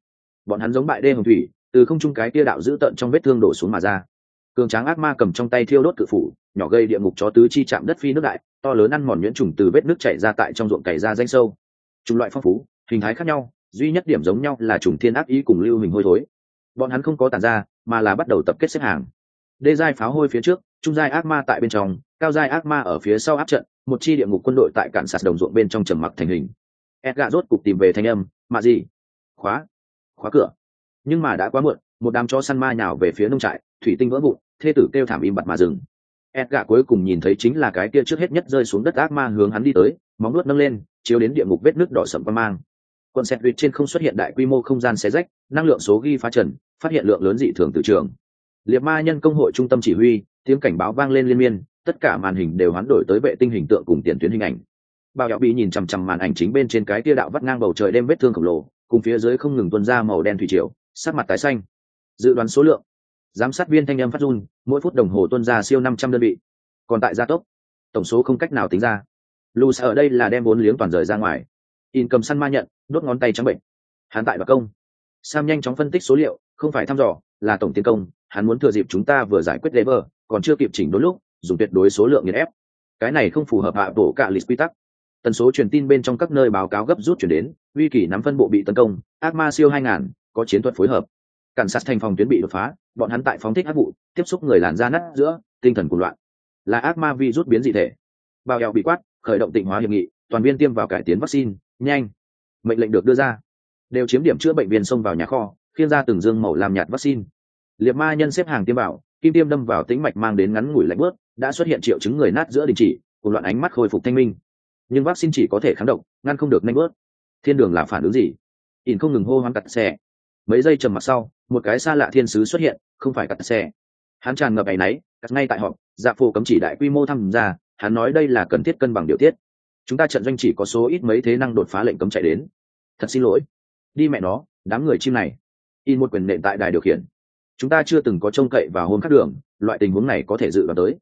Bọn hắn giống bại đê hồng thủy, từ không trung cái kia đạo giữ tận trong vết thương đổ xuống mà ra. Cường tráng ác ma cầm trong tay thiêu đốt cự phủ, nhỏ gây địa ngục chó tứ chi chạm đất phi nước đại, to lớn ăn mòn nhuyễn trùng từ vết nước chảy ra tại trong ruộng cày ra danh sâu. Chủng loại phong phú, hình thái khác nhau, duy nhất điểm giống nhau là trùng thiên ác ý cùng lưu hình hôi thối. Bọn hắn không có tàn ra, mà là bắt đầu tập kết xếp hàng. Đê giai pháo hôi phía trước trung giai ác ma tại bên trong, cao giai ác ma ở phía sau áp trận, một chi địa ngục quân đội tại cạn sạt đồng ruộng bên trong trầm mặc thành hình. Edga rốt cục tìm về thanh âm mà gì? Khóa khóa cửa. Nhưng mà đã quá muộn, một đám chó săn ma nhào về phía nông trại, thủy tinh vỡ vụn, thê tử kêu thảm im bặt mà dừng. Edga cuối cùng nhìn thấy chính là cái kia trước hết nhất rơi xuống đất ác ma hướng hắn đi tới, móng nuốt nâng lên, chiếu đến địa ngục vết nước đỏ sậm qua mang. Quần xét vịt trên không xuất hiện đại quy mô không gian xé rách, năng lượng số ghi phá trần, phát hiện lượng lớn dị thường từ trường. Liệt ma nhân công hội trung tâm chỉ huy tiếng cảnh báo vang lên liên miên, tất cả màn hình đều hoán đổi tới vệ tinh hình tượng cùng tiền tuyến hình ảnh. Bao dạo bị nhìn chằm chằm màn ảnh chính bên trên cái tia đạo vắt ngang bầu trời đem vết thương khổng lồ, cùng phía dưới không ngừng tuân ra màu đen thủy triều, sắc mặt tái xanh. Dự đoán số lượng, giám sát viên thanh âm phát run, mỗi phút đồng hồ tuân ra siêu năm trăm đơn vị. Còn tại gia tốc, tổng số không cách nào tính ra. Lù ở đây là đem bốn liếng toàn rời ra ngoài. In cầm săn ma nhận, đốt ngón tay trắng bệnh. Hắn tại và công. Sam nhanh chóng phân tích số liệu, không phải thăm dò, là tổng tiến công hắn muốn thừa dịp chúng ta vừa giải quyết lever còn chưa kịp chỉnh đốn lúc, dùng tuyệt đối số lượng nghiền ép. Cái này không phù hợp hạ bộ cả lịch quy tắc. Tần số truyền tin bên trong các nơi báo cáo gấp rút chuyển đến uy kỷ nắm phân bộ bị tấn công, ác ma siêu hai ngàn, có chiến thuật phối hợp. Cảnh sát thành phòng tuyến bị đột phá, bọn hắn tại phóng thích ác vụ, tiếp xúc người làn da nát giữa, tinh thần cuộc loạn. Là ác ma vi rút biến dị thể. Bao eo bị quát, khởi động tịnh hóa hiệp nghị, toàn viên tiêm vào cải tiến vaccine, nhanh. Mệnh lệnh được đưa ra. Đều chiếm điểm chữa bệnh viên xông vào nhà kho khiên ra từng dương màu làm nhạt vaccine liệt ma nhân xếp hàng tiêm bảo, kim tiêm đâm vào tĩnh mạch mang đến ngắn ngủi lạnh bớt, đã xuất hiện triệu chứng người nát giữa đình chỉ, cùng loạn ánh mắt khôi phục thanh minh. Nhưng vaccine chỉ có thể kháng độc, ngăn không được nhanh bớt. Thiên đường là phản ứng gì? Ỉn không ngừng hô hoán cặt xe mấy giây trầm mặc sau, một cái xa lạ thiên sứ xuất hiện, không phải cặt xe hắn tràn ngập áy náy, cắt ngay tại họp dạ phổ cấm chỉ đại quy mô tham gia, hắn nói đây là cần thiết cân bằng điều tiết. Chúng ta trận doanh chỉ có số ít mấy thế năng đột phá lệnh cấm chạy đến. Thật xin lỗi. Đi mẹ nó, đám người chim này. In một quyền nện tại đài điều khiển chúng ta chưa từng có trông cậy vào hôm khác đường, loại tình huống này có thể dự đoán tới.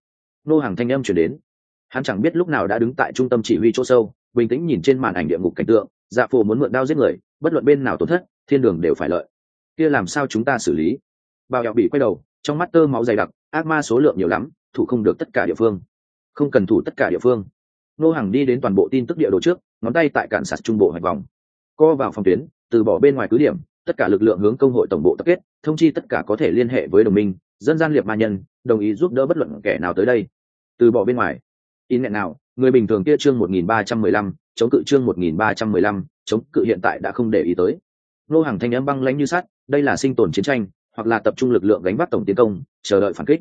Nô hàng thanh âm chuyển đến. Hắn chẳng biết lúc nào đã đứng tại trung tâm chỉ huy chỗ sâu, bình tĩnh nhìn trên màn ảnh địa ngục cảnh tượng dạ phổ muốn mượn đao giết người, bất luận bên nào tổn thất, thiên đường đều phải lợi. Kia làm sao chúng ta xử lý? Bao hẹo bị quay đầu, trong mắt tơ máu dày đặc, ác ma số lượng nhiều lắm, thủ không được tất cả địa phương. Không cần thủ tất cả địa phương. Nô hàng đi đến toàn bộ tin tức địa đồ trước, ngón tay tại cản sạt trung bộ hoạch vòng. Co vào phòng tuyến, từ bỏ bên ngoài cứ điểm tất cả lực lượng hướng công hội tổng bộ tập kết, thông chi tất cả có thể liên hệ với đồng minh, dân gian liệt ma nhân, đồng ý giúp đỡ bất luận kẻ nào tới đây. Từ bỏ bên ngoài. In nghẹn nào người bình thường kia chương một nghìn ba trăm mười lăm, chống cự chương một nghìn ba trăm mười lăm, chống cự hiện tại đã không để ý tới. Nô hàng thanh âm băng lãnh như sắt, đây là sinh tồn chiến tranh, hoặc là tập trung lực lượng gánh vác tổng tiến công, chờ đợi phản kích.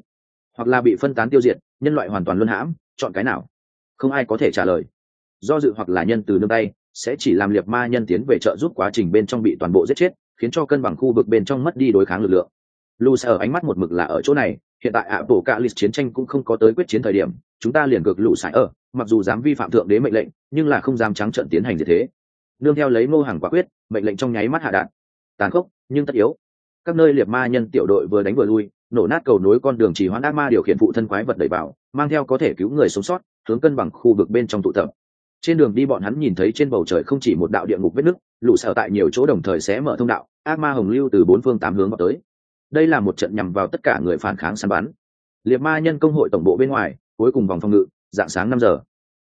Hoặc là bị phân tán tiêu diệt, nhân loại hoàn toàn luân hãm, chọn cái nào? Không ai có thể trả lời. Do dự hoặc là nhân từ nương tay, sẽ chỉ làm liệt ma nhân tiến về trợ giúp quá trình bên trong bị toàn bộ giết chết khiến cho cân bằng khu vực bên trong mất đi đối kháng lực lượng. Lu sẽ ở ánh mắt một mực là ở chỗ này, hiện tại ạ bộ cạ lịch chiến tranh cũng không có tới quyết chiến thời điểm, chúng ta liền cực lụ sải ở, mặc dù dám vi phạm thượng đế mệnh lệnh, nhưng là không dám trắng trận tiến hành như thế. Nương theo lấy ngô hàng quả quyết, mệnh lệnh trong nháy mắt hạ đạn. Tàn khốc, nhưng tất yếu. Các nơi liệt ma nhân tiểu đội vừa đánh vừa lui, nổ nát cầu nối con đường chỉ hoãn ác ma điều khiển phụ thân quái vật đẩy vào, mang theo có thể cứu người sống sót, hướng cân bằng khu vực bên trong tụ tập trên đường đi bọn hắn nhìn thấy trên bầu trời không chỉ một đạo địa ngục vết nứt, lũ sở tại nhiều chỗ đồng thời sẽ mở thông đạo, ác ma hồng lưu từ bốn phương tám hướng vào tới. Đây là một trận nhằm vào tất cả người phản kháng săn bắn. Liệt ma nhân công hội tổng bộ bên ngoài, cuối cùng vòng phòng ngự, dạng sáng năm giờ.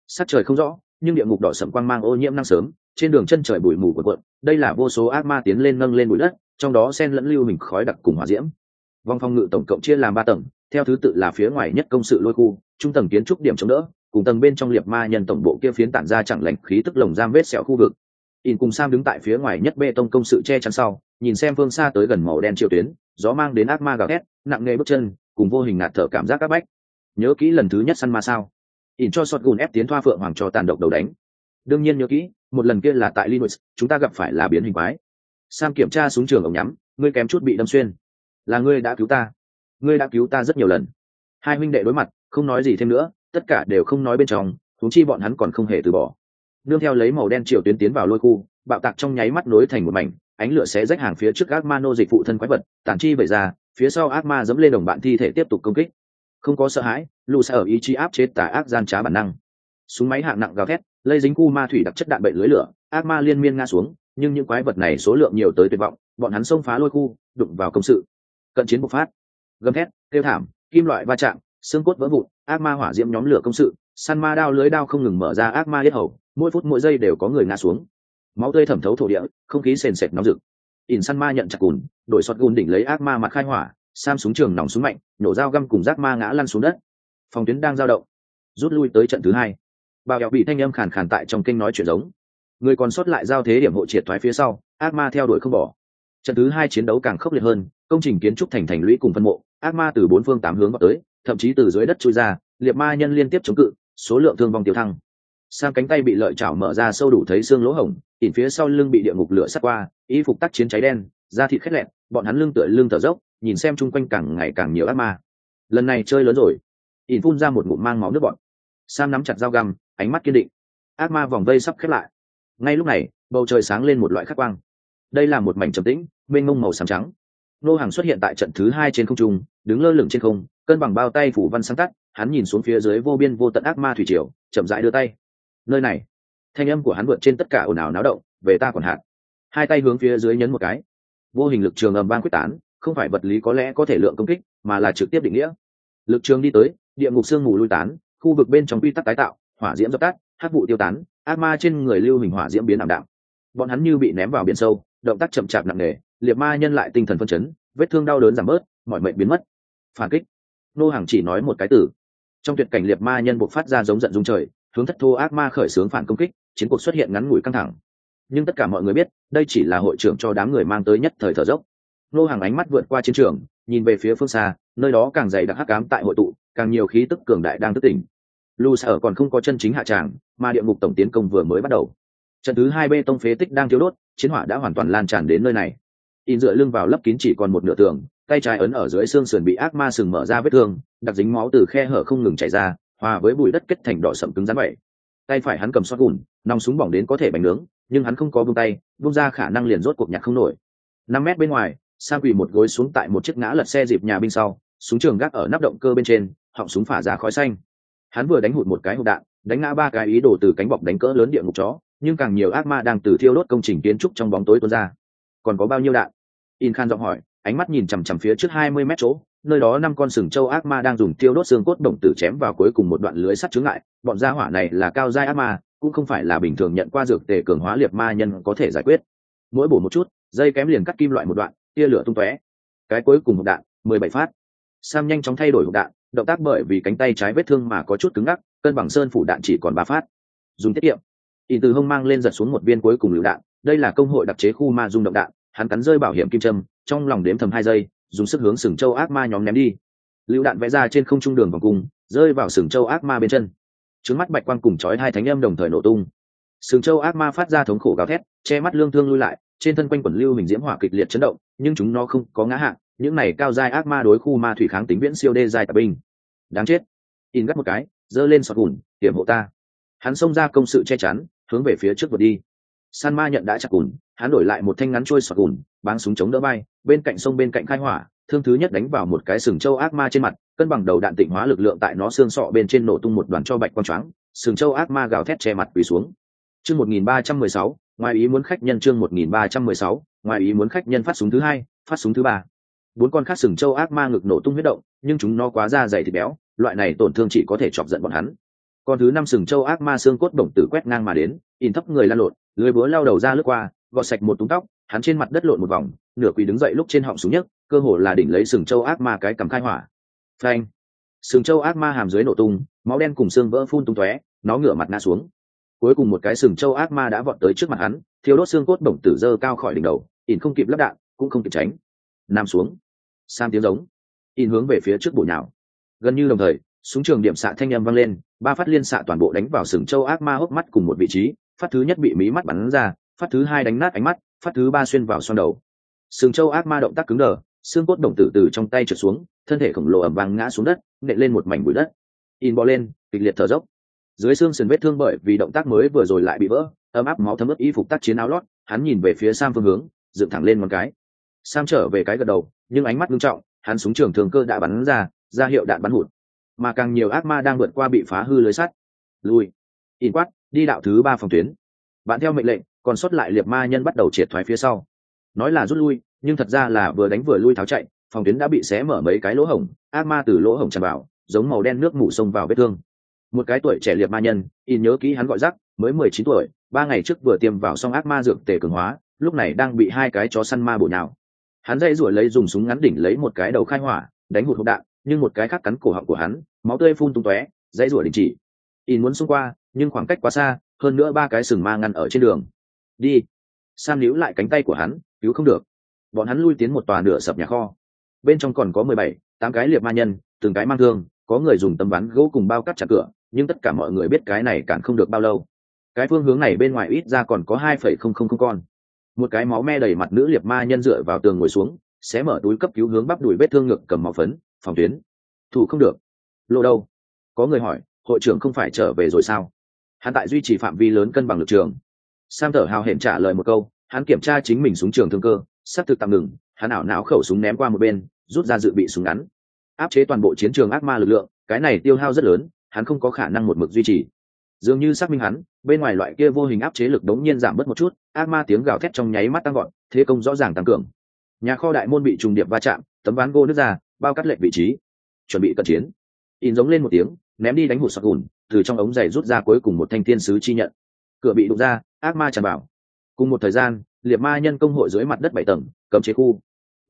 Sắc trời không rõ, nhưng địa ngục đỏ sậm quang mang ô nhiễm năng sớm, trên đường chân trời bụi mù của quận đây là vô số ác ma tiến lên nâng lên bụi đất, trong đó sen lẫn lưu hình khói đặc cùng hỏa diễm. Vòng phòng ngự tổng cộng chia làm ba tầng, theo thứ tự là phía ngoài nhất công sự lôi khu, trung tầng kiến trúc điểm chống đỡ cùng tầng bên trong liệt ma nhân tổng bộ kia phiến tản ra chẳng lạnh khí tức lồng giam vết sẹo khu vực. In cùng sam đứng tại phía ngoài nhất bê tông công sự che chắn sau, nhìn xem phương xa tới gần màu đen triều tuyến, gió mang đến ác ma gào thét, nặng nề bước chân, cùng vô hình ngạt thở cảm giác các bách. Nhớ kỹ lần thứ nhất săn ma sao. In cho sọt gùn ép tiến thoa phượng hoàng cho tàn độc đầu đánh. Đương nhiên nhớ kỹ, một lần kia là tại linux, chúng ta gặp phải là biến hình quái. Sam kiểm tra súng trường ống nhắm, ngươi kém chút bị đâm xuyên. Là ngươi đã cứu ta. Ngươi đã cứu ta rất nhiều lần. Hai huynh đệ đối mặt, không nói gì thêm nữa tất cả đều không nói bên trong thúng chi bọn hắn còn không hề từ bỏ. Nương theo lấy màu đen chiều tuyến tiến vào lôi khu, bạo tạc trong nháy mắt nối thành một mảnh, ánh lửa xé rách hàng phía trước ác ma nô dịch phụ thân quái vật, tản chi vẩy ra, phía sau ác ma dẫm lên đồng bạn thi thể tiếp tục công kích. Không có sợ hãi lù sẽ ở ý chí áp chế tà ác gian trá bản năng. Súng máy hạng nặng gào thét, lây dính khu ma thủy đặc chất đạn bệnh lưới lửa ác ma liên miên ngã xuống, nhưng những quái vật này số lượng nhiều tới tuyệt vọng, bọn hắn xông phá lôi khu, đụng vào công sự. Cận chiến bộc phát. Gầm thét, kêu thảm, kim loại va chạm xương cốt vỡ vụn, ác ma hỏa diễm nhóm lửa công sự, săn ma đao lưới đao không ngừng mở ra ác ma yết hầu, mỗi phút mỗi giây đều có người ngã xuống. Máu tươi thẩm thấu thổ địa, không khí sền sệt nóng rực. Ỉn săn ma nhận chặt cùn đội sọt gùn đỉnh lấy ác ma mặt khai hỏa, sam súng trường nòng súng mạnh, nổ dao găm cùng rác ma ngã lăn xuống đất. Phòng tuyến đang giao động. Rút lui tới trận thứ hai. Bao dẹo bị thanh âm khàn khàn tại trong kinh nói chuyện giống. Người còn sót lại giao thế điểm hộ triệt thoái phía sau, ác ma theo đuổi không bỏ. Trận thứ hai chiến đấu càng khốc liệt hơn, công trình kiến trúc thành thành lũy cùng phân mộ, ác ma từ bốn phương tám hướng vào tới thậm chí từ dưới đất chui ra, liệt ma nhân liên tiếp chống cự, số lượng thương vong tiêu thăng. Sang cánh tay bị lợi chảo mở ra sâu đủ thấy xương lỗ hổng, ỉn phía sau lưng bị địa ngục lửa sắt qua, y phục tác chiến cháy đen, da thịt khét lẹn, bọn hắn lưng tựa lưng thở dốc, nhìn xem chung quanh càng ngày càng nhiều ác ma. Lần này chơi lớn rồi. Ỉn phun ra một ngụm mang máu nước bọn. Sam nắm chặt dao găm, ánh mắt kiên định. Ác ma vòng vây sắp khép lại. Ngay lúc này, bầu trời sáng lên một loại khắc quang. Đây là một mảnh trầm tĩnh, mênh mông màu xám trắng. Nô hàng xuất hiện tại trận thứ hai trên không trung, đứng lơ lửng trên không cân bằng bao tay phủ văn sáng tắt, hắn nhìn xuống phía dưới vô biên vô tận ác ma thủy triều, chậm rãi đưa tay. Nơi này, thanh âm của hắn vượt trên tất cả ồn ào náo động, về ta còn hạn. Hai tay hướng phía dưới nhấn một cái. Vô hình lực trường ầm vang quyết tán, không phải vật lý có lẽ có thể lượng công kích, mà là trực tiếp định nghĩa. Lực trường đi tới, địa ngục sương mù lui tán, khu vực bên trong quy tắc tái tạo, hỏa diễm dập tắt, hắc vụ tiêu tán, ác ma trên người lưu hình hỏa diễm biến ảm đạm. Bọn hắn như bị ném vào biển sâu, động tác chậm chạp nặng nề, liệt ma nhân lại tinh thần phân chấn, vết thương đau đớn giảm bớt, mọi mệnh biến mất. Phản kích nô hàng chỉ nói một cái từ. Trong tuyệt cảnh liệt ma nhân buộc phát ra giống giận dung trời, hướng thất thô ác ma khởi xướng phản công kích, chiến cuộc xuất hiện ngắn ngủi căng thẳng. Nhưng tất cả mọi người biết, đây chỉ là hội trưởng cho đám người mang tới nhất thời thở dốc. Nô hàng ánh mắt vượt qua chiến trường, nhìn về phía phương xa, nơi đó càng dày đặc hắc cám tại hội tụ, càng nhiều khí tức cường đại đang thức tỉnh. Lu sở còn không có chân chính hạ tràng, mà địa ngục tổng tiến công vừa mới bắt đầu. Trận thứ hai bê tông phế tích đang thiếu đốt, chiến hỏa đã hoàn toàn lan tràn đến nơi này. In dựa lưng vào lấp kín chỉ còn một nửa tường tay trái ấn ở dưới xương sườn bị ác ma sừng mở ra vết thương, đặc dính máu từ khe hở không ngừng chảy ra, hòa với bụi đất kết thành đỏ sậm cứng rắn vậy. Tay phải hắn cầm xoát gùn, nòng súng bỏng đến có thể bánh nướng, nhưng hắn không có buông tay, buông ra khả năng liền rốt cuộc nhạc không nổi. Năm mét bên ngoài, sang quỳ một gối xuống tại một chiếc ngã lật xe dịp nhà binh sau, súng trường gác ở nắp động cơ bên trên, họng súng phả ra khói xanh. Hắn vừa đánh hụt một cái hộp đạn, đánh ngã ba cái ý đồ từ cánh bọc đánh cỡ lớn địa ngục chó, nhưng càng nhiều ác ma đang từ thiêu đốt công trình kiến trúc trong bóng tối tuôn ra. Còn có bao nhiêu đạn? In khan giọng hỏi ánh mắt nhìn chằm chằm phía trước hai mươi mét chỗ, nơi đó năm con sừng châu ác ma đang dùng tiêu đốt xương cốt đồng tử chém vào cuối cùng một đoạn lưới sắt chướng lại bọn gia hỏa này là cao giai ác ma, cũng không phải là bình thường nhận qua dược tề cường hóa liệt ma nhân có thể giải quyết. Mỗi bổ một chút, dây kém liền cắt kim loại một đoạn, tia lửa tung tóe. Cái cuối cùng một đạn, mười bảy phát. Sam nhanh chóng thay đổi một đạn, động tác bởi vì cánh tay trái vết thương mà có chút cứng ngắc, cân bằng sơn phủ đạn chỉ còn ba phát. Dùng tiết kiệm. Y từ hông mang lên giật xuống một viên cuối cùng lựu đạn, đây là công hội đặc chế khu ma dung động đạn, hắn cắn rơi bảo hiểm kim trâm trong lòng đếm thầm hai giây dùng sức hướng sừng châu ác ma nhóm ném đi. Lựu đạn vẽ ra trên không trung đường vòng cung rơi vào sừng châu ác ma bên chân. Trứng mắt bạch quang cùng chói hai thánh âm đồng thời nổ tung. Sừng châu ác ma phát ra thống khổ gào thét che mắt lương thương lui lại trên thân quanh quần lưu hình diễm hỏa kịch liệt chấn động nhưng chúng nó không có ngã hạng những này cao giai ác ma đối khu ma thủy kháng tính viễn siêu đê giai tập binh. Đáng chết. In gắt một cái giơ lên sọt gùn hiểm hộ ta. Hắn xông ra công sự che chắn hướng về phía trước vượt đi. San ma nhận đã chặt gùn, hắn đổi lại một thanh ngắn trôi sọt gùn báng súng chống đỡ bay bên cạnh sông bên cạnh khai hỏa, thương thứ nhất đánh vào một cái sừng châu ác ma trên mặt, cân bằng đầu đạn tịnh hóa lực lượng tại nó xương sọ bên trên nổ tung một đoàn cho bạch quang choáng, sừng châu ác ma gào thét che mặt quỳ xuống. Chương một nghìn ba trăm mười sáu, ngoài ý muốn khách nhân chương một nghìn ba trăm mười sáu, ngoài ý muốn khách nhân phát súng thứ hai, phát súng thứ ba. Bốn con khác sừng châu ác ma ngực nổ tung huyết động, nhưng chúng nó quá da dày thịt béo, loại này tổn thương chỉ có thể chọc giận bọn hắn. Con thứ năm sừng châu ác ma xương cốt bổng tử quét ngang mà đến, in thấp người lan lộn, lưới búa lao đầu ra lướt qua, gọt sạch một túng tóc, hắn trên mặt đất lộn một vòng nửa quỳ đứng dậy lúc trên họng xuống nhất cơ hồ là đỉnh lấy sừng châu ác ma cái cầm khai hỏa. Phanh. Sừng châu ác ma hàm dưới nổ tung, máu đen cùng xương vỡ phun tung tóe, nó ngửa mặt ngã xuống. Cuối cùng một cái sừng châu ác ma đã vọt tới trước mặt hắn thiếu đốt xương cốt bổng tử dơ cao khỏi đỉnh đầu, ỉn không kịp lắp đạn, cũng không kịp tránh. Nam xuống. Sam tiếng giống. In hướng về phía trước bụi nhào. Gần như đồng thời, súng trường điểm xạ thanh â m vang lên, ba phát liên xạ toàn bộ đánh vào sừng châu ác ma hốc mắt cùng một vị trí, phát thứ nhất bị mí mắt bắn ra, phát thứ hai đánh nát ánh mắt, phát thứ ba xuyên vào xoan đầu sừng châu ác ma động tác cứng đờ, xương cốt đồng tử từ trong tay trượt xuống, thân thể khổng lồ ẩm vang ngã xuống đất, nện lên một mảnh bụi đất. In bò lên, kịch liệt thở dốc. Dưới xương sườn vết thương bởi vì động tác mới vừa rồi lại bị vỡ, ấm áp máu thấm ướt y phục tác chiến áo lót, hắn nhìn về phía sam phương hướng, dựng thẳng lên một cái. Sam trở về cái gật đầu, nhưng ánh mắt nghiêm trọng, hắn súng trường thường cơ đã bắn ra ra hiệu đạn bắn hụt. Mà càng nhiều ác ma đang vượt qua bị phá hư lưới sắt. Lui. In quát, đi đạo thứ ba phòng tuyến. Bạn theo mệnh lệnh, còn sót lại liệt ma nhân bắt đầu triệt thoái phía sau nói là rút lui, nhưng thật ra là vừa đánh vừa lui tháo chạy, phòng tuyến đã bị xé mở mấy cái lỗ hổng, ác ma từ lỗ hổng tràn vào, giống màu đen nước mủ sông vào vết thương. Một cái tuổi trẻ liệt ma nhân in nhớ kỹ hắn gọi rắc mới mười chín tuổi, ba ngày trước vừa tiêm vào xong ác ma dược tề cường hóa, lúc này đang bị hai cái chó săn ma bổ nhào. Hắn dây ruổi lấy dùng súng ngắn đỉnh lấy một cái đầu khai hỏa, đánh hụt hộp đạn, nhưng một cái khác cắn cổ họng của hắn, máu tươi phun tung tóe dây ruổi đình chỉ. In muốn xung qua, nhưng khoảng cách quá xa, hơn nữa ba cái sừng ma ngăn ở trên đường. Đi. Sam níu lại cánh tay của hắn cứu không được. Bọn hắn lui tiến một tòa nửa sập nhà kho. Bên trong còn có mười bảy, tám cái liệt ma nhân, từng cái mang thương, có người dùng tấm ván gỗ cùng bao cắt chặt cửa, nhưng tất cả mọi người biết cái này cản không được bao lâu. Cái phương hướng này bên ngoài ít ra còn có hai phẩy không không không con. Một cái máu me đầy mặt nữ liệt ma nhân dựa vào tường ngồi xuống sẽ mở túi cấp cứu hướng bắp đùi vết thương ngực cầm máu phấn, phòng tuyến. Thủ không được. Lộ đâu? Có người hỏi, hội trưởng không phải trở về rồi sao? Hắn tại duy trì phạm vi lớn cân bằng lực trường. Sam thở hào hển trả lời một câu hắn kiểm tra chính mình súng trường thương cơ, sắp thực tạm ngừng, hắn ảo não khẩu súng ném qua một bên, rút ra dự bị súng ngắn. Áp chế toàn bộ chiến trường ác ma lực lượng, cái này tiêu hao rất lớn, hắn không có khả năng một mực duy trì. Dường như xác minh hắn, bên ngoài loại kia vô hình áp chế lực đống nhiên giảm bớt một chút, ác ma tiếng gào thét trong nháy mắt tăng gọn thế công rõ ràng tăng cường. Nhà kho đại môn bị trùng điệp va chạm, tấm ván gỗ nước ra, bao cắt lệnh vị trí. Chuẩn bị cận chiến. In giống lên một tiếng, ném đi đánh hụt sọc hùn từ trong ống giày rút ra cuối cùng một thanh thiên sứ chi nhận. Cửa bị đụng ra, ác ma tràn vào cùng một thời gian, liệt ma nhân công hội dưới mặt đất bảy tầng, cấm chế khu.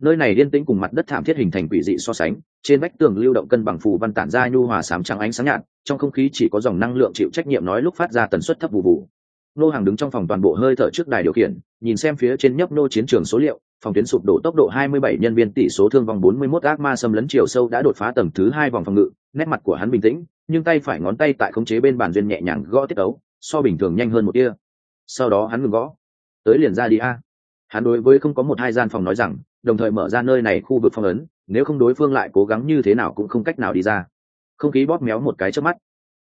Nơi này liên tĩnh cùng mặt đất thảm thiết hình thành quỷ dị so sánh, trên vách tường lưu động cân bằng phù văn tản ra nhu hòa sám trắng ánh sáng nhạt, trong không khí chỉ có dòng năng lượng chịu trách nhiệm nói lúc phát ra tần suất thấp vụ vụ nô hàng đứng trong phòng toàn bộ hơi thở trước đài điều khiển, nhìn xem phía trên nhấp nô chiến trường số liệu, phòng tuyến sụp đổ tốc độ 27 nhân viên tỷ số thương vong 41 ác ma xâm lấn chiều sâu đã đột phá tầng thứ hai vòng phòng ngự, nét mặt của hắn bình tĩnh, nhưng tay phải ngón tay tại khống chế bên bàn duyên nhẹ nhàng gõ tiết ấu, so bình thường nhanh hơn một tia. Sau đó hắn ngừng gõ tới liền ra đi a. Hắn đối với không có một hai gian phòng nói rằng, đồng thời mở ra nơi này khu vực phong ấn, nếu không đối phương lại cố gắng như thế nào cũng không cách nào đi ra. Không khí bóp méo một cái trước mắt.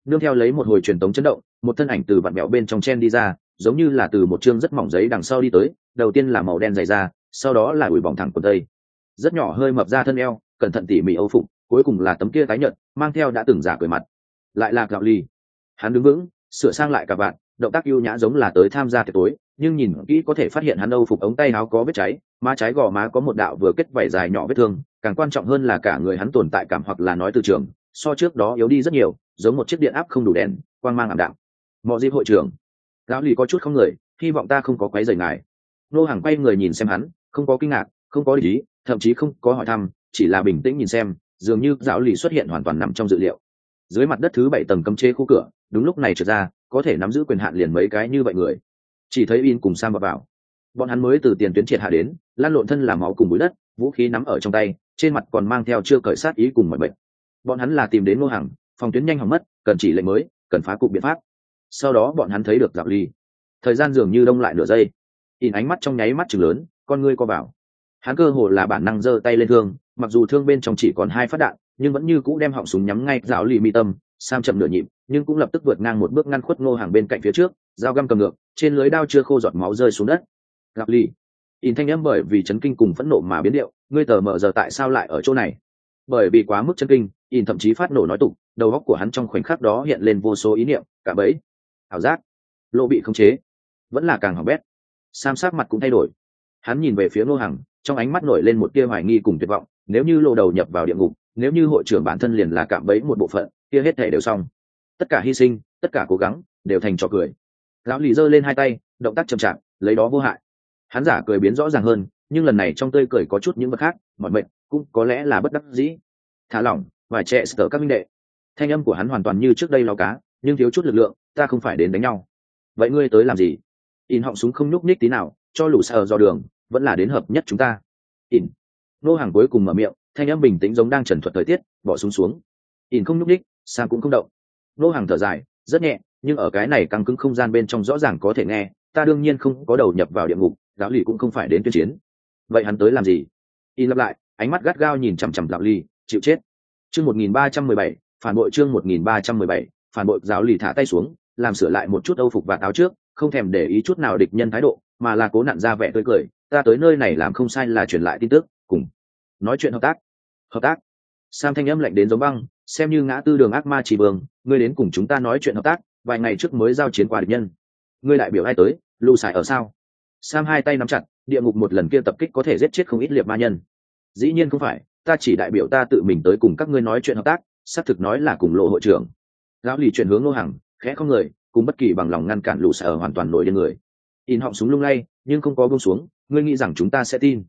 Nương theo lấy một hồi truyền tống chấn động, một thân ảnh từ vặn mẹo bên trong chen đi ra, giống như là từ một chương rất mỏng giấy đằng sau đi tới, đầu tiên là màu đen dày ra, sau đó là ủi bỏng thẳng quần tây. Rất nhỏ hơi mập ra thân eo, cẩn thận tỉ mỉ âu phục, cuối cùng là tấm kia tái nhợt, mang theo đã từng giả cười mặt. Lại là gạo ly hắn đứng vững, sửa sang lại cả bạn động tác ưu nhã giống là tới tham gia tiệc tối nhưng nhìn kỹ có thể phát hiện hắn âu phục ống tay áo có vết cháy, má trái gò má có một đạo vừa kết vảy dài nhỏ vết thương, càng quan trọng hơn là cả người hắn tồn tại cảm hoặc là nói từ trường, so trước đó yếu đi rất nhiều, giống một chiếc điện áp không đủ đèn, quang mang ảm đạm. Mọi dịp hội trưởng, lão lì có chút không người, hy vọng ta không có quấy rầy ngài. Nô hàng quay người nhìn xem hắn, không có kinh ngạc, không có lý thậm chí không có hỏi thăm, chỉ là bình tĩnh nhìn xem, dường như giáo lì xuất hiện hoàn toàn nằm trong dự liệu. Dưới mặt đất thứ bảy tầng cấm chế khu cửa, đúng lúc này trượt ra, có thể nắm giữ quyền hạn liền mấy cái như vậy người chỉ thấy in cùng sam vào, vào. Bọn hắn mới từ tiền tuyến triệt hạ đến lan lộn thân làm máu cùng bụi đất vũ khí nắm ở trong tay trên mặt còn mang theo chưa cởi sát ý cùng mọi bệnh bọn hắn là tìm đến ngô hàng phòng tuyến nhanh hỏng mất cần chỉ lệnh mới cần phá cục biện pháp. Sau đó bọn hắn thấy được dạo ly. Thời gian dường như đông lại nửa giây. In ánh mắt trong nháy mắt chừng lớn con ngươi co vào. Hắn cơ hồ là bản năng giơ tay lên thương mặc dù thương bên trong chỉ còn hai phát đạn nhưng vẫn như cũ đem họng súng nhắm ngay dạo ly mi tâm sam chậm nửa nhịp nhưng cũng lập tức vượt ngang một bước ngăn khuất ngô hàng bên cạnh phía trước dao găm cầm ngược trên lưới đao chưa khô giọt máu rơi xuống đất. Gặp ly in thanh âm bởi vì chấn kinh cùng phẫn nộ mà biến điệu, ngươi tờ mở giờ tại sao lại ở chỗ này? Bởi vì quá mức chấn kinh in thậm chí phát nổ nói tục, đầu óc của hắn trong khoảnh khắc đó hiện lên vô số ý niệm, cả bẫy. Ảo giác. Lộ bị khống chế. Vẫn là càng hỏng bét. Sam sát mặt cũng thay đổi. Hắn nhìn về phía ngô hằng, trong ánh mắt nổi lên một tia hoài nghi cùng tuyệt vọng, nếu như lộ đầu nhập vào địa ngục, nếu như hội trưởng bản thân liền là cạm bẫy một bộ phận, kia hết thể đều xong. Tất cả hy sinh, tất cả cố gắng, đều thành trò cười lão lì giơ lên hai tay, động tác chậm chạp, lấy đó vô hại. Hắn giả cười biến rõ ràng hơn, nhưng lần này trong tươi cười có chút những vật khác, mọi mệnh cũng có lẽ là bất đắc dĩ. Thả lỏng, vài trẻ sở các minh đệ. Thanh âm của hắn hoàn toàn như trước đây lao cá, nhưng thiếu chút lực lượng, ta không phải đến đánh nhau. Vậy ngươi tới làm gì? In họng súng không nhúc nhích tí nào, cho lũ sờ do đường, vẫn là đến hợp nhất chúng ta. In. Nô hàng cuối cùng mở miệng, thanh âm bình tĩnh giống đang trần thuật thời tiết, bỏ súng xuống. In không nhúc nhích sang cũng không động. Nô hàng thở dài, rất nhẹ nhưng ở cái này căng cứng không gian bên trong rõ ràng có thể nghe, ta đương nhiên không có đầu nhập vào địa ngục giáo lì cũng không phải đến tuyên chiến. Vậy hắn tới làm gì? In lặp lại, ánh mắt gắt gao nhìn chằm chằm lão lì, chịu chết. Chương một nghìn ba trăm mười bảy, phản bội chương một nghìn ba trăm mười bảy, phản bội giáo lì thả tay xuống, làm sửa lại một chút âu phục và táo trước, không thèm để ý chút nào địch nhân thái độ, mà là cố nặn ra vẻ tươi cười, ta tới nơi này làm không sai là truyền lại tin tức, cùng nói chuyện hợp tác. Hợp tác? Sam thanh âm lạnh đến giống băng, xem như ngã tư đường ác ma chỉ vương ngươi đến cùng chúng ta nói chuyện hợp tác vài ngày trước mới giao chiến qua địch nhân. Ngươi đại biểu ai tới lưu xài ở sao? Sam hai tay nắm chặt, địa ngục một lần kia tập kích có thể giết chết không ít liệt ma nhân. Dĩ nhiên không phải, ta chỉ đại biểu ta tự mình tới cùng các ngươi nói chuyện hợp tác, xác thực nói là cùng lộ hội trưởng. Lão lì chuyển hướng nô hàng khẽ không người, cùng bất kỳ bằng lòng ngăn cản lũ sở hoàn toàn nổi lên người. In họng súng lung lay, nhưng không có bông xuống, ngươi nghĩ rằng chúng ta sẽ tin.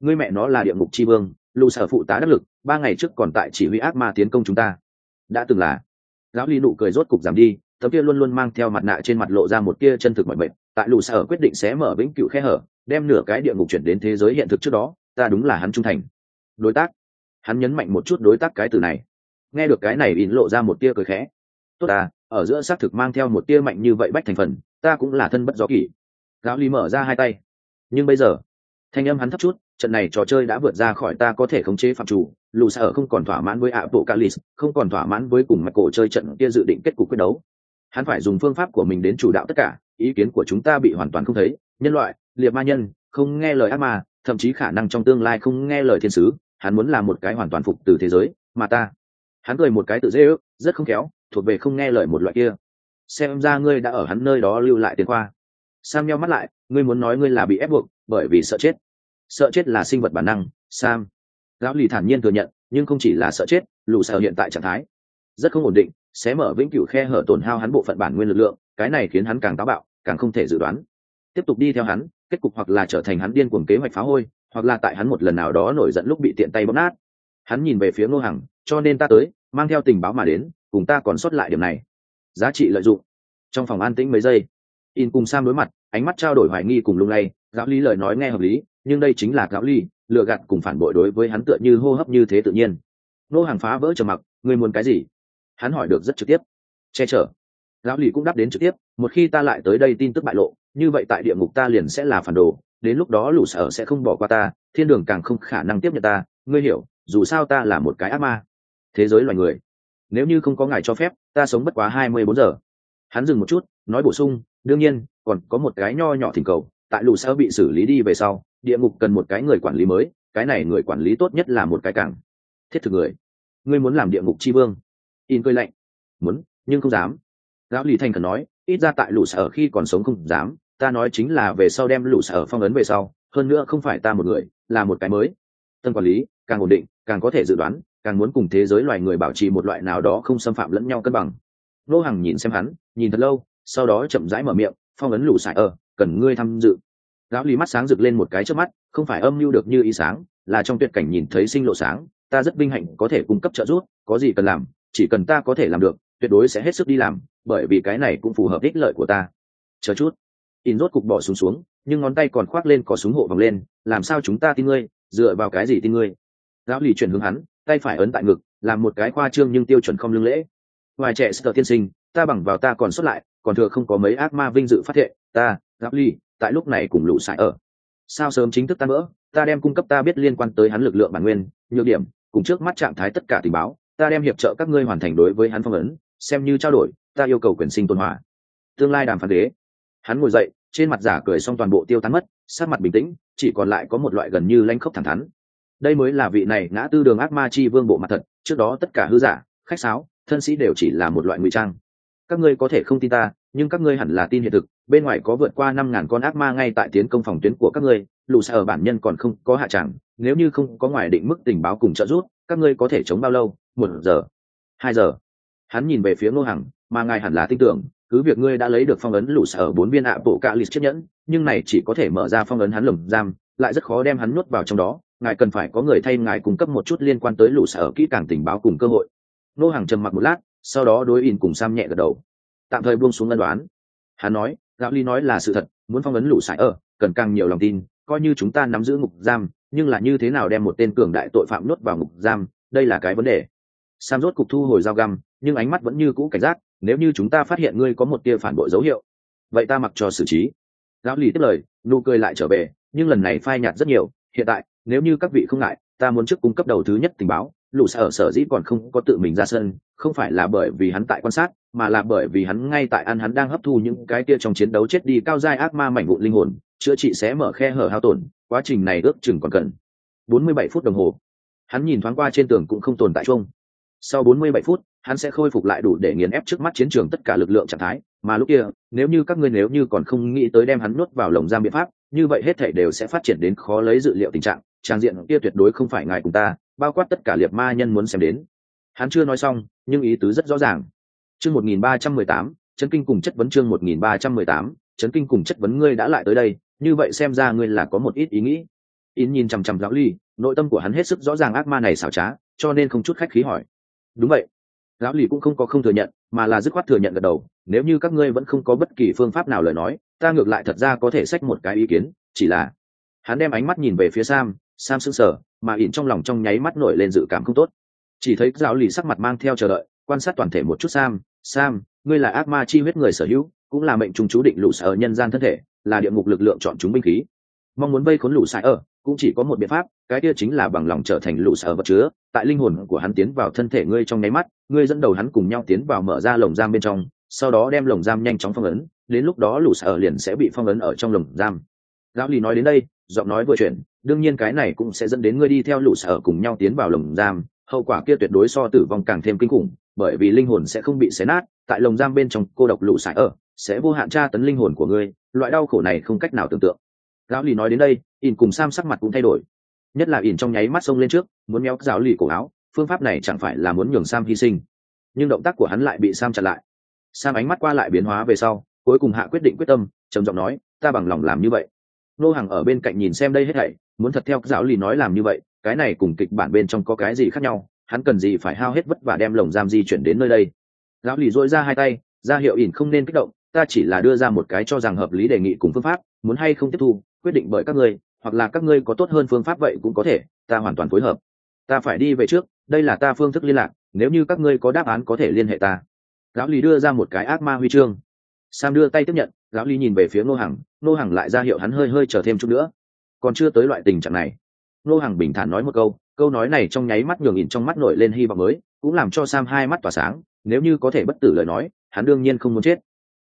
Ngươi mẹ nó là địa ngục tri vương lũ sở phụ tá đắc lực, ba ngày trước còn tại chỉ huy ác ma tiến công chúng ta. Đã từng là. Lão lì nụ cười rốt cục giảm đi tấm kia luôn luôn mang theo mặt nạ trên mặt lộ ra một kia chân thực mọi mệnh. tại lù xa ở quyết định sẽ mở vĩnh cựu khe hở, đem nửa cái địa ngục chuyển đến thế giới hiện thực trước đó, ta đúng là hắn trung thành. Đối tác. Hắn nhấn mạnh một chút đối tác cái từ này. Nghe được cái này in lộ ra một tia cười khẽ. Tốt à ở giữa xác thực mang theo một tia mạnh như vậy bách thành phần, ta cũng là thân bất gió kỷ. Giáo ly mở ra hai tay. Nhưng bây giờ, thanh âm hắn thấp chút, trận này trò chơi đã vượt ra khỏi ta có thể khống chế phạm chủ lù xa ở không còn thỏa mãn với ạ bộ calis không còn thỏa mãn với cùng mặt cổ chơi trận kia dự định kết cục quyết đấu hắn phải dùng phương pháp của mình đến chủ đạo tất cả, ý kiến của chúng ta bị hoàn toàn không thấy. Nhân loại, liệt ma nhân, không nghe lời ác ma, thậm chí khả năng trong tương lai không nghe lời thiên sứ, hắn muốn làm một cái hoàn toàn phục từ thế giới, mà ta. Hắn cười một cái tự dễ ước, rất không khéo, thuộc về không nghe lời một loại kia. Xem ra ngươi đã ở hắn nơi đó lưu lại tiền khoa. Sam nhau mắt lại, ngươi muốn nói ngươi là bị ép buộc, bởi vì sợ chết. Sợ chết là sinh vật bản năng, sam. Lão lì thản nhiên thừa nhận, nhưng không chỉ là sợ chết, lù sợ hiện tại trạng thái. Rất không ổn định sẽ mở vĩnh cửu khe hở tổn hao hắn bộ phận bản nguyên lực lượng, cái này khiến hắn càng táo bạo, càng không thể dự đoán. Tiếp tục đi theo hắn, kết cục hoặc là trở thành hắn điên cuồng kế hoạch phá hôi, hoặc là tại hắn một lần nào đó nổi giận lúc bị tiện tay bóp nát. Hắn nhìn về phía ngô hằng, cho nên ta tới, mang theo tình báo mà đến, cùng ta còn sót lại điểm này. Giá trị lợi dụng. Trong phòng an tĩnh mấy giây, in cùng sam đối mặt, ánh mắt trao đổi hoài nghi cùng lung lay gạo lý lời nói nghe hợp lý, nhưng đây chính là gạo lý lựa gạt cùng phản bội đối với hắn tựa như hô hấp như thế tự nhiên. Nô hàng phá vỡ trầm mặc, ngươi muốn cái gì? Hắn hỏi được rất trực tiếp. Che chở. Lão lì cũng đáp đến trực tiếp, một khi ta lại tới đây tin tức bại lộ, như vậy tại địa ngục ta liền sẽ là phản đồ, đến lúc đó lũ sở sẽ không bỏ qua ta, thiên đường càng không khả năng tiếp nhận ta, ngươi hiểu, dù sao ta là một cái ác ma. Thế giới loài người, nếu như không có ngài cho phép, ta sống bất quá hai mươi bốn giờ. Hắn dừng một chút, nói bổ sung, đương nhiên, còn có một cái nho nhỏ thỉnh cầu, tại lũ sở bị xử lý đi về sau, địa ngục cần một cái người quản lý mới, cái này người quản lý tốt nhất là một cái cảng. Thiết thực người, ngươi muốn làm địa ngục tri vương in cười lạnh. Muốn, nhưng không dám. Lão Lý thành cần nói, ít ra tại lũ sở khi còn sống không dám, ta nói chính là về sau đem lũ sở phong ấn về sau, hơn nữa không phải ta một người, là một cái mới. Tân quản lý, càng ổn định, càng có thể dự đoán, càng muốn cùng thế giới loài người bảo trì một loại nào đó không xâm phạm lẫn nhau cân bằng. Nô hằng nhìn xem hắn, nhìn thật lâu, sau đó chậm rãi mở miệng, phong ấn lũ sải ở ờ, cần ngươi tham dự. Lão lý mắt sáng rực lên một cái trước mắt, không phải âm mưu được như ý sáng, là trong tuyệt cảnh nhìn thấy sinh lộ sáng, ta rất vinh hạnh có thể cung cấp trợ giúp, có gì cần làm chỉ cần ta có thể làm được tuyệt đối sẽ hết sức đi làm bởi vì cái này cũng phù hợp ích lợi của ta. Chờ chút. In rốt cục bỏ xuống xuống nhưng ngón tay còn khoác lên có súng hộ vòng lên làm sao chúng ta tin ngươi dựa vào cái gì tin ngươi? Lão lì chuyển hướng hắn tay phải ấn tại ngực làm một cái khoa trương nhưng tiêu chuẩn không lương lễ. Ngoài trẻ sơ tiên sinh ta bằng vào ta còn xuất lại còn thừa không có mấy ác ma vinh dự phát thệ ta gáp lì, tại lúc này cùng lũ sải ở. Sao sớm chính thức tan vỡ ta đem cung cấp ta biết liên quan tới hắn lực lượng bản nguyên nhược điểm cùng trước mắt trạng thái tất cả tình báo ta đem hiệp trợ các ngươi hoàn thành đối với hắn phong ấn, xem như trao đổi, ta yêu cầu quyền sinh tôn hòa tương lai đàm phán đế hắn ngồi dậy, trên mặt giả cười xong toàn bộ tiêu tán mất sát mặt bình tĩnh, chỉ còn lại có một loại gần như lanh khốc thẳng thắn. Đây mới là vị này ngã tư đường ác ma chi vương bộ mặt thật, trước đó tất cả hư giả, khách sáo, thân sĩ đều chỉ là một loại ngụy trang. Các ngươi có thể không tin ta, nhưng các ngươi hẳn là tin hiện thực, bên ngoài có vượt qua năm ngàn con ác ma ngay tại tiến công phòng tuyến của các ngươi lù xa ở bản nhân còn không có hạ tràng, nếu như không có ngoài định mức tình báo cùng trợ giúp, các ngươi có thể chống bao lâu? Một giờ. Hai giờ. Hắn nhìn về phía ngô hằng, mà ngài hẳn là tin tưởng, cứ việc ngươi đã lấy được phong ấn lũ sở bốn viên ạ bộ cạ lịt chiếc nhẫn, nhưng này chỉ có thể mở ra phong ấn hắn lồng giam, lại rất khó đem hắn nuốt vào trong đó. Ngài cần phải có người thay ngài cung cấp một chút liên quan tới lũ sở kỹ càng tình báo cùng cơ hội. Ngô Hằng trầm mặc một lát, sau đó đối in cùng sam nhẹ gật đầu. Tạm thời buông xuống ngân đoán hắn nói gạo ly nói là sự thật, muốn phong ấn lũ sải ở ờ, cần càng nhiều lòng tin, coi như chúng ta nắm giữ ngục giam, nhưng là như thế nào đem một tên cường đại tội phạm nuốt vào ngục giam, đây là cái vấn đề sam rốt cục thu hồi dao găm, nhưng ánh mắt vẫn như cũ cảnh giác, nếu như chúng ta phát hiện ngươi có một tia phản bội dấu hiệu, vậy ta mặc cho xử trí. Lão lì tiếp lời, nụ cười lại trở về, nhưng lần này phai nhạt rất nhiều, hiện tại, nếu như các vị không ngại, ta muốn trước cung cấp đầu thứ nhất tình báo, lũ sở sở dĩ còn không có tự mình ra sân, không phải là bởi vì hắn tại quan sát, mà là bởi vì hắn ngay tại ăn hắn đang hấp thu những cái kia trong chiến đấu chết đi cao giai ác ma mảnh vụn linh hồn, chữa trị sẽ mở khe hở hao tổn, quá trình này ước chừng còn cần 47 phút đồng hồ. Hắn nhìn thoáng qua trên tường cũng không tồn tại chung sau 47 phút hắn sẽ khôi phục lại đủ để nghiền ép trước mắt chiến trường tất cả lực lượng trạng thái. Mà lúc kia nếu như các ngươi nếu như còn không nghĩ tới đem hắn nuốt vào lồng giam biện pháp như vậy hết thể đều sẽ phát triển đến khó lấy dự liệu tình trạng. Trang diện kia tuyệt đối không phải ngài cùng ta bao quát tất cả liệt ma nhân muốn xem đến. Hắn chưa nói xong nhưng ý tứ rất rõ ràng. Chương 1318, chấn kinh cùng chất vấn chương 1318, chấn kinh cùng chất vấn ngươi đã lại tới đây như vậy xem ra ngươi là có một ít ý nghĩ. In nhìn chằm chằm lão ly nội tâm của hắn hết sức rõ ràng ác ma này xảo trá cho nên không chút khách khí hỏi đúng vậy. Lão lì cũng không có không thừa nhận, mà là dứt khoát thừa nhận gật đầu, nếu như các ngươi vẫn không có bất kỳ phương pháp nào lời nói, ta ngược lại thật ra có thể xách một cái ý kiến, chỉ là hắn đem ánh mắt nhìn về phía sam sam sững sờ, mà ỉn trong lòng trong nháy mắt nổi lên dự cảm không tốt. Chỉ thấy giáo lì sắc mặt mang theo chờ đợi, quan sát toàn thể một chút sam sam, ngươi là ác ma chi huyết người sở hữu, cũng là mệnh trùng chú định lũ sở nhân gian thân thể, là địa ngục lực lượng chọn chúng binh khí. Mong muốn vây khốn lũ sai ở cũng chỉ có một biện pháp, cái kia chính là bằng lòng trở thành lũ sở vật chứa, tại linh hồn của hắn tiến vào thân thể ngươi trong nháy mắt, ngươi dẫn đầu hắn cùng nhau tiến vào mở ra lồng giam bên trong, sau đó đem lồng giam nhanh chóng phong ấn, đến lúc đó lũ sở liền sẽ bị phong ấn ở trong lồng giam. Lão lý nói đến đây, giọng nói vừa chuyển, đương nhiên cái này cũng sẽ dẫn đến ngươi đi theo lũ sở cùng nhau tiến vào lồng giam, hậu quả kia tuyệt đối so tử vong càng thêm kinh khủng, bởi vì linh hồn sẽ không bị xé nát, tại lồng giam bên trong cô độc lũ sải ở, sẽ vô hạn tra tấn linh hồn của ngươi, loại đau khổ này không cách nào tưởng tượng giáo lì nói đến đây, ỉn cùng sam sắc mặt cũng thay đổi. Nhất là ỉn trong nháy mắt xông lên trước, muốn méo giáo lì cổ áo, phương pháp này chẳng phải là muốn nhường sam hy sinh. Nhưng động tác của hắn lại bị sam chặn lại. Sam ánh mắt qua lại biến hóa về sau, cuối cùng hạ quyết định quyết tâm, trầm giọng nói, ta bằng lòng làm như vậy. Nô hàng ở bên cạnh nhìn xem đây hết thảy, muốn thật theo giáo lì nói làm như vậy, cái này cùng kịch bản bên trong có cái gì khác nhau, hắn cần gì phải hao hết vất vả đem lồng giam di chuyển đến nơi đây. Giáo lì dội ra hai tay, ra hiệu ỉn không nên kích động, ta chỉ là đưa ra một cái cho rằng hợp lý đề nghị cùng phương pháp, muốn hay không tiếp thu quyết định bởi các ngươi, hoặc là các ngươi có tốt hơn phương pháp vậy cũng có thể, ta hoàn toàn phối hợp. Ta phải đi về trước, đây là ta phương thức liên lạc, nếu như các ngươi có đáp án có thể liên hệ ta. Lão lý đưa ra một cái ác ma huy chương. Sam đưa tay tiếp nhận, lão lý nhìn về phía ngô hằng ngô hằng lại ra hiệu hắn hơi hơi chờ thêm chút nữa. Còn chưa tới loại tình trạng này, ngô hằng bình thản nói một câu câu nói này trong nháy mắt nhường nhìn trong mắt nổi lên hy vọng mới, cũng làm cho sam hai mắt tỏa sáng, nếu như có thể bất tử lời nói, hắn đương nhiên không muốn chết.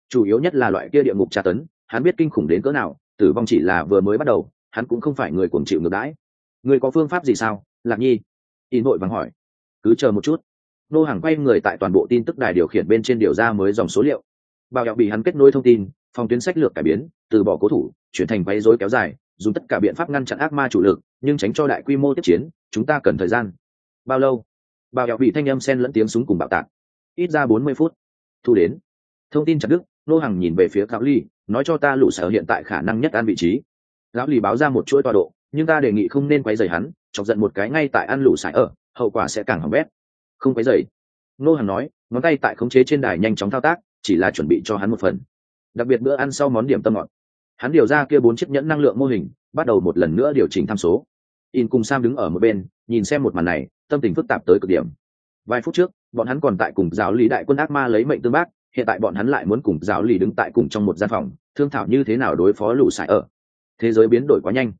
Chủ yếu nhất là loại kia địa ngục tra tấn, hắn biết kinh khủng đến cỡ nào tử vong chỉ là vừa mới bắt đầu, hắn cũng không phải người cuồng chịu ngược đãi. Người có phương pháp gì sao? Lạc nhi. In nội vắng hỏi. Cứ chờ một chút. Nô hàng quay người tại toàn bộ tin tức đài điều khiển bên trên điều ra mới dòng số liệu. Bao hẹo bị hắn kết nối thông tin, phòng tuyến sách lược cải biến, từ bỏ cố thủ, chuyển thành quấy rối kéo dài, dùng tất cả biện pháp ngăn chặn ác ma chủ lực, nhưng tránh cho đại quy mô tiếp chiến, chúng ta cần thời gian. Bao lâu? Bao hẹo bị thanh âm sen lẫn tiếng súng cùng bạo tạc. Ít ra bốn mươi phút. Thu đến. Thông tin chặt đức nô hàng nhìn về phía cáo ly, nói cho ta lũ sở hiện tại khả năng nhất ăn vị trí. Lão lì báo ra một chuỗi tọa độ, nhưng ta đề nghị không nên quấy rầy hắn, chọc giận một cái ngay tại ăn lũ sải ở, hậu quả sẽ càng hỏng bét. Không quấy rầy. Nô hàng nói, ngón tay tại khống chế trên đài nhanh chóng thao tác, chỉ là chuẩn bị cho hắn một phần. Đặc biệt bữa ăn sau món điểm tâm ngọt. Hắn điều ra kia bốn chiếc nhẫn năng lượng mô hình, bắt đầu một lần nữa điều chỉnh tham số. In cùng sam đứng ở một bên, nhìn xem một màn này, tâm tình phức tạp tới cực điểm. Vài phút trước, bọn hắn còn tại cùng giáo lý đại quân ác ma lấy mệnh tương bác hiện tại bọn hắn lại muốn cùng giáo lì đứng tại cùng trong một gian phòng, thương thảo như thế nào đối phó lũ sải ở. Thế giới biến đổi quá nhanh.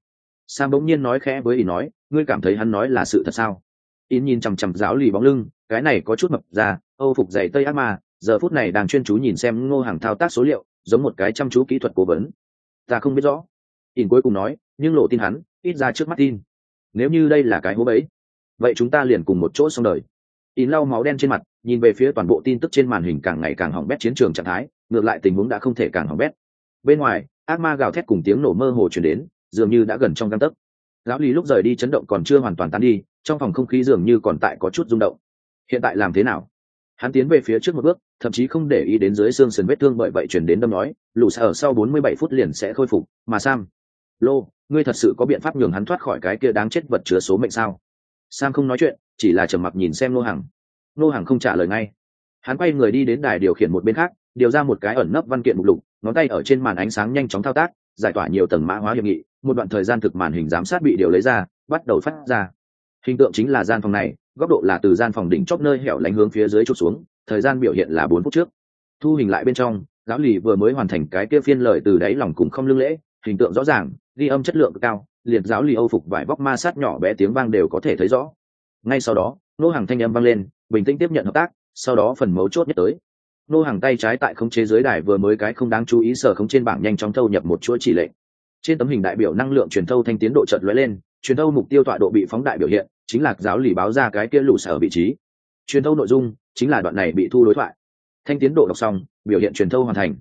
Sam bỗng nhiên nói khẽ với ý nói, ngươi cảm thấy hắn nói là sự thật sao? In nhìn chằm chằm giáo lì bóng lưng, cái này có chút mập ra, âu phục dày tây ác ma, giờ phút này đang chuyên chú nhìn xem ngô hàng thao tác số liệu, giống một cái chăm chú kỹ thuật cố vấn. Ta không biết rõ. In cuối cùng nói, nhưng lộ tin hắn, ít ra trước mắt tin. Nếu như đây là cái hố bẫy, vậy chúng ta liền cùng một chỗ xong đời. In lau máu đen trên mặt nhìn về phía toàn bộ tin tức trên màn hình càng ngày càng hỏng bét chiến trường trạng thái, ngược lại tình huống đã không thể càng hỏng bét. Bên ngoài, ác ma gào thét cùng tiếng nổ mơ hồ chuyển đến, dường như đã gần trong găng tấc. Lão lý lúc rời đi chấn động còn chưa hoàn toàn tan đi, trong phòng không khí dường như còn tại có chút rung động. Hiện tại làm thế nào? Hắn tiến về phía trước một bước, thậm chí không để ý đến dưới xương sườn vết thương bởi vậy chuyển đến đâm nói, lũ xa ở sau 47 phút liền sẽ khôi phục, mà sam, lô, ngươi thật sự có biện pháp nhường hắn thoát khỏi cái kia đáng chết vật chứa số mệnh sao? Sam không nói chuyện, chỉ là trầm mặc nhìn xem nô hàng nô hàng không trả lời ngay. Hắn quay người đi đến đài điều khiển một bên khác, điều ra một cái ẩn nấp văn kiện mục lục, ngón tay ở trên màn ánh sáng nhanh chóng thao tác, giải tỏa nhiều tầng mã hóa hiệp nghị, một đoạn thời gian thực màn hình giám sát bị điều lấy ra, bắt đầu phát ra. Hình tượng chính là gian phòng này, góc độ là từ gian phòng đỉnh chóp nơi hẻo lánh hướng phía dưới chụp xuống, thời gian biểu hiện là bốn phút trước. Thu hình lại bên trong, giáo lì vừa mới hoàn thành cái kia phiên lời từ đáy lòng cùng không lưng lễ, hình tượng rõ ràng, ghi âm chất lượng cao liệt giáo lì âu phục vải bóc ma sát nhỏ bé tiếng vang đều có thể thấy rõ. Ngay sau đó, nô hàng thanh âm vang lên bình tĩnh tiếp nhận hợp tác, sau đó phần mấu chốt nhất tới. Nô hàng tay trái tại khống chế dưới đài vừa mới cái không đáng chú ý sở không trên bảng nhanh chóng thâu nhập một chuỗi chỉ lệnh. Trên tấm hình đại biểu năng lượng truyền thâu thanh tiến độ chợt lóe lên, truyền thâu mục tiêu tọa độ bị phóng đại biểu hiện, chính là giáo lì báo ra cái kia lũ sở vị trí. Truyền thâu nội dung chính là đoạn này bị thu đối thoại. Thanh tiến độ đọc xong, biểu hiện truyền thâu hoàn thành.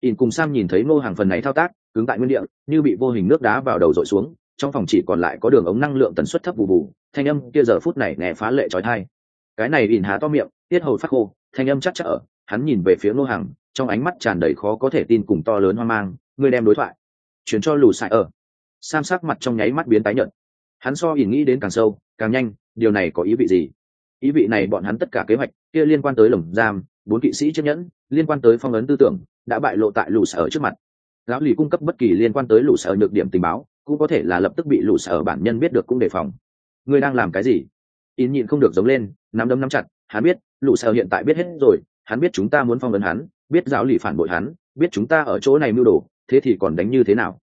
In cùng sam nhìn thấy ngô hàng phần này thao tác, cứng tại nguyên địa, như bị vô hình nước đá vào đầu dội xuống, trong phòng chỉ còn lại có đường ống năng lượng tần suất thấp bù bù, thanh âm kia giờ phút này nghe phá lệ trói thai cái này ỉn há to miệng tiết hầu phát khô thanh âm chắc chở. ở. Hắn nhìn về phía ngô hằng, trong ánh mắt tràn đầy khó có thể tin cùng to lớn hoang mang người đem đối thoại chuyển cho lù xài ở. Sam sắc mặt trong nháy mắt biến tái nhợt. Hắn so ỉn nghĩ đến càng sâu càng nhanh điều này có ý vị gì? Ý vị này bọn hắn tất cả kế hoạch kia liên quan tới lồng giam bốn kỵ sĩ chiếc nhẫn liên quan tới phong ấn tư tưởng đã bại lộ tại lù sở trước mặt. Lão lì cung cấp bất kỳ liên quan tới lù sở nhược điểm tình báo cũng có thể là lập tức bị lù sở bản nhân biết được cũng đề phòng. Ngươi đang làm cái gì? In nhịn không được giống lên, nắm đấm nắm chặt, hắn biết, lũ sở hiện tại biết hết rồi, hắn biết chúng ta muốn phong ấn hắn, biết giáo lì phản bội hắn, biết chúng ta ở chỗ này mưu đồ, thế thì còn đánh như thế nào?